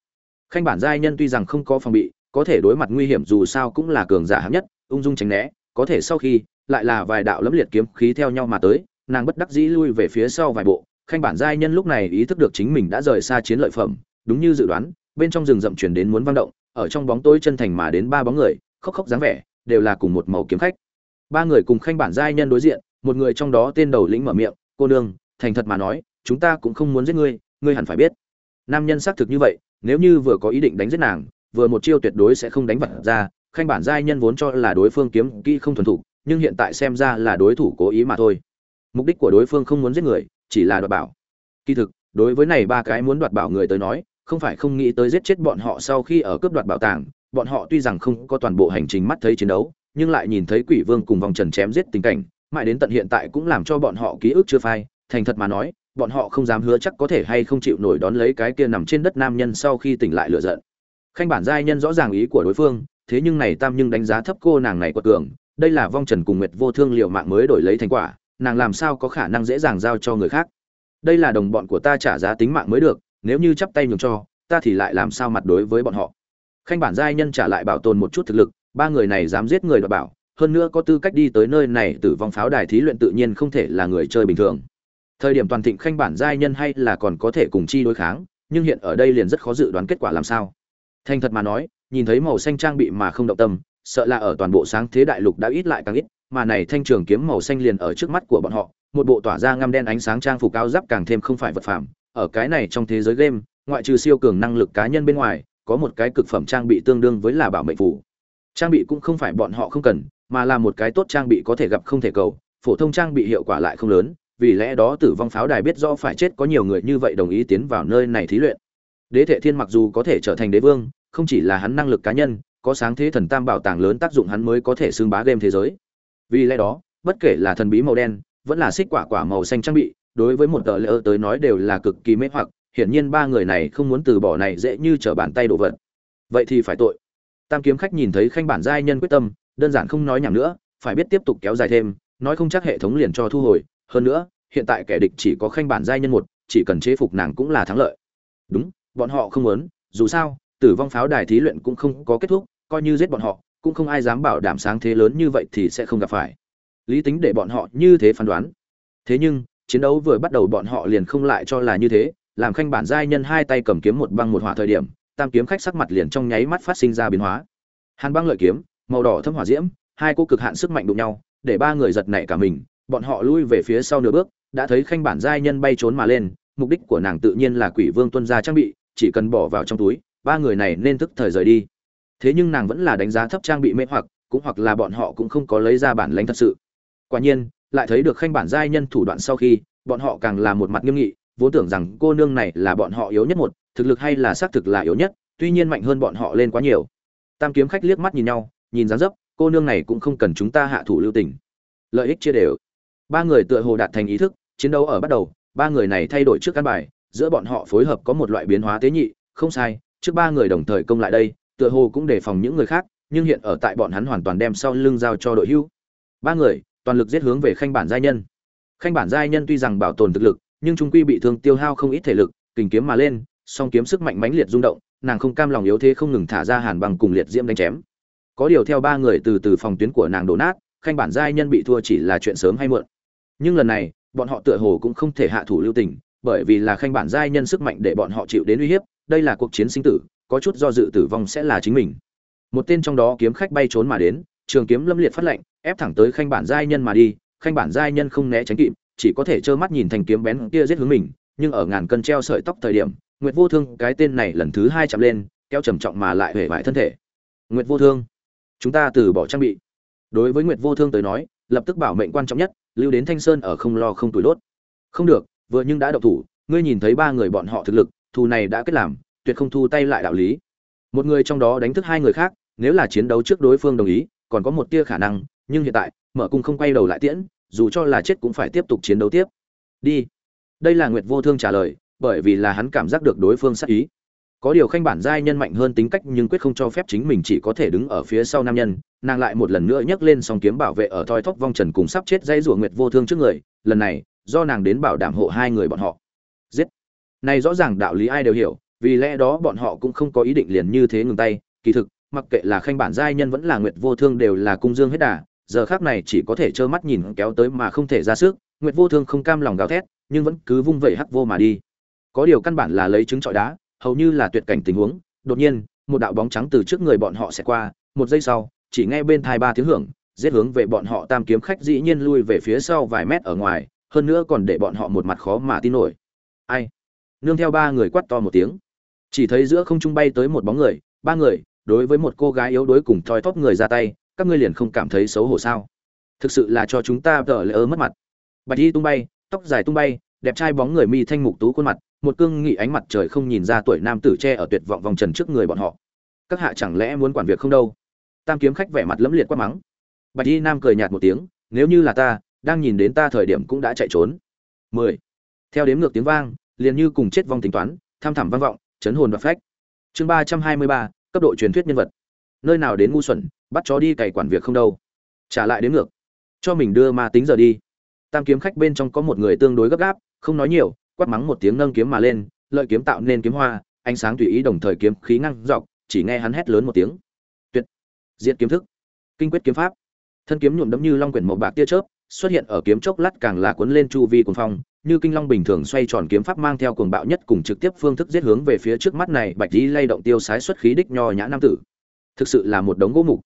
Khanh bản giai nhân tuy rằng không có phòng bị, có thể đối mặt nguy hiểm dù sao cũng là cường giả hạng nhất, ung dung tránh né, có thể sau khi, lại là vài đạo lâm liệt kiếm khí theo nhau mà tới, nàng bất đắc dĩ lui về phía sau vài bộ. Khanh bản giai nhân lúc này ý thức được chính mình đã rời xa chiến lợi phẩm, đúng như dự đoán, bên trong rừng rậm chuyển đến muốn vang động, ở trong bóng tối chân thành mà đến ba bóng người, khóc khóc dáng vẻ, đều là cùng một màu kiếm khách. Ba người cùng khanh bản giai nhân đối diện, một người trong đó tên đầu lĩnh mở miệng, cô nương thành thật mà nói, chúng ta cũng không muốn giết ngươi ngươi hẳn phải biết. Nam nhân xác thực như vậy, nếu như vừa có ý định đánh giết nàng, vừa một chiêu tuyệt đối sẽ không đánh vật ra, khanh bản giai nhân vốn cho là đối phương kiếm kỹ không thuần thục, nhưng hiện tại xem ra là đối thủ cố ý mà thôi. Mục đích của đối phương không muốn giết người, chỉ là đoạt bảo. Kỳ thực, đối với này ba cái muốn đoạt bảo người tới nói, không phải không nghĩ tới giết chết bọn họ sau khi ở cướp đoạt bảo tàng, bọn họ tuy rằng không có toàn bộ hành trình mắt thấy chiến đấu, nhưng lại nhìn thấy quỷ vương cùng vòng trần chém giết tình cảnh, mãi đến tận hiện tại cũng làm cho bọn họ ký ức chưa phai thành thật mà nói, bọn họ không dám hứa chắc có thể hay không chịu nổi đón lấy cái kia nằm trên đất nam nhân sau khi tỉnh lại lựa giận. Khanh bản giai nhân rõ ràng ý của đối phương, thế nhưng này tam nhưng đánh giá thấp cô nàng này quật cường, đây là vong trần cùng nguyệt vô thương liệu mạng mới đổi lấy thành quả, nàng làm sao có khả năng dễ dàng giao cho người khác? Đây là đồng bọn của ta trả giá tính mạng mới được, nếu như chắp tay nhường cho, ta thì lại làm sao mặt đối với bọn họ? Khanh bản giai nhân trả lại bảo tồn một chút thực lực, ba người này dám giết người đoạt bảo, hơn nữa có tư cách đi tới nơi này tử vong pháo đài thí luyện tự nhiên không thể là người chơi bình thường thời điểm toàn thịnh khanh bản giai nhân hay là còn có thể cùng chi đối kháng, nhưng hiện ở đây liền rất khó dự đoán kết quả làm sao. Thành thật mà nói, nhìn thấy màu xanh trang bị mà không động tâm, sợ là ở toàn bộ sáng thế đại lục đã ít lại càng ít, mà này thanh trường kiếm màu xanh liền ở trước mắt của bọn họ, một bộ tỏa ra ngăm đen ánh sáng trang phục cao giáp càng thêm không phải vật phẩm. Ở cái này trong thế giới game, ngoại trừ siêu cường năng lực cá nhân bên ngoài, có một cái cực phẩm trang bị tương đương với là bảo mệnh phủ trang bị cũng không phải bọn họ không cần, mà là một cái tốt trang bị có thể gặp không thể cầu, phổ thông trang bị hiệu quả lại không lớn vì lẽ đó tử vong pháo đài biết rõ phải chết có nhiều người như vậy đồng ý tiến vào nơi này thí luyện. Đế thệ thiên mặc dù có thể trở thành đế vương, không chỉ là hắn năng lực cá nhân, có sáng thế thần tam bảo tàng lớn tác dụng hắn mới có thể xưng bá game thế giới. Vì lẽ đó, bất kể là thần bí màu đen, vẫn là xích quả quả màu xanh trang bị, đối với một tờ lỡ tới nói đều là cực kỳ mê hoặc, hiển nhiên ba người này không muốn từ bỏ này dễ như trở bàn tay đồ vật. Vậy thì phải tội. Tam kiếm khách nhìn thấy khanh bản giai nhân quyết tâm, đơn giản không nói nhảm nữa, phải biết tiếp tục kéo dài thêm, nói không chắc hệ thống liền cho thu hồi hơn nữa, hiện tại kẻ địch chỉ có khanh bản giai nhân một, chỉ cần chế phục nàng cũng là thắng lợi. Đúng, bọn họ không muốn, dù sao, tử vong pháo đài thí luyện cũng không có kết thúc, coi như giết bọn họ, cũng không ai dám bảo đảm sáng thế lớn như vậy thì sẽ không gặp phải. Lý tính để bọn họ như thế phán đoán. Thế nhưng, chiến đấu vừa bắt đầu bọn họ liền không lại cho là như thế, làm khanh bản giai nhân hai tay cầm kiếm một băng một hỏa thời điểm, tam kiếm khách sắc mặt liền trong nháy mắt phát sinh ra biến hóa. Hàn băng lợi kiếm, màu đỏ thâm hỏa diễm, hai cô cực hạn sức mạnh đụng nhau, để ba người giật nảy cả mình bọn họ lui về phía sau nửa bước, đã thấy khanh bản giai nhân bay trốn mà lên, mục đích của nàng tự nhiên là quỷ vương tuân gia trang bị, chỉ cần bỏ vào trong túi, ba người này nên thức thời rời đi. Thế nhưng nàng vẫn là đánh giá thấp trang bị mê hoặc, cũng hoặc là bọn họ cũng không có lấy ra bản lãnh thật sự. Quả nhiên, lại thấy được khanh bản giai nhân thủ đoạn sau khi, bọn họ càng là một mặt nghiêm nghị, vốn tưởng rằng cô nương này là bọn họ yếu nhất một, thực lực hay là xác thực là yếu nhất, tuy nhiên mạnh hơn bọn họ lên quá nhiều. Tam kiếm khách liếc mắt nhìn nhau, nhìn dáng dấp, cô nương này cũng không cần chúng ta hạ thủ lưu tình. Lợi ích chia đều ba người tựa hồ đạt thành ý thức, chiến đấu ở bắt đầu, ba người này thay đổi trước căn bài, giữa bọn họ phối hợp có một loại biến hóa tế nhị, không sai, trước ba người đồng thời công lại đây, tựa hồ cũng đề phòng những người khác, nhưng hiện ở tại bọn hắn hoàn toàn đem sau lưng giao cho đội hưu. Ba người, toàn lực giết hướng về khanh bản giai nhân. Khanh bản giai nhân tuy rằng bảo tồn thực lực, nhưng trung quy bị thương tiêu hao không ít thể lực, kình kiếm mà lên, song kiếm sức mạnh mãnh liệt rung động, nàng không cam lòng yếu thế không ngừng thả ra hàn bằng cùng liệt diễm đánh chém. Có điều theo ba người từ từ phòng tuyến của nàng đổ nát, khanh bản giai nhân bị thua chỉ là chuyện sớm hay muộn nhưng lần này, bọn họ tựa hồ cũng không thể hạ thủ lưu tình, bởi vì là khanh bản giai nhân sức mạnh để bọn họ chịu đến uy hiếp, đây là cuộc chiến sinh tử, có chút do dự tử vong sẽ là chính mình. Một tên trong đó kiếm khách bay trốn mà đến, trường kiếm lâm liệt phát lệnh, ép thẳng tới khanh bản giai nhân mà đi, khanh bản giai nhân không né tránh kịp, chỉ có thể trơ mắt nhìn thành kiếm bén kia giết hướng mình, nhưng ở ngàn cân treo sợi tóc thời điểm, nguyệt vô thương, cái tên này lần thứ hai chạm lên, kéo trầm trọng mà lại hể vải thân thể. Nguyệt vô thương, chúng ta từ bỏ trang bị. Đối với nguyệt vô thương tới nói lập tức bảo mệnh quan trọng nhất, lưu đến thanh sơn ở không lo không tuổi đốt. Không được, vừa nhưng đã độc thủ, ngươi nhìn thấy ba người bọn họ thực lực, thù này đã kết làm, tuyệt không thu tay lại đạo lý. Một người trong đó đánh thức hai người khác, nếu là chiến đấu trước đối phương đồng ý, còn có một tia khả năng, nhưng hiện tại, mở cung không quay đầu lại tiễn, dù cho là chết cũng phải tiếp tục chiến đấu tiếp. Đi. Đây là nguyệt vô thương trả lời, bởi vì là hắn cảm giác được đối phương sát ý có điều khanh bản giai nhân mạnh hơn tính cách nhưng quyết không cho phép chính mình chỉ có thể đứng ở phía sau nam nhân, nàng lại một lần nữa nhấc lên song kiếm bảo vệ ở thoi thóc vong trần cùng sắp chết dây rủa nguyệt vô thương trước người, lần này, do nàng đến bảo đảm hộ hai người bọn họ. Giết! Này rõ ràng đạo lý ai đều hiểu, vì lẽ đó bọn họ cũng không có ý định liền như thế ngừng tay, kỳ thực, mặc kệ là khanh bản giai nhân vẫn là nguyệt vô thương đều là cung dương hết đà, giờ khác này chỉ có thể trơ mắt nhìn kéo tới mà không thể ra sức, nguyệt vô thương không cam lòng gào thét, nhưng vẫn cứ vung vẩy hắc vô mà đi. Có điều căn bản là lấy trứng trọi đá hầu như là tuyệt cảnh tình huống, đột nhiên, một đạo bóng trắng từ trước người bọn họ sẽ qua, một giây sau, chỉ nghe bên thai ba tiếng hưởng, giết hướng về bọn họ tam kiếm khách dĩ nhiên lui về phía sau vài mét ở ngoài, hơn nữa còn để bọn họ một mặt khó mà tin nổi. Ai? Nương theo ba người quát to một tiếng. Chỉ thấy giữa không trung bay tới một bóng người, ba người, đối với một cô gái yếu đuối cùng thoi thóp người ra tay, các ngươi liền không cảm thấy xấu hổ sao? Thực sự là cho chúng ta tờ lỡ mất mặt. Bạch y tung bay, tóc dài tung bay đẹp trai bóng người mi thanh mục tú khuôn mặt, một cương nghị ánh mặt trời không nhìn ra tuổi nam tử tre ở tuyệt vọng vòng trần trước người bọn họ. Các hạ chẳng lẽ muốn quản việc không đâu? Tam kiếm khách vẻ mặt lẫm liệt quát mắng. Bạch y nam cười nhạt một tiếng, nếu như là ta, đang nhìn đến ta thời điểm cũng đã chạy trốn. Mười. Theo đếm ngược tiếng vang, liền như cùng chết vong tính toán, tham thẳm vang vọng, chấn hồn và phách. Chương ba trăm hai mươi ba, cấp độ truyền thuyết nhân vật. Nơi nào đến ngu xuẩn, bắt chó đi cày quản việc không đâu. Trả lại đến ngược. Cho mình đưa ma tính giờ đi. Tam kiếm khách bên trong có một người tương đối gấp gáp không nói nhiều, quát mắng một tiếng nâng kiếm mà lên, lợi kiếm tạo nên kiếm hoa, ánh sáng tùy ý đồng thời kiếm khí ngăn dọc, chỉ nghe hắn hét lớn một tiếng. Tuyệt! Diện kiếm thức! Kinh quyết kiếm pháp! Thân kiếm nhuộm đấm như long quyển màu bạc tia chớp, xuất hiện ở kiếm chốc lát càng là cuốn lên chu vi cuồng phong, như kinh long bình thường xoay tròn kiếm pháp mang theo cuồng bạo nhất cùng trực tiếp phương thức giết hướng về phía trước mắt này bạch lý lay động tiêu sái xuất khí đích nho nhã nam tử. Thực sự là một đống gỗ mục.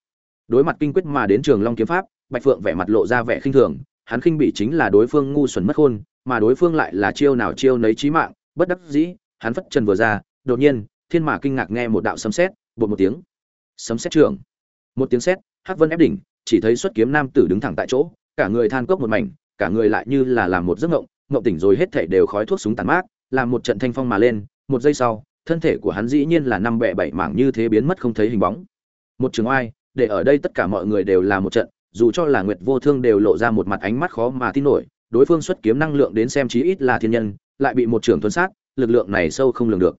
Đối mặt kinh quyết mà đến trường long kiếm pháp, bạch phượng vẻ mặt lộ ra vẻ khinh thường, hắn khinh bị chính là đối phương ngu xuẩn mất khôn mà đối phương lại là chiêu nào chiêu nấy chí mạng, bất đắc dĩ, hắn phất chân vừa ra, đột nhiên, thiên mã kinh ngạc nghe một đạo sấm sét bột một tiếng. Sấm sét trưởng một tiếng sét, hắc vân ép đỉnh, chỉ thấy xuất kiếm nam tử đứng thẳng tại chỗ, cả người than cốc một mảnh, cả người lại như là làm một giấc ngộng ngộng tỉnh rồi hết thảy đều khói thuốc súng tàn mát, làm một trận thanh phong mà lên, một giây sau, thân thể của hắn dĩ nhiên là năm bẹ bảy mảng như thế biến mất không thấy hình bóng. Một trường oai, để ở đây tất cả mọi người đều là một trận, dù cho là nguyệt vô thương đều lộ ra một mặt ánh mắt khó mà tin nổi đối phương xuất kiếm năng lượng đến xem chí ít là thiên nhân, lại bị một trưởng tuấn sát, lực lượng này sâu không lường được.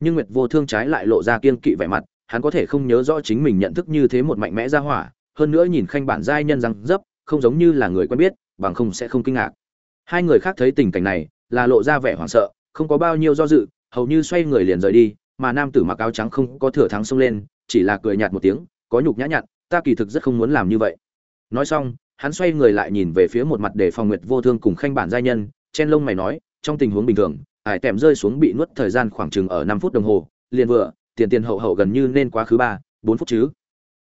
Nhưng nguyệt vô thương trái lại lộ ra kiên kỵ vẻ mặt, hắn có thể không nhớ rõ chính mình nhận thức như thế một mạnh mẽ ra hỏa, hơn nữa nhìn khanh bản giai nhân rằng dấp, không giống như là người quen biết, bằng không sẽ không kinh ngạc. Hai người khác thấy tình cảnh này, là lộ ra vẻ hoảng sợ, không có bao nhiêu do dự, hầu như xoay người liền rời đi, mà nam tử mặc áo trắng không có thừa thắng xông lên, chỉ là cười nhạt một tiếng, có nhục nhã nhặn, ta kỳ thực rất không muốn làm như vậy. Nói xong hắn xoay người lại nhìn về phía một mặt để phòng nguyệt vô thương cùng khanh bản giai nhân, chen lông mày nói, trong tình huống bình thường, ải tèm rơi xuống bị nuốt thời gian khoảng chừng ở năm phút đồng hồ, liền vừa, tiền tiền hậu hậu gần như nên quá khứ ba, bốn phút chứ.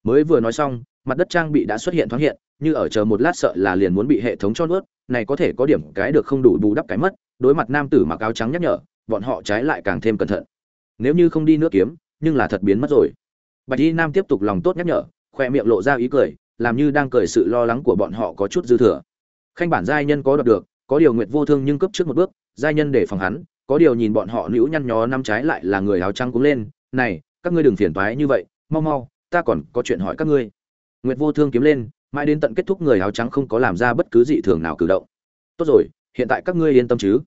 Mới vừa nói xong, mặt đất trang bị đã xuất hiện thoáng hiện, như ở chờ một lát sợ là liền muốn bị hệ thống cho nuốt, này có thể có điểm cái được không đủ bù đắp cái mất, đối mặt nam tử mặc áo trắng nhắc nhở, bọn họ trái lại càng thêm cẩn thận. Nếu như không đi nước kiếm, nhưng là thật biến mất rồi. Bạch y nam tiếp tục lòng tốt nhắc nhở, khoe miệng lộ ra ý cười làm như đang cởi sự lo lắng của bọn họ có chút dư thừa. Khanh bản giai nhân có đọc được, có điều nguyệt vô thương nhưng cấp trước một bước, giai nhân để phòng hắn, có điều nhìn bọn họ nữ nhăn nhó năm trái lại là người áo trắng cũng lên, này, các ngươi đừng phiền toái như vậy, mau mau, ta còn có chuyện hỏi các ngươi. Nguyệt vô thương kiếm lên, mãi đến tận kết thúc người áo trắng không có làm ra bất cứ dị thường nào cử động. Tốt rồi, hiện tại các ngươi yên tâm chứ.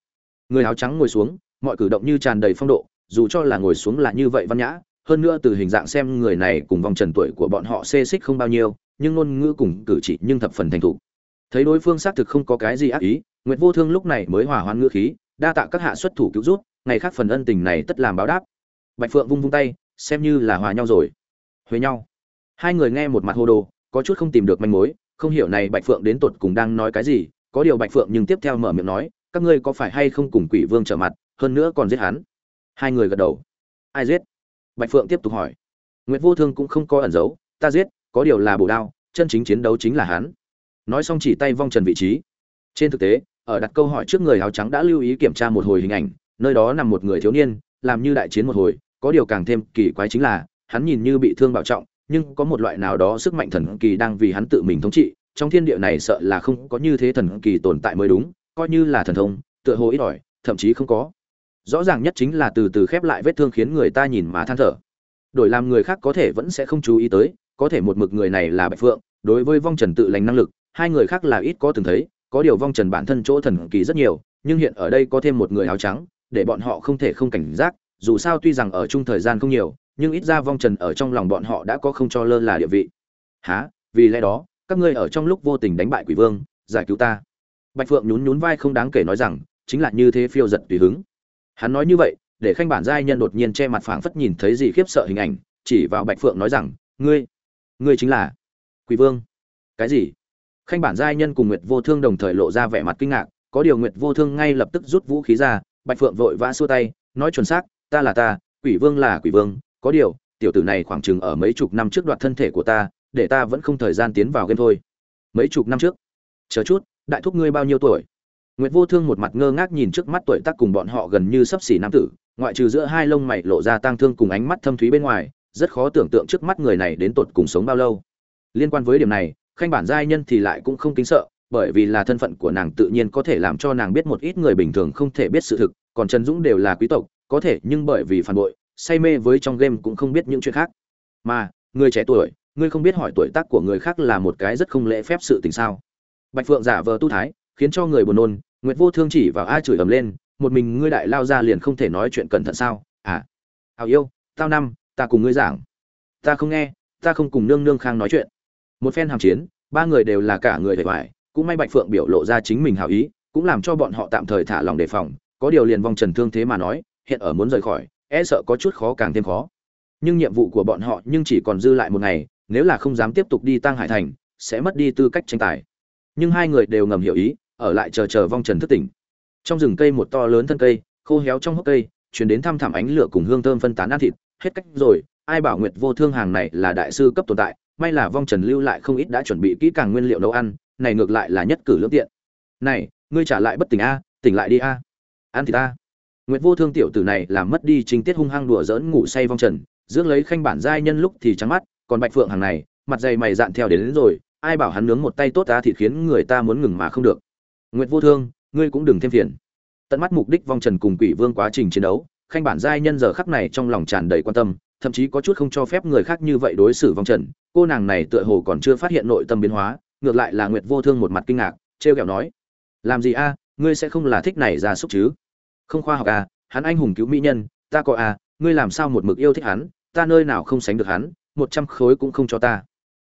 Người áo trắng ngồi xuống, mọi cử động như tràn đầy phong độ, dù cho là ngồi xuống là như vậy văn nhã, hơn nữa từ hình dạng xem người này cùng vòng trần tuổi của bọn họ xê xích không bao nhiêu nhưng ngôn ngữ cùng cử chỉ nhưng thập phần thành thục. Thấy đối phương xác thực không có cái gì ác ý, nguyệt vô thương lúc này mới hòa hoãn ngữ khí, đa tạ các hạ xuất thủ cứu rút ngày khác phần ân tình này tất làm báo đáp. Bạch phượng vung vung tay, xem như là hòa nhau rồi. Huế nhau. Hai người nghe một mặt hồ đồ, có chút không tìm được manh mối, không hiểu này bạch phượng đến tột cùng đang nói cái gì, có điều bạch phượng nhưng tiếp theo mở miệng nói, các ngươi có phải hay không cùng quỷ vương trở mặt, hơn nữa còn giết hắn? Hai người gật đầu. Ai giết? Bạch phượng tiếp tục hỏi. Nguyệt vô thương cũng không có ẩn giấu, ta giết có điều là bổ đao, chân chính chiến đấu chính là hắn. Nói xong chỉ tay vong trần vị trí. Trên thực tế, ở đặt câu hỏi trước người áo trắng đã lưu ý kiểm tra một hồi hình ảnh, nơi đó nằm một người thiếu niên, làm như đại chiến một hồi, có điều càng thêm kỳ quái chính là, hắn nhìn như bị thương bạo trọng, nhưng có một loại nào đó sức mạnh thần kỳ đang vì hắn tự mình thống trị, trong thiên địa này sợ là không có như thế thần kỳ tồn tại mới đúng, coi như là thần thông, tựa hồ ít ỏi, thậm chí không có. Rõ ràng nhất chính là từ từ khép lại vết thương khiến người ta nhìn mà than thở. Đổi làm người khác có thể vẫn sẽ không chú ý tới có thể một mực người này là bạch phượng, đối với vong trần tự lành năng lực, hai người khác là ít có từng thấy, có điều vong trần bản thân chỗ thần kỳ rất nhiều, nhưng hiện ở đây có thêm một người áo trắng, để bọn họ không thể không cảnh giác, dù sao tuy rằng ở chung thời gian không nhiều, nhưng ít ra vong trần ở trong lòng bọn họ đã có không cho lơ là địa vị. Há vì lẽ đó, các ngươi ở trong lúc vô tình đánh bại quỷ vương, giải cứu ta. Bạch phượng nhún nhún vai không đáng kể nói rằng, chính là như thế phiêu giật tùy hứng. Hắn nói như vậy, để khanh bản giai nhân đột nhiên che mặt phảng phất nhìn thấy gì khiếp sợ hình ảnh, chỉ vào bạch phượng nói rằng, ngươi ngươi chính là quỷ vương. Cái gì? Khanh bản giai nhân cùng nguyệt vô thương đồng thời lộ ra vẻ mặt kinh ngạc, có điều nguyệt vô thương ngay lập tức rút vũ khí ra, bạch phượng vội vã xua tay, nói chuẩn xác, ta là ta, quỷ vương là quỷ vương, có điều, tiểu tử này khoảng chừng ở mấy chục năm trước đoạt thân thể của ta, để ta vẫn không thời gian tiến vào game thôi. Mấy chục năm trước? Chờ chút, đại thúc ngươi bao nhiêu tuổi? Nguyệt vô thương một mặt ngơ ngác nhìn trước mắt tuổi tác cùng bọn họ gần như sấp xỉ nam tử, ngoại trừ giữa hai lông mày lộ ra tang thương cùng ánh mắt thâm thúy bên ngoài rất khó tưởng tượng trước mắt người này đến tột cùng sống bao lâu. Liên quan với điểm này, khanh bản giai nhân thì lại cũng không kính sợ, bởi vì là thân phận của nàng tự nhiên có thể làm cho nàng biết một ít người bình thường không thể biết sự thực, còn trần dũng đều là quý tộc, có thể nhưng bởi vì phản bội, say mê với trong game cũng không biết những chuyện khác. Mà, người trẻ tuổi, ngươi không biết hỏi tuổi tác của người khác là một cái rất không lễ phép sự tình sao? Bạch phượng giả vờ tu thái, khiến cho người buồn nôn, nguyệt vô thương chỉ vào a chửi ầm lên, một mình ngươi đại lao ra liền không thể nói chuyện cẩn thận sao? À hào yêu, tao năm ta cùng ngươi giảng. Ta không nghe, ta không cùng nương nương khang nói chuyện. Một phen hàm chiến, ba người đều là cả người vẻ vải cũng may bạch phượng biểu lộ ra chính mình hào ý, cũng làm cho bọn họ tạm thời thả lòng đề phòng. Có điều liền vong trần thương thế mà nói, hiện ở muốn rời khỏi e sợ có chút khó càng thêm khó. Nhưng nhiệm vụ của bọn họ nhưng chỉ còn dư lại một ngày, nếu là không dám tiếp tục đi tăng hải thành, sẽ mất đi tư cách tranh tài. Nhưng hai người đều ngầm hiểu ý, ở lại chờ chờ vong trần thức tỉnh. Trong rừng cây một to lớn thân cây, khô héo trong hốc cây, chuyển đến thăm thẳm ánh lửa cùng hương thơm phân tán ăn thịt hết cách rồi ai bảo nguyệt vô thương hàng này là đại sư cấp tồn tại may là vong trần lưu lại không ít đã chuẩn bị kỹ càng nguyên liệu nấu ăn này ngược lại là nhất cử lưỡng tiện. Này ngươi trả lại bất tỉnh a tỉnh lại đi a. Ăn thì ta nguyệt vô thương tiểu tử này làm mất đi chính tiết hung hăng đùa giỡn ngủ say vong trần dưỡng lấy khanh bản giai nhân lúc thì trắng mắt còn bạch phượng hàng này mặt dày mày dạn theo đến, đến rồi ai bảo hắn nướng một tay tốt ta thì khiến người ta muốn ngừng mà không được. Nguyệt vô thương ngươi cũng đừng thêm phiền. Tận mắt mục đích vong trần cùng quỷ vương quá trình chiến đấu khanh bản giai nhân giờ khắc này trong lòng tràn đầy quan tâm, thậm chí có chút không cho phép người khác như vậy đối xử vong trần. Cô nàng này tựa hồ còn chưa phát hiện nội tâm biến hóa, ngược lại là nguyệt vô thương một mặt kinh ngạc, trêu ghẹo nói, làm gì a, ngươi sẽ không là thích này ra súc chứ? Không khoa học à hắn anh hùng cứu mỹ nhân, ta có à ngươi làm sao một mực yêu thích hắn, ta nơi nào không sánh được hắn, một trăm khối cũng không cho ta.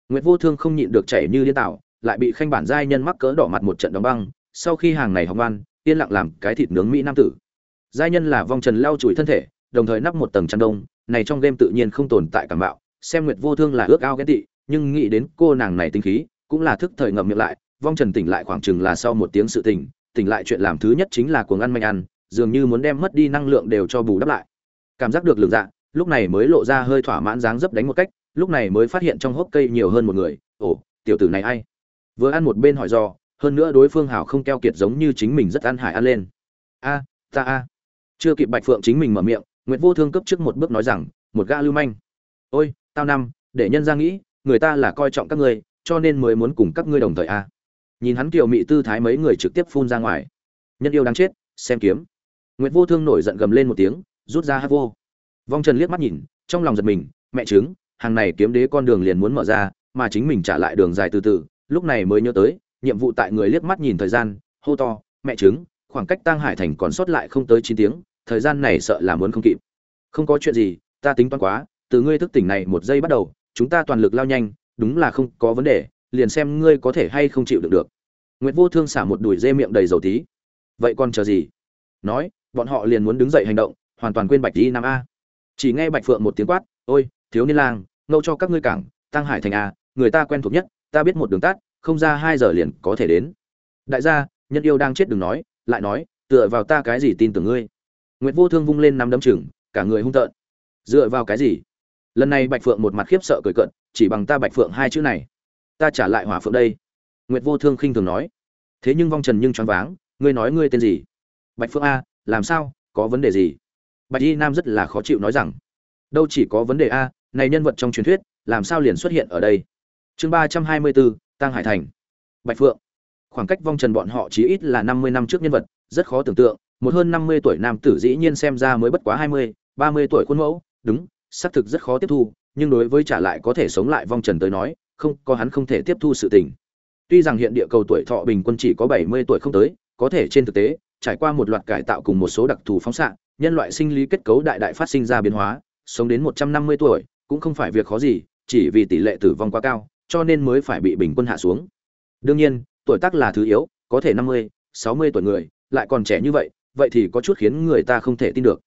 Nguyệt vô thương không nhịn được chảy như điên tạo lại bị khanh bản giai nhân mắc cỡ đỏ mặt một trận đóng băng. Sau khi hàng này học văn yên lặng làm cái thịt nướng mỹ nam tử giai nhân là vong trần lau chùi thân thể, đồng thời nắp một tầng chăn đông. Này trong game tự nhiên không tồn tại cảm bạo. Xem nguyệt vô thương là ước ao ghét tị, nhưng nghĩ đến cô nàng này tinh khí, cũng là thức thời ngậm miệng lại. Vong trần tỉnh lại khoảng chừng là sau một tiếng sự tỉnh tỉnh lại chuyện làm thứ nhất chính là cuồng ăn manh ăn, dường như muốn đem mất đi năng lượng đều cho bù đắp lại. Cảm giác được lường dạ lúc này mới lộ ra hơi thỏa mãn dáng dấp đánh một cách, lúc này mới phát hiện trong hốc cây nhiều hơn một người. Ồ, tiểu tử này ai? Vừa ăn một bên hỏi do hơn nữa đối phương hảo không keo kiệt giống như chính mình rất ăn hải ăn lên. A, ta a chưa kịp bạch phượng chính mình mở miệng nguyễn vô thương cấp trước một bước nói rằng, một gã lưu manh. Ôi, tao năm, để nhân ra nghĩ, người ta là coi trọng các ngươi, cho nên mới muốn cùng các ngươi đồng thời a. Nhìn hắn kiều mị tư thái mấy người trực tiếp phun ra ngoài. Nhân yêu đáng chết, xem kiếm. Nguyễn vô thương nổi giận gầm lên một tiếng, rút ra hát vô. Vong trần liếc mắt nhìn, trong lòng giật mình, mẹ chứng hàng này kiếm đế con đường liền muốn mở ra, mà chính mình trả lại đường dài từ từ, lúc này mới nhớ tới, nhiệm vụ tại người liếc mắt nhìn thời gian, hô to, mẹ chứng khoảng cách tăng hải thành còn sót lại không tới chín tiếng thời gian này sợ là muốn không kịp không có chuyện gì ta tính toán quá từ ngươi thức tỉnh này một giây bắt đầu chúng ta toàn lực lao nhanh đúng là không có vấn đề liền xem ngươi có thể hay không chịu được được Nguyệt Vô Thương xả một đùi dê miệng đầy dầu tí. Vậy còn chờ gì? Nói, bọn họ liền muốn đứng dậy hành động, hoàn toàn quên Bạch Y Nam a. Chỉ nghe Bạch Phượng một tiếng quát, "Ôi, thiếu niên lang, ngâu cho các ngươi cảng, Tăng Hải thành a, người ta quen thuộc nhất, ta biết một đường tắt, không ra hai giờ liền có thể đến." Đại gia, nhân yêu đang chết đừng nói, lại nói, tựa vào ta cái gì tin tưởng ngươi? Nguyệt Vô Thương vung lên năm đấm chừng, cả người hung tợn. Dựa vào cái gì? Lần này Bạch Phượng một mặt khiếp sợ cười cợt, chỉ bằng ta Bạch Phượng hai chữ này, ta trả lại Hỏa Phượng đây. Nguyệt Vô Thương khinh thường nói. Thế nhưng Vong Trần nhưng choáng váng, ngươi nói ngươi tên gì? Bạch Phượng a, làm sao, có vấn đề gì? Bạch Y Nam rất là khó chịu nói rằng, đâu chỉ có vấn đề a, này nhân vật trong truyền thuyết, làm sao liền xuất hiện ở đây? Chương ba trăm hai mươi 324, Tăng Hải Thành. Bạch Phượng. Khoảng cách Vong Trần bọn họ chí ít là năm mươi năm trước nhân vật, rất khó tưởng tượng, một hơn năm mươi tuổi nam tử dĩ nhiên xem ra mới bất quá hai mươi, ba mươi tuổi khuôn mẫu, đúng, xác thực rất khó tiếp thu, nhưng đối với trả lại có thể sống lại Vong Trần tới nói, không, có hắn không thể tiếp thu sự tình. Tuy rằng hiện địa cầu tuổi thọ bình quân chỉ có 70 tuổi không tới, có thể trên thực tế, trải qua một loạt cải tạo cùng một số đặc thù phóng xạ, nhân loại sinh lý kết cấu đại đại phát sinh ra biến hóa, sống đến 150 tuổi cũng không phải việc khó gì, chỉ vì tỷ lệ tử vong quá cao, cho nên mới phải bị bình quân hạ xuống. Đương nhiên, tuổi tác là thứ yếu, có thể 50, 60 tuổi người, lại còn trẻ như vậy, vậy thì có chút khiến người ta không thể tin được.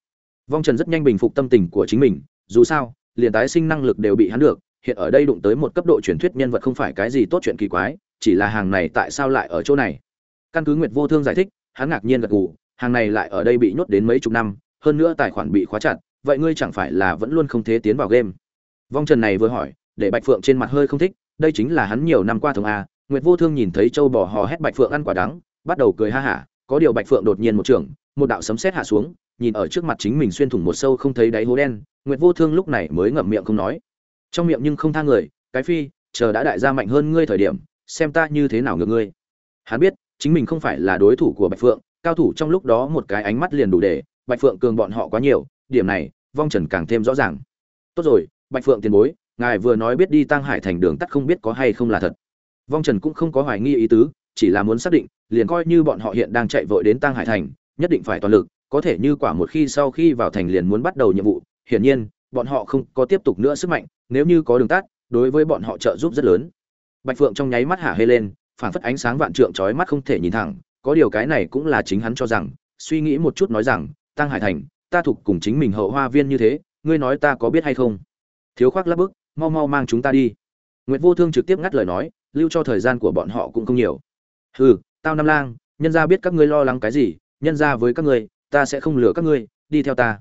Vong Trần rất nhanh bình phục tâm tình của chính mình, dù sao, liền tái sinh năng lực đều bị hắn được, hiện ở đây đụng tới một cấp độ truyền thuyết nhân vật không phải cái gì tốt chuyện kỳ quái, chỉ là hàng này tại sao lại ở chỗ này căn cứ nguyệt vô thương giải thích hắn ngạc nhiên gật gù hàng này lại ở đây bị nhốt đến mấy chục năm hơn nữa tài khoản bị khóa chặt vậy ngươi chẳng phải là vẫn luôn không thế tiến vào game vong trần này vừa hỏi để bạch phượng trên mặt hơi không thích đây chính là hắn nhiều năm qua thường a nguyệt vô thương nhìn thấy châu bò hò hét bạch phượng ăn quả đắng, bắt đầu cười ha hả, có điều bạch phượng đột nhiên một trường, một đạo sấm sét hạ xuống, nhìn ở trước mặt chính mình xuyên thủng một sâu không thấy đáy hố đen, nguyệt vô thương lúc này mới ngậm miệng không nói. Trong miệng nhưng không tha người, cái phi, chờ đã đại gia mạnh hơn ngươi thời điểm, xem ta như thế nào ngược ngươi. Hắn biết, chính mình không phải là đối thủ của bạch phượng, cao thủ trong lúc đó một cái ánh mắt liền đủ để, bạch phượng cường bọn họ quá nhiều, điểm này, vong trần càng thêm rõ ràng. Tốt rồi, bạch phượng tiền bối, ngài vừa nói biết đi tăng hải thành đường tắt không biết có hay không là thật vong trần cũng không có hoài nghi ý tứ chỉ là muốn xác định liền coi như bọn họ hiện đang chạy vội đến tăng hải thành nhất định phải toàn lực có thể như quả một khi sau khi vào thành liền muốn bắt đầu nhiệm vụ. Hiển nhiên bọn họ không có tiếp tục nữa sức mạnh nếu như có đường tắt đối với bọn họ trợ giúp rất lớn. Bạch phượng trong nháy mắt hả hê lên phản phất ánh sáng vạn trượng chói mắt không thể nhìn thẳng có điều cái này cũng là chính hắn cho rằng suy nghĩ một chút nói rằng tăng hải thành ta thuộc cùng chính mình hậu hoa viên như thế ngươi nói ta có biết hay không? Thiếu khoác lắp bức mau mau mang chúng ta đi. Nguyệt Vô Thương trực tiếp ngắt lời nói, lưu cho thời gian của bọn họ cũng không nhiều. "Hừ, tao Nam Lang, nhân gia biết các ngươi lo lắng cái gì, nhân gia với các ngươi, ta sẽ không lừa các ngươi, đi theo ta."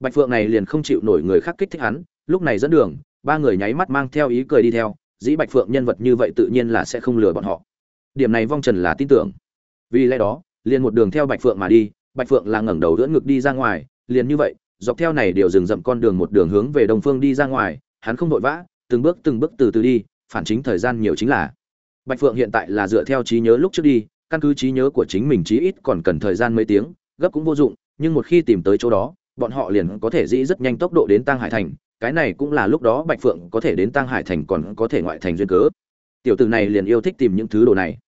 Bạch Phượng này liền không chịu nổi người khác kích thích hắn, lúc này dẫn đường, ba người nháy mắt mang theo ý cười đi theo, dĩ bạch phượng nhân vật như vậy tự nhiên là sẽ không lừa bọn họ điểm này vong trần là tin tưởng vì lẽ đó liền một đường theo bạch phượng mà đi bạch phượng là ngẩng đầu đỡ ngực đi ra ngoài liền như vậy dọc theo này đều dừng dậm con đường một đường hướng về đông phương đi ra ngoài hắn không vội vã từng bước từng bước từ từ đi phản chính thời gian nhiều chính là. Bạch phượng hiện tại là dựa theo trí nhớ lúc trước đi, căn cứ trí nhớ của chính mình chí ít còn cần thời gian mấy tiếng, gấp cũng vô dụng, nhưng một khi tìm tới chỗ đó, bọn họ liền có thể dĩ rất nhanh tốc độ đến tăng hải thành, cái này cũng là lúc đó bạch phượng có thể đến tăng hải thành còn có thể ngoại thành duyên cớ. Tiểu tử này liền yêu thích tìm những thứ đồ này.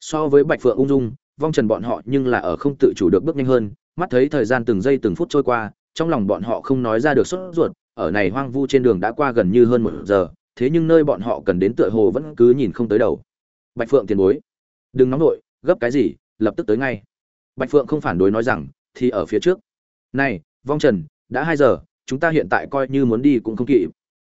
So với bạch phượng ung dung, vong trần bọn họ nhưng là ở không tự chủ được bước nhanh hơn, mắt thấy thời gian từng giây từng phút trôi qua, trong lòng bọn họ không nói ra được sốt ruột, ở này hoang vu trên đường đã qua gần như hơn một giờ thế nhưng nơi bọn họ cần đến tựa hồ vẫn cứ nhìn không tới đầu. Bạch phượng tiền bối, đừng nóng nổi gấp cái gì, lập tức tới ngay. Bạch phượng không phản đối nói rằng, thì ở phía trước. Này, vong trần, đã hai giờ, chúng ta hiện tại coi như muốn đi cũng không kịp.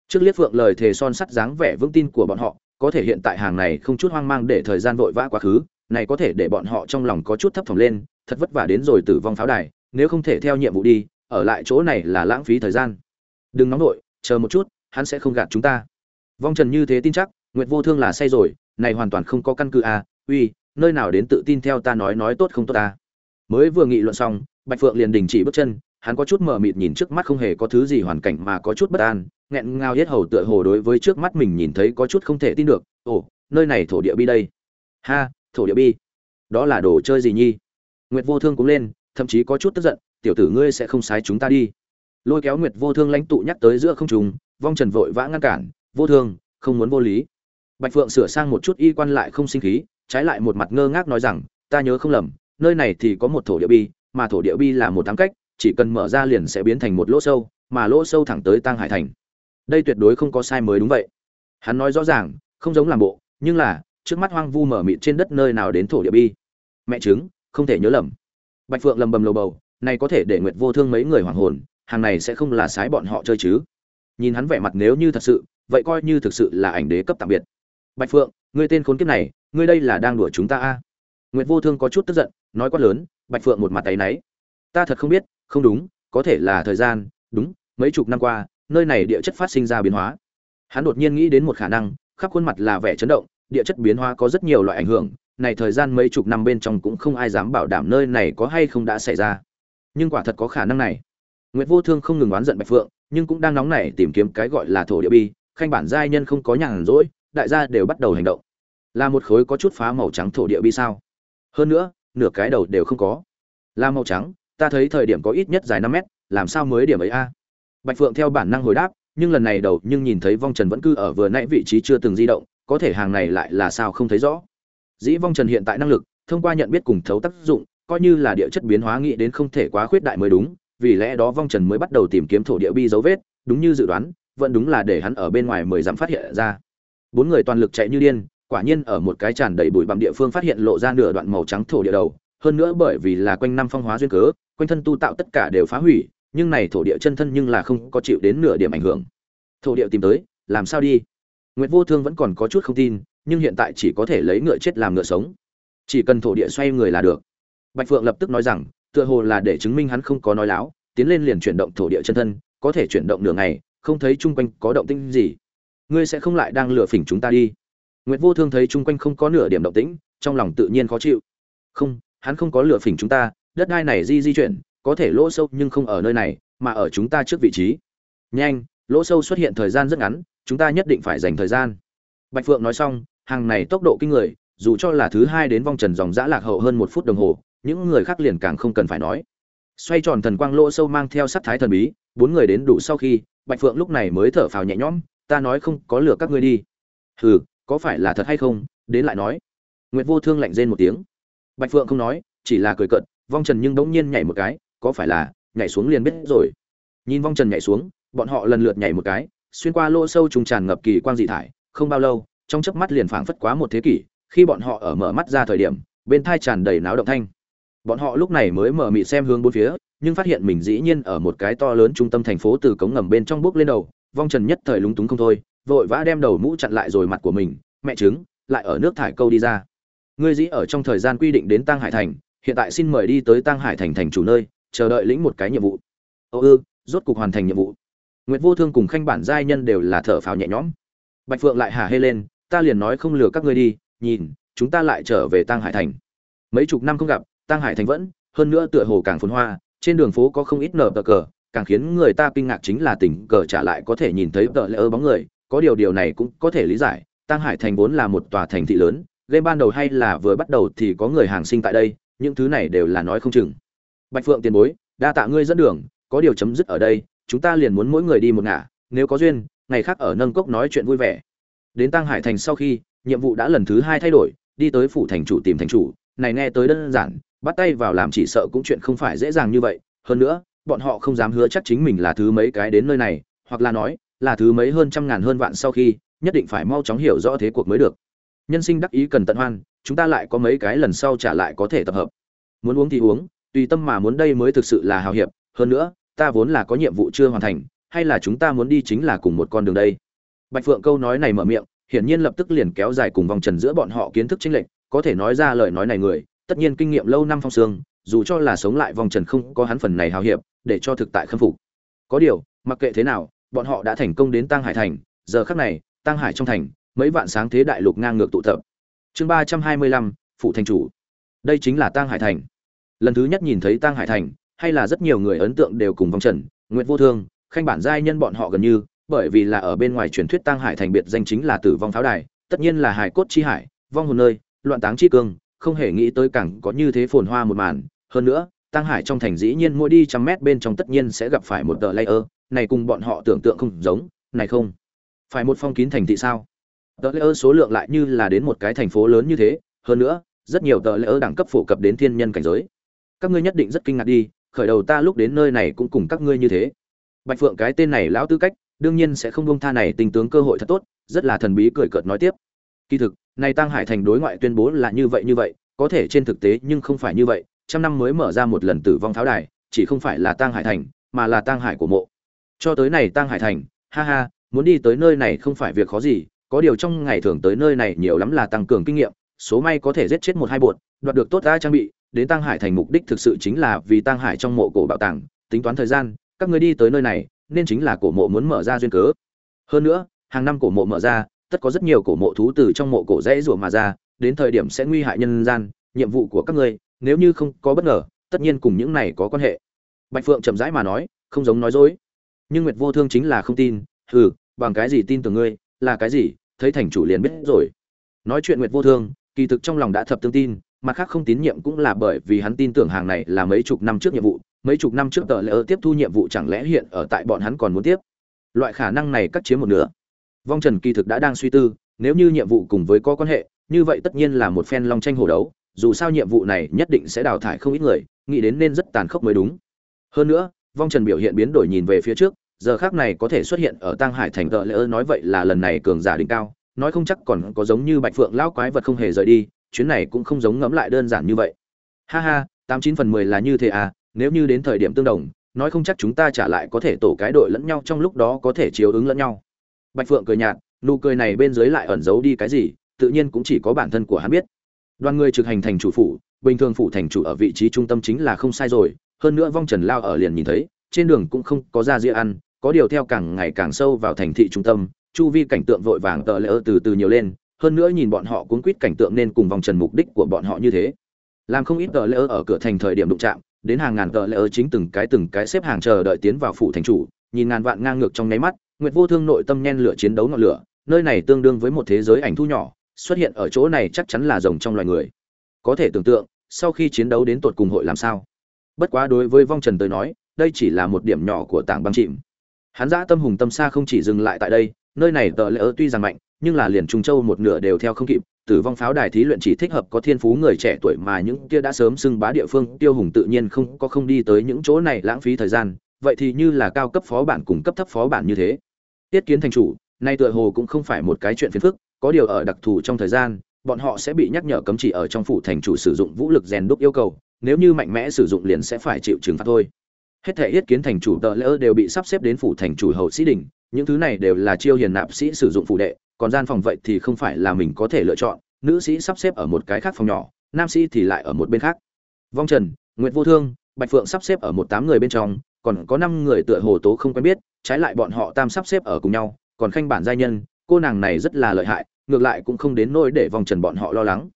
Trước liếc phượng lời thề son sắt dáng vẻ vững tin của bọn họ, có thể hiện tại hàng này không chút hoang mang để thời gian vội vã quá khứ, này có thể để bọn họ trong lòng có chút thấp thỏm lên, thật vất vả đến rồi tử vong pháo đài, nếu không thể theo nhiệm vụ đi, ở lại chỗ này là lãng phí thời gian. Đừng nóng nổi chờ một chút, hắn sẽ không gạt chúng ta vong trần như thế tin chắc, nguyệt vô thương là say rồi, này hoàn toàn không có căn cứ à uy, nơi nào đến tự tin theo ta nói nói tốt không tốt ta. Mới vừa nghị luận xong, bạch phượng liền đình chỉ bước chân, hắn có chút mờ mịt nhìn trước mắt không hề có thứ gì hoàn cảnh mà có chút bất an, nghẹn ngào hết hầu tựa hồ đối với trước mắt mình nhìn thấy có chút không thể tin được, ồ, nơi này thổ địa bi đây. Ha, thổ địa bi? Đó là đồ chơi gì nhi? Nguyệt vô thương cũng lên, thậm chí có chút tức giận, tiểu tử ngươi sẽ không sái chúng ta đi. Lôi kéo nguyệt vô thương lãnh tụ nhắc tới giữa không trùng vong trần vội vã ngăn cản vô thương, không muốn vô lý. Bạch phượng sửa sang một chút y quan lại không sinh khí, trái lại một mặt ngơ ngác nói rằng, ta nhớ không lầm, nơi này thì có một thổ địa bi, mà thổ địa bi là một thắng cách, chỉ cần mở ra liền sẽ biến thành một lỗ sâu, mà lỗ sâu thẳng tới tăng hải thành. Đây tuyệt đối không có sai mới đúng vậy. Hắn nói rõ ràng, không giống làm bộ, nhưng là, trước mắt hoang vu mở mịt trên đất nơi nào đến thổ địa bi? Mẹ chứng, không thể nhớ lầm. Bạch phượng lầm bầm lầu bầu, này có thể để nguyệt vô thương mấy người hoàng hồn, hàng này sẽ không là sái bọn họ chơi chứ? Nhìn hắn vẻ mặt nếu như thật sự vậy coi như thực sự là ảnh đế cấp tạm biệt. Bạch phượng ngươi tên khốn kiếp này ngươi đây là đang đùa chúng ta a? À? nguyệt vô thương có chút tức giận nói quát lớn bạch phượng một mặt tay náy. Ta thật không biết không đúng có thể là thời gian đúng mấy chục năm qua nơi này địa chất phát sinh ra biến hóa. Hắn đột nhiên nghĩ đến một khả năng khắp khuôn mặt là vẻ chấn động địa chất biến hóa có rất nhiều loại ảnh hưởng này thời gian mấy chục năm bên trong cũng không ai dám bảo đảm nơi này có hay không đã xảy ra. Nhưng quả thật có khả năng này. Nguyệt Vô Thương không ngừng oán giận Bạch Phượng, nhưng cũng đang nóng nảy tìm kiếm cái gọi là thổ địa bi, khanh bản giai nhân không có nhàn rỗi, đại gia đều bắt đầu hành động. Là một khối có chút phá màu trắng thổ địa bi sao? Hơn nữa, nửa cái đầu đều không có. Là màu trắng, ta thấy thời điểm có ít nhất dài năm mét, làm sao mới điểm ấy a? Bạch Phượng theo bản năng hồi đáp, nhưng lần này đầu nhưng nhìn thấy Vong Trần vẫn cư ở vừa nãy vị trí chưa từng di động, có thể hàng này lại là sao không thấy rõ. Dĩ Vong Trần hiện tại năng lực, thông qua nhận biết cùng thấu tác dụng, coi như là địa chất biến hóa nghĩ đến không thể quá khuyết đại mới đúng, vì lẽ đó Vong Trần mới bắt đầu tìm kiếm thổ địa bi dấu vết, đúng như dự đoán, vẫn đúng là để hắn ở bên ngoài mười dặm phát hiện ra. Bốn người toàn lực chạy như điên, quả nhiên ở một cái tràn đầy bụi bặm địa phương phát hiện lộ ra nửa đoạn màu trắng thổ địa đầu, hơn nữa bởi vì là quanh năm phong hóa duyên cớ, quanh thân tu tạo tất cả đều phá hủy, nhưng này thổ địa chân thân nhưng là không có chịu đến nửa điểm ảnh hưởng. Thổ địa tìm tới, làm sao đi? Nguyệt Vô Thương vẫn còn có chút không tin, nhưng hiện tại chỉ có thể lấy ngựa chết làm ngựa sống. Chỉ cần thổ địa xoay người là được. Bạch Phượng lập tức nói rằng, tựa hồ là để chứng minh hắn không có nói láo, tiến lên liền chuyển động thổ địa chân thân, có thể chuyển động nửa ngày, không thấy chung quanh có động tĩnh gì. Ngươi sẽ không lại đang lừa phỉnh chúng ta đi? Nguyệt Vô Thương thấy chung quanh không có nửa điểm động tĩnh, trong lòng tự nhiên khó chịu. Không, hắn không có lừa phỉnh chúng ta, đất đai này di di chuyển, có thể lỗ sâu nhưng không ở nơi này, mà ở chúng ta trước vị trí. Nhanh, lỗ sâu xuất hiện thời gian rất ngắn, chúng ta nhất định phải dành thời gian. Bạch Phượng nói xong, hàng này tốc độ kinh người, dù cho là thứ hai đến vong trần dòng giã lạc hậu hơn một phút đồng hồ, những người khác liền càng không cần phải nói. Xoay tròn thần quang lỗ sâu mang theo sát thái thần bí, bốn người đến đủ sau khi, Bạch Phượng lúc này mới thở phào nhẹ nhõm, ta nói không có lừa các ngươi đi. Hừ, có phải là thật hay không, đến lại nói. Nguyệt Vô Thương lạnh rên một tiếng. Bạch Phượng không nói, chỉ là cười cợt, vong trần nhưng đống nhiên nhảy một cái, có phải là nhảy xuống liền biết rồi. Nhìn vong trần nhảy xuống, bọn họ lần lượt nhảy một cái, xuyên qua lỗ sâu trùng tràn ngập kỳ quang dị thải, không bao lâu, trong chớp mắt liền phảng phất quá một thế kỷ, khi bọn họ ở mở mắt ra thời điểm, bên thai tràn đầy náo động thanh. Bọn họ lúc này mới mở mịt xem hướng bốn phía, nhưng phát hiện mình dĩ nhiên ở một cái to lớn trung tâm thành phố từ cống ngầm bên trong bước lên đầu, vong trần nhất thời lúng túng không thôi, vội vã đem đầu mũ chặn lại rồi mặt của mình, mẹ trứng, lại ở nước thải câu đi ra. Ngươi dĩ ở trong thời gian quy định đến Tăng Hải thành, hiện tại xin mời đi tới Tăng Hải thành thành chủ nơi, chờ đợi lĩnh một cái nhiệm vụ. âu ư, rốt cục hoàn thành nhiệm vụ. Nguyệt Vô Thương cùng Khanh bản giai nhân đều là thở phào nhẹ nhõm. Bạch Phượng lại hả hê lên, ta liền nói không lừa các ngươi đi, nhìn, chúng ta lại trở về Tăng Hải thành. Mấy chục năm không gặp, Tăng Hải thành vẫn, hơn nữa tựa hồ càng phồn hoa, trên đường phố có không ít nở tờ cờ, càng khiến người ta kinh ngạc chính là tình cờ trả lại có thể nhìn thấy tờ lỡ bóng người, có điều điều này cũng có thể lý giải, Tăng Hải thành vốn là một tòa thành thị lớn, game ban đầu hay là vừa bắt đầu thì có người hàng sinh tại đây, những thứ này đều là nói không chừng. Bạch Phượng tiền bối, đa tạ ngươi dẫn đường, có điều chấm dứt ở đây, chúng ta liền muốn mỗi người đi một ngả, nếu có duyên, ngày khác ở nâng cốc nói chuyện vui vẻ. Đến Tăng Hải thành sau khi, nhiệm vụ đã lần thứ hai thay đổi, đi tới phủ thành chủ tìm thành chủ, này nghe tới đơn giản, bắt tay vào làm chỉ sợ cũng chuyện không phải dễ dàng như vậy, hơn nữa, bọn họ không dám hứa chắc chính mình là thứ mấy cái đến nơi này, hoặc là nói, là thứ mấy hơn trăm ngàn hơn vạn sau khi, nhất định phải mau chóng hiểu rõ thế cuộc mới được. Nhân sinh đắc ý cần tận hoan, chúng ta lại có mấy cái lần sau trả lại có thể tập hợp. Muốn uống thì uống, tùy tâm mà muốn đây mới thực sự là hào hiệp, hơn nữa, ta vốn là có nhiệm vụ chưa hoàn thành, hay là chúng ta muốn đi chính là cùng một con đường đây. Bạch Phượng câu nói này mở miệng, hiển nhiên lập tức liền kéo dài cùng vòng trần giữa bọn họ kiến thức chênh lệch, có thể nói ra lời nói này người, tất nhiên kinh nghiệm lâu năm phong sương, dù cho là sống lại vòng trần không có hắn phần này hào hiệp để cho thực tại khâm phục. Có điều mặc kệ thế nào bọn họ đã thành công đến tăng hải thành giờ khắc này tăng hải trong thành mấy vạn sáng thế đại lục ngang ngược tụ tập. Chương ba trăm hai mươi lăm phụ thành chủ. Đây chính là tăng hải thành. Lần thứ nhất nhìn thấy tăng hải thành hay là rất nhiều người ấn tượng đều cùng vòng trần nguyễn vô thương khanh bản giai nhân bọn họ gần như bởi vì là ở bên ngoài truyền thuyết tăng hải thành biệt danh chính là tử vong pháo đài tất nhiên là hải cốt chi hải vong hồn nơi loạn táng chi cương, không hề nghĩ tới cảng có như thế phồn hoa một màn. Hơn nữa, tăng hải trong thành dĩ nhiên mỗi đi trăm mét bên trong tất nhiên sẽ gặp phải một tờ layer. Này cùng bọn họ tưởng tượng không giống, này không. Phải một phong kín thành thị sao? Tờ layer số lượng lại như là đến một cái thành phố lớn như thế. Hơn nữa, rất nhiều tờ layer đẳng cấp phổ cập đến thiên nhân cảnh giới. Các ngươi nhất định rất kinh ngạc đi, khởi đầu ta lúc đến nơi này cũng cùng các ngươi như thế. Bạch phượng cái tên này lão tư cách, đương nhiên sẽ không bông tha này tình tướng cơ hội thật tốt, rất là thần bí cười cợt nói tiếp. Kỳ thực này tăng hải thành đối ngoại tuyên bố là như vậy như vậy, có thể trên thực tế nhưng không phải như vậy, trăm năm mới mở ra một lần tử vong tháo đài, chỉ không phải là tăng hải thành, mà là tăng hải của mộ. Cho tới này tăng hải thành, ha ha, muốn đi tới nơi này không phải việc khó gì, có điều trong ngày thường tới nơi này nhiều lắm là tăng cường kinh nghiệm, số may có thể giết chết một hai bột, đoạt được tốt ra trang bị, đến tăng hải thành mục đích thực sự chính là vì tăng hải trong mộ cổ bảo tàng, tính toán thời gian, các người đi tới nơi này, nên chính là cổ mộ muốn mở ra duyên cớ. Hơn nữa, hàng năm cổ mộ mở ra tất có rất nhiều cổ mộ thú từ trong mộ cổ dễ rủa mà ra, đến thời điểm sẽ nguy hại nhân gian, nhiệm vụ của các ngươi, nếu như không có bất ngờ, tất nhiên cùng những này có quan hệ. Bạch phượng chậm rãi mà nói, không giống nói dối. Nhưng nguyệt vô thương chính là không tin, hừ, bằng cái gì tin tưởng ngươi, là cái gì, thấy thành chủ liền biết rồi. Nói chuyện nguyệt vô thương, kỳ thực trong lòng đã thập tương tin, mặt khác không tín nhiệm cũng là bởi vì hắn tin tưởng hàng này là mấy chục năm trước nhiệm vụ, mấy chục năm trước tờ lễ tiếp thu nhiệm vụ chẳng lẽ hiện ở tại bọn hắn còn muốn tiếp? Loại khả năng này cắt chiếm một nửa vong trần kỳ thực đã đang suy tư, nếu như nhiệm vụ cùng với có quan hệ, như vậy tất nhiên là một phen long tranh hổ đấu, dù sao nhiệm vụ này nhất định sẽ đào thải không ít người, nghĩ đến nên rất tàn khốc mới đúng. Hơn nữa, vong trần biểu hiện biến đổi nhìn về phía trước, giờ khác này có thể xuất hiện ở tăng hải thành tợ lễ nói vậy là lần này cường giả đỉnh cao, nói không chắc còn có giống như bạch phượng lão quái vật không hề rời đi, chuyến này cũng không giống ngẫm lại đơn giản như vậy. Ha ha, tám chín phần mười là như thế à nếu như đến thời điểm tương đồng, nói không chắc chúng ta trả lại có thể tổ cái đội lẫn nhau trong lúc đó có thể chiếu ứng lẫn nhau bạch phượng cười nhạt, nụ cười này bên dưới lại ẩn giấu đi cái gì, tự nhiên cũng chỉ có bản thân của hắn biết. Đoàn người trực hành thành chủ phủ, bình thường phủ thành chủ ở vị trí trung tâm chính là không sai rồi, hơn nữa vong trần lao ở liền nhìn thấy, trên đường cũng không có ra dĩa ăn, có điều theo càng ngày càng sâu vào thành thị trung tâm, chu vi cảnh tượng vội vàng tợ lỡ từ từ nhiều lên, hơn nữa nhìn bọn họ cuốn quýt cảnh tượng nên cùng vong trần mục đích của bọn họ như thế. Làm không ít tợ lỡ ở cửa thành thời điểm đụng chạm, đến hàng ngàn tợ lỡ chính từng cái từng cái xếp hàng chờ đợi tiến vào phủ thành chủ, nhìn ngàn vạn ngang ngược trong nháy mắt nguyệt vô thương nội tâm nhen lửa chiến đấu ngọn lửa, nơi này tương đương với một thế giới ảnh thu nhỏ, xuất hiện ở chỗ này chắc chắn là rồng trong loài người. Có thể tưởng tượng, sau khi chiến đấu đến tột cùng hội làm sao? Bất quá đối với vong trần tới nói, đây chỉ là một điểm nhỏ của tảng băng chìm. Hắn dã tâm hùng tâm xa không chỉ dừng lại tại đây, nơi này tờ ở tuy rằng mạnh, nhưng là liền trung châu một nửa đều theo không kịp tử vong pháo đài thí luyện chỉ thích hợp có thiên phú người trẻ tuổi mà những kia đã sớm xưng bá địa phương, tiêu hùng tự nhiên không có không đi tới những chỗ này lãng phí thời gian, vậy thì như là cao cấp phó bản cùng cấp thấp phó bản như thế tiết kiến thành chủ, nay tựa hồ cũng không phải một cái chuyện phiền phức, có điều ở đặc thù trong thời gian, bọn họ sẽ bị nhắc nhở cấm chỉ ở trong phủ thành chủ sử dụng vũ lực rèn đúc yêu cầu, nếu như mạnh mẽ sử dụng liền sẽ phải chịu trừng phạt thôi. Hết thể yết kiến thành chủ tờ lỡ đều bị sắp xếp đến phủ thành chủ hậu sĩ đình, những thứ này đều là chiêu hiền nạp sĩ sử dụng phủ đệ, còn gian phòng vậy thì không phải là mình có thể lựa chọn, nữ sĩ sắp xếp ở một cái khác phòng nhỏ, nam sĩ thì lại ở một bên khác. Vong trần nguyễn vô thương, bạch phượng sắp xếp ở một tám người bên trong còn có năm người tựa hồ tố không quen biết, trái lại bọn họ tam sắp xếp ở cùng nhau, còn khanh bản giai nhân, cô nàng này rất là lợi hại, ngược lại cũng không đến nỗi để vòng trần bọn họ lo lắng.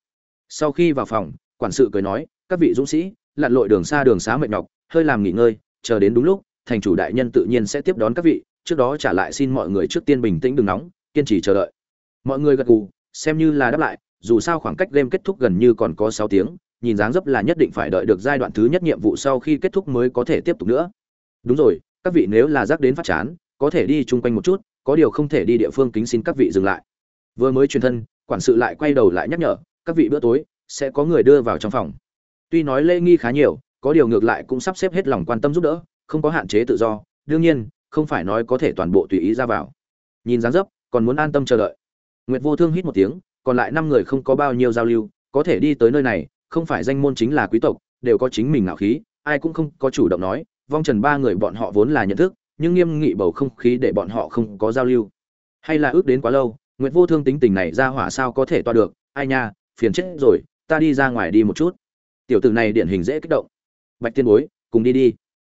Sau khi vào phòng, quản sự cười nói, các vị dũng sĩ, lặn lội đường xa đường xá mệt nhọc, hơi làm nghỉ ngơi, chờ đến đúng lúc, thành chủ đại nhân tự nhiên sẽ tiếp đón các vị, trước đó trả lại xin mọi người trước tiên bình tĩnh đừng nóng, kiên trì chờ đợi. Mọi người gật gù, xem như là đáp lại, dù sao khoảng cách game kết thúc gần như còn có sáu tiếng, nhìn dáng dấp là nhất định phải đợi được giai đoạn thứ nhất nhiệm vụ sau khi kết thúc mới có thể tiếp tục nữa đúng rồi, các vị nếu là giác đến phát chán, có thể đi chung quanh một chút, có điều không thể đi địa phương kính xin các vị dừng lại. Vừa mới truyền thân, quản sự lại quay đầu lại nhắc nhở, các vị bữa tối, sẽ có người đưa vào trong phòng. Tuy nói lễ nghi khá nhiều, có điều ngược lại cũng sắp xếp hết lòng quan tâm giúp đỡ, không có hạn chế tự do, đương nhiên, không phải nói có thể toàn bộ tùy ý ra vào. Nhìn dáng dấp, còn muốn an tâm chờ đợi. Nguyệt vô thương hít một tiếng, còn lại năm người không có bao nhiêu giao lưu, có thể đi tới nơi này, không phải danh môn chính là quý tộc, đều có chính mình ngạo khí, ai cũng không có chủ động nói vong trần ba người bọn họ vốn là nhận thức, nhưng nghiêm nghị bầu không khí để bọn họ không có giao lưu. Hay là ước đến quá lâu, nguyệt vô thương tính tình này ra hỏa sao có thể toa được? Ai nha, phiền chết rồi, ta đi ra ngoài đi một chút. Tiểu tử này điển hình dễ kích động. Bạch tiên bối, cùng đi đi.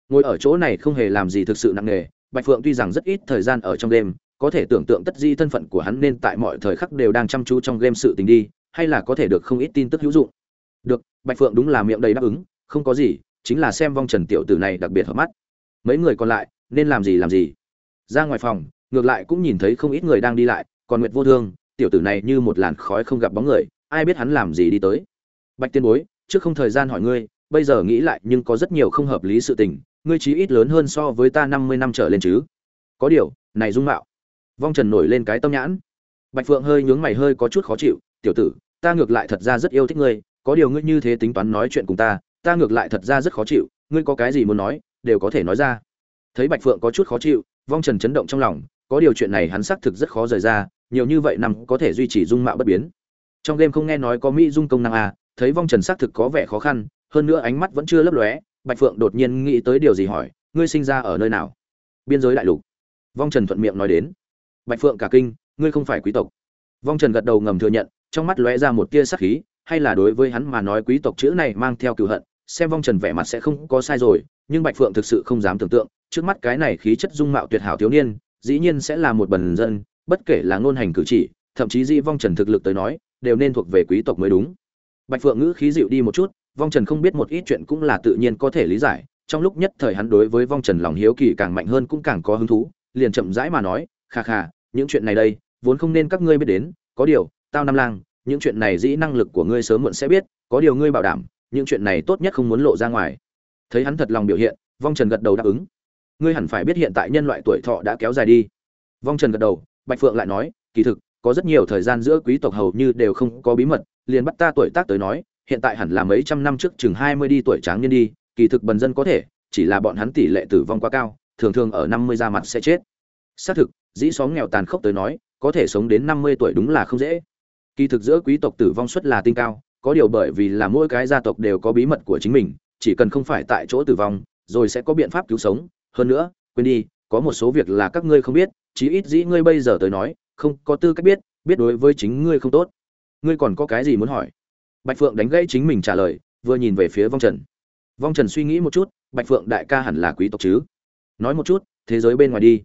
Ngồi ở chỗ này không hề làm gì thực sự nặng nề, bạch phượng tuy rằng rất ít thời gian ở trong đêm, có thể tưởng tượng tất di thân phận của hắn nên tại mọi thời khắc đều đang chăm chú trong game sự tình đi, hay là có thể được không ít tin tức hữu dụng. Được, bạch phượng đúng là miệng đầy đáp ứng, không có gì chính là xem vong trần tiểu tử này đặc biệt hợp mắt. Mấy người còn lại, nên làm gì làm gì? Ra ngoài phòng, ngược lại cũng nhìn thấy không ít người đang đi lại, còn nguyệt vô thương, tiểu tử này như một làn khói không gặp bóng người, ai biết hắn làm gì đi tới. Bạch tiên bối, trước không thời gian hỏi ngươi, bây giờ nghĩ lại nhưng có rất nhiều không hợp lý sự tình, ngươi chí ít lớn hơn so với ta năm mươi năm trở lên chứ? Có điều, này dung mạo. Vong trần nổi lên cái tâm nhãn. Bạch phượng hơi nhướng mày hơi có chút khó chịu, tiểu tử, ta ngược lại thật ra rất yêu thích ngươi, có điều ngươi như thế tính toán nói chuyện cùng ta ta ngược lại thật ra rất khó chịu, ngươi có cái gì muốn nói, đều có thể nói ra. Thấy bạch phượng có chút khó chịu, vong trần chấn động trong lòng, có điều chuyện này hắn xác thực rất khó rời ra, nhiều như vậy nằm có thể duy trì dung mạo bất biến. Trong game không nghe nói có mỹ dung công năng à thấy vong trần xác thực có vẻ khó khăn, hơn nữa ánh mắt vẫn chưa lấp lóe, bạch phượng đột nhiên nghĩ tới điều gì hỏi, ngươi sinh ra ở nơi nào? Biên giới đại lục. Vong trần thuận miệng nói đến. Bạch phượng cả kinh, ngươi không phải quý tộc. Vong trần gật đầu ngầm thừa nhận, trong mắt lóe ra một tia sắc khí, hay là đối với hắn mà nói quý tộc chữ này mang theo cựu hận xem vong trần vẻ mặt sẽ không có sai rồi, nhưng bạch phượng thực sự không dám tưởng tượng, trước mắt cái này khí chất dung mạo tuyệt hảo thiếu niên, dĩ nhiên sẽ là một bần dân, bất kể là ngôn hành cử chỉ, thậm chí dĩ vong trần thực lực tới nói, đều nên thuộc về quý tộc mới đúng. Bạch phượng ngữ khí dịu đi một chút, vong trần không biết một ít chuyện cũng là tự nhiên có thể lý giải, trong lúc nhất thời hắn đối với vong trần lòng hiếu kỳ càng mạnh hơn cũng càng có hứng thú, liền chậm rãi mà nói, kha kha, những chuyện này đây, vốn không nên các ngươi biết đến, có điều, tao năm lang, những chuyện này dĩ năng lực của ngươi sớm muộn sẽ biết, có điều ngươi bảo đảm những chuyện này tốt nhất không muốn lộ ra ngoài. Thấy hắn thật lòng biểu hiện, vong trần gật đầu đáp ứng. Ngươi hẳn phải biết hiện tại nhân loại tuổi thọ đã kéo dài đi. Vong trần gật đầu, bạch phượng lại nói, kỳ thực, có rất nhiều thời gian giữa quý tộc hầu như đều không có bí mật, liền bắt ta tuổi tác tới nói, hiện tại hẳn là mấy trăm năm trước chừng hai mươi đi tuổi tráng niên đi, kỳ thực bần dân có thể, chỉ là bọn hắn tỷ lệ tử vong quá cao, thường thường ở năm mươi ra mặt sẽ chết. Xác thực, dĩ xóm nghèo tàn khốc tới nói, có thể sống đến năm mươi tuổi đúng là không dễ. Kỳ thực giữa quý tộc tử vong suất là tinh cao có điều bởi vì là mỗi cái gia tộc đều có bí mật của chính mình, chỉ cần không phải tại chỗ tử vong, rồi sẽ có biện pháp cứu sống. Hơn nữa, quên đi, có một số việc là các ngươi không biết, chí ít dĩ ngươi bây giờ tới nói, không có tư cách biết biết đối với chính ngươi không tốt. Ngươi còn có cái gì muốn hỏi? Bạch phượng đánh gãy chính mình trả lời, vừa nhìn về phía vong trần. Vong trần suy nghĩ một chút, bạch phượng đại ca hẳn là quý tộc chứ? Nói một chút, thế giới bên ngoài đi.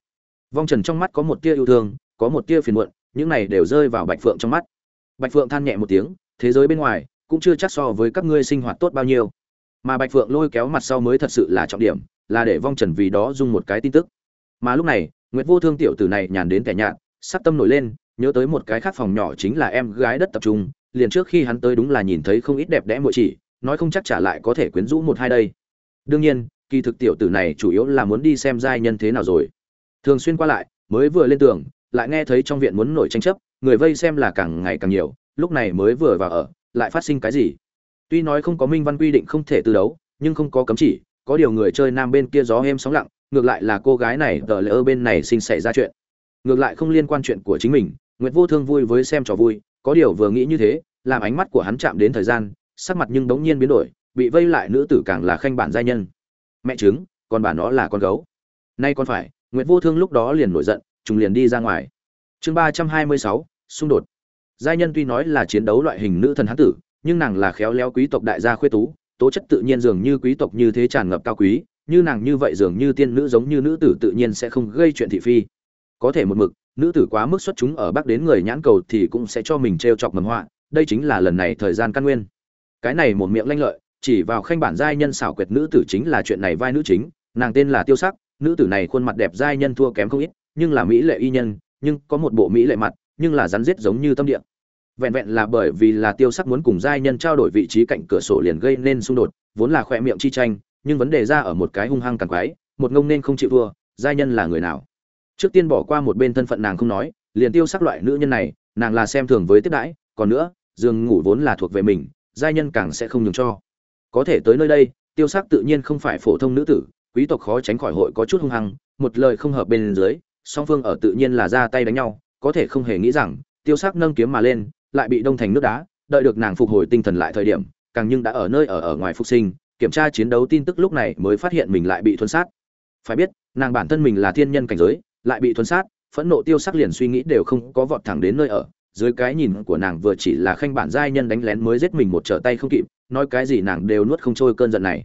Vong trần trong mắt có một tia yêu thương, có một tia phiền muộn, những này đều rơi vào bạch phượng trong mắt. Bạch phượng than nhẹ một tiếng thế giới bên ngoài cũng chưa chắc so với các ngươi sinh hoạt tốt bao nhiêu. Mà bạch phượng lôi kéo mặt sau mới thật sự là trọng điểm, là để vong trần vì đó dung một cái tin tức. Mà lúc này, nguyệt vô thương tiểu tử này nhàn đến kẻ nhạt, sắc tâm nổi lên, nhớ tới một cái khác phòng nhỏ chính là em gái đất tập trung, liền trước khi hắn tới đúng là nhìn thấy không ít đẹp đẽ muội chỉ, nói không chắc trả lại có thể quyến rũ một hai đây. Đương nhiên, kỳ thực tiểu tử này chủ yếu là muốn đi xem giai nhân thế nào rồi. Thường xuyên qua lại, mới vừa lên tường, lại nghe thấy trong viện muốn nổi tranh chấp, người vây xem là càng ngày càng nhiều lúc này mới vừa vào ở, lại phát sinh cái gì? Tuy nói không có minh văn quy định không thể từ đấu, nhưng không có cấm chỉ, có điều người chơi nam bên kia gió êm sóng lặng, ngược lại là cô gái này, tờ lỡ bên này sinh xảy ra chuyện. Ngược lại không liên quan chuyện của chính mình, nguyệt vô thương vui với xem trò vui, có điều vừa nghĩ như thế, làm ánh mắt của hắn chạm đến thời gian, sắc mặt nhưng bỗng nhiên biến đổi, bị vây lại nữ tử càng là khanh bản giai nhân. Mẹ chứng còn bà nó là con gấu. Nay còn phải, nguyệt vô thương lúc đó liền nổi giận chúng liền đi ra ngoài. Chương ba trăm hai mươi sáu, xung đột giai nhân tuy nói là chiến đấu loại hình nữ thần hán tử, nhưng nàng là khéo léo quý tộc đại gia khuê tú, tố chất tự nhiên dường như quý tộc như thế tràn ngập cao quý, như nàng như vậy dường như tiên nữ giống như nữ tử tự nhiên sẽ không gây chuyện thị phi. Có thể một mực, nữ tử quá mức xuất chúng ở bắc đến người nhãn cầu thì cũng sẽ cho mình t r e o chọc mầm họa, đây chính là lần này thời gian căn nguyên. Cái này một miệng lanh lợi, chỉ vào khanh bản giai nhân xảo quyệt nữ tử chính là chuyện này vai nữ chính, nàng tên là tiêu sắc, nữ tử này khuôn mặt đẹp giai nhân thua kém không ít, nhưng là mỹ lệ y nhân, nhưng có một bộ mỹ lệ mặt, nhưng là rắn rết giống như tâm địa vẹn vẹn là bởi vì là tiêu sắc muốn cùng giai nhân trao đổi vị trí cạnh cửa sổ liền gây nên xung đột, vốn là khoe miệng chi tranh, nhưng vấn đề ra ở một cái hung hăng càng quái, một ngông nên không chịu thua, giai nhân là người nào? Trước tiên bỏ qua một bên thân phận nàng không nói, liền tiêu sắc loại nữ nhân này, nàng là xem thường với tiếp đãi, còn nữa, giường ngủ vốn là thuộc về mình, giai nhân càng sẽ không nhường cho. Có thể tới nơi đây, tiêu sắc tự nhiên không phải phổ thông nữ tử, quý tộc khó tránh khỏi hội có chút hung hăng, một lời không hợp bên dưới, song phương ở tự nhiên là ra tay đánh nhau, có thể không hề nghĩ rằng, tiêu sắc nâng kiếm mà lên lại bị đông thành nước đá, đợi được nàng phục hồi tinh thần lại thời điểm, càng nhưng đã ở nơi ở ở ngoài phục sinh, kiểm tra chiến đấu tin tức lúc này mới phát hiện mình lại bị thuần sát. Phải biết, nàng bản thân mình là thiên nhân cảnh giới, lại bị thuần sát, phẫn nộ tiêu sắc liền suy nghĩ đều không có vọt thẳng đến nơi ở. Dưới cái nhìn của nàng vừa chỉ là khanh bản giai nhân đánh lén mới giết mình một trở tay không kịp, nói cái gì nàng đều nuốt không trôi cơn giận này.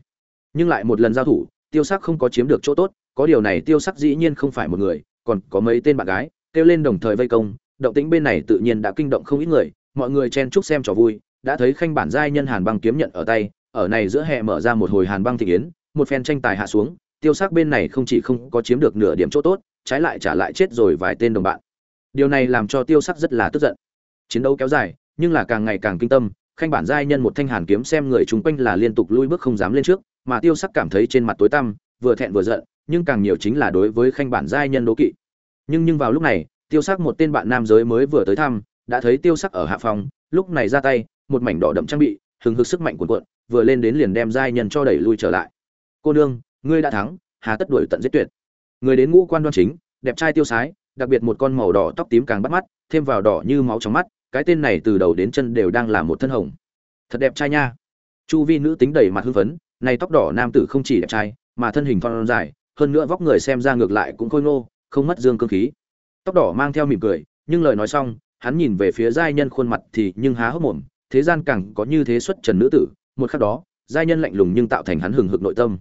Nhưng lại một lần giao thủ, tiêu sắc không có chiếm được chỗ tốt, có điều này tiêu sắc dĩ nhiên không phải một người, còn có mấy tên bạn gái, kêu lên đồng thời vây công động tĩnh bên này tự nhiên đã kinh động không ít người, mọi người chen chúc xem trò vui, đã thấy khanh bản giai nhân hàn băng kiếm nhận ở tay, ở này giữa hè mở ra một hồi hàn băng thị yến, một phen tranh tài hạ xuống, tiêu sắc bên này không chỉ không có chiếm được nửa điểm chỗ tốt, trái lại trả lại chết rồi vài tên đồng bạn. Điều này làm cho tiêu sắc rất là tức giận. Chiến đấu kéo dài, nhưng là càng ngày càng kinh tâm, khanh bản giai nhân một thanh hàn kiếm xem người chung quanh là liên tục lui bước không dám lên trước, mà tiêu sắc cảm thấy trên mặt tối tăm, vừa thẹn vừa giận, nhưng càng nhiều chính là đối với khanh bản giai nhân đố kỵ. Nhưng nhưng vào lúc này tiêu sắc một tên bạn nam giới mới vừa tới thăm, đã thấy tiêu sắc ở hạ phòng, lúc này ra tay, một mảnh đỏ đậm trang bị, hừng hực sức mạnh cuồn cuộn, vừa lên đến liền đem giai nhân cho đẩy lui trở lại. Cô nương, ngươi đã thắng, hà tất đuổi tận giết tuyệt. Người đến ngũ quan đoan chính, đẹp trai tiêu sái, đặc biệt một con màu đỏ tóc tím càng bắt mắt, thêm vào đỏ như máu trong mắt, cái tên này từ đầu đến chân đều đang là một thân hồng. Thật đẹp trai nha. Chu vi nữ tính đầy mặt hưng phấn, này tóc đỏ nam tử không chỉ đẹp trai, mà thân hình thon dài, hơn nữa vóc người xem ra ngược lại cũng khôi ngô, không mất dương cương khí tóc đỏ mang theo mỉm cười, nhưng lời nói xong, hắn nhìn về phía giai nhân khuôn mặt thì nhưng há hốc mồm, thế gian càng có như thế xuất trần nữ tử, một khắc đó, giai nhân lạnh lùng nhưng tạo thành hắn hừng hực nội tâm.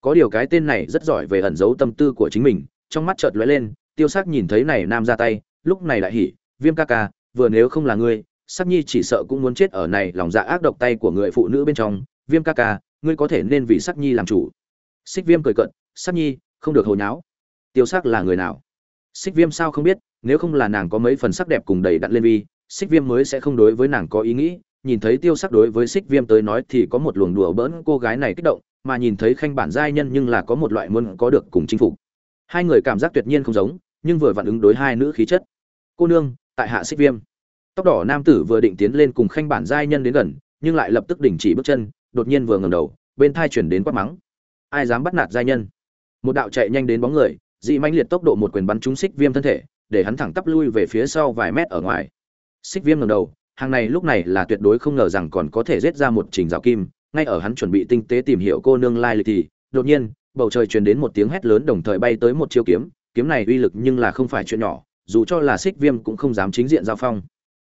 Có điều cái tên này rất giỏi về ẩn giấu tâm tư của chính mình, trong mắt chợt lóe lên, tiêu sắc nhìn thấy này nam ra tay, lúc này lại hỉ, viêm ca ca, vừa nếu không là ngươi, sắc nhi chỉ sợ cũng muốn chết ở này lòng dạ ác độc tay của người phụ nữ bên trong, viêm ca ca, ngươi có thể nên vì sắc nhi làm chủ. Xích viêm cười cận sắc nhi, không được hồi nháo. Tiêu sắc là người nào? Xích viêm sao không biết, nếu không là nàng có mấy phần sắc đẹp cùng đầy đặn lên vi, xích viêm mới sẽ không đối với nàng có ý nghĩ. Nhìn thấy tiêu sắc đối với xích viêm tới nói thì có một luồng đùa bỡn cô gái này kích động, mà nhìn thấy khanh bản giai nhân nhưng là có một loại muốn có được cùng chinh phục. Hai người cảm giác tuyệt nhiên không giống, nhưng vừa vặn ứng đối hai nữ khí chất. Cô nương, tại hạ xích viêm. Tóc đỏ nam tử vừa định tiến lên cùng khanh bản giai nhân đến gần, nhưng lại lập tức đình chỉ bước chân, đột nhiên vừa ngẩng đầu, bên thai chuyển đến quát mắng. Ai dám bắt nạt giai nhân? Một đạo chạy nhanh đến bóng người dị mãnh liệt tốc độ một quyền bắn trúng xích viêm thân thể, để hắn thẳng tắp lui về phía sau vài mét ở ngoài. Xích viêm ngẩng đầu, hàng này lúc này là tuyệt đối không ngờ rằng còn có thể giết ra một trình rào kim. Ngay ở hắn chuẩn bị tinh tế tìm hiểu cô nương lai lịch thì, đột nhiên, bầu trời truyền đến một tiếng hét lớn đồng thời bay tới một chiêu kiếm. Kiếm này uy lực nhưng là không phải chuyện nhỏ, dù cho là xích viêm cũng không dám chính diện giao phong.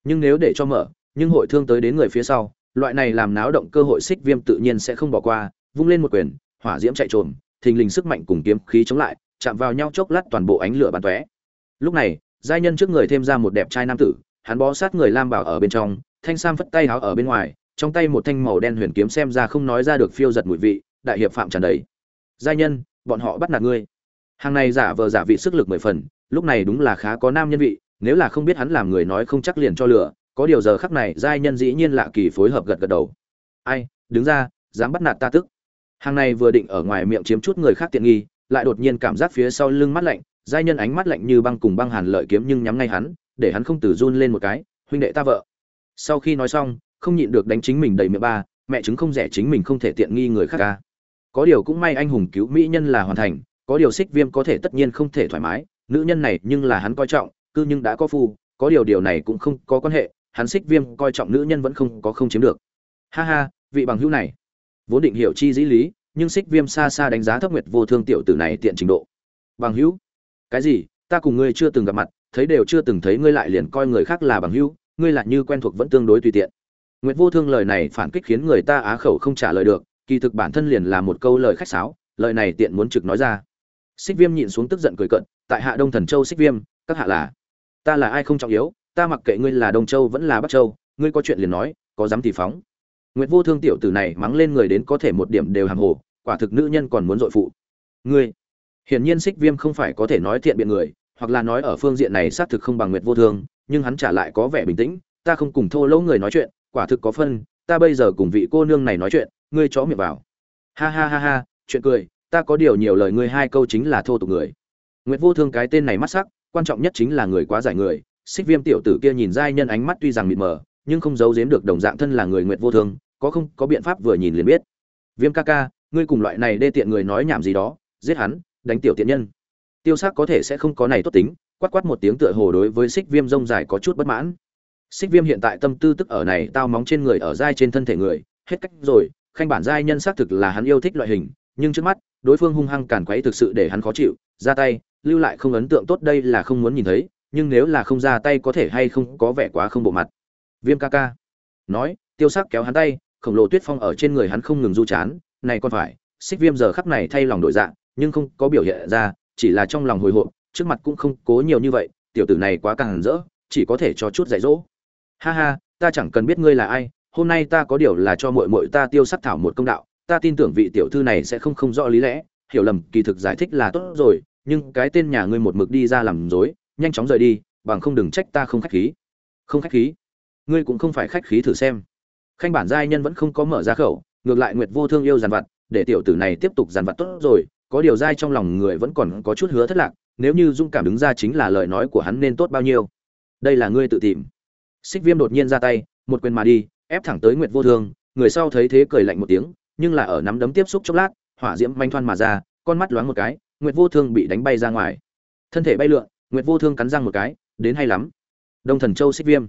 Nhưng nếu để cho mở, nhưng hội thương tới đến người phía sau, loại này làm náo động cơ hội xích viêm tự nhiên sẽ không bỏ qua. Vung lên một quyền, hỏa diễm chạy trộm thình lình sức mạnh cùng kiếm khí chống lại chạm vào nhau chốc lát toàn bộ ánh lửa bắn tóe. Lúc này, giai nhân trước người thêm ra một đẹp trai nam tử, hắn bó sát người lam bảo ở bên trong, thanh sam phất tay áo ở bên ngoài, trong tay một thanh màu đen huyền kiếm xem ra không nói ra được phiêu giật mùi vị, đại hiệp phạm tràn đầy. Giai nhân, bọn họ bắt nạt ngươi. Hàng này giả vờ giả vị sức lực mười phần, lúc này đúng là khá có nam nhân vị, nếu là không biết hắn làm người nói không chắc liền cho lửa có điều giờ khắc này giai nhân dĩ nhiên lạ kỳ phối hợp gật gật đầu. Ai, đứng ra, dám bắt nạt ta tức. Hàng này vừa định ở ngoài miệng chiếm chút người khác tiện nghi lại đột nhiên cảm giác phía sau lưng mắt lạnh, giai nhân ánh mắt lạnh như băng cùng băng hàn lợi kiếm nhưng nhắm ngay hắn, để hắn không từ run lên một cái, huynh đệ ta vợ. Sau khi nói xong, không nhịn được đánh chính mình đầy miệng ba, mẹ chứng không rẻ chính mình không thể tiện nghi người khác ca. Có điều cũng may anh hùng cứu mỹ nhân là hoàn thành, có điều xích viêm có thể tất nhiên không thể thoải mái, nữ nhân này nhưng là hắn coi trọng, cư nhưng đã có phu, có điều điều này cũng không có quan hệ, hắn xích viêm coi trọng nữ nhân vẫn không có không chiếm được. Ha ha, vị bằng hữu này, vốn định hiểu chi dĩ lý nhưng xích viêm xa xa đánh giá thấp nguyệt vô thương tiểu tử này tiện trình độ. Bằng hữu, cái gì? Ta cùng ngươi chưa từng gặp mặt, thấy đều chưa từng thấy ngươi lại liền coi người khác là bằng hữu, ngươi lại như quen thuộc vẫn tương đối tùy tiện. Nguyệt vô thương lời này phản kích khiến người ta á khẩu không trả lời được, kỳ thực bản thân liền là một câu lời khách sáo, lời này tiện muốn trực nói ra. Xích viêm nhịn xuống tức giận cười cận tại hạ đông thần châu xích viêm, các hạ là? Ta là ai không trọng yếu, ta mặc kệ ngươi là đông châu vẫn là bắc châu, ngươi có chuyện liền nói, có dám thì phóng nguyệt vô thương tiểu tử này mắng lên người đến có thể một điểm đều hàng hồ, quả thực nữ nhân còn muốn dội phụ. Ngươi, hiển nhiên xích viêm không phải có thể nói thiện biện người, hoặc là nói ở phương diện này xác thực không bằng nguyệt vô thương, nhưng hắn trả lại có vẻ bình tĩnh, ta không cùng thô lỗ người nói chuyện, quả thực có phân, ta bây giờ cùng vị cô nương này nói chuyện, ngươi chó miệng vào. Ha ha ha ha, chuyện cười, ta có điều nhiều lời ngươi hai câu chính là thô tục người. Nguyệt vô thương cái tên này mắt sắc, quan trọng nhất chính là người quá giải người xích viêm tiểu tử kia nhìn giai nhân ánh mắt tuy rằng mịt mờ, nhưng không giấu giếm được đồng dạng thân là người nguyệt vô thương có không, có biện pháp vừa nhìn liền biết. Viêm ca ca, ngươi cùng loại này đê tiện người nói nhảm gì đó, giết hắn, đánh tiểu tiện nhân. Tiêu sắc có thể sẽ không có này tốt tính, quát quát một tiếng tựa hồ đối với xích viêm rông dài có chút bất mãn. Xích viêm hiện tại tâm tư tức ở này, tao móng trên người, ở dai trên thân thể người, hết cách rồi, khanh bản giai nhân xác thực là hắn yêu thích loại hình, nhưng trước mắt, đối phương hung hăng càn quấy thực sự để hắn khó chịu, ra tay, lưu lại không ấn tượng tốt đây là không muốn nhìn thấy, nhưng nếu là không ra tay có thể hay không có vẻ quá không bộ mặt. Viêm ca ca, nói, tiêu sắc kéo hắn tay khổng lồ tuyết phong ở trên người hắn không ngừng du chán, này còn phải, xích viêm giờ khắc này thay lòng đổi dạng nhưng không có biểu hiện ra, chỉ là trong lòng hồi hộp, trước mặt cũng không cố nhiều như vậy, tiểu tử này quá càng rỡ, chỉ có thể cho chút dạy dỗ. Ha ha, ta chẳng cần biết ngươi là ai, hôm nay ta có điều là cho muội muội ta tiêu sắc thảo một công đạo, ta tin tưởng vị tiểu thư này sẽ không không rõ lý lẽ, hiểu lầm, kỳ thực giải thích là tốt rồi, nhưng cái tên nhà ngươi một mực đi ra làm dối, nhanh chóng rời đi, bằng không đừng trách ta không khách khí. Không khách khí? Ngươi cũng không phải khách khí thử xem khanh bản giai nhân vẫn không có mở ra khẩu, ngược lại nguyệt vô thương yêu giàn vặt, để tiểu tử này tiếp tục giàn vặt tốt rồi, có điều dai trong lòng người vẫn còn có chút hứa thất lạc, nếu như dung cảm đứng ra chính là lời nói của hắn nên tốt bao nhiêu. Đây là ngươi tự tìm. Xích viêm đột nhiên ra tay, một quyền mà đi, ép thẳng tới nguyệt vô thương, người sau thấy thế cười lạnh một tiếng, nhưng là ở nắm đấm tiếp xúc chốc lát, hỏa diễm manh thoăn mà ra, con mắt loáng một cái, nguyệt vô thương bị đánh bay ra ngoài. Thân thể bay lượn, nguyệt vô thương cắn răng một cái, đến hay lắm. Đông thần châu xích viêm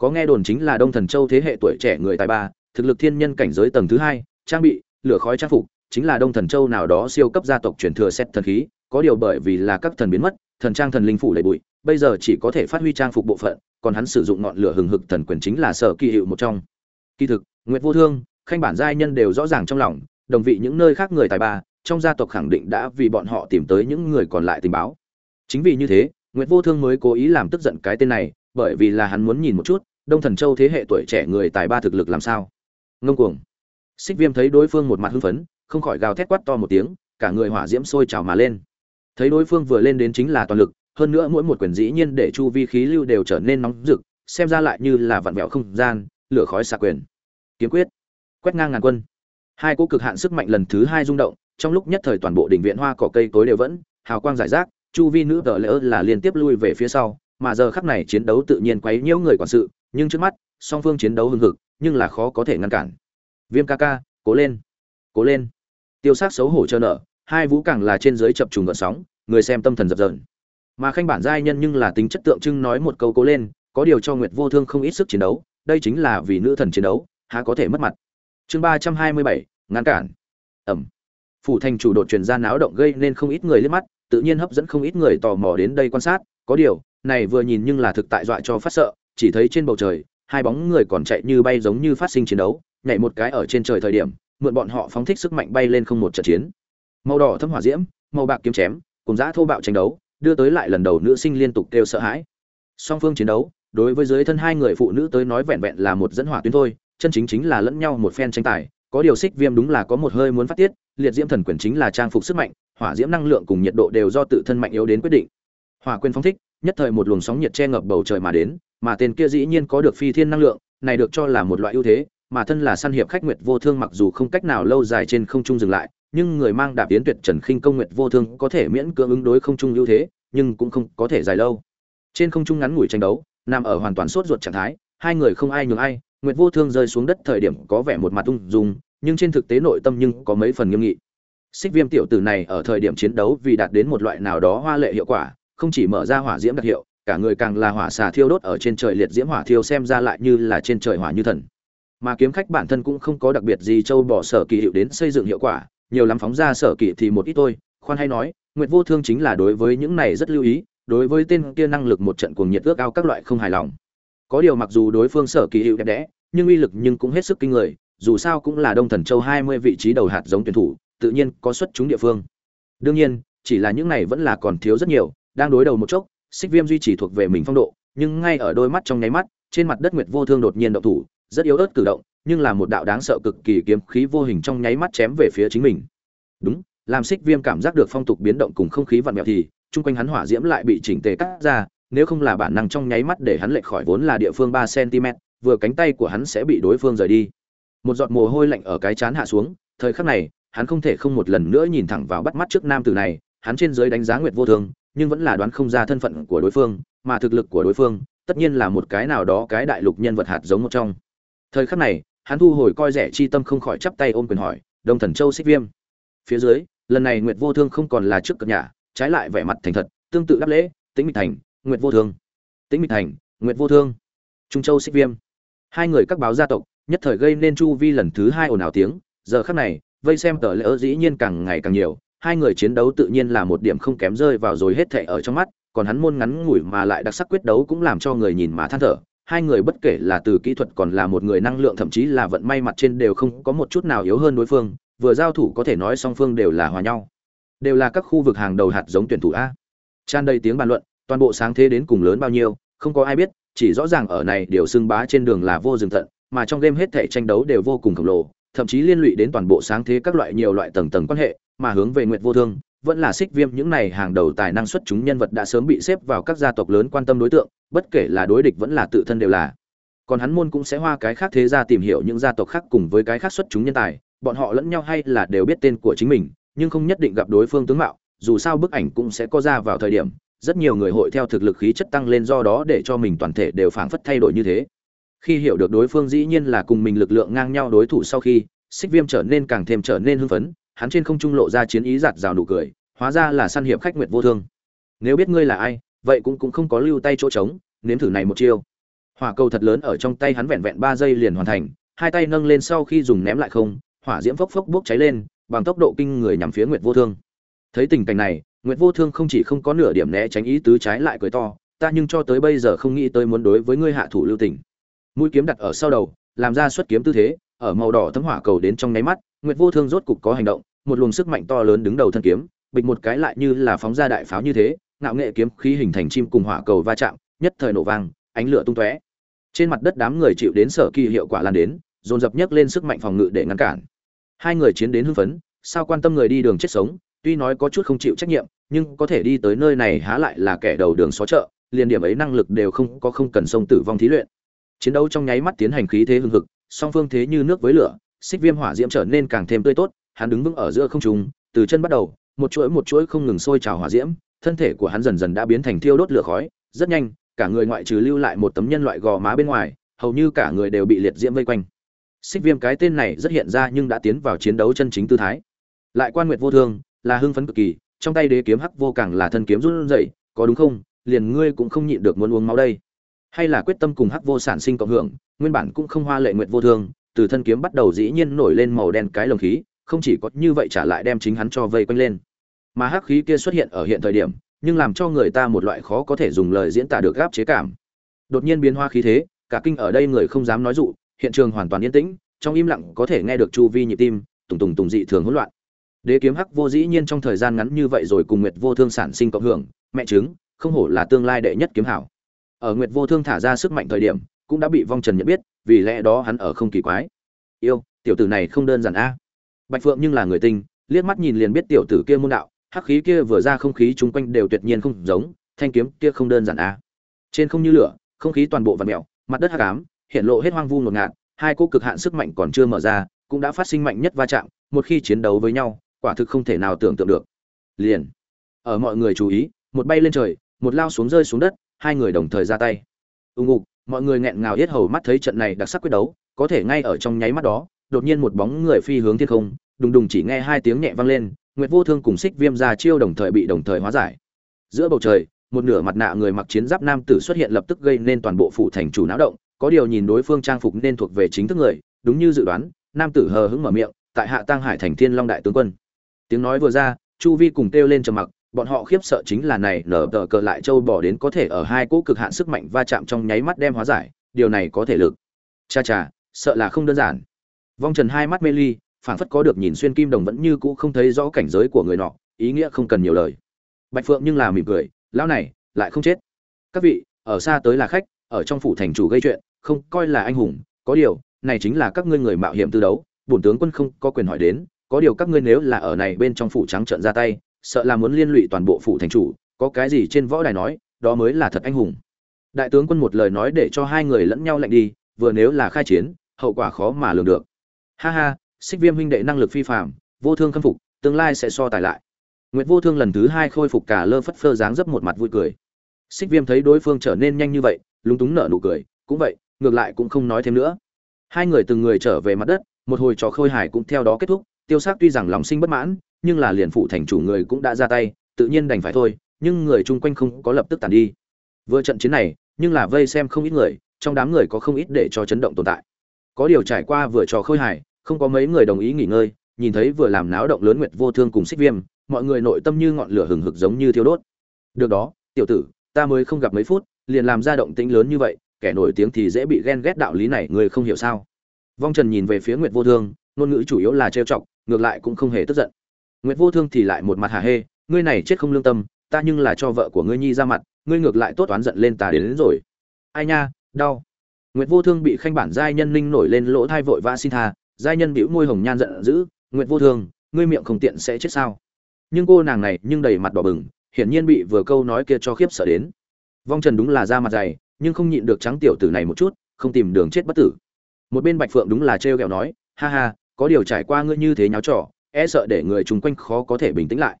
có nghe đồn chính là đông thần châu thế hệ tuổi trẻ người tài ba, thực lực thiên nhân cảnh giới tầng thứ hai, trang bị, lửa khói trang phục, chính là đông thần châu nào đó siêu cấp gia tộc truyền thừa xét thần khí, có điều bởi vì là các thần biến mất, thần trang thần linh phủ đầy bụi, bây giờ chỉ có thể phát huy trang phục bộ phận, còn hắn sử dụng ngọn lửa hừng hực thần quyền chính là sở kỳ hiệu một trong. Kỳ thực, nguyệt vô thương, khanh bản giai nhân đều rõ ràng trong lòng, đồng vị những nơi khác người tài ba, trong gia tộc khẳng định đã vì bọn họ tìm tới những người còn lại tình báo. Chính vì như thế, nguyệt vô thương mới cố ý làm tức giận cái tên này, bởi vì là hắn muốn nhìn một chút đông thần châu thế hệ tuổi trẻ người tài ba thực lực làm sao? Ngông cuồng. Xích viêm thấy đối phương một mặt hưng phấn, không khỏi gào thét quát to một tiếng, cả người hỏa diễm sôi trào mà lên. Thấy đối phương vừa lên đến chính là toàn lực, hơn nữa mỗi một quyền dĩ nhiên để chu vi khí lưu đều trở nên nóng rực, xem ra lại như là vặn vẹo không gian, lửa khói xạ quyền. Kiếm quyết. Quét ngang ngàn quân. Hai cỗ cực hạn sức mạnh lần thứ hai rung động, trong lúc nhất thời toàn bộ đỉnh viện hoa cỏ cây tối đều vẫn hào quang giải rác, chu vi nữ tờ lỡ là liên tiếp lui về phía sau, mà giờ khắc này chiến đấu tự nhiên quấy nhiễu người quản sự nhưng trước mắt, song phương chiến đấu hưng hực, nhưng là khó có thể ngăn cản. Viêm ca ca, cố lên cố lên. Tiêu sát xấu hổ chờ nợ hai vũ càng là trên dưới chập trùng gợn sóng, người xem tâm thần dập dởn mà khanh bản giai nhân nhưng là tính chất tượng trưng nói một câu cố lên, có điều cho nguyệt vô thương không ít sức chiến đấu, đây chính là vì nữ thần chiến đấu, há có thể mất mặt. Chương ba trăm hai mươi bảy, ngăn cản. Ẩm. Phủ thành chủ đột truyền ra náo động gây nên không ít người liếc mắt, tự nhiên hấp dẫn không ít người tò mò đến đây quan sát, có điều, này vừa nhìn nhưng là thực tại dọa cho phát sợ chỉ thấy trên bầu trời, hai bóng người còn chạy như bay giống như phát sinh chiến đấu, nhảy một cái ở trên trời thời điểm, mượn bọn họ phóng thích sức mạnh bay lên không một trận chiến. Màu đỏ thâm hỏa diễm, màu bạc kiếm chém, cùng giã thô bạo tranh đấu, đưa tới lại lần đầu nữ sinh liên tục kêu sợ hãi. Song phương chiến đấu, đối với dưới thân hai người phụ nữ tới nói vẹn vẹn là một dẫn hỏa tuyến thôi, chân chính chính là lẫn nhau một phen tranh tài, có điều xích viêm đúng là có một hơi muốn phát tiết, liệt diễm thần quyền chính là trang phục sức mạnh, hỏa diễm năng lượng cùng nhiệt độ đều do tự thân mạnh yếu đến quyết định. Hỏa quyền phóng thích, nhất thời một luồng sóng nhiệt che ngập bầu trời mà đến mà tên kia dĩ nhiên có được phi thiên năng lượng, này được cho là một loại ưu thế, mà thân là săn hiệp khách nguyệt vô thương mặc dù không cách nào lâu dài trên không trung dừng lại, nhưng người mang đạp tiến tuyệt trần khinh công nguyệt vô thương có thể miễn cưỡng ứng đối không trung ưu thế, nhưng cũng không có thể dài lâu. Trên không trung ngắn ngủi tranh đấu, nằm ở hoàn toàn sốt ruột trạng thái, hai người không ai nhường ai, nguyệt vô thương rơi xuống đất thời điểm có vẻ một mặt ung dung, nhưng trên thực tế nội tâm nhưng có mấy phần nghiêm nghị. Xích viêm tiểu tử này ở thời điểm chiến đấu vì đạt đến một loại nào đó hoa lệ hiệu quả, không chỉ mở ra hỏa diễm đặc hiệu cả người càng là hỏa xà thiêu đốt ở trên trời liệt diễm hỏa thiêu xem ra lại như là trên trời hỏa như thần. Mà kiếm khách bản thân cũng không có đặc biệt gì châu bỏ sở kỳ hiệu đến xây dựng hiệu quả, nhiều lắm phóng ra sở kỳ thì một ít thôi. Khoan hay nói, nguyệt vô thương chính là đối với những này rất lưu ý, đối với tên kia năng lực một trận cuồng nhiệt ước ao các loại không hài lòng. Có điều mặc dù đối phương sở kỳ hiệu đẹp đẽ, nhưng uy lực nhưng cũng hết sức kinh người, dù sao cũng là đông thần châu hai mươi vị trí đầu hạt giống tuyển thủ, tự nhiên có xuất chúng địa phương. Đương nhiên, chỉ là những này vẫn là còn thiếu rất nhiều, đang đối đầu một chốc xích viêm duy trì thuộc về mình phong độ, nhưng ngay ở đôi mắt trong nháy mắt, trên mặt đất nguyệt vô thương đột nhiên động thủ, rất yếu ớt cử động, nhưng là một đạo đáng sợ cực kỳ kiếm khí vô hình trong nháy mắt chém về phía chính mình. Đúng, làm xích viêm cảm giác được phong tục biến động cùng không khí vặn vẹo thì, chung quanh hắn hỏa diễm lại bị chỉnh tề cắt ra, nếu không là bản năng trong nháy mắt để hắn lệch khỏi vốn là địa phương ba cm, vừa cánh tay của hắn sẽ bị đối phương rời đi. Một giọt mồ hôi lạnh ở cái chán hạ xuống, thời khắc này, hắn không thể không một lần nữa nhìn thẳng vào bắt mắt trước nam tử này, hắn trên dưới đánh giá nguyệt vô thương nhưng vẫn là đoán không ra thân phận của đối phương, mà thực lực của đối phương, tất nhiên là một cái nào đó cái đại lục nhân vật hạt giống một trong. Thời khắc này, hắn thu hồi coi rẻ chi tâm không khỏi chắp tay ôm quyền hỏi, đông thần châu xích viêm. Phía dưới, lần này nguyệt vô thương không còn là trước cập nhà, trái lại vẻ mặt thành thật, tương tự đáp lễ, tĩnh mịch thành, nguyệt vô thương. Tĩnh mịch thành, nguyệt vô thương. Trung châu xích viêm. Hai người các báo gia tộc, nhất thời gây nên chu vi lần thứ hai ồn ào tiếng, giờ khắc này, vây xem tờ lễ dĩ nhiên càng ngày càng nhiều hai người chiến đấu tự nhiên là một điểm không kém rơi vào rồi hết thệ ở trong mắt, còn hắn môn ngắn ngủi mà lại đặc sắc quyết đấu cũng làm cho người nhìn mà than thở. Hai người bất kể là từ kỹ thuật còn là một người năng lượng, thậm chí là vận may mặt trên đều không có một chút nào yếu hơn đối phương, vừa giao thủ có thể nói song phương đều là hòa nhau. Đều là các khu vực hàng đầu hạt giống tuyển thủ a. Tràn đầy tiếng bàn luận, toàn bộ sáng thế đến cùng lớn bao nhiêu, không có ai biết, chỉ rõ ràng ở này điều xưng bá trên đường là vô dừng tận mà trong game hết thảy tranh đấu đều vô cùng khổng lồ, thậm chí liên lụy đến toàn bộ sáng thế các loại nhiều loại tầng tầng quan hệ mà hướng về nguyệt vô thương, vẫn là xích viêm những này hàng đầu tài năng xuất chúng nhân vật đã sớm bị xếp vào các gia tộc lớn quan tâm đối tượng, bất kể là đối địch vẫn là tự thân đều là. Còn hắn môn cũng sẽ hoa cái khác thế gia tìm hiểu những gia tộc khác cùng với cái khác xuất chúng nhân tài, bọn họ lẫn nhau hay là đều biết tên của chính mình, nhưng không nhất định gặp đối phương tướng mạo, dù sao bức ảnh cũng sẽ có ra vào thời điểm, rất nhiều người hội theo thực lực khí chất tăng lên do đó để cho mình toàn thể đều phảng phất thay đổi như thế. Khi hiểu được đối phương dĩ nhiên là cùng mình lực lượng ngang nhau đối thủ sau khi xích viêm trở nên càng thêm trở nên hưng phấn hắn trên không trung lộ ra chiến ý giạt rào nụ cười, hóa ra là săn hiệp khách nguyệt vô thương. Nếu biết ngươi là ai, vậy cũng cũng không có lưu tay chỗ trống, nếm thử này một chiêu. Hỏa cầu thật lớn ở trong tay hắn vẹn vẹn ba giây liền hoàn thành, hai tay nâng lên sau khi dùng ném lại không, hỏa diễm phốc phốc bốc cháy lên, bằng tốc độ kinh người nhằm phía nguyệt vô thương. Thấy tình cảnh này, nguyệt vô thương không chỉ không có nửa điểm né tránh ý tứ trái lại cười to, ta nhưng cho tới bây giờ không nghĩ tới muốn đối với ngươi hạ thủ lưu tình. Mũi kiếm đặt ở sau đầu, làm ra xuất kiếm tư thế, ở màu đỏ thấm hỏa cầu đến trong nháy mắt, nguyệt vô thương rốt cục có hành động một luồng sức mạnh to lớn đứng đầu thân kiếm, bịch một cái lại như là phóng ra đại pháo như thế, ngạo nghệ kiếm khí hình thành chim cùng hỏa cầu va chạm, nhất thời nổ vang, ánh lửa tung tóe. Trên mặt đất đám người chịu đến sở kỳ hiệu quả lan đến, dồn dập nhấc lên sức mạnh phòng ngự để ngăn cản. Hai người chiến đến hưng phấn, sao quan tâm người đi đường chết sống, tuy nói có chút không chịu trách nhiệm, nhưng có thể đi tới nơi này há lại là kẻ đầu đường xó chợ, liền điểm ấy năng lực đều không có không cần sông tử vong thí luyện. Chiến đấu trong nháy mắt tiến hành khí thế hưng hực, song phương thế như nước với lửa, xích viêm hỏa diễm trở nên càng thêm tươi tốt hắn đứng vững ở giữa không trung, từ chân bắt đầu, một chuỗi một chuỗi không ngừng sôi trào hỏa diễm, thân thể của hắn dần dần đã biến thành thiêu đốt lửa khói, rất nhanh, cả người ngoại trừ lưu lại một tấm nhân loại gò má bên ngoài, hầu như cả người đều bị liệt diễm vây quanh. Xích viêm cái tên này rất hiện ra nhưng đã tiến vào chiến đấu chân chính tư thái. Lại quan nguyệt vô thương, là hưng phấn cực kỳ, trong tay đế kiếm hắc vô càng là thân kiếm run rẩy, có đúng không? Liền ngươi cũng không nhịn được muốn uống máu đây. Hay là quyết tâm cùng hắc vô sản sinh cộng hưởng, nguyên bản cũng không hoa lệ nguyệt vô thương, từ thân kiếm bắt đầu dĩ nhiên nổi lên màu đen cái lồng khí không chỉ có như vậy trả lại đem chính hắn cho vây quanh lên. Mà hắc khí kia xuất hiện ở hiện thời điểm, nhưng làm cho người ta một loại khó có thể dùng lời diễn tả được gáp chế cảm. Đột nhiên biến hoa khí thế, cả kinh ở đây người không dám nói dụ, hiện trường hoàn toàn yên tĩnh, trong im lặng có thể nghe được chu vi nhịp tim, tùng tùng tùng dị thường hỗn loạn. Đế kiếm hắc vô dĩ nhiên trong thời gian ngắn như vậy rồi cùng nguyệt vô thương sản sinh cộng hưởng, mẹ chứng, không hổ là tương lai đệ nhất kiếm hảo. Ở nguyệt vô thương thả ra sức mạnh thời điểm, cũng đã bị vong trần nhận biết, vì lẽ đó hắn ở không kỳ quái. Yêu, tiểu tử này không đơn giản a bạch phượng nhưng là người tinh, liếc mắt nhìn liền biết tiểu tử kia môn đạo, hắc khí kia vừa ra không khí chúng quanh đều tuyệt nhiên không giống, thanh kiếm kia không đơn giản a trên không như lửa, không khí toàn bộ vặn mèo, mặt đất hắc ám, hiện lộ hết hoang vu ngột ngạt, hai cô cực hạn sức mạnh còn chưa mở ra, cũng đã phát sinh mạnh nhất va chạm, một khi chiến đấu với nhau, quả thực không thể nào tưởng tượng được. Liền, ở mọi người chú ý, một bay lên trời, một lao xuống rơi xuống đất, hai người đồng thời ra tay. Ung ngục mọi người nghẹn ngào yết hầu mắt thấy trận này đặc sắc quyết đấu, có thể ngay ở trong nháy mắt đó đột nhiên một bóng người phi hướng thiên không, đùng đùng chỉ nghe hai tiếng nhẹ vang lên, nguyệt vô thương cùng xích viêm ra chiêu đồng thời bị đồng thời hóa giải. Giữa bầu trời, một nửa mặt nạ người mặc chiến giáp nam tử xuất hiện lập tức gây nên toàn bộ phủ thành chủ náo động, có điều nhìn đối phương trang phục nên thuộc về chính thức người, đúng như dự đoán, nam tử hờ hững mở miệng, tại hạ tăng hải thành thiên long đại tướng quân. Tiếng nói vừa ra, chu vi cùng kêu lên trầm mặc, bọn họ khiếp sợ chính là này nở tờ cờ lại châu bỏ đến có thể ở hai cỗ cực hạn sức mạnh va chạm trong nháy mắt đem hóa giải, điều này có thể lực. Cha cha, sợ là không đơn giản vong trần hai mắt mê ly, phảng phất có được nhìn xuyên kim đồng vẫn như cũ không thấy rõ cảnh giới của người nọ, ý nghĩa không cần nhiều lời. Bạch phượng nhưng là mỉm cười, lão này, lại không chết. Các vị, ở xa tới là khách, ở trong phủ thành chủ gây chuyện, không coi là anh hùng, có điều, này chính là các ngươi người mạo hiểm tư đấu, bổn tướng quân không có quyền hỏi đến, có điều các ngươi nếu là ở này bên trong phủ trắng trợn ra tay, sợ là muốn liên lụy toàn bộ phủ thành chủ, có cái gì trên võ đài nói, đó mới là thật anh hùng. Đại tướng quân một lời nói để cho hai người lẫn nhau lạnh đi, vừa nếu là khai chiến, hậu quả khó mà lường được ha ha, xích viêm huynh đệ năng lực phi phạm vô thương khâm phục, tương lai sẽ so tài lại. Nguyệt vô thương lần thứ hai khôi phục cả lơ phất phơ dáng dấp một mặt vui cười. Xích viêm thấy đối phương trở nên nhanh như vậy, lúng túng nở nụ cười, cũng vậy, ngược lại cũng không nói thêm nữa. Hai người từng người trở về mặt đất, một hồi trò khôi hài cũng theo đó kết thúc, tiêu s á c tuy rằng lòng sinh bất mãn, nhưng là liền phụ thành chủ người cũng đã ra tay, tự nhiên đành phải thôi, nhưng người chung quanh không có lập tức tàn đi. Vừa trận chiến này, nhưng là vây xem không ít người, trong đám người có không ít để cho chấn động tồn tại. Có điều trải qua vừa trò khôi hài không có mấy người đồng ý nghỉ ngơi nhìn thấy vừa làm náo động lớn nguyệt vô thương cùng xích viêm mọi người nội tâm như ngọn lửa hừng hực giống như thiêu đốt. Được đó tiểu tử ta mới không gặp mấy phút liền làm ra động tĩnh lớn như vậy kẻ nổi tiếng thì dễ bị ghen ghét đạo lý này người không hiểu sao? Vong trần nhìn về phía nguyệt vô thương ngôn ngữ chủ yếu là trêu chọc ngược lại cũng không hề tức giận. Nguyệt vô thương thì lại một mặt hà hê ngươi này chết không lương tâm ta nhưng là cho vợ của ngươi nhi ra mặt ngươi ngược lại tốt oán giận lên ta đến, đến rồi. Ai nha đau. Nguyệt vô thương bị khanh bản giai nhân linh nổi lên lỗ thai vội vã xin tha giai nhân bĩu môi hồng nhan giận dữ, nguyệt vô thương ngươi miệng không tiện sẽ chết sao? Nhưng cô nàng này nhưng đầy mặt đỏ bừng, hiển nhiên bị vừa câu nói kia cho khiếp sợ đến. Vong trần đúng là da mặt dày, nhưng không nhịn được trắng tiểu tử này một chút, không tìm đường chết bất tử. Một bên bạch phượng đúng là trêu ghẹo nói, ha ha, có điều trải qua ngươi như thế nháo trò e sợ để người chung quanh khó có thể bình tĩnh lại.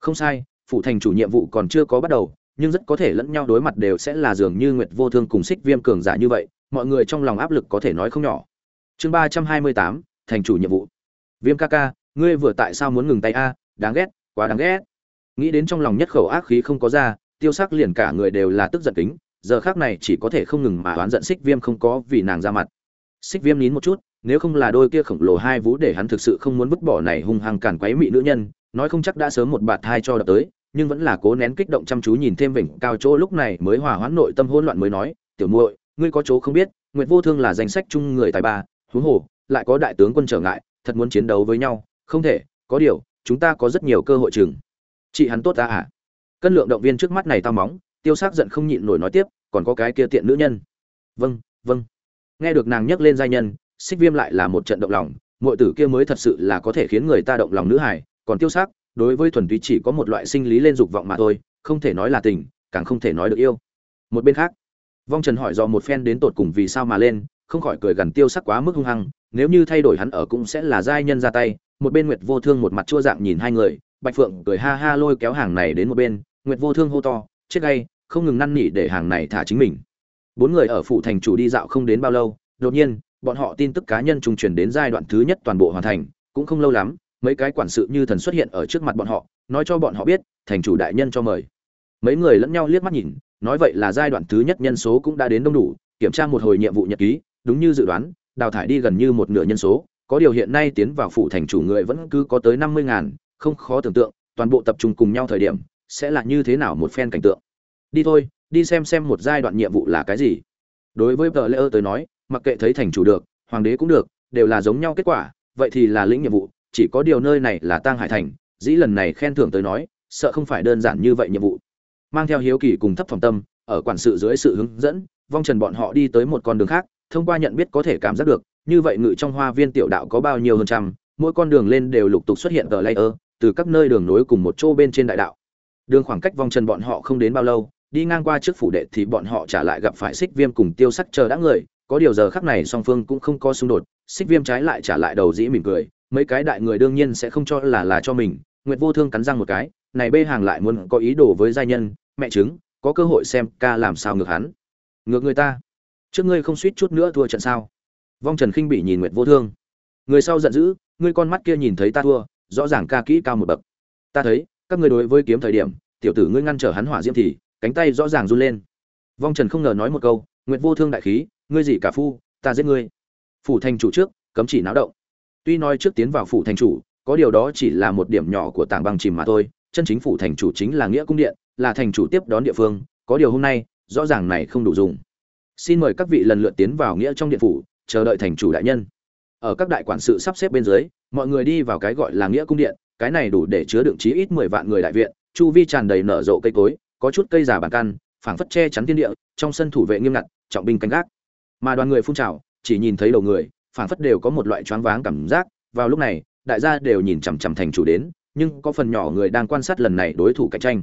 Không sai, phụ thành chủ nhiệm vụ còn chưa có bắt đầu, nhưng rất có thể lẫn nhau đối mặt đều sẽ là dường như nguyệt vô thương cùng xích viêm cường giả như vậy, mọi người trong lòng áp lực có thể nói không nhỏ chương ba trăm hai mươi tám, thành chủ nhiệm vụ. Viêm ca ca, ngươi vừa tại sao muốn ngừng tay a? Đáng ghét, quá đáng ghét. Nghĩ đến trong lòng nhất khẩu ác khí không có ra, tiêu sắc liền cả người đều là tức giận kính, giờ khác này chỉ có thể không ngừng mà oán giận xích viêm không có vì nàng ra mặt. Xích viêm nín một chút, nếu không là đôi kia khổng lồ hai vú để hắn thực sự không muốn vứt bỏ này hung hăng càn quấy mị nữ nhân, nói không chắc đã sớm một bạt thai cho đập tới, nhưng vẫn là cố nén kích động chăm chú nhìn thêm vịnh cao chỗ lúc này mới hòa hoãn nội tâm hỗn loạn mới nói, tiểu muội, ngươi có chỗ không biết, nguyệt vô thương là danh sách chung người tài ba huống hồ, lại có đại tướng quân trở ngại, thật muốn chiến đấu với nhau. Không thể, có điều, chúng ta có rất nhiều cơ hội chừng. Chị hắn tốt ta à? Cân lượng động viên trước mắt này tao móng, tiêu s ắ c giận không nhịn nổi nói tiếp, còn có cái kia tiện nữ nhân. Vâng vâng. Nghe được nàng nhắc lên giai nhân, xích viêm lại là một trận động lòng. Mọi tử kia mới thật sự là có thể khiến người ta động lòng nữ hải còn tiêu s ắ c đối với thuần túy chỉ có một loại sinh lý lên dục vọng mà thôi, không thể nói là tình, càng không thể nói được yêu. Một bên khác, vong trần hỏi do một phen đến tột cùng vì sao mà lên không khỏi cười gần tiêu sắc quá mức hung hăng, nếu như thay đổi hắn ở cũng sẽ là giai nhân ra tay. Một bên nguyệt vô thương một mặt chua dạng nhìn hai người, bạch phượng cười ha ha lôi kéo hàng này đến một bên, nguyệt vô thương hô to, chết gay không ngừng năn nỉ để hàng này thả chính mình. Bốn người ở phủ thành chủ đi dạo không đến bao lâu, đột nhiên, bọn họ tin tức cá nhân trùng truyền đến giai đoạn thứ nhất toàn bộ hoàn thành, cũng không lâu lắm, mấy cái quản sự như thần xuất hiện ở trước mặt bọn họ, nói cho bọn họ biết, thành chủ đại nhân cho mời. Mấy người lẫn nhau liếc mắt nhìn, nói vậy là giai đoạn thứ nhất nhân số cũng đã đến đông đủ, kiểm tra một hồi nhiệm vụ nhật ký đúng như dự đoán, đào thải đi gần như một nửa nhân số, có điều hiện nay tiến vào phủ thành chủ người vẫn cứ có tới năm mươi ngàn, không khó tưởng tượng, toàn bộ tập trung cùng nhau thời điểm, sẽ là như thế nào một phen cảnh tượng. Đi thôi, đi xem xem một giai đoạn nhiệm vụ là cái gì. Đối với tờ lễ ơ tới nói, mặc kệ thấy thành chủ được, hoàng đế cũng được, đều là giống nhau kết quả, vậy thì là lĩnh nhiệm vụ, chỉ có điều nơi này là tang hải thành, dĩ lần này khen thưởng tới nói, sợ không phải đơn giản như vậy nhiệm vụ. Mang theo hiếu kỳ cùng thấp phòng tâm, ở quản sự dưới sự hướng dẫn, vong trần bọn họ đi tới một con đường khác thông qua nhận biết có thể cảm giác được, như vậy ngự trong hoa viên tiểu đạo có bao nhiêu hơn trăm, mỗi con đường lên đều lục tục xuất hiện tờ layer, từ các nơi đường nối cùng một chỗ bên trên đại đạo. Đường khoảng cách vòng trần bọn họ không đến bao lâu, đi ngang qua trước phủ đệ thì bọn họ trả lại gặp phải xích viêm cùng tiêu sắc chờ đã người, có điều giờ khắc này song phương cũng không có xung đột, xích viêm trái lại trả lại đầu dĩ mỉm cười, mấy cái đại người đương nhiên sẽ không cho là là cho mình, nguyệt vô thương cắn răng một cái, này bê hàng lại muốn có ý đồ với giai nhân, mẹ chứng có cơ hội xem ca làm sao ngược hắn. Ngược người ta trước ngươi không suýt chút nữa thua trận sao? Vong trần khinh bị nhìn nguyệt vô thương. Người sau giận dữ, ngươi con mắt kia nhìn thấy ta thua, rõ ràng ca kỹ cao một bậc. Ta thấy, các ngươi đối với kiếm thời điểm, tiểu tử ngươi ngăn trở hắn hỏa diễm thì, cánh tay rõ ràng run lên. Vong trần không ngờ nói một câu, nguyệt vô thương đại khí, ngươi gì cả phu, ta giết ngươi. Phủ thành chủ trước, cấm chỉ náo động. Tuy nói trước tiến vào phủ thành chủ, có điều đó chỉ là một điểm nhỏ của tảng băng chìm mà thôi, chân chính phủ thành chủ chính là nghĩa cung điện, là thành chủ tiếp đón địa phương, có điều hôm nay, rõ ràng này không đủ dùng xin mời các vị lần lượt tiến vào nghĩa trong điện phủ, chờ đợi thành chủ đại nhân. Ở các đại quản sự sắp xếp bên dưới, mọi người đi vào cái gọi là nghĩa cung điện, cái này đủ để chứa đựng chí ít mười vạn người đại viện, chu vi tràn đầy nở rộ cây cối, có chút cây già bàn căn, phảng phất che chắn thiên địa, trong sân thủ vệ nghiêm ngặt, trọng binh canh gác. Mà đoàn người phun trào, chỉ nhìn thấy đầu người, phảng phất đều có một loại choáng váng cảm giác. Vào lúc này, đại gia đều nhìn chằm chằm thành chủ đến, nhưng có phần nhỏ người đang quan sát lần này đối thủ cạnh tranh.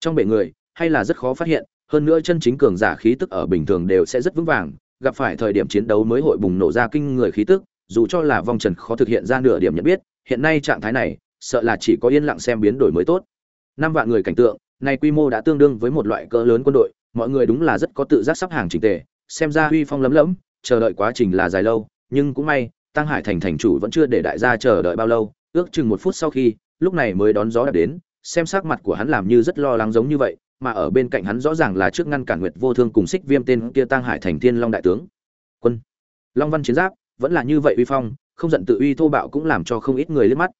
Trong bể người, hay là rất khó phát hiện hơn nữa chân chính cường giả khí tức ở bình thường đều sẽ rất vững vàng gặp phải thời điểm chiến đấu mới hội bùng nổ ra kinh người khí tức dù cho là vong trần khó thực hiện ra nửa điểm nhận biết hiện nay trạng thái này sợ là chỉ có yên lặng xem biến đổi mới tốt. Năm vạn người cảnh tượng này quy mô đã tương đương với một loại cỡ lớn quân đội mọi người đúng là rất có tự giác sắp hàng chỉnh tề xem ra huy phong lấm lẫm, chờ đợi quá trình là dài lâu nhưng cũng may tăng hải thành thành chủ vẫn chưa để đại gia chờ đợi bao lâu ước chừng một phút sau khi lúc này mới đón gió đã đến xem sắc mặt của hắn làm như rất lo lắng giống như vậy mà ở bên cạnh hắn rõ ràng là trước ngăn cản nguyệt vô thương cùng xích viêm tên kia tang hải thành thiên long đại tướng. Quân. Long văn chiến giáp, vẫn là như vậy uy phong, không giận tự uy thô bạo cũng làm cho không ít người liếc mắt.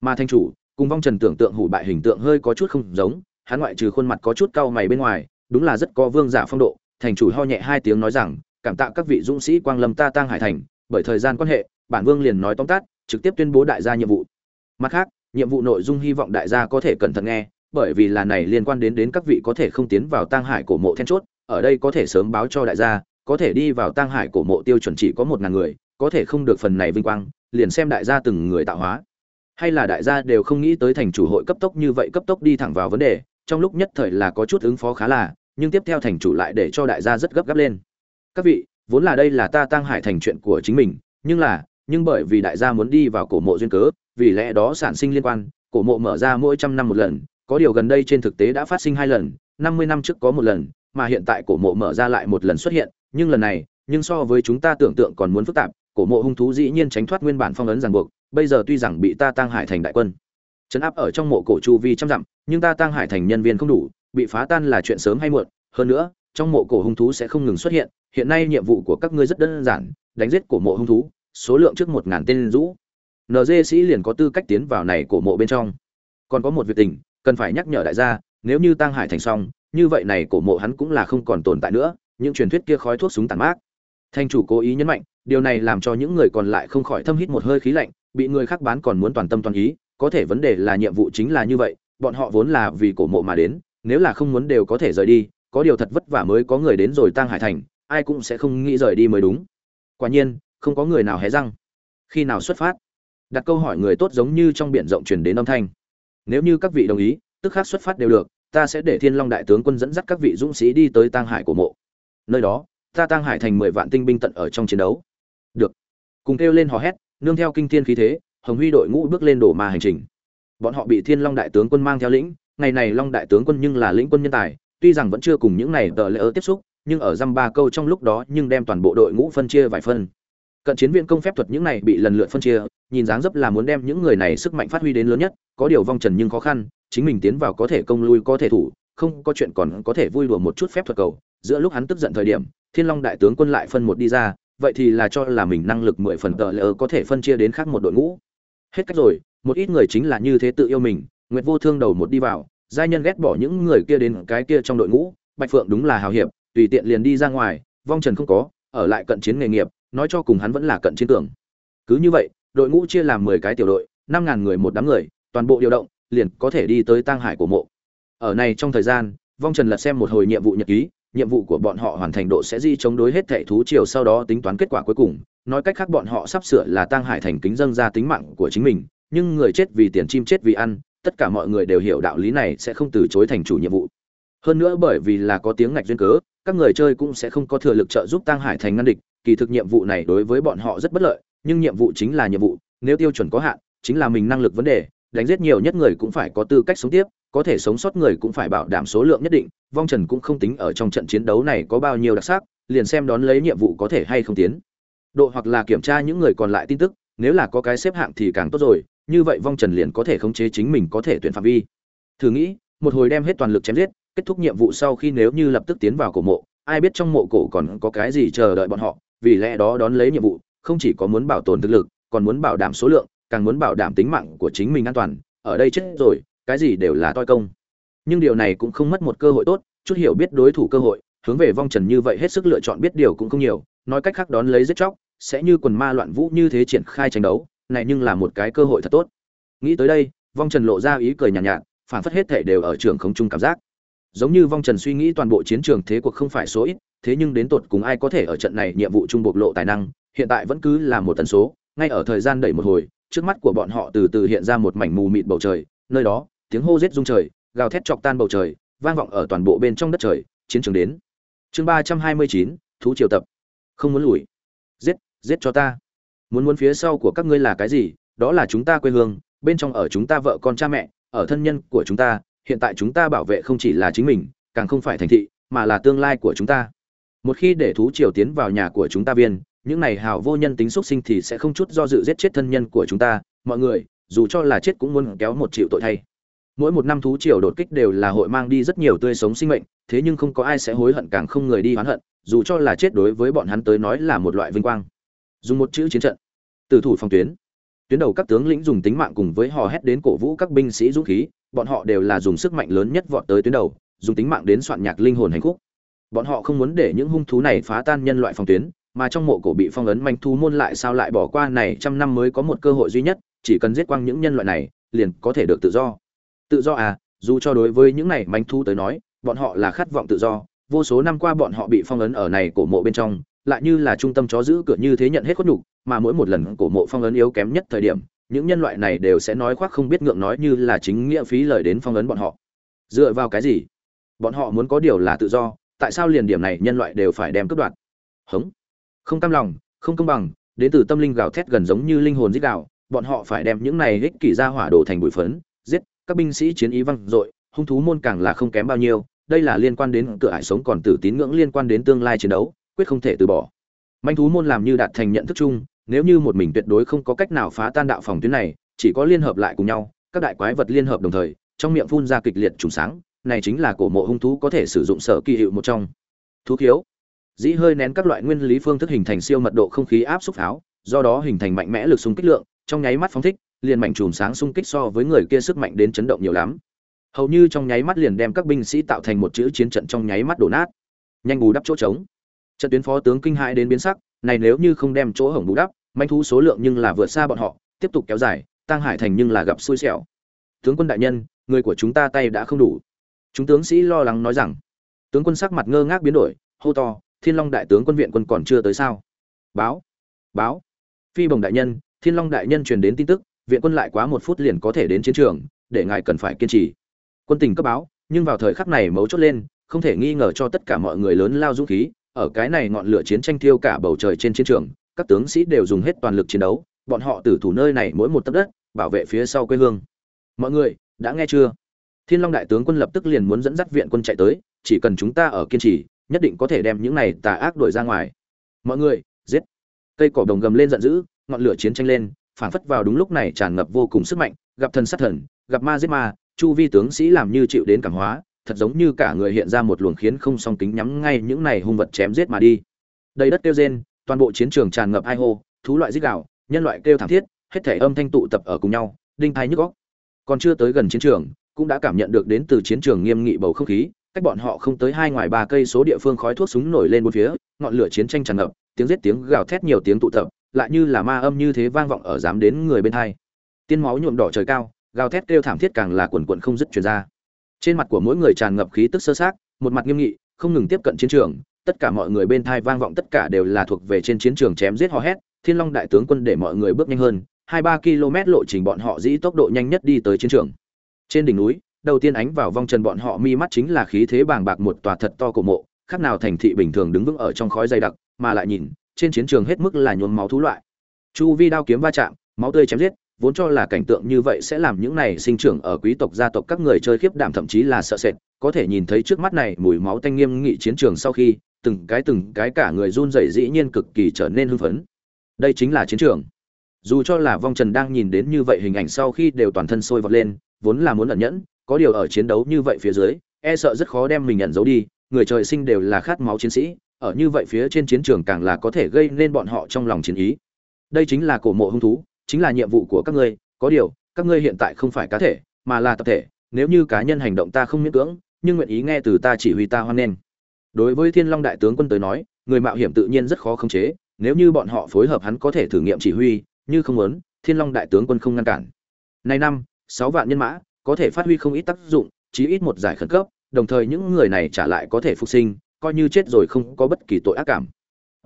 Mà thanh chủ, cùng vong trần tưởng tượng hủ bại hình tượng hơi có chút không giống, hắn ngoại trừ khuôn mặt có chút cau mày bên ngoài, đúng là rất có vương giả phong độ. Thành chủ ho nhẹ hai tiếng nói rằng, cảm tạ các vị dũng sĩ quang lâm ta tang hải thành, bởi thời gian quan hệ, bản vương liền nói tóm tắt, trực tiếp tuyên bố đại gia nhiệm vụ. Mặt khác, nhiệm vụ nội dung hy vọng đại gia có thể cẩn thận nghe bởi vì là này liên quan đến đến các vị có thể không tiến vào tang hải cổ mộ then chốt, ở đây có thể sớm báo cho đại gia, có thể đi vào tang hải cổ mộ tiêu chuẩn chỉ có một ngàn người, có thể không được phần này vinh quang, liền xem đại gia từng người tạo hóa. Hay là đại gia đều không nghĩ tới thành chủ hội cấp tốc như vậy cấp tốc đi thẳng vào vấn đề, trong lúc nhất thời là có chút ứng phó khá là, nhưng tiếp theo thành chủ lại để cho đại gia rất gấp gáp lên. Các vị, vốn là đây là ta tang hải thành chuyện của chính mình, nhưng là, nhưng bởi vì đại gia muốn đi vào cổ mộ duyên cớ, vì lẽ đó sản sinh liên quan, cổ mộ mở ra mỗi trăm năm một lần có điều gần đây trên thực tế đã phát sinh hai lần, năm mươi năm trước có một lần, mà hiện tại cổ mộ mở ra lại một lần xuất hiện, nhưng lần này, nhưng so với chúng ta tưởng tượng còn muốn phức tạp, cổ mộ hung thú dĩ nhiên tránh thoát nguyên bản phong ấn ràng buộc, bây giờ tuy rằng bị ta tăng hải thành đại quân chấn áp ở trong mộ cổ chu vi trăm dặm, nhưng ta tăng hải thành nhân viên không đủ, bị phá tan là chuyện sớm hay muộn. Hơn nữa, trong mộ cổ hung thú sẽ không ngừng xuất hiện hiện nay nhiệm vụ của các ngươi rất đơn giản, đánh giết cổ mộ hung thú, số lượng trước một ngàn tên rũ. Nd sĩ liền có tư cách tiến vào này cổ mộ bên trong. Còn có một việc tình cần phải nhắc nhở đại gia, nếu như tăng hải thành xong, như vậy này cổ mộ hắn cũng là không còn tồn tại nữa, những truyền thuyết kia khói thuốc súng tàn mát. Thanh chủ cố ý nhấn mạnh, điều này làm cho những người còn lại không khỏi thâm hít một hơi khí lạnh, bị người khác bán còn muốn toàn tâm toàn ý, có thể vấn đề là nhiệm vụ chính là như vậy, bọn họ vốn là vì cổ mộ mà đến, nếu là không muốn đều có thể rời đi, có điều thật vất vả mới có người đến rồi tăng hải thành, ai cũng sẽ không nghĩ rời đi mới đúng. Quả nhiên, không có người nào hé răng. Khi nào xuất phát? Đặt câu hỏi người tốt giống như trong biển rộng truyền đến âm thanh nếu như các vị đồng ý, tức khắc xuất phát đều được, ta sẽ để thiên long đại tướng quân dẫn dắt các vị dũng sĩ đi tới tang hải của mộ. Nơi đó, ta tang hải thành mười vạn tinh binh tận ở trong chiến đấu. Được. Cùng kêu lên hò hét, nương theo kinh thiên khí thế, hồng huy đội ngũ bước lên đổ ma hành trình. Bọn họ bị thiên long đại tướng quân mang theo lĩnh, ngày này long đại tướng quân nhưng là lĩnh quân nhân tài, tuy rằng vẫn chưa cùng những này tờ lễ ơ tiếp xúc, nhưng ở dăm ba câu trong lúc đó nhưng đem toàn bộ đội ngũ phân chia vài phân. Cận chiến viên công phép thuật những này bị lần lượt phân chia nhìn dáng dấp là muốn đem những người này sức mạnh phát huy đến lớn nhất, có điều vong trần nhưng khó khăn, chính mình tiến vào có thể công lui, có thể thủ, không có chuyện còn có thể vui đùa một chút phép thuật cầu. Giữa lúc hắn tức giận thời điểm, thiên long đại tướng quân lại phân một đi ra, vậy thì là cho là mình năng lực mười phần tờ lỡ có thể phân chia đến khác một đội ngũ. Hết cách rồi, một ít người chính là như thế tự yêu mình, nguyệt vô thương đầu một đi vào, giai nhân ghét bỏ những người kia đến cái kia trong đội ngũ, bạch phượng đúng là hào hiệp, tùy tiện liền đi ra ngoài, vong trần không có, ở lại cận chiến nghề nghiệp, nói cho cùng hắn vẫn là cận chiến tưởng cứ như vậy đội ngũ chia làm mười cái tiểu đội, năm ngàn người một đám người, toàn bộ điều động, liền có thể đi tới tang hải của mộ. Ở này trong thời gian, vong trần lật xem một hồi nhiệm vụ nhật ký, nhiệm vụ của bọn họ hoàn thành độ sẽ di chống đối hết thảy thú triều sau đó tính toán kết quả cuối cùng. Nói cách khác bọn họ sắp sửa là tang hải thành kính dâng ra tính mạng của chính mình, nhưng người chết vì tiền chim chết vì ăn, tất cả mọi người đều hiểu đạo lý này sẽ không từ chối thành chủ nhiệm vụ. Hơn nữa bởi vì là có tiếng ngạch duyên cớ, các người chơi cũng sẽ không có thừa lực trợ giúp tang hải thành ngăn địch, kỳ thực nhiệm vụ này đối với bọn họ rất bất lợi nhưng nhiệm vụ chính là nhiệm vụ, nếu tiêu chuẩn có hạn, chính là mình năng lực vấn đề, đánh giết nhiều nhất người cũng phải có tư cách sống tiếp, có thể sống sót người cũng phải bảo đảm số lượng nhất định, vong trần cũng không tính ở trong trận chiến đấu này có bao nhiêu đặc sắc, liền xem đón lấy nhiệm vụ có thể hay không tiến. Độ hoặc là kiểm tra những người còn lại tin tức, nếu là có cái xếp hạng thì càng tốt rồi, như vậy vong trần liền có thể khống chế chính mình có thể tuyển phạm vi. Thử nghĩ, một hồi đem hết toàn lực chém giết, kết thúc nhiệm vụ sau khi nếu như lập tức tiến vào cổ mộ, ai biết trong mộ cổ còn có cái gì chờ đợi bọn họ, vì lẽ đó đón lấy nhiệm vụ không chỉ có muốn bảo tồn thực lực còn muốn bảo đảm số lượng càng muốn bảo đảm tính mạng của chính mình an toàn. Ở đây chết rồi cái gì đều là toi công. Nhưng điều này cũng không mất một cơ hội tốt chút hiểu biết đối thủ cơ hội hướng về vong trần như vậy hết sức lựa chọn biết điều cũng không nhiều nói cách khác đón lấy giết chóc sẽ như quần ma loạn vũ như thế triển khai tranh đấu này nhưng là một cái cơ hội thật tốt. Nghĩ tới đây vong trần lộ ra ý cười nhàn nhạt, nhạt phản phất hết thể đều ở trường không chung cảm giác. Giống như vong trần suy nghĩ toàn bộ chiến trường thế cuộc không phải số ít thế nhưng đến tột cùng ai có thể ở trận này nhiệm vụ trung bộc lộ tài năng hiện tại vẫn cứ là một tần số, ngay ở thời gian đẩy một hồi, trước mắt của bọn họ từ từ hiện ra một mảnh mù mịt bầu trời, nơi đó, tiếng hô giết rung trời, gào thét chọc tan bầu trời, vang vọng ở toàn bộ bên trong đất trời, chiến trường đến. Chương ba trăm hai mươi chín, thú triều tập. Không muốn lùi. Giết giết cho ta. Muốn muốn phía sau của các ngươi là cái gì? Đó là chúng ta quê hương, bên trong ở chúng ta vợ con cha mẹ, ở thân nhân của chúng ta, hiện tại chúng ta bảo vệ không chỉ là chính mình, càng không phải thành thị, mà là tương lai của chúng ta. Một khi để thú triều tiến vào nhà của chúng ta viên những này hào vô nhân tính xuất sinh thì sẽ không chút do dự giết chết thân nhân của chúng ta, mọi người, dù cho là chết cũng muốn kéo một triệu tội thay. Mỗi một năm thú triều đột kích đều là hội mang đi rất nhiều tươi sống sinh mệnh, thế nhưng không có ai sẽ hối hận càng không người đi oán hận, dù cho là chết đối với bọn hắn tới nói là một loại vinh quang. Dùng một chữ chiến trận. Từ thủ phòng tuyến. Tuyến đầu các tướng lĩnh dùng tính mạng cùng với hò hét đến cổ vũ các binh sĩ dũng khí, bọn họ đều là dùng sức mạnh lớn nhất vọt tới tuyến đầu, dùng tính mạng đến soạn nhạc linh hồn hành khúc bọn họ không muốn để những hung thú này phá tan nhân loại phòng tuyến mà trong mộ cổ bị phong ấn manh thú môn lại sao lại bỏ qua này trăm năm mới có một cơ hội duy nhất, chỉ cần giết quang những nhân loại này, liền có thể được tự do. Tự do à dù cho đối với những này manh thú tới nói, bọn họ là khát vọng tự do, vô số năm qua bọn họ bị phong ấn ở này cổ mộ bên trong, lại như là trung tâm chó giữ cửa như thế nhận hết khuất nhục, mà mỗi một lần cổ mộ phong ấn yếu kém nhất thời điểm, những nhân loại này đều sẽ nói khoác không biết ngượng nói như là chính nghĩa phí lời đến phong ấn bọn họ. Dựa vào cái gì? Bọn họ muốn có điều là tự do, tại sao liền điểm này nhân loại đều phải đem cướp đoạt? Hống không cam lòng không công bằng đến từ tâm linh gào thét gần giống như linh hồn giết đạo, bọn họ phải đem những này ích kỷ ra hỏa đổ thành bụi phấn giết các binh sĩ chiến ý văng dội hung thú môn càng là không kém bao nhiêu đây là liên quan đến cửa hải sống còn tử tín ngưỡng liên quan đến tương lai chiến đấu quyết không thể từ bỏ. Manh thú môn làm như đạt thành nhận thức chung nếu như một mình tuyệt đối không có cách nào phá tan đạo phòng tuyến này chỉ có liên hợp lại cùng nhau các đại quái vật liên hợp đồng thời trong miệng phun ra kịch liệt trùng sáng này chính là cổ mộ hung thú có thể sử dụng sở kỳ hiệu một trong. Thú khiếu dĩ hơi nén các loại nguyên lý phương thức hình thành siêu mật độ không khí áp xúc pháo, do đó hình thành mạnh mẽ lực xung kích lượng, trong nháy mắt phóng thích, liền mạnh chùm sáng xung kích so với người kia sức mạnh đến chấn động nhiều lắm. Hầu như trong nháy mắt liền đem các binh sĩ tạo thành một chữ chiến trận trong nháy mắt đổ nát. Nhanh bù đắp chỗ trống. Trận tuyến phó tướng kinh hãi đến biến sắc, này nếu như không đem chỗ hổng bù đắp, manh thú số lượng nhưng là vượt xa bọn họ, tiếp tục kéo dài tăng hải thành nhưng là gặp xui xẻo. Tướng quân đại nhân, người của chúng ta tay đã không đủ. Chúng tướng sĩ lo lắng nói rằng. Tướng quân sắc mặt ngơ ngác biến đổi, hô to thiên long đại tướng quân viện quân còn chưa tới sao? Báo báo. Phi bồng đại nhân, thiên long đại nhân truyền đến tin tức, viện quân lại quá một phút liền có thể đến chiến trường, để ngài cần phải kiên trì. Quân tình cấp báo, nhưng vào thời khắc này mấu chốt lên, không thể nghi ngờ cho tất cả mọi người lớn lao dũng khí, ở cái này ngọn lửa chiến tranh thiêu cả bầu trời trên chiến trường, các tướng sĩ đều dùng hết toàn lực chiến đấu, bọn họ tử thủ nơi này mỗi một tấc đất, bảo vệ phía sau quê hương. Mọi người, đã nghe chưa? Thiên long đại tướng quân lập tức liền muốn dẫn dắt viện quân chạy tới, chỉ cần chúng ta ở kiên trì nhất định có thể đem những này tà ác đuổi ra ngoài. Mọi người, giết. Cây cỏ đồng gầm lên giận dữ, ngọn lửa chiến tranh lên, phảng phất vào đúng lúc này tràn ngập vô cùng sức mạnh, gặp thần sát thần, gặp ma giết ma, chu vi tướng sĩ làm như chịu đến cảm hóa, thật giống như cả người hiện ra một luồng khiến không song kính nhắm ngay những này hung vật chém giết mà đi. Đầy đất kêu rên, toàn bộ chiến trường tràn ngập ai hô, thú loại giết gạo, nhân loại kêu thảm thiết, hết thể âm thanh tụ tập ở cùng nhau, đinh thái nhức góc còn chưa tới gần chiến trường, cũng đã cảm nhận được đến từ chiến trường nghiêm nghị bầu không khí cách bọn họ không tới hai ngoài ba cây số địa phương khói thuốc súng nổi lên bốn phía, ngọn lửa chiến tranh tràn ngập, tiếng giết tiếng gào thét nhiều tiếng tụ tập, lại như là ma âm như thế vang vọng ở dám đến người bên hai. Tiên máu nhuộm đỏ trời cao, gào thét kêu thảm thiết càng là quần quần không dứt truyền ra. Trên mặt của mỗi người tràn ngập khí tức sơ sát một mặt nghiêm nghị, không ngừng tiếp cận chiến trường, tất cả mọi người bên thai vang vọng tất cả đều là thuộc về trên chiến trường chém giết hò hét, thiên long đại tướng quân để mọi người bước nhanh hơn, hai ba km lộ trình bọn họ dĩ tốc độ nhanh nhất đi tới chiến trường. Trên đỉnh núi đầu tiên ánh vào vong trần bọn họ mi mắt chính là khí thế bàng bạc một tòa thật to cổ mộ, khác nào thành thị bình thường đứng vững ở trong khói dày đặc, mà lại nhìn, trên chiến trường hết mức là nhuốm máu thú loại. Chu vi đao kiếm va chạm, máu tươi chém giết, vốn cho là cảnh tượng như vậy sẽ làm những này sinh trưởng ở quý tộc gia tộc các người chơi khiếp đảm thậm chí là sợ sệt, có thể nhìn thấy trước mắt này mùi máu tanh nghiêm nghị chiến trường sau khi, từng cái từng cái cả người run rẩy dĩ nhiên cực kỳ trở nên hưng phấn. Đây chính là chiến trường. Dù cho là vong trần đang nhìn đến như vậy hình ảnh sau khi đều toàn thân sôi vọt lên, vốn là muốn ẩn nhẫn có điều ở chiến đấu như vậy phía dưới e sợ rất khó đem mình nhận giấu đi, người trời sinh đều là khát máu chiến sĩ, ở như vậy phía trên chiến trường càng là có thể gây nên bọn họ trong lòng chiến ý. Đây chính là cổ mộ hung thú, chính là nhiệm vụ của các ngươi, có điều, các ngươi hiện tại không phải cá thể, mà là tập thể, nếu như cá nhân hành động ta không miễn cưỡng, nhưng nguyện ý nghe từ ta chỉ huy ta hoan nghênh. Đối với thiên long đại tướng quân tới nói, người mạo hiểm tự nhiên rất khó khống chế, nếu như bọn họ phối hợp hắn có thể thử nghiệm chỉ huy, như không muốn, thiên long đại tướng quân không ngăn cản. Nay năm, sáu vạn nhân mã có thể phát huy không ít tác dụng, chí ít một giải khẩn cấp, đồng thời những người này trả lại có thể phục sinh, coi như chết rồi không có bất kỳ tội ác cảm.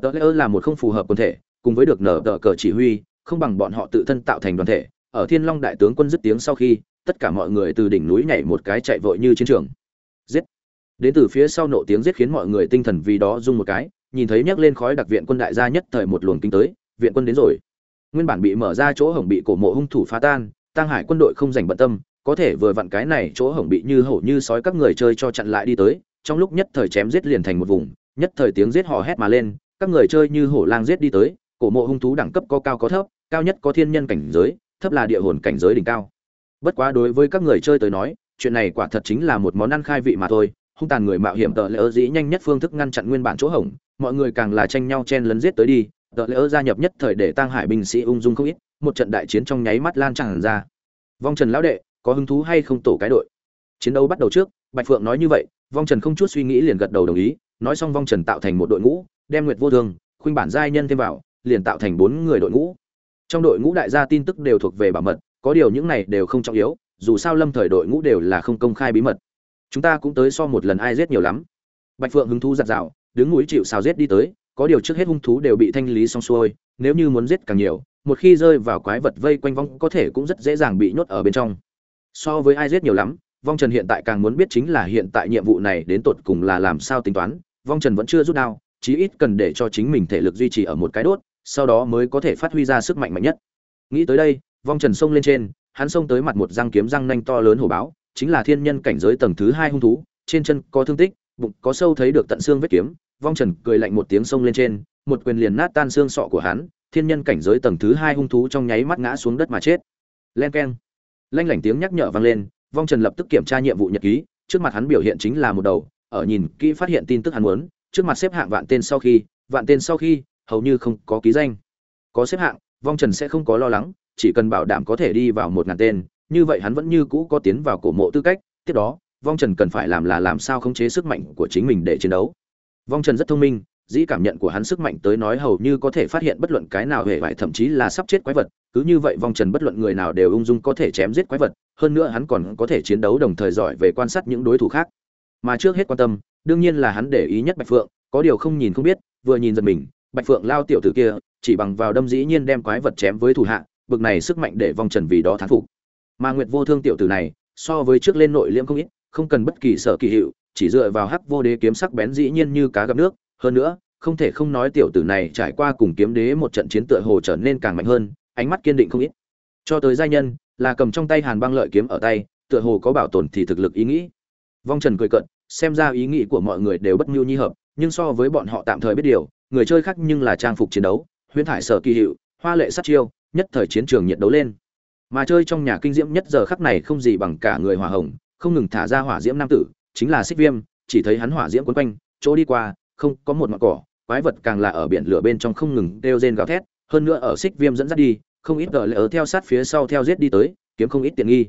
Tờ là một không phù hợp quân thể, cùng với được nở tờ cờ chỉ huy, không bằng bọn họ tự thân tạo thành đoàn thể. Ở thiên long đại tướng quân dứt tiếng sau khi, tất cả mọi người từ đỉnh núi nhảy một cái chạy vội như chiến trường. Giết! Đến từ phía sau nộ tiếng giết khiến mọi người tinh thần vì đó rung một cái, nhìn thấy nhấc lên khói đặc viện quân đại gia nhất thời một luồng kinh tới, viện quân đến rồi. Nguyên bản bị mở ra chỗ hổng bị cổ mộ hung thủ phá tan tăng hải quân đội không dành bận tâm có thể vừa vặn cái này chỗ hổng bị như hổ như sói các người chơi cho chặn lại đi tới, trong lúc nhất thời chém giết liền thành một vùng, nhất thời tiếng giết hò hét mà lên, các người chơi như hổ lang giết đi tới, cổ mộ hung thú đẳng cấp có cao có thấp, cao nhất có thiên nhân cảnh giới, thấp là địa hồn cảnh giới đỉnh cao. Bất quá đối với các người chơi tới nói, chuyện này quả thật chính là một món ăn khai vị mà thôi, hung tàn người mạo hiểm tợ lỡ dĩ nhanh nhất phương thức ngăn chặn nguyên bản chỗ hổng, mọi người càng là tranh nhau chen lấn giết tới đi, tợ lỡ gia nhập nhất thời để tăng hải binh sĩ ung dung không ít, một trận đại chiến trong nháy mắt lan tràn ra. Vong trần lão đệ có hứng thú hay không tổ cái đội. Chiến đấu bắt đầu trước, bạch phượng nói như vậy, vong trần không chút suy nghĩ liền gật đầu đồng ý, nói xong vong trần tạo thành một đội ngũ, đem nguyệt vô thương, khuynh bản giai nhân thêm vào, liền tạo thành bốn người đội ngũ. Trong đội ngũ đại gia tin tức đều thuộc về bảo mật, có điều những này đều không trọng yếu, dù sao lâm thời đội ngũ đều là không công khai bí mật. Chúng ta cũng tới so một lần ai giết nhiều lắm. Bạch phượng hứng thú giặt rào đứng núi chịu xào giết đi tới, có điều trước hết hung thú đều bị thanh lý xong xuôi, nếu như muốn giết càng nhiều, một khi rơi vào quái vật vây quanh vong có thể cũng rất dễ dàng bị nhốt ở bên trong so với ai giết nhiều lắm, vong trần hiện tại càng muốn biết chính là hiện tại nhiệm vụ này đến tột cùng là làm sao tính toán. Vong trần vẫn chưa rút đao, chí ít cần để cho chính mình thể lực duy trì ở một cái đốt, sau đó mới có thể phát huy ra sức mạnh mạnh nhất. Nghĩ tới đây, vong trần xông lên trên, hắn xông tới mặt một răng kiếm răng nanh to lớn hổ báo, chính là thiên nhân cảnh giới tầng thứ hai hung thú, trên chân có thương tích, bụng có sâu thấy được tận xương vết kiếm. Vong trần cười lạnh một tiếng xông lên trên, một quyền liền nát tan xương sọ của hắn, thiên nhân cảnh giới tầng thứ hai hung thú trong nháy mắt ngã xuống đất mà chết. Len keng lanh lảnh tiếng nhắc nhở vang lên, vong trần lập tức kiểm tra nhiệm vụ nhật ký, trước mặt hắn biểu hiện chính là một đầu, ở nhìn kỹ phát hiện tin tức hắn muốn, trước mặt xếp hạng vạn tên sau khi, vạn tên sau khi, hầu như không có ký danh. Có xếp hạng, vong trần sẽ không có lo lắng, chỉ cần bảo đảm có thể đi vào một ngàn tên, như vậy hắn vẫn như cũ có tiến vào cổ mộ tư cách, tiếp đó, vong trần cần phải làm là làm sao khống chế sức mạnh của chính mình để chiến đấu. Vong trần rất thông minh, dĩ cảm nhận của hắn sức mạnh tới nói hầu như có thể phát hiện bất luận cái nào hề vải, thậm chí là sắp chết quái vật cứ như vậy vong trần bất luận người nào đều ung dung có thể chém giết quái vật, hơn nữa hắn còn có thể chiến đấu đồng thời giỏi về quan sát những đối thủ khác. Mà trước hết quan tâm, đương nhiên là hắn để ý nhất bạch phượng, có điều không nhìn không biết, vừa nhìn giật mình, bạch phượng lao tiểu tử kia, chỉ bằng vào đâm dĩ nhiên đem quái vật chém với thủ hạ, bực này sức mạnh để vong trần vì đó thán phục. Mà nguyệt vô thương tiểu tử này, so với trước lên nội liễm không ít, không cần bất kỳ sở kỳ hiệu, chỉ dựa vào hắc vô đế kiếm sắc bén dĩ nhiên như cá gặp nước, hơn nữa, không thể không nói tiểu tử này trải qua cùng kiếm đế một trận chiến tựa hồ trở nên càng mạnh hơn ánh mắt kiên định không ít. Cho tới giai nhân, là cầm trong tay hàn băng lợi kiếm ở tay, tựa hồ có bảo tồn thì thực lực ý nghĩ. Vong trần cười cận xem ra ý nghĩ của mọi người đều bất nhu nhi hợp, nhưng so với bọn họ tạm thời biết điều, người chơi khác nhưng là trang phục chiến đấu, huyễn thải sở kỳ hiệu, hoa lệ sát chiêu, nhất thời chiến trường nhiệt đấu lên. Mà chơi trong nhà kinh diễm nhất giờ khắc này không gì bằng cả người hỏa hồng, không ngừng thả ra hỏa diễm nam tử, chính là xích viêm, chỉ thấy hắn hỏa diễm quấn quanh, chỗ đi qua, không có một ngọn cỏ, quái vật càng là ở biển lửa bên trong không ngừng đeo rên gào thét hơn nữa ở xích viêm dẫn dắt đi, không ít tờ lễ ớ theo sát phía sau theo giết đi tới, kiếm không ít tiện nghi.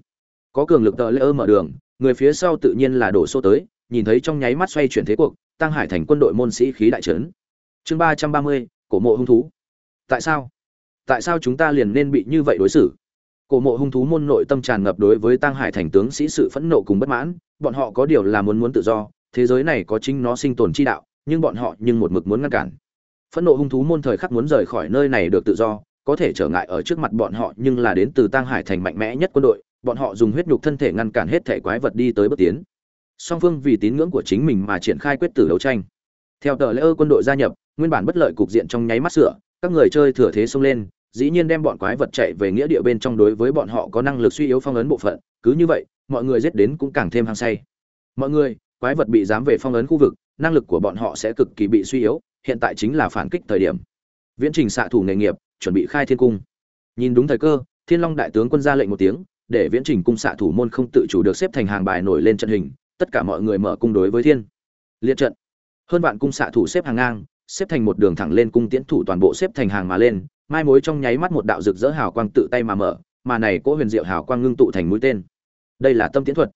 Có cường lực tờ lễ ớ mở đường, người phía sau tự nhiên là đổ xô tới, nhìn thấy trong nháy mắt xoay chuyển thế cuộc, tăng hải thành quân đội môn sĩ khí đại trấn. Chương ba trăm ba mươi, cổ mộ hung thú. Tại sao? Tại sao chúng ta liền nên bị như vậy đối xử? Cổ mộ hung thú môn nội tâm tràn ngập đối với tăng hải thành tướng sĩ sự phẫn nộ cùng bất mãn, bọn họ có điều là muốn muốn tự do, thế giới này có chính nó sinh tồn chi đạo, nhưng bọn họ nhưng một mực muốn ngăn cản phẫn nộ hung thú môn thời khắc muốn rời khỏi nơi này được tự do, có thể trở ngại ở trước mặt bọn họ, nhưng là đến từ tăng hải thành mạnh mẽ nhất quân đội, bọn họ dùng huyết nhục thân thể ngăn cản hết thể quái vật đi tới bước tiến. Song phương vì tín ngưỡng của chính mình mà triển khai quyết tử đấu tranh. Theo tờ lễ ơ quân đội gia nhập, nguyên bản bất lợi cục diện trong nháy mắt sửa, các người chơi thừa thế xông lên, dĩ nhiên đem bọn quái vật chạy về nghĩa địa bên trong đối với bọn họ có năng lực suy yếu phong ấn bộ phận, cứ như vậy, mọi người giết đến cũng càng thêm hăng say. Mọi người, quái vật bị dám về phong ấn khu vực, năng lực của bọn họ sẽ cực kỳ bị suy yếu hiện tại chính là phản kích thời điểm. Viễn trình xạ thủ nghề nghiệp, chuẩn bị khai thiên cung. Nhìn đúng thời cơ, thiên long đại tướng quân ra lệnh một tiếng, để viễn trình cung xạ thủ môn không tự chủ được xếp thành hàng bài nổi lên trận hình, tất cả mọi người mở cung đối với thiên. Liệt trận. Hơn vạn cung xạ thủ xếp hàng ngang, xếp thành một đường thẳng lên cung tiễn thủ toàn bộ xếp thành hàng mà lên, mai mối trong nháy mắt một đạo rực rỡ hào quang tự tay mà mở, mà này cỗ huyền diệu hào quang ngưng tụ thành mũi tên. Đây là tâm tiễn thuật.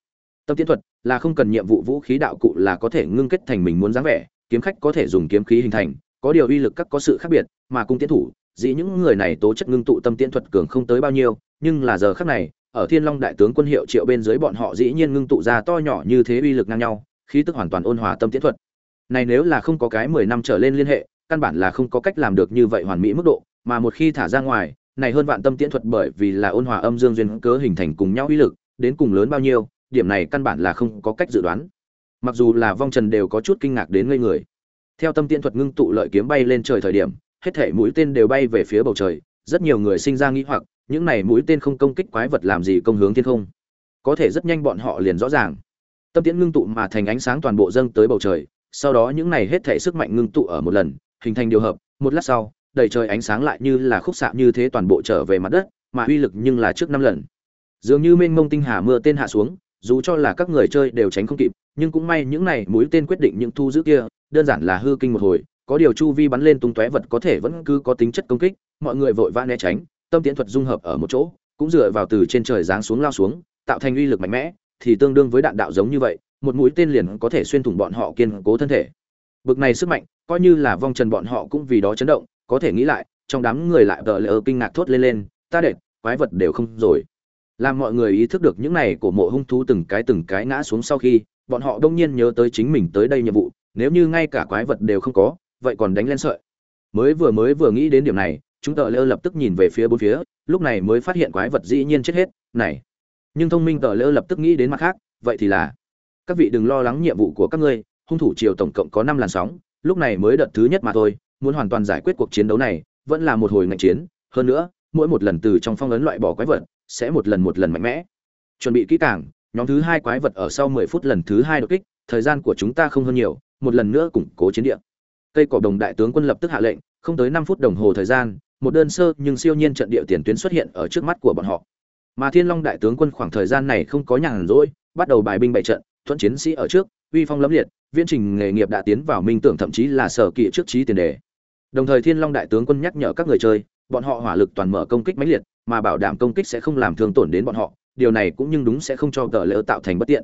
Tâm tiễn thuật là không cần nhiệm vụ vũ khí đạo cụ là có thể ngưng kết thành mình muốn dáng vẻ kiếm khách có thể dùng kiếm khí hình thành, có điều uy lực các có sự khác biệt, mà cung tiễn thủ, dĩ những người này tố chất ngưng tụ tâm tiễn thuật cường không tới bao nhiêu, nhưng là giờ khác này, ở thiên long đại tướng quân hiệu triệu bên dưới bọn họ dĩ nhiên ngưng tụ ra to nhỏ như thế uy lực ngang nhau, khí tức hoàn toàn ôn hòa tâm tiễn thuật. Này nếu là không có cái mười năm trở lên liên hệ, căn bản là không có cách làm được như vậy hoàn mỹ mức độ, mà một khi thả ra ngoài, này hơn vạn tâm tiễn thuật bởi vì là ôn hòa âm dương duyên cớ hình thành cùng nhau uy lực, đến cùng lớn bao nhiêu, điểm này căn bản là không có cách dự đoán mặc dù là vong trần đều có chút kinh ngạc đến ngây người. Theo tâm tiễn thuật ngưng tụ lợi kiếm bay lên trời thời điểm, hết thể mũi tên đều bay về phía bầu trời, rất nhiều người sinh ra nghĩ hoặc, những này mũi tên không công kích quái vật làm gì công hướng thiên không? Có thể rất nhanh bọn họ liền rõ ràng. Tâm tiễn ngưng tụ mà thành ánh sáng toàn bộ dâng tới bầu trời, sau đó những này hết thể sức mạnh ngưng tụ ở một lần, hình thành điều hợp, một lát sau, đầy trời ánh sáng lại như là khúc xạ như thế toàn bộ trở về mặt đất, mà uy lực nhưng là trước năm lần. Dường như mênh mông tinh hà mưa tên hạ xuống, dù cho là các người chơi đều tránh không kịp nhưng cũng may những này mũi tên quyết định những thu giữ kia, đơn giản là hư kinh một hồi, có điều chu vi bắn lên tung tóe vật có thể vẫn cứ có tính chất công kích, mọi người vội vã né tránh, tâm tiễn thuật dung hợp ở một chỗ, cũng dựa vào từ trên trời giáng xuống lao xuống, tạo thành uy lực mạnh mẽ, thì tương đương với đạn đạo giống như vậy, một mũi tên liền có thể xuyên thủng bọn họ kiên cố thân thể. Bực này sức mạnh, coi như là vong trần bọn họ cũng vì đó chấn động, có thể nghĩ lại, trong đám người lại vợ lỡ kinh ngạc thốt lên lên, ta đệt, quái vật đều không rồi. Làm mọi người ý thức được những này của mộ hung thú từng cái từng cái ngã xuống sau khi bọn họ đông nhiên nhớ tới chính mình tới đây nhiệm vụ, nếu như ngay cả quái vật đều không có, vậy còn đánh lên sợi. Mới vừa mới vừa nghĩ đến điểm này, chúng tờ lơ lập tức nhìn về phía bốn phía, lúc này mới phát hiện quái vật dĩ nhiên chết hết, này. Nhưng thông minh tờ lơ lập tức nghĩ đến mặt khác, vậy thì là, các vị đừng lo lắng nhiệm vụ của các ngươi, hung thủ triều tổng cộng có năm làn sóng, lúc này mới đợt thứ nhất mà thôi, muốn hoàn toàn giải quyết cuộc chiến đấu này, vẫn là một hồi ngành chiến, hơn nữa, mỗi một lần từ trong phong ấn loại bỏ quái vật, sẽ một lần một lần mạnh mẽ. Chuẩn bị kỹ càng nhóm thứ hai quái vật ở sau mười phút lần thứ hai đột kích, thời gian của chúng ta không hơn nhiều, một lần nữa củng cố chiến địa. Cây cỏ đồng đại tướng quân lập tức hạ lệnh, không tới năm phút đồng hồ thời gian, một đơn sơ nhưng siêu nhiên trận địa tiền tuyến xuất hiện ở trước mắt của bọn họ. Mà thiên long đại tướng quân khoảng thời gian này không có nhàn rỗi, bắt đầu bài binh bại trận, thuận chiến sĩ ở trước, uy phong lẫm liệt, viễn trình nghề nghiệp đã tiến vào minh tưởng thậm chí là sở kỵ trước trí tiền đề. Đồng thời thiên long đại tướng quân nhắc nhở các người chơi, bọn họ hỏa lực toàn mở công kích mãnh liệt, mà bảo đảm công kích sẽ không làm thương tổn đến bọn họ điều này cũng nhưng đúng sẽ không cho tờ lỡ tạo thành bất tiện.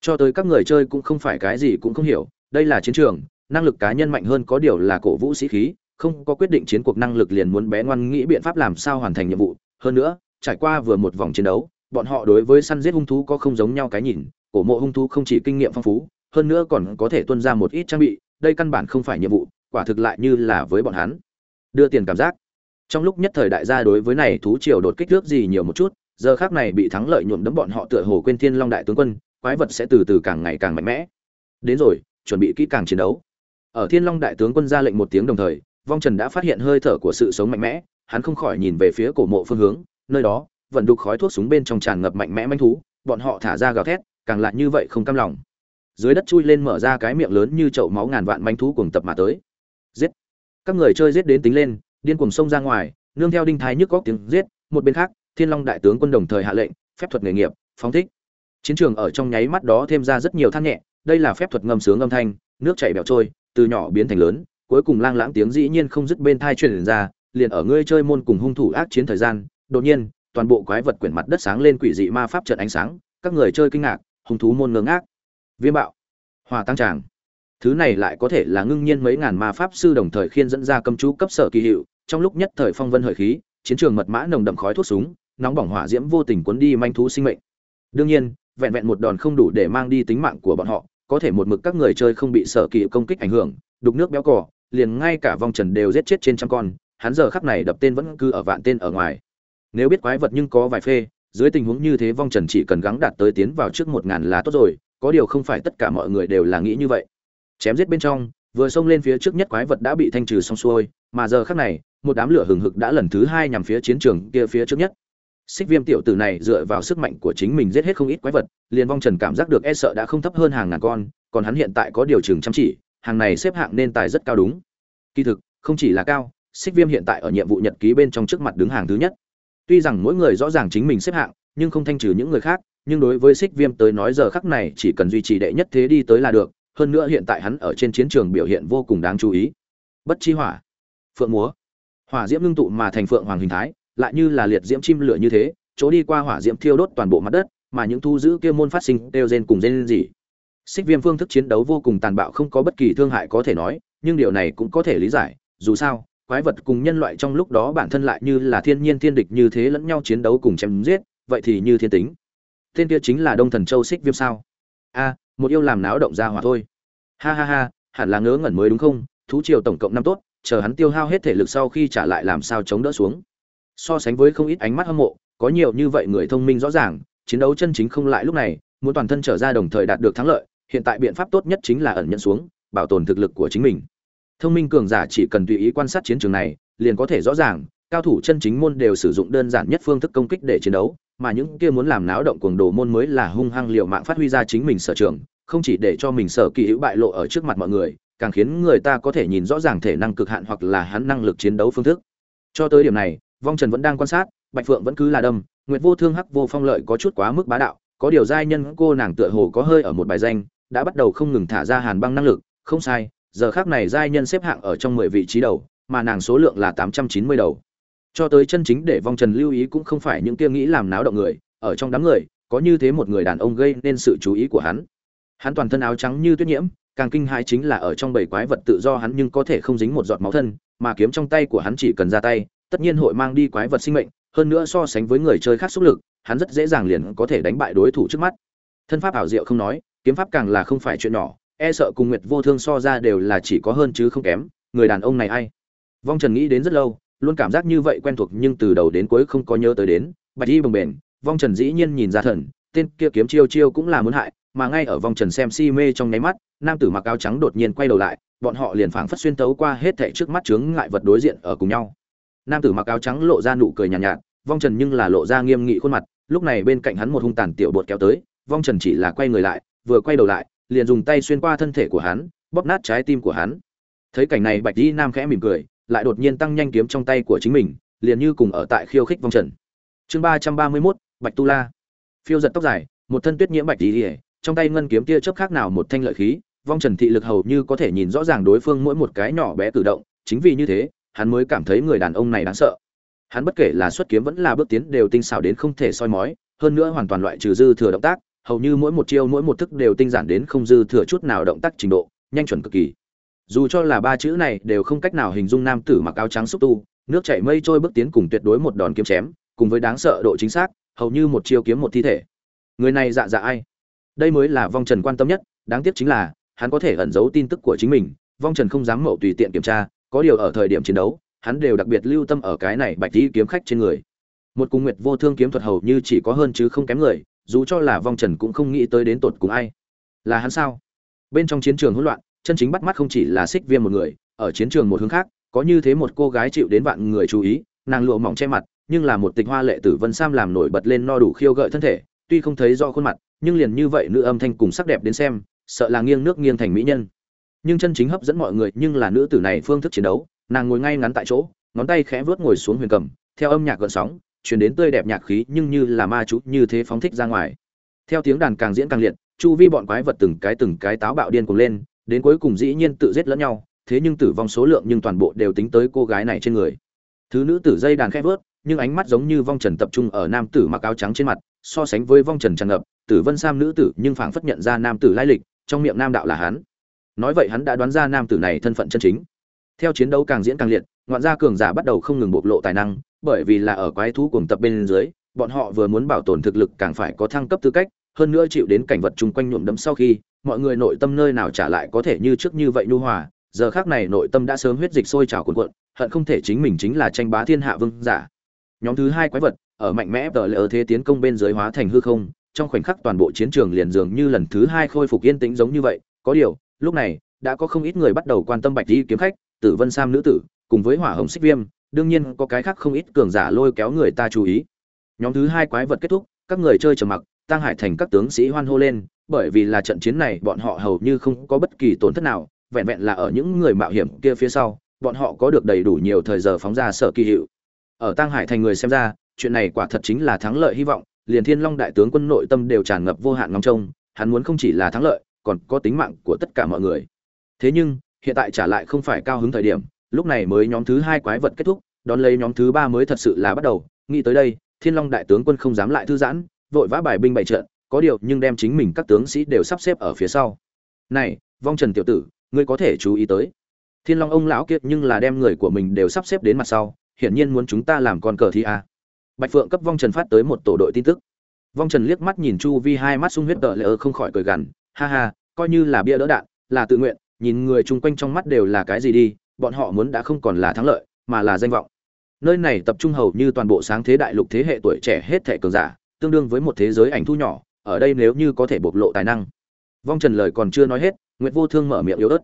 Cho tới các người chơi cũng không phải cái gì cũng không hiểu, đây là chiến trường, năng lực cá nhân mạnh hơn có điều là cổ vũ sĩ khí, không có quyết định chiến cuộc năng lực liền muốn bé ngoan nghĩ biện pháp làm sao hoàn thành nhiệm vụ. Hơn nữa, trải qua vừa một vòng chiến đấu, bọn họ đối với săn giết hung thú có không giống nhau cái nhìn, cổ mộ hung thú không chỉ kinh nghiệm phong phú, hơn nữa còn có thể tuân ra một ít trang bị, đây căn bản không phải nhiệm vụ, quả thực lại như là với bọn hắn. Đưa tiền cảm giác. Trong lúc nhất thời đại gia đối với này thú triều đột kích thước gì nhiều một chút giờ khác này bị thắng lợi nhuộm đấm bọn họ tựa hồ quên thiên long đại tướng quân, quái vật sẽ từ từ càng ngày càng mạnh mẽ. Đến rồi, chuẩn bị kỹ càng chiến đấu. Ở thiên long đại tướng quân ra lệnh một tiếng đồng thời, vong trần đã phát hiện hơi thở của sự sống mạnh mẽ, hắn không khỏi nhìn về phía cổ mộ phương hướng, nơi đó vận đục khói thuốc súng bên trong tràn ngập mạnh mẽ manh thú, bọn họ thả ra gào thét, càng lại như vậy không cam lòng. Dưới đất chui lên mở ra cái miệng lớn như chậu máu ngàn vạn manh thú cùng tập mà tới. Giết! Các người chơi giết đến tính lên, điên cuồng xông ra ngoài, nương theo đinh thái nhức góc tiếng giết, một bên khác thiên long đại tướng quân đồng thời hạ lệnh, phép thuật nghề nghiệp, phóng thích. Chiến trường ở trong nháy mắt đó thêm ra rất nhiều than nhẹ, đây là phép thuật ngâm sướng âm thanh, nước chảy bèo trôi, từ nhỏ biến thành lớn, cuối cùng lang lãng tiếng dĩ nhiên không dứt bên tai truyền ra, liền ở ngươi chơi môn cùng hung thủ ác chiến thời gian, đột nhiên, toàn bộ quái vật quyển mặt đất sáng lên quỷ dị ma pháp trận ánh sáng, các người chơi kinh ngạc, hung thú môn ngơ ác viêm bạo, hòa tăng tràng. Thứ này lại có thể là ngưng nhiên mấy ngàn ma pháp sư đồng thời khiên dẫn ra cầm chú cấp sở kỳ hiệu, trong lúc nhất thời phong vân hởi khí, chiến trường mật mã nồng đậm khói thuốc súng nóng bỏng hỏa diễm vô tình cuốn đi manh thú sinh mệnh. Đương nhiên, vẹn vẹn một đòn không đủ để mang đi tính mạng của bọn họ, có thể một mực các người chơi không bị sở kỳ công kích ảnh hưởng, đục nước béo cỏ liền ngay cả vòng trần đều giết chết trên trăm con, hắn giờ khắc này đập tên vẫn cứ ở vạn tên ở ngoài. Nếu biết quái vật nhưng có vài phê, dưới tình huống như thế vong trần chỉ cần gắng đạt tới tiến vào trước một ngàn là tốt rồi, có điều không phải tất cả mọi người đều là nghĩ như vậy. Chém giết bên trong, vừa xông lên phía trước nhất quái vật đã bị thanh trừ xong xuôi, mà giờ khắc này, một đám lửa hừng hực đã lần thứ hai nhằm phía chiến trường kia phía trước nhất xích viêm tiểu tử này dựa vào sức mạnh của chính mình giết hết không ít quái vật, liền vong trần cảm giác được e sợ đã không thấp hơn hàng ngàn con, còn hắn hiện tại có điều chừng chăm chỉ, hàng này xếp hạng nên tài rất cao đúng. Kỳ thực, không chỉ là cao, xích viêm hiện tại ở nhiệm vụ nhật ký bên trong trước mặt đứng hàng thứ nhất. Tuy rằng mỗi người rõ ràng chính mình xếp hạng, nhưng không thanh trừ những người khác, nhưng đối với xích viêm tới nói giờ khắc này chỉ cần duy trì đệ nhất thế đi tới là được, hơn nữa hiện tại hắn ở trên chiến trường biểu hiện vô cùng đáng chú ý. Bất chi hỏa. Phượng múa. Hỏa diễm ngưng tụ mà thành phượng hoàng hình thái lại như là liệt diễm chim lửa như thế, chỗ đi qua hỏa diễm thiêu đốt toàn bộ mặt đất, mà những thu giữ kia môn phát sinh đều gen cùng gen gì xích viêm phương thức chiến đấu vô cùng tàn bạo không có bất kỳ thương hại có thể nói, nhưng điều này cũng có thể lý giải, dù sao, quái vật cùng nhân loại trong lúc đó bản thân lại như là thiên nhiên thiên địch như thế lẫn nhau chiến đấu cùng chém giết, vậy thì như thiên tính. Tên kia chính là đông thần châu xích viêm sao? A, một yêu làm náo động ra hỏa thôi. Ha ha ha, hẳn là ngớ ngẩn mới đúng không? Thú triều tổng cộng năm tốt, chờ hắn tiêu hao hết thể lực sau khi trả lại làm sao chống đỡ xuống so sánh với không ít ánh mắt hâm mộ, có nhiều như vậy người thông minh rõ ràng, chiến đấu chân chính không lại lúc này, muốn toàn thân trở ra đồng thời đạt được thắng lợi, hiện tại biện pháp tốt nhất chính là ẩn nhận xuống, bảo tồn thực lực của chính mình. Thông minh cường giả chỉ cần tùy ý quan sát chiến trường này, liền có thể rõ ràng, cao thủ chân chính môn đều sử dụng đơn giản nhất phương thức công kích để chiến đấu, mà những kia muốn làm náo động cuồng đồ môn mới là hung hăng liều mạng phát huy ra chính mình sở trường, không chỉ để cho mình sở kỳ hữu bại lộ ở trước mặt mọi người, càng khiến người ta có thể nhìn rõ ràng thể năng cực hạn hoặc là hắn năng lực chiến đấu phương thức. Cho tới điểm này vong trần vẫn đang quan sát, bạch phượng vẫn cứ là đâm, nguyệt vô thương hắc vô phong lợi có chút quá mức bá đạo, có điều giai nhân cô nàng tựa hồ có hơi ở một bài danh, đã bắt đầu không ngừng thả ra hàn băng năng lực, không sai, giờ khác này giai nhân xếp hạng ở trong mười vị trí đầu, mà nàng số lượng là tám trăm chín mươi đầu. Cho tới chân chính để vong trần lưu ý cũng không phải những kia nghĩ làm náo động người, ở trong đám người, có như thế một người đàn ông gây nên sự chú ý của hắn. Hắn toàn thân áo trắng như tuyết nhiễm, càng kinh hãi chính là ở trong bầy quái vật tự do hắn nhưng có thể không dính một giọt máu thân, mà kiếm trong tay của hắn chỉ cần ra tay tất nhiên hội mang đi quái vật sinh mệnh, hơn nữa so sánh với người chơi khác xúc lực, hắn rất dễ dàng liền có thể đánh bại đối thủ trước mắt. Thân pháp ảo diệu không nói, kiếm pháp càng là không phải chuyện nhỏ e sợ cùng nguyệt vô thương so ra đều là chỉ có hơn chứ không kém, người đàn ông này ai? Vong trần nghĩ đến rất lâu, luôn cảm giác như vậy quen thuộc nhưng từ đầu đến cuối không có nhớ tới đến, bạch y bồng bềnh vong trần dĩ nhiên nhìn ra thần, tên kia kiếm chiêu chiêu cũng là muốn hại, mà ngay ở vong trần xem si mê trong nháy mắt, nam tử mặc áo trắng đột nhiên quay đầu lại, bọn họ liền phảng phất xuyên tấu qua hết thảy trước mắt chướng ngại vật đối diện ở cùng nhau nam tử mặc áo trắng lộ ra nụ cười nhàn nhạt, nhạt vong trần nhưng là lộ ra nghiêm nghị khuôn mặt lúc này bên cạnh hắn một hung tàn tiểu bột kéo tới vong trần chỉ là quay người lại vừa quay đầu lại liền dùng tay xuyên qua thân thể của hắn bóp nát trái tim của hắn. Thấy cảnh này bạch di nam khẽ mỉm cười lại đột nhiên tăng nhanh kiếm trong tay của chính mình liền như cùng ở tại khiêu khích vong trần. Chương ba trăm ba mươi mốt bạch tu la. Phiêu giật tóc dài một thân tuyết nhiễm bạch di trong tay ngân kiếm tia chớp khác nào một thanh lợi khí vong trần thị lực hầu như có thể nhìn rõ ràng đối phương mỗi một cái nhỏ bé cử động chính vì như thế hắn mới cảm thấy người đàn ông này đáng sợ. Hắn bất kể là xuất kiếm vẫn là bước tiến đều tinh xảo đến không thể soi mói, hơn nữa hoàn toàn loại trừ dư thừa động tác, hầu như mỗi một chiêu mỗi một thức đều tinh giản đến không dư thừa chút nào động tác trình độ, nhanh chuẩn cực kỳ. Dù cho là ba chữ này đều không cách nào hình dung nam tử mặc áo trắng xúc tu, nước chảy mây trôi bước tiến cùng tuyệt đối một đòn kiếm chém, cùng với đáng sợ độ chính xác, hầu như một chiêu kiếm một thi thể. Người này dạ dạ ai? Đây mới là vong trần quan tâm nhất, đáng tiếc chính là, hắn có thể ẩn giấu tin tức của chính mình, vong trần không dám mậu tùy tiện kiểm tra có điều ở thời điểm chiến đấu, hắn đều đặc biệt lưu tâm ở cái này bạch tí kiếm khách trên người. Một cung nguyệt vô thương kiếm thuật hầu như chỉ có hơn chứ không kém người, dù cho là vong trần cũng không nghĩ tới đến tột cùng ai. Là hắn sao? Bên trong chiến trường hỗn loạn, chân chính bắt mắt không chỉ là xích viêm một người, ở chiến trường một hướng khác, có như thế một cô gái chịu đến vạn người chú ý, nàng lụa mỏng che mặt, nhưng là một tịch hoa lệ tử vân sam làm nổi bật lên no đủ khiêu gợi thân thể, tuy không thấy do khuôn mặt, nhưng liền như vậy nữ âm thanh cùng sắc đẹp đến xem, sợ là nghiêng nước nghiêng thành mỹ nhân nhưng chân chính hấp dẫn mọi người nhưng là nữ tử này phương thức chiến đấu, nàng ngồi ngay ngắn tại chỗ, ngón tay khẽ vớt ngồi xuống huyền cầm, theo âm nhạc gợn sóng chuyển đến tươi đẹp nhạc khí nhưng như là ma chú như thế phóng thích ra ngoài. Theo tiếng đàn càng diễn càng liệt, chu vi bọn quái vật từng cái từng cái táo bạo điên cuồng lên, đến cuối cùng dĩ nhiên tự giết lẫn nhau, thế nhưng tử vong số lượng nhưng toàn bộ đều tính tới cô gái này trên người. Thứ nữ tử dây đàn khẽ vớt nhưng ánh mắt giống như vong trần tập trung ở nam tử mặc áo trắng trên mặt, so sánh với vong trần tràn ngập, tử vân sam nữ tử nhưng phảng phất nhận ra nam tử lai lịch, trong miệng nam đạo là hắn nói vậy hắn đã đoán ra nam tử này thân phận chân chính. Theo chiến đấu càng diễn càng liệt, ngoạn gia cường giả bắt đầu không ngừng bộc lộ tài năng, bởi vì là ở quái thú cuồng tập bên dưới, bọn họ vừa muốn bảo tồn thực lực càng phải có thăng cấp tư cách, hơn nữa chịu đến cảnh vật chung quanh nhuộm đẫm sau khi, mọi người nội tâm nơi nào trả lại có thể như trước như vậy nhu hòa, giờ khác này nội tâm đã sớm huyết dịch sôi trào cuồn cuộn, hận không thể chính mình chính là tranh bá thiên hạ vương giả. Nhóm thứ hai quái vật, ở mạnh mẽ tờ lỡ thế tiến công bên dưới hóa thành hư không, trong khoảnh khắc toàn bộ chiến trường liền dường như lần thứ hai khôi phục yên tĩnh giống như vậy, có điều lúc này, đã có không ít người bắt đầu quan tâm bạch đi kiếm khách, tử vân sam nữ tử, cùng với hỏa hồng xích viêm, đương nhiên có cái khác không ít cường giả lôi kéo người ta chú ý. Nhóm thứ hai quái vật kết thúc, các người chơi trầm mặc tăng hải thành các tướng sĩ hoan hô lên, bởi vì là trận chiến này, bọn họ hầu như không có bất kỳ tổn thất nào, vẹn vẹn là ở những người mạo hiểm kia phía sau, bọn họ có được đầy đủ nhiều thời giờ phóng ra sở kỳ hiệu. Ở tăng hải thành người xem ra, chuyện này quả thật chính là thắng lợi hy vọng, liền thiên long đại tướng quân nội tâm đều tràn ngập vô hạn ngóng trông, hắn muốn không chỉ là thắng lợi còn có tính mạng của tất cả mọi người. Thế nhưng, hiện tại trả lại không phải cao hứng thời điểm, lúc này mới nhóm thứ hai quái vật kết thúc, đón lấy nhóm thứ ba mới thật sự là bắt đầu. Nghĩ tới đây, thiên long đại tướng quân không dám lại thư giãn, vội vã bài binh bày trận, có điều nhưng đem chính mình các tướng sĩ đều sắp xếp ở phía sau. Này, vong trần tiểu tử, ngươi có thể chú ý tới. Thiên long ông lão kiệt nhưng là đem người của mình đều sắp xếp đến mặt sau, hiển nhiên muốn chúng ta làm con cờ thi a bạch phượng cấp vong trần phát tới một tổ đội tin tức. Vong trần liếc mắt nhìn chu vi hai mắt sung huyết tợ lỡ không khỏi cười gằn, ha ha coi như là bia đỡ đạn, là tự nguyện, nhìn người chung quanh trong mắt đều là cái gì đi, bọn họ muốn đã không còn là thắng lợi, mà là danh vọng. Nơi này tập trung hầu như toàn bộ sáng thế đại lục thế hệ tuổi trẻ hết thể cường giả, tương đương với một thế giới ảnh thu nhỏ, ở đây nếu như có thể bộc lộ tài năng. Vong trần lời còn chưa nói hết nguyễn vô thương mở miệng yếu ớt.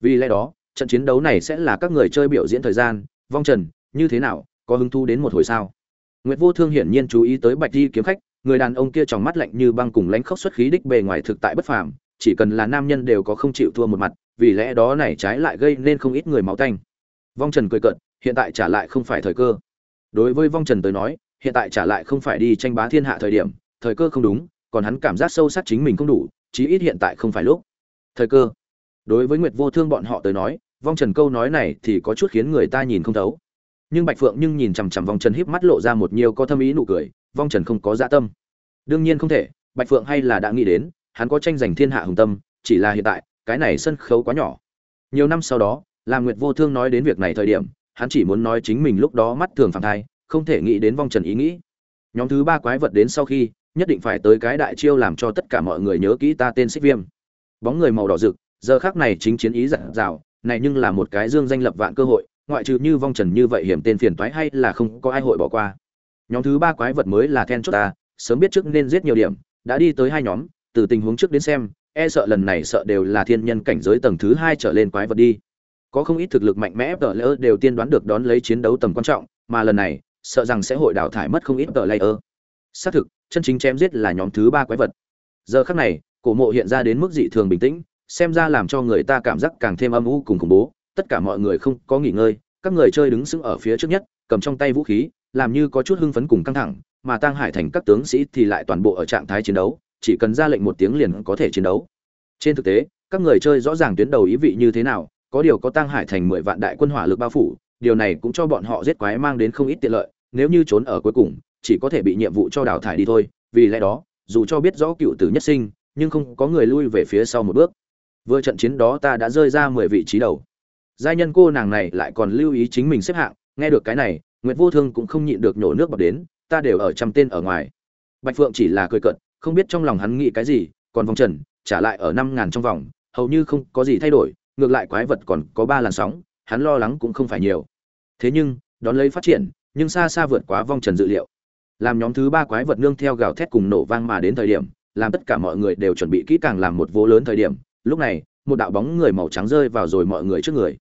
Vì lẽ đó, trận chiến đấu này sẽ là các người chơi biểu diễn thời gian. Vong trần, như thế nào, có hứng thu đến một hồi sao? Nguyễn vô thương hiển nhiên chú ý tới bạch di kiếm khách, người đàn ông kia trong mắt lạnh như băng cùng lánh khóc xuất khí đích bề ngoài thực tại bất phàm chỉ cần là nam nhân đều có không chịu thua một mặt, vì lẽ đó này trái lại gây nên không ít người máu tanh. Vong trần cười cợt, hiện tại trả lại không phải thời cơ. Đối với vong trần tới nói, hiện tại trả lại không phải đi tranh bá thiên hạ thời điểm, thời cơ không đúng, còn hắn cảm giác sâu sắc chính mình không đủ, chí ít hiện tại không phải lúc. Thời cơ. Đối với nguyệt vô thương bọn họ tới nói, vong trần câu nói này thì có chút khiến người ta nhìn không thấu. Nhưng bạch phượng nhưng nhìn chằm chằm vong trần híp mắt lộ ra một nhiều có thâm ý nụ cười, vong trần không có dạ tâm. Đương nhiên không thể, bạch phượng hay là đã nghĩ đến hắn có tranh giành thiên hạ hùng tâm, chỉ là hiện tại, cái này sân khấu quá nhỏ. Nhiều năm sau đó, Lam nguyệt vô thương nói đến việc này thời điểm, hắn chỉ muốn nói chính mình lúc đó mắt thường phản thai, không thể nghĩ đến vong trần ý nghĩ. Nhóm thứ ba quái vật đến sau khi, nhất định phải tới cái đại chiêu làm cho tất cả mọi người nhớ kỹ ta tên xích viêm. Bóng người màu đỏ rực, giờ khắc này chính chiến ý dặn dào, này nhưng là một cái dương danh lập vạn cơ hội, ngoại trừ như vong trần như vậy hiểm tên phiền toái hay là không có ai hội bỏ qua. Nhóm thứ ba quái vật mới là then chốt ta, sớm biết trước nên giết nhiều điểm, đã đi tới hai nhóm từ tình huống trước đến xem e sợ lần này sợ đều là thiên nhân cảnh giới tầng thứ hai trở lên quái vật đi. Có không ít thực lực mạnh mẽ tờ lỡ đều tiên đoán được đón lấy chiến đấu tầm quan trọng, mà lần này, sợ rằng sẽ hội đào thải mất không ít tờ layer. Xác thực, chân chính chém giết là nhóm thứ ba quái vật. Giờ khắc này, cổ mộ hiện ra đến mức dị thường bình tĩnh, xem ra làm cho người ta cảm giác càng thêm âm u cùng khủng bố. Tất cả mọi người không có nghỉ ngơi, các người chơi đứng sững ở phía trước nhất, cầm trong tay vũ khí, làm như có chút hưng phấn cùng căng thẳng, mà tăng hải thành các tướng sĩ thì lại toàn bộ ở trạng thái chiến đấu chỉ cần ra lệnh một tiếng liền có thể chiến đấu. Trên thực tế, các người chơi rõ ràng tuyến đầu ý vị như thế nào, có điều có tăng hải thành mười vạn đại quân hỏa lực bao phủ, điều này cũng cho bọn họ giết quái mang đến không ít tiện lợi, nếu như trốn ở cuối cùng, chỉ có thể bị nhiệm vụ cho đào thải đi thôi. Vì lẽ đó, dù cho biết rõ cựu tử nhất sinh, nhưng không có người lui về phía sau một bước. Vừa trận chiến đó ta đã rơi ra mười vị trí đầu. Giai nhân cô nàng này lại còn lưu ý chính mình xếp hạng, nghe được cái này, Nguyệt vô thương cũng không nhịn được nhổ nước bọt đến, ta đều ở trăm tên ở ngoài. Bạch phượng chỉ là cười cợt không biết trong lòng hắn nghĩ cái gì, còn vòng trần, trả lại ở năm ngàn trong vòng, hầu như không có gì thay đổi, ngược lại quái vật còn có ba làn sóng, hắn lo lắng cũng không phải nhiều. Thế nhưng, đón lấy phát triển, nhưng xa xa vượt quá vong trần dự liệu. Làm nhóm thứ ba quái vật nương theo gào thét cùng nổ vang mà đến thời điểm, làm tất cả mọi người đều chuẩn bị kỹ càng làm một vô lớn thời điểm, lúc này, một đạo bóng người màu trắng rơi vào rồi mọi người trước người.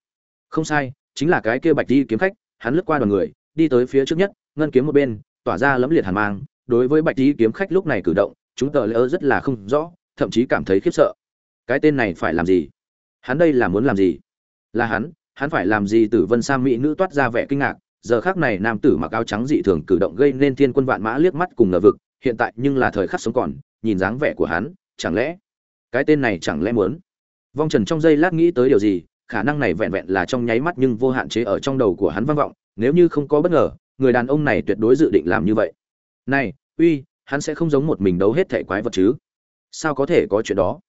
Không sai, chính là cái kia bạch đi kiếm khách, hắn lướt qua đoàn người, đi tới phía trước nhất, ngân kiếm một bên, tỏa ra lẫm liệt hàn mang, đối với bạch đi kiếm khách lúc này cử động chúng tờ lỡ rất là không rõ, thậm chí cảm thấy khiếp sợ. Cái tên này phải làm gì? Hắn đây là muốn làm gì? Là hắn hắn phải làm gì? Tử vân Sa mỹ nữ toát ra vẻ kinh ngạc, giờ khác này nam tử mặc áo trắng dị thường cử động gây nên thiên quân vạn mã liếc mắt cùng ngờ vực, hiện tại nhưng là thời khắc sống còn, nhìn dáng vẻ của hắn, chẳng lẽ cái tên này chẳng lẽ muốn? Vong trần trong giây lát nghĩ tới điều gì, khả năng này vẹn vẹn là trong nháy mắt nhưng vô hạn chế ở trong đầu của hắn vang vọng, nếu như không có bất ngờ, người đàn ông này tuyệt đối dự định làm như vậy. Này, uy hắn sẽ không giống một mình đấu hết thể quái vật chứ? Sao có thể có chuyện đó?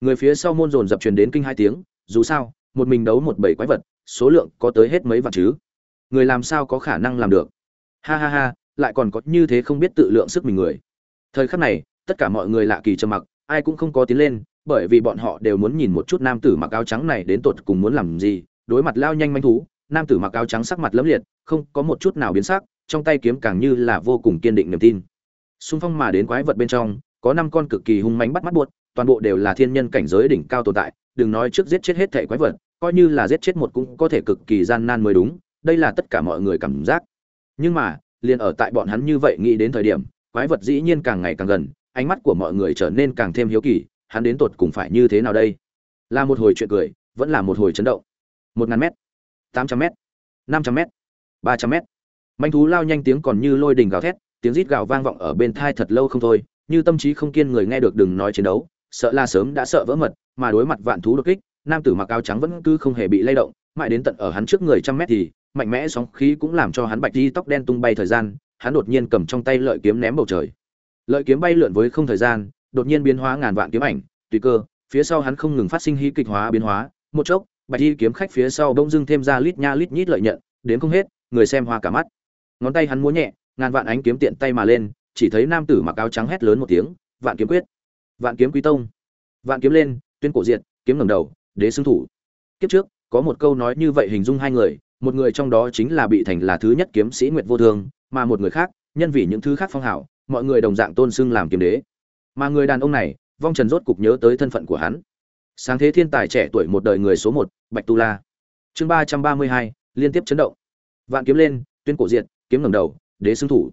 Người phía sau môn dồn dập truyền đến kinh hai tiếng, dù sao, một mình đấu một bảy quái vật, số lượng có tới hết mấy vạn chứ? Người làm sao có khả năng làm được? Ha ha ha, lại còn có như thế không biết tự lượng sức mình người. Thời khắc này, tất cả mọi người lạ kỳ trầm mặc, ai cũng không có tiến lên, bởi vì bọn họ đều muốn nhìn một chút nam tử mặc áo trắng này đến tột cùng muốn làm gì, đối mặt lao nhanh manh thú, nam tử mặc áo trắng sắc mặt lấm liệt, không có một chút nào biến sắc, trong tay kiếm càng như là vô cùng kiên định niềm tin xung phong mà đến quái vật bên trong, có năm con cực kỳ hung mãnh bắt mắt buột toàn bộ đều là thiên nhân cảnh giới đỉnh cao tồn tại, đừng nói trước giết chết hết thể quái vật, coi như là giết chết một cũng có thể cực kỳ gian nan mới đúng, đây là tất cả mọi người cảm giác. Nhưng mà, liền ở tại bọn hắn như vậy nghĩ đến thời điểm, quái vật dĩ nhiên càng ngày càng gần, ánh mắt của mọi người trở nên càng thêm hiếu kỳ, hắn đến tột cùng phải như thế nào đây? Là một hồi chuyện cười, vẫn là một hồi chấn động. Một ngàn m tám trăm m năm trăm m ba trăm m manh thú lao nhanh tiếng còn như lôi đình gào thét tiếng rít gào vang vọng ở bên thai thật lâu không thôi, như tâm trí không kiên người nghe được đừng nói chiến đấu, sợ là sớm đã sợ vỡ mật, mà đối mặt vạn thú đột kích, nam tử mặc áo trắng vẫn cứ không hề bị lay động, mãi đến tận ở hắn trước người trăm mét thì, mạnh mẽ sóng khí cũng làm cho hắn bạch đi tóc đen tung bay thời gian, hắn đột nhiên cầm trong tay lợi kiếm ném bầu trời. Lợi kiếm bay lượn với không thời gian, đột nhiên biến hóa ngàn vạn kiếm ảnh, tùy cơ, phía sau hắn không ngừng phát sinh hí kịch hóa biến hóa, một chốc, bạch đi kiếm khách phía sau bỗng dưng thêm ra lít nha lít nhít lợi nhận, đến không hết, người xem hoa cả mắt. Ngón tay hắn múa nhẹ ngàn vạn ánh kiếm tiện tay mà lên, chỉ thấy nam tử mặc áo trắng hét lớn một tiếng, vạn kiếm quyết, vạn kiếm quý tông, vạn kiếm lên, tuyên cổ diện kiếm ngầm đầu, đế xương thủ. Kiếp trước, có một câu nói như vậy hình dung hai người, một người trong đó chính là bị thành là thứ nhất kiếm sĩ nguyệt vô thương, mà một người khác, nhân vì những thứ khác phong hảo mọi người đồng dạng tôn xưng làm kiếm đế. Mà người đàn ông này, vong trần rốt cục nhớ tới thân phận của hắn. Sáng thế thiên tài trẻ tuổi một đời người số một, bạch tu la. Chương ba trăm ba mươi hai, liên tiếp chấn động. Vạn kiếm lên, tuyên cổ diện kiếm ngầm đầu đế xứng thủ.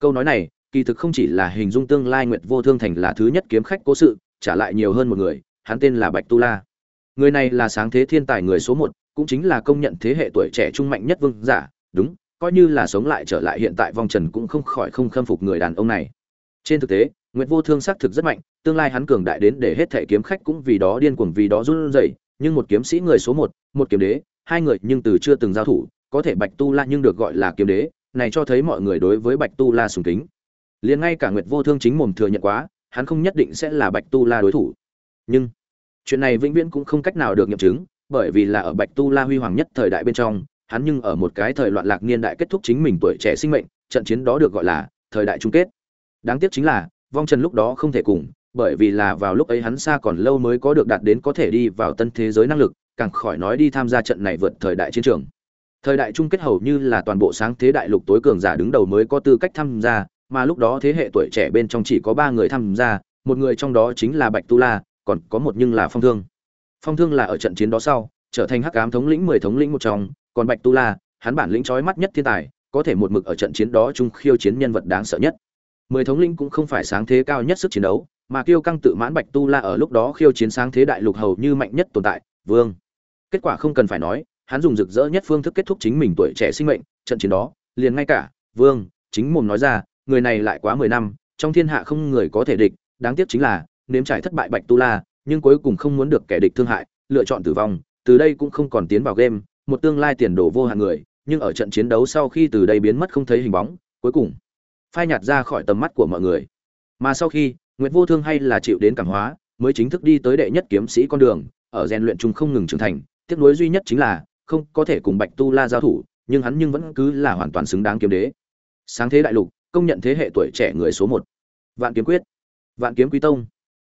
Câu nói này kỳ thực không chỉ là hình dung tương lai nguyệt vô thương thành là thứ nhất kiếm khách cố sự trả lại nhiều hơn một người hắn tên là bạch tu la. Người này là sáng thế thiên tài người số một cũng chính là công nhận thế hệ tuổi trẻ trung mạnh nhất vương giả đúng coi như là sống lại trở lại hiện tại vong trần cũng không khỏi không khâm phục người đàn ông này. Trên thực tế Nguyệt Vô Thương xác thực rất mạnh, tương lai hắn cường đại đến để hết thể kiếm khách cũng vì đó điên cuồng vì đó run rẩy, nhưng một kiếm sĩ người số một, một kiếm đế, hai người nhưng từ chưa từng giao thủ, có thể Bạch Tu La nhưng được gọi là kiếm đế, này cho thấy mọi người đối với Bạch Tu La sùng kính. Liền ngay cả Nguyệt Vô Thương chính mồm thừa nhận quá, hắn không nhất định sẽ là Bạch Tu La đối thủ. Nhưng chuyện này vĩnh viễn cũng không cách nào được nghiệm chứng, bởi vì là ở bạch tu la huy hoàng nhất thời đại bên trong hắn nhưng ở một cái thời loạn lạc niên đại kết thúc chính mình tuổi trẻ sinh mệnh trận chiến đó được gọi là thời đại chung kết đáng tiếc chính là vong trần lúc đó không thể cùng bởi vì là vào lúc ấy hắn xa còn lâu mới có được đạt đến có thể đi vào tân thế giới năng lực càng khỏi nói đi tham gia trận này vượt thời đại chiến trường thời đại chung kết hầu như là toàn bộ sáng thế đại lục tối cường giả đứng đầu mới có tư cách tham gia, mà lúc đó thế hệ tuổi trẻ bên trong chỉ có ba người tham gia, một người trong đó chính là bạch tu la, còn có một nhưng là phong thương. Phong thương là ở trận chiến đó sau, trở thành hắc ám thống lĩnh, mười thống lĩnh một trong, còn bạch tu la, hắn bản lĩnh trói mắt nhất thiên tài, có thể một mực ở trận chiến đó chung khiêu chiến nhân vật đáng sợ nhất. Mười thống lĩnh cũng không phải sáng thế cao nhất sức chiến đấu, mà kiêu căng tự mãn bạch tu la ở lúc đó khiêu chiến sáng thế đại lục hầu như mạnh nhất tồn tại, vương. Kết quả không cần phải nói hắn dùng rực rỡ nhất phương thức kết thúc chính mình tuổi trẻ sinh mệnh trận chiến đó liền ngay cả vương chính mồm nói ra người này lại quá mười năm trong thiên hạ không người có thể địch đáng tiếc chính là nếm trải thất bại bạch tu la nhưng cuối cùng không muốn được kẻ địch thương hại lựa chọn tử vong từ đây cũng không còn tiến vào game một tương lai tiền đồ vô hạn người nhưng ở trận chiến đấu sau khi từ đây biến mất không thấy hình bóng cuối cùng phai nhạt ra khỏi tầm mắt của mọi người. Mà sau khi Nguyệt Vô Thương hay là chịu đến cảm hóa, mới chính thức đi tới đệ nhất kiếm sĩ con đường, ở rèn luyện chung không ngừng trưởng thành, tiếc nuối duy nhất chính là không có thể cùng Bạch Tu La giao thủ, nhưng hắn nhưng vẫn cứ là hoàn toàn xứng đáng kiếm đế. Sáng thế đại lục, công nhận thế hệ tuổi trẻ người số một. Vạn kiếm quyết, Vạn kiếm quý tông.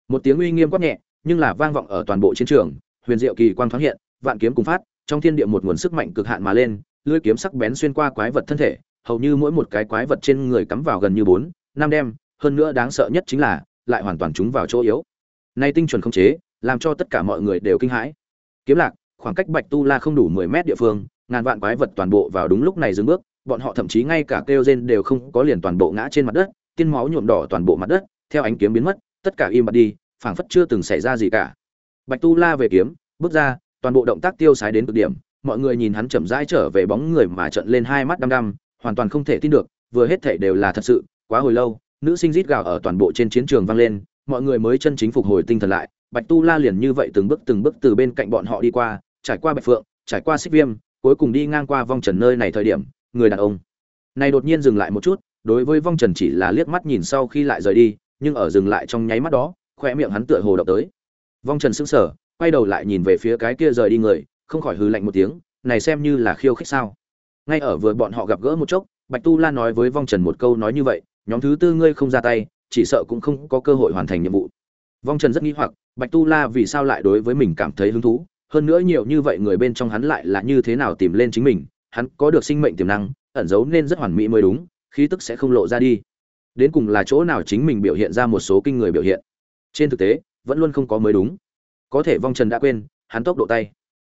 Một tiếng uy nghiêm quát nhẹ, nhưng là vang vọng ở toàn bộ chiến trường, huyền diệu kỳ quang thoáng hiện, vạn kiếm cùng phát, trong thiên địa một nguồn sức mạnh cực hạn mà lên, lưỡi kiếm sắc bén xuyên qua quái vật thân thể, hầu như mỗi một cái quái vật trên người cắm vào gần như bốn, năm đem, hơn nữa đáng sợ nhất chính là lại hoàn toàn trúng vào chỗ yếu nay tinh chuẩn không chế làm cho tất cả mọi người đều kinh hãi kiếm lạc khoảng cách bạch tu la không đủ mười mét địa phương, ngàn vạn quái vật toàn bộ vào đúng lúc này dừng bước, bọn họ thậm chí ngay cả kêu gen đều không có liền toàn bộ ngã trên mặt đất, tiên máu nhuộm đỏ toàn bộ mặt đất, theo ánh kiếm biến mất, tất cả im bặt đi, phảng phất chưa từng xảy ra gì cả. Bạch tu la về kiếm, bước ra, toàn bộ động tác tiêu sái đến cực điểm, mọi người nhìn hắn chậm rãi trở về bóng người mà trợn lên hai mắt đăm đăm, hoàn toàn không thể tin được, vừa hết thể đều là thật sự, quá hồi lâu, nữ sinh rít gào ở toàn bộ trên chiến trường vang lên, mọi người mới chân chính phục hồi tinh thần lại bạch tu la liền như vậy từng bước từng bước từ bên cạnh bọn họ đi qua, trải qua bạch phượng, trải qua xích viêm, cuối cùng đi ngang qua vong trần nơi này thời điểm, người đàn ông này đột nhiên dừng lại một chút, đối với vong trần chỉ là liếc mắt nhìn sau khi lại rời đi, nhưng ở dừng lại trong nháy mắt đó, khóe miệng hắn tựa hồ động tới. Vong trần sững sờ, quay đầu lại nhìn về phía cái kia rời đi người, không khỏi hừ lạnh một tiếng, này xem như là khiêu khích sao. Ngay ở vừa bọn họ gặp gỡ một chốc, bạch tu la nói với vong trần một câu nói như vậy, nhóm thứ tư ngươi không ra tay, chỉ sợ cũng không có cơ hội hoàn thành nhiệm vụ vong trần rất nghi hoặc bạch tu la vì sao lại đối với mình cảm thấy hứng thú? Hơn nữa nhiều như vậy người bên trong hắn lại là như thế nào tìm lên chính mình? Hắn có được sinh mệnh tiềm năng ẩn giấu nên rất hoàn mỹ mới đúng khí tức sẽ không lộ ra đi. Đến cùng là chỗ nào chính mình biểu hiện ra một số kinh người biểu hiện? Trên thực tế vẫn luôn không có mới đúng. Có thể vong trần đã quên hắn tốc độ tay.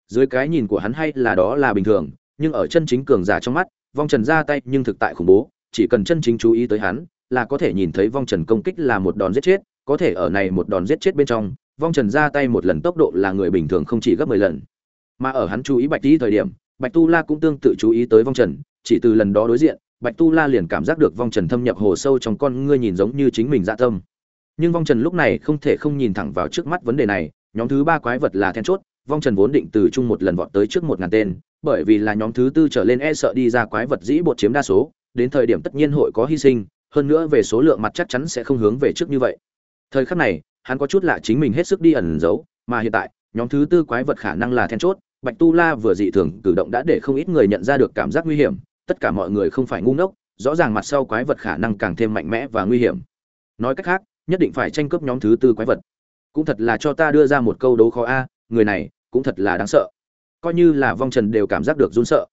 Dưới cái nhìn của hắn hay là đó là bình thường nhưng ở chân chính cường giả trong mắt vong trần ra tay nhưng thực tại khủng bố chỉ cần chân chính chú ý tới hắn, là có thể nhìn thấy vong trần công kích là một đòn giết chết, có thể ở này một đòn giết chết bên trong, vong trần ra tay một lần tốc độ là người bình thường không chỉ gấp 10 lần. Mà ở hắn chú ý Bạch tí thời điểm, Bạch Tu La cũng tương tự chú ý tới vong trần, chỉ từ lần đó đối diện, Bạch Tu La liền cảm giác được vong trần thâm nhập hồ sâu trong con ngươi nhìn giống như chính mình dạ tâm. Nhưng vong trần lúc này không thể không nhìn thẳng vào trước mắt vấn đề này, nhóm thứ ba quái vật là then chốt, vong trần vốn định từ chung một lần vọt tới trước một ngàn tên, bởi vì là nhóm thứ tư trở lên e sợ đi ra quái vật dĩ bột chiếm đa số, đến thời điểm tất nhiên hội có hy sinh, hơn nữa về số lượng mặt chắc chắn sẽ không hướng về trước như vậy. Thời khắc này, hắn có chút lạ chính mình hết sức đi ẩn giấu, mà hiện tại, nhóm thứ tư quái vật khả năng là then chốt, Bạch Tu La vừa dị thường cử động đã để không ít người nhận ra được cảm giác nguy hiểm, tất cả mọi người không phải ngu ngốc, rõ ràng mặt sau quái vật khả năng càng thêm mạnh mẽ và nguy hiểm. Nói cách khác, nhất định phải tranh cướp nhóm thứ tư quái vật. Cũng thật là cho ta đưa ra một câu đấu khó a, người này cũng thật là đáng sợ. Coi như là vong trần đều cảm giác được run sợ.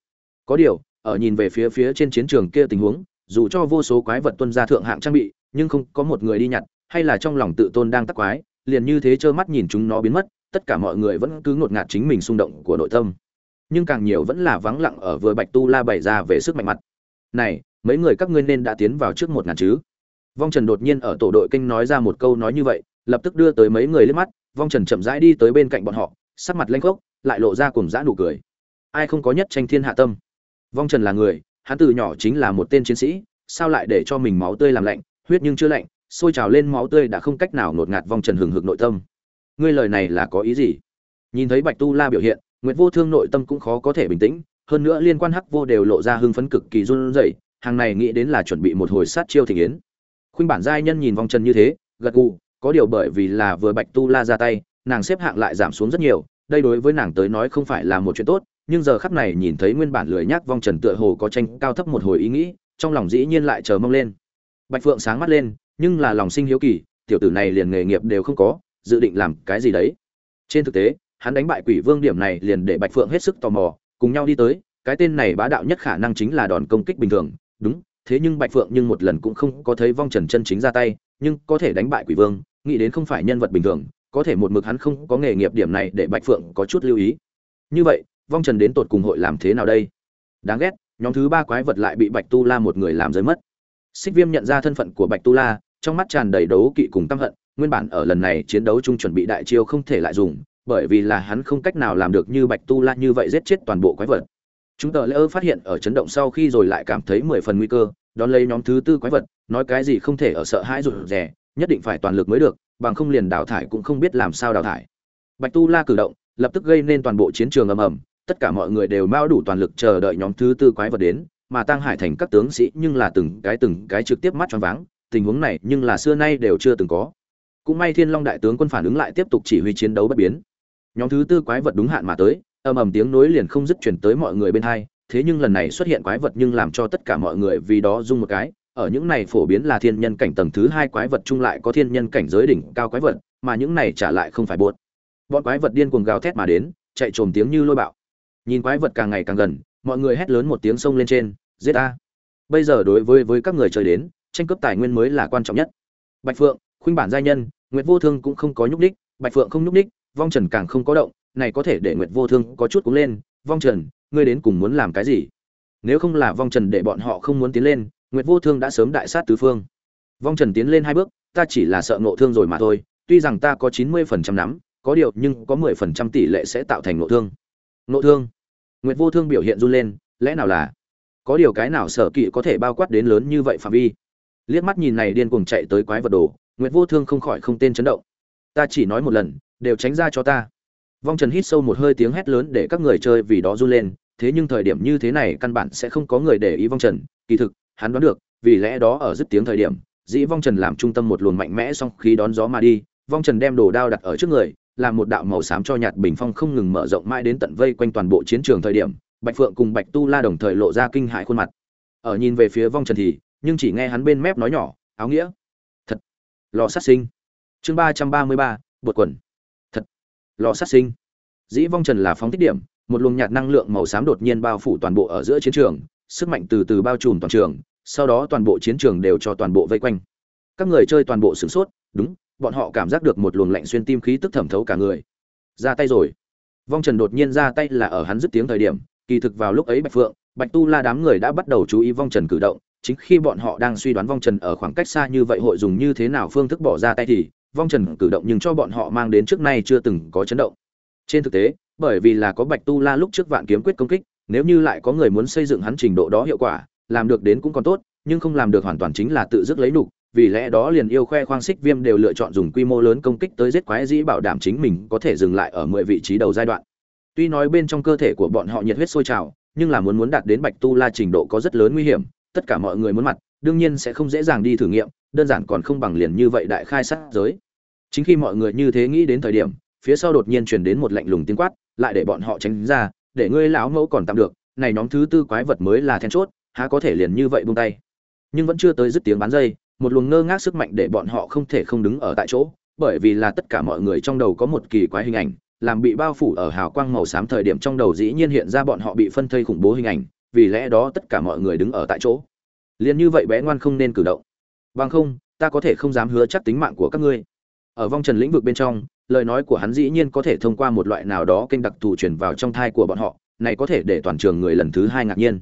Có điều, ở nhìn về phía phía trên chiến trường kia tình huống dù cho vô số quái vật tuân ra thượng hạng trang bị nhưng không có một người đi nhặt hay là trong lòng tự tôn đang tắc quái, liền như thế trơ mắt nhìn chúng nó biến mất, tất cả mọi người vẫn cứ ngột ngạt chính mình xung động của nội tâm. Nhưng càng nhiều vẫn là vắng lặng ở vừa bạch tu la bày ra về sức mạnh mặt. Này, mấy người các ngươi nên đã tiến vào trước một ngàn chứ? Vong trần đột nhiên ở tổ đội kinh nói ra một câu nói như vậy, lập tức đưa tới mấy người lên mắt, vong trần chậm rãi đi tới bên cạnh bọn họ, sắc mặt lanh khốc, lại lộ ra cùng dã nụ cười. Ai không có nhất tranh thiên hạ tâm? Vong trần là người, hắn từ nhỏ chính là một tên chiến sĩ, sao lại để cho mình máu tươi làm lạnh, huyết nhưng chưa lạnh sôi trào lên máu tươi đã không cách nào ngột ngạt vong trần hừng hực nội tâm. Ngươi lời này là có ý gì? Nhìn thấy bạch tu la biểu hiện, Nguyệt vô thương nội tâm cũng khó có thể bình tĩnh, hơn nữa liên quan hắc vô đều lộ ra hưng phấn cực kỳ run rẩy, hàng này nghĩ đến là chuẩn bị một hồi sát chiêu thịnh yến. Khuynh bản giai nhân nhìn vong trần như thế, gật gù, có điều bởi vì là vừa bạch tu la ra tay, nàng xếp hạng lại giảm xuống rất nhiều, đây đối với nàng tới nói không phải là một chuyện tốt, nhưng giờ khắp này nhìn thấy nguyên bản lười nhác vong trần tựa hồ có tranh cao thấp một hồi ý nghĩ, trong lòng dĩ nhiên lại chờ mong lên. Bạch phượng sáng mắt lên nhưng là lòng sinh hiếu kỳ, tiểu tử này liền nghề nghiệp đều không có, dự định làm cái gì đấy. Trên thực tế, hắn đánh bại quỷ vương điểm này liền để bạch phượng hết sức tò mò, cùng nhau đi tới, cái tên này bá đạo nhất khả năng chính là đòn công kích bình thường, đúng, thế nhưng bạch phượng nhưng một lần cũng không có thấy vong trần chân chính ra tay, nhưng có thể đánh bại quỷ vương, nghĩ đến không phải nhân vật bình thường, có thể một mực hắn không có nghề nghiệp điểm này để bạch phượng có chút lưu ý. Như vậy, vong trần đến tột cùng hội làm thế nào đây? Đáng ghét, nhóm thứ ba quái vật lại bị bạch tu la một người làm rơi mất xích viêm nhận ra thân phận của bạch tu la, trong mắt tràn đầy đấu kỵ cùng căm hận, nguyên bản ở lần này chiến đấu chung chuẩn bị đại chiêu không thể lại dùng, bởi vì là hắn không cách nào làm được như bạch tu la như vậy giết chết toàn bộ quái vật. Chúng tờ lễ phát hiện ở chấn động sau khi rồi lại cảm thấy mười phần nguy cơ, đón lấy nhóm thứ tư quái vật, nói cái gì không thể ở sợ hãi rụt rè, nhất định phải toàn lực mới được, bằng không liền đào thải cũng không biết làm sao đào thải. Bạch tu la cử động, lập tức gây nên toàn bộ chiến trường ầm ầm, tất cả mọi người đều mao đủ toàn lực chờ đợi nhóm thứ tư quái vật đến mà tăng hải thành các tướng sĩ nhưng là từng cái từng cái trực tiếp mắt choáng váng, tình huống này nhưng là xưa nay đều chưa từng có. Cũng may thiên long đại tướng quân phản ứng lại tiếp tục chỉ huy chiến đấu bất biến. Nhóm thứ tư quái vật đúng hạn mà tới, ầm ầm tiếng nối liền không dứt chuyển tới mọi người bên hai, thế nhưng lần này xuất hiện quái vật nhưng làm cho tất cả mọi người vì đó rung một cái. Ở những này phổ biến là thiên nhân cảnh tầng thứ hai quái vật chung lại có thiên nhân cảnh giới đỉnh cao quái vật, mà những này trả lại không phải buốt bọn quái vật điên cuồng gào thét mà đến, chạy trồm tiếng như lôi bạo. Nhìn quái vật càng ngày càng gần, mọi người hét lớn một tiếng sông lên trên giết a bây giờ đối với với các người chơi đến tranh cướp tài nguyên mới là quan trọng nhất. Bạch phượng khuynh bản gia nhân nguyệt vô thương cũng không có nhúc đích, bạch phượng không nhúc đích, vong trần càng không có động. Này có thể để nguyệt vô thương có chút cũng lên. Vong trần ngươi đến cùng muốn làm cái gì? Nếu không là vong trần để bọn họ không muốn tiến lên nguyệt vô thương đã sớm đại sát tứ phương. Vong trần tiến lên hai bước ta chỉ là sợ nộ thương rồi mà thôi. Tuy rằng ta có chín mươi phần trăm nắm có điều nhưng có mười phần trăm tỷ lệ sẽ tạo thành nộ thương. Nộ thương. Nguyệt vô thương biểu hiện run lên lẽ nào là có điều cái nào sở kỵ có thể bao quát đến lớn như vậy phạm vi? Liếc mắt nhìn này điên cuồng chạy tới quái vật đồ, nguyệt vô thương không khỏi không tên chấn động. Ta chỉ nói một lần, đều tránh ra cho ta. Vong trần hít sâu một hơi tiếng hét lớn để các người chơi vì đó run lên, thế nhưng thời điểm như thế này căn bản sẽ không có người để ý vong trần. Kỳ thực, hắn đoán được, vì lẽ đó ở dứt tiếng thời điểm, dĩ vong trần làm trung tâm một luồng mạnh mẽ song khí đón gió mà đi, vong trần đem đồ đao đặt ở trước người, làm một đạo màu xám cho nhạt bình phong không ngừng mở rộng mãi đến tận vây quanh toàn bộ chiến trường thời điểm bạch phượng cùng bạch tu la đồng thời lộ ra kinh hại khuôn mặt. Ở nhìn về phía vong trần thì, nhưng chỉ nghe hắn bên mép nói nhỏ, áo nghĩa. Thật. Lò sát sinh. Chương ba trăm ba mươi ba, bột quần. Thật. Lò sát sinh. Dĩ vong trần là phóng thích điểm, một luồng nhạt năng lượng màu xám đột nhiên bao phủ toàn bộ ở giữa chiến trường, sức mạnh từ từ bao trùm toàn trường, sau đó toàn bộ chiến trường đều cho toàn bộ vây quanh. Các người chơi toàn bộ sửng sốt, đúng, bọn họ cảm giác được một luồng lạnh xuyên tim khí tức thẩm thấu cả người. Ra tay rồi. Vong trần đột nhiên ra tay là ở hắn dứt tiếng thời điểm kỳ thực vào lúc ấy bạch phượng, bạch tu la đám người đã bắt đầu chú ý vong trần cử động. Chính khi bọn họ đang suy đoán vong trần ở khoảng cách xa như vậy hội dùng như thế nào phương thức bỏ ra tay thì, vong trần cử động nhưng cho bọn họ mang đến trước nay chưa từng có chấn động. Trên thực tế, bởi vì là có bạch tu la lúc trước vạn kiếm quyết công kích, nếu như lại có người muốn xây dựng hắn trình độ đó hiệu quả, làm được đến cũng còn tốt, nhưng không làm được hoàn toàn chính là tự dứt lấy nục, vì lẽ đó liền yêu khoe khoang xích viêm đều lựa chọn dùng quy mô lớn công kích tới giết quái dĩ bảo đảm chính mình có thể dừng lại ở mười vị trí đầu giai đoạn tuy nói bên trong cơ thể của bọn họ nhiệt huyết sôi trào, nhưng là muốn muốn đạt đến bạch tu la trình độ có rất lớn nguy hiểm, tất cả mọi người muốn mặt, đương nhiên sẽ không dễ dàng đi thử nghiệm, đơn giản còn không bằng liền như vậy đại khai sát giới. Chính khi mọi người như thế nghĩ đến thời điểm, phía sau đột nhiên truyền đến một lạnh lùng tiếng quát, lại để bọn họ tránh ra, để ngươi lão mẫu còn tạm được, này nhóm thứ tư quái vật mới là then chốt, há có thể liền như vậy buông tay. Nhưng vẫn chưa tới dứt tiếng bán dây, một luồng ngơ ngác sức mạnh để bọn họ không thể không đứng ở tại chỗ, bởi vì là tất cả mọi người trong đầu có một kỳ quái hình ảnh làm bị bao phủ ở hào quang màu xám thời điểm trong đầu dĩ nhiên hiện ra bọn họ bị phân thây khủng bố hình ảnh, vì lẽ đó tất cả mọi người đứng ở tại chỗ. Liền như vậy bé ngoan không nên cử động. Bằng không, ta có thể không dám hứa chắc tính mạng của các ngươi. Ở vong trần lĩnh vực bên trong, lời nói của hắn dĩ nhiên có thể thông qua một loại nào đó kênh đặc thù truyền vào trong thai của bọn họ, này có thể để toàn trường người lần thứ hai ngạc nhiên.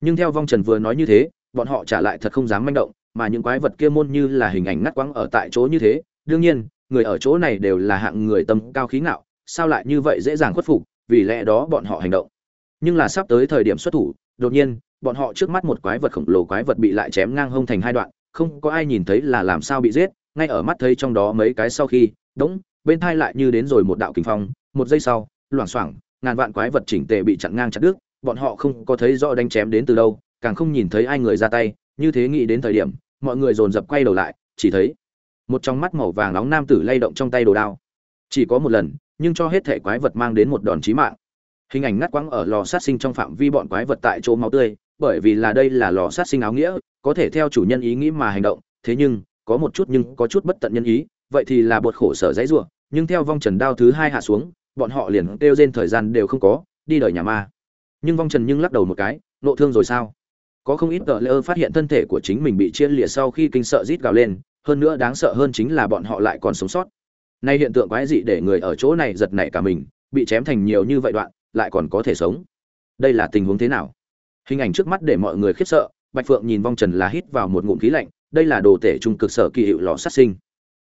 Nhưng theo vong trần vừa nói như thế, bọn họ trả lại thật không dám manh động, mà những quái vật kia môn như là hình ảnh ngắt quãng ở tại chỗ như thế, đương nhiên, người ở chỗ này đều là hạng người tâm cao khí ngạo sao lại như vậy dễ dàng khuất phục, vì lẽ đó bọn họ hành động. Nhưng là sắp tới thời điểm xuất thủ, đột nhiên, bọn họ trước mắt một quái vật khổng lồ quái vật bị lại chém ngang hông thành hai đoạn, không có ai nhìn thấy là làm sao bị giết, ngay ở mắt thấy trong đó mấy cái sau khi, đống, bên thai lại như đến rồi một đạo kinh phong, một giây sau, loảng xoảng, ngàn vạn quái vật chỉnh tề bị chặn ngang chặt đứt, bọn họ không có thấy rõ đánh chém đến từ đâu, càng không nhìn thấy ai người ra tay, như thế nghĩ đến thời điểm, mọi người dồn dập quay đầu lại, chỉ thấy, một trong mắt màu vàng nóng nam tử lay động trong tay đồ đao. Chỉ có một lần nhưng cho hết thể quái vật mang đến một đòn chí mạng. Hình ảnh ngắt quãng ở lò sát sinh trong phạm vi bọn quái vật tại chỗ máu tươi, bởi vì là đây là lò sát sinh áo nghĩa, có thể theo chủ nhân ý nghĩ mà hành động, thế nhưng, có một chút nhưng có chút bất tận nhân ý, vậy thì là buộc khổ sở dãy rủa, nhưng theo vong trần đao thứ hai hạ xuống, bọn họ liền kêu rên thời gian đều không có, đi đời nhà ma. Nhưng vong trần nhưng lắc đầu một cái, nộ thương rồi sao? Có không ít tờ lơ phát hiện thân thể của chính mình bị chia lìa sau khi kinh sợ rít gào lên, hơn nữa đáng sợ hơn chính là bọn họ lại còn sống sót nay hiện tượng quái dị để người ở chỗ này giật nảy cả mình, bị chém thành nhiều như vậy đoạn, lại còn có thể sống. Đây là tình huống thế nào? Hình ảnh trước mắt để mọi người khiếp sợ, bạch phượng nhìn vong trần là hít vào một ngụm khí lạnh, đây là đồ tể trung cực sở kỳ hiệu lò sát sinh.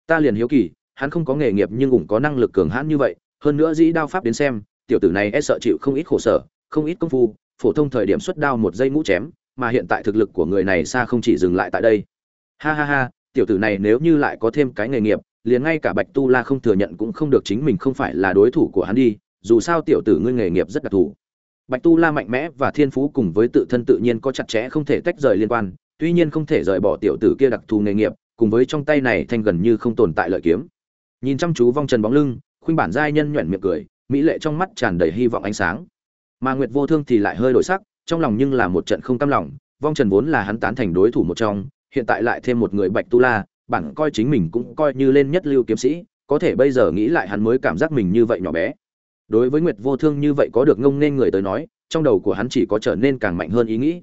Ta liền hiếu kỳ, hắn không có nghề nghiệp nhưng cũng có năng lực cường hãn như vậy, hơn nữa dĩ đao pháp đến xem, tiểu tử này e sợ chịu không ít khổ sở, không ít công phu, phổ thông thời điểm xuất đao một giây ngũ chém, mà hiện tại thực lực của người này xa không chỉ dừng lại tại đây. Ha ha ha, tiểu tử này nếu như lại có thêm cái nghề nghiệp liền ngay cả bạch tu la không thừa nhận cũng không được chính mình không phải là đối thủ của hắn đi, dù sao tiểu tử ngươi nghề nghiệp rất đặc thù. Bạch tu la mạnh mẽ và thiên phú cùng với tự thân tự nhiên có chặt chẽ không thể tách rời liên quan, tuy nhiên không thể rời bỏ tiểu tử kia đặc thù nghề nghiệp, cùng với trong tay này thanh gần như không tồn tại lợi kiếm. Nhìn chăm chú vong trần bóng lưng, khuynh bản giai nhân nhoẻn miệng cười, mỹ lệ trong mắt tràn đầy hy vọng ánh sáng. Mà nguyệt vô thương thì lại hơi đổi sắc, trong lòng nhưng là một trận không cam lòng, vong trần vốn là hắn tán thành đối thủ một trong, hiện tại lại thêm một người bạch tu la bản coi chính mình cũng coi như lên nhất lưu kiếm sĩ, có thể bây giờ nghĩ lại hắn mới cảm giác mình như vậy nhỏ bé. Đối với nguyệt vô thương như vậy có được ngông nên người tới nói, trong đầu của hắn chỉ có trở nên càng mạnh hơn ý nghĩ.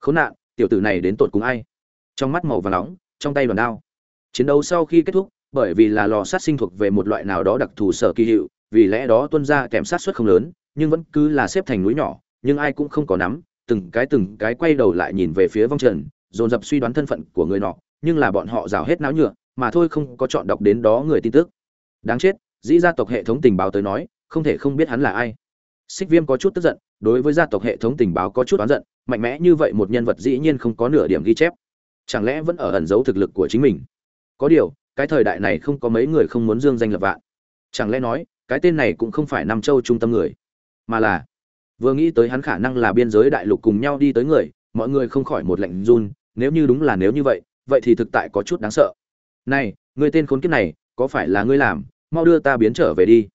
Khốn nạn, tiểu tử này đến tột cùng ai? Trong mắt màu vàng nóng, trong tay đoàn đao. Chiến đấu sau khi kết thúc, bởi vì là lò sát sinh thuộc về một loại nào đó đặc thù sở kỳ hiệu, vì lẽ đó tuân ra kèm sát suất không lớn, nhưng vẫn cứ là xếp thành núi nhỏ, nhưng ai cũng không có nắm, từng cái từng cái quay đầu lại nhìn về phía vong trần, dồn dập suy đoán thân phận của người nọ nhưng là bọn họ rào hết não nhựa, mà thôi không có chọn đọc đến đó người tin tức. Đáng chết, dĩ gia tộc hệ thống tình báo tới nói, không thể không biết hắn là ai. Xích viêm có chút tức giận, đối với gia tộc hệ thống tình báo có chút oán giận, mạnh mẽ như vậy một nhân vật dĩ nhiên không có nửa điểm ghi chép. Chẳng lẽ vẫn ở ẩn giấu thực lực của chính mình? Có điều, cái thời đại này không có mấy người không muốn dương danh lập vạn. Chẳng lẽ nói, cái tên này cũng không phải nam châu trung tâm người, mà là vừa nghĩ tới hắn khả năng là biên giới đại lục cùng nhau đi tới người, mọi người không khỏi một lệnh run, nếu như đúng là nếu như vậy vậy thì thực tại có chút đáng sợ. Này, người tên khốn kiếp này, có phải là ngươi làm? Mau đưa ta biến trở về đi.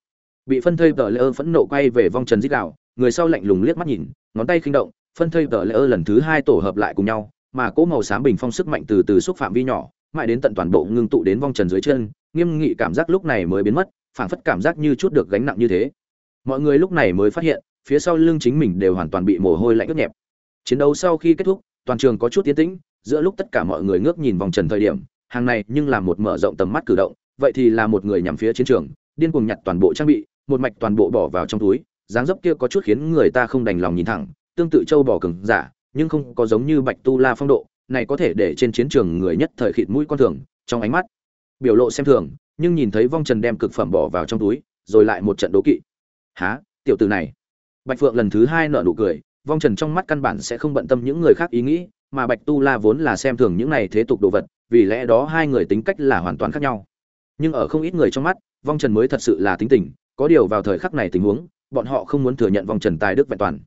Bị phân thây tờ lỡ phẫn nộ quay về vong trần giết đạo, người sau lạnh lùng liếc mắt nhìn, ngón tay khinh động, phân thây tờ lỡ lần thứ hai tổ hợp lại cùng nhau, mà cỗ màu xám bình phong sức mạnh từ từ xúc phạm vi nhỏ, mãi đến tận toàn bộ ngưng tụ đến vong trần dưới chân, nghiêm nghị cảm giác lúc này mới biến mất, phảng phất cảm giác như chút được gánh nặng như thế. Mọi người lúc này mới phát hiện, phía sau lưng chính mình đều hoàn toàn bị mồ hôi lạnh ướt nhẹp. Chiến đấu sau khi kết thúc, toàn trường có chút tiến tĩnh giữa lúc tất cả mọi người ngước nhìn vòng trần thời điểm, hàng này nhưng là một mở rộng tầm mắt cử động, vậy thì là một người nhằm phía chiến trường, điên cuồng nhặt toàn bộ trang bị, một mạch toàn bộ bỏ vào trong túi, dáng dấp kia có chút khiến người ta không đành lòng nhìn thẳng, tương tự châu bò cứng giả, nhưng không có giống như bạch tu la phong độ, này có thể để trên chiến trường người nhất thời khịt mũi con thường, trong ánh mắt biểu lộ xem thường, nhưng nhìn thấy vong trần đem cực phẩm bỏ vào trong túi, rồi lại một trận đố kỵ. Há tiểu tử này? Bạch phượng lần thứ hai nở nụ cười, vong trần trong mắt căn bản sẽ không bận tâm những người khác ý nghĩ mà bạch tu la vốn là xem thường những này thế tục đồ vật, vì lẽ đó hai người tính cách là hoàn toàn khác nhau. Nhưng ở không ít người trong mắt, vong trần mới thật sự là tính tình, có điều vào thời khắc này tình huống, bọn họ không muốn thừa nhận vong trần tài đức vẹn toàn.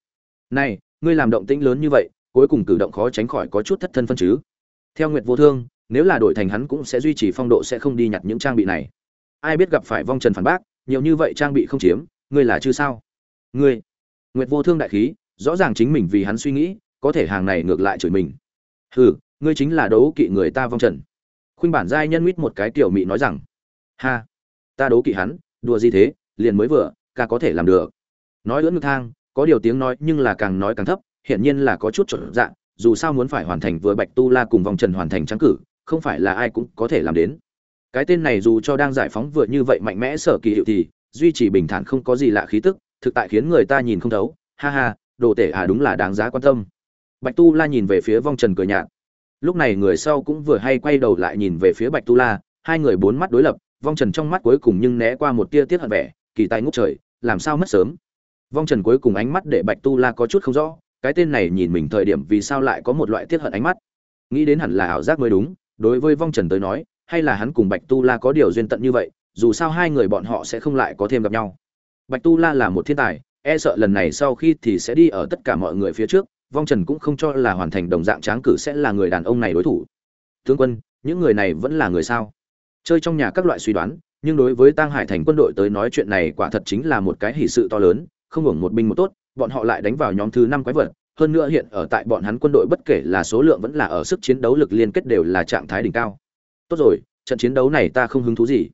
Này, ngươi làm động tĩnh lớn như vậy, cuối cùng cử động khó tránh khỏi có chút thất thân phân chứ. Theo nguyệt vô thương, nếu là đổi thành hắn cũng sẽ duy trì phong độ sẽ không đi nhặt những trang bị này. Ai biết gặp phải vong trần phản bác, nhiều như vậy trang bị không chiếm, ngươi là chứ sao? Ngươi, nguyệt vô thương đại khí, rõ ràng chính mình vì hắn suy nghĩ có thể hàng này ngược lại chửi mình. Hừ, ngươi chính là đấu kỵ người ta vong trần. Khuynh bản giai nhân mít một cái tiểu mị nói rằng, ha, ta đấu kỵ hắn, đùa gì thế, liền mới vừa, ca có thể làm được. Nói lưỡng ngực thang, có điều tiếng nói nhưng là càng nói càng thấp, hiển nhiên là có chút chuẩn dạng dù sao muốn phải hoàn thành vừa bạch tu la cùng vòng trần hoàn thành trắng cử, không phải là ai cũng có thể làm đến. Cái tên này dù cho đang giải phóng vừa như vậy mạnh mẽ sở kỳ hiệu thì, duy trì bình thản không có gì lạ khí tức, thực tại khiến người ta nhìn không thấu. Ha ha, đồ tể à đúng là đáng giá quan tâm bạch tu la nhìn về phía vong trần cười nhạt. Lúc này người sau cũng vừa hay quay đầu lại nhìn về phía bạch tu la, hai người bốn mắt đối lập, vong trần trong mắt cuối cùng nhưng né qua một tia tiết hận vẻ, kỳ tài ngút trời, làm sao mất sớm? Vong trần cuối cùng ánh mắt để bạch tu la có chút không rõ, cái tên này nhìn mình thời điểm vì sao lại có một loại tiết hận ánh mắt? Nghĩ đến hẳn là ảo giác mới đúng, đối với vong trần tới nói, hay là hắn cùng bạch tu la có điều duyên tận như vậy, dù sao hai người bọn họ sẽ không lại có thêm gặp nhau. Bạch tu la là một thiên tài e sợ lần này sau khi thì sẽ đi ở tất cả mọi người phía trước vong trần cũng không cho là hoàn thành đồng dạng tráng cử sẽ là người đàn ông này đối thủ tướng quân những người này vẫn là người sao chơi trong nhà các loại suy đoán nhưng đối với Tang Hải thành quân đội tới nói chuyện này quả thật chính là một cái hỷ sự to lớn, không hưởng một binh một tốt, bọn họ lại đánh vào nhóm thứ năm quái vật, hơn nữa hiện ở tại bọn hắn quân đội bất kể là số lượng vẫn là ở sức chiến đấu lực liên kết đều là trạng thái đỉnh cao. Tốt rồi, trận chiến đấu này ta không hứng thú gì.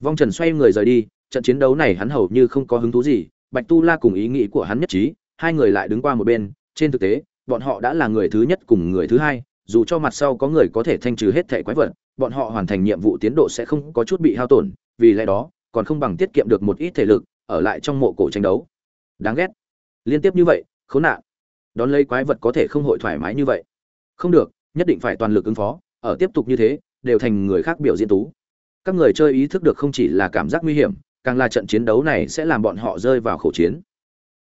Vong Trần xoay người rời đi, trận chiến đấu này hắn hầu như không có hứng thú gì, Bạch Tu La cùng ý nghĩ của hắn nhất trí, hai người lại đứng qua một bên, trên thực tế, bọn họ đã là người thứ nhất cùng người thứ hai, dù cho mặt sau có người có thể thanh trừ hết thể quái vật, bọn họ hoàn thành nhiệm vụ tiến độ sẽ không có chút bị hao tổn, vì lẽ đó, còn không bằng tiết kiệm được một ít thể lực, ở lại trong mộ cổ tranh đấu. Đáng ghét. Liên tiếp như vậy, khốn nạn. Đón lấy quái vật có thể không hội thoải mái như vậy. Không được, nhất định phải toàn lực ứng phó, ở tiếp tục như thế, đều thành người khác biểu diễn tú. Các người chơi ý thức được không chỉ là cảm giác nguy hiểm, càng là trận chiến đấu này sẽ làm bọn họ rơi vào khổ chiến.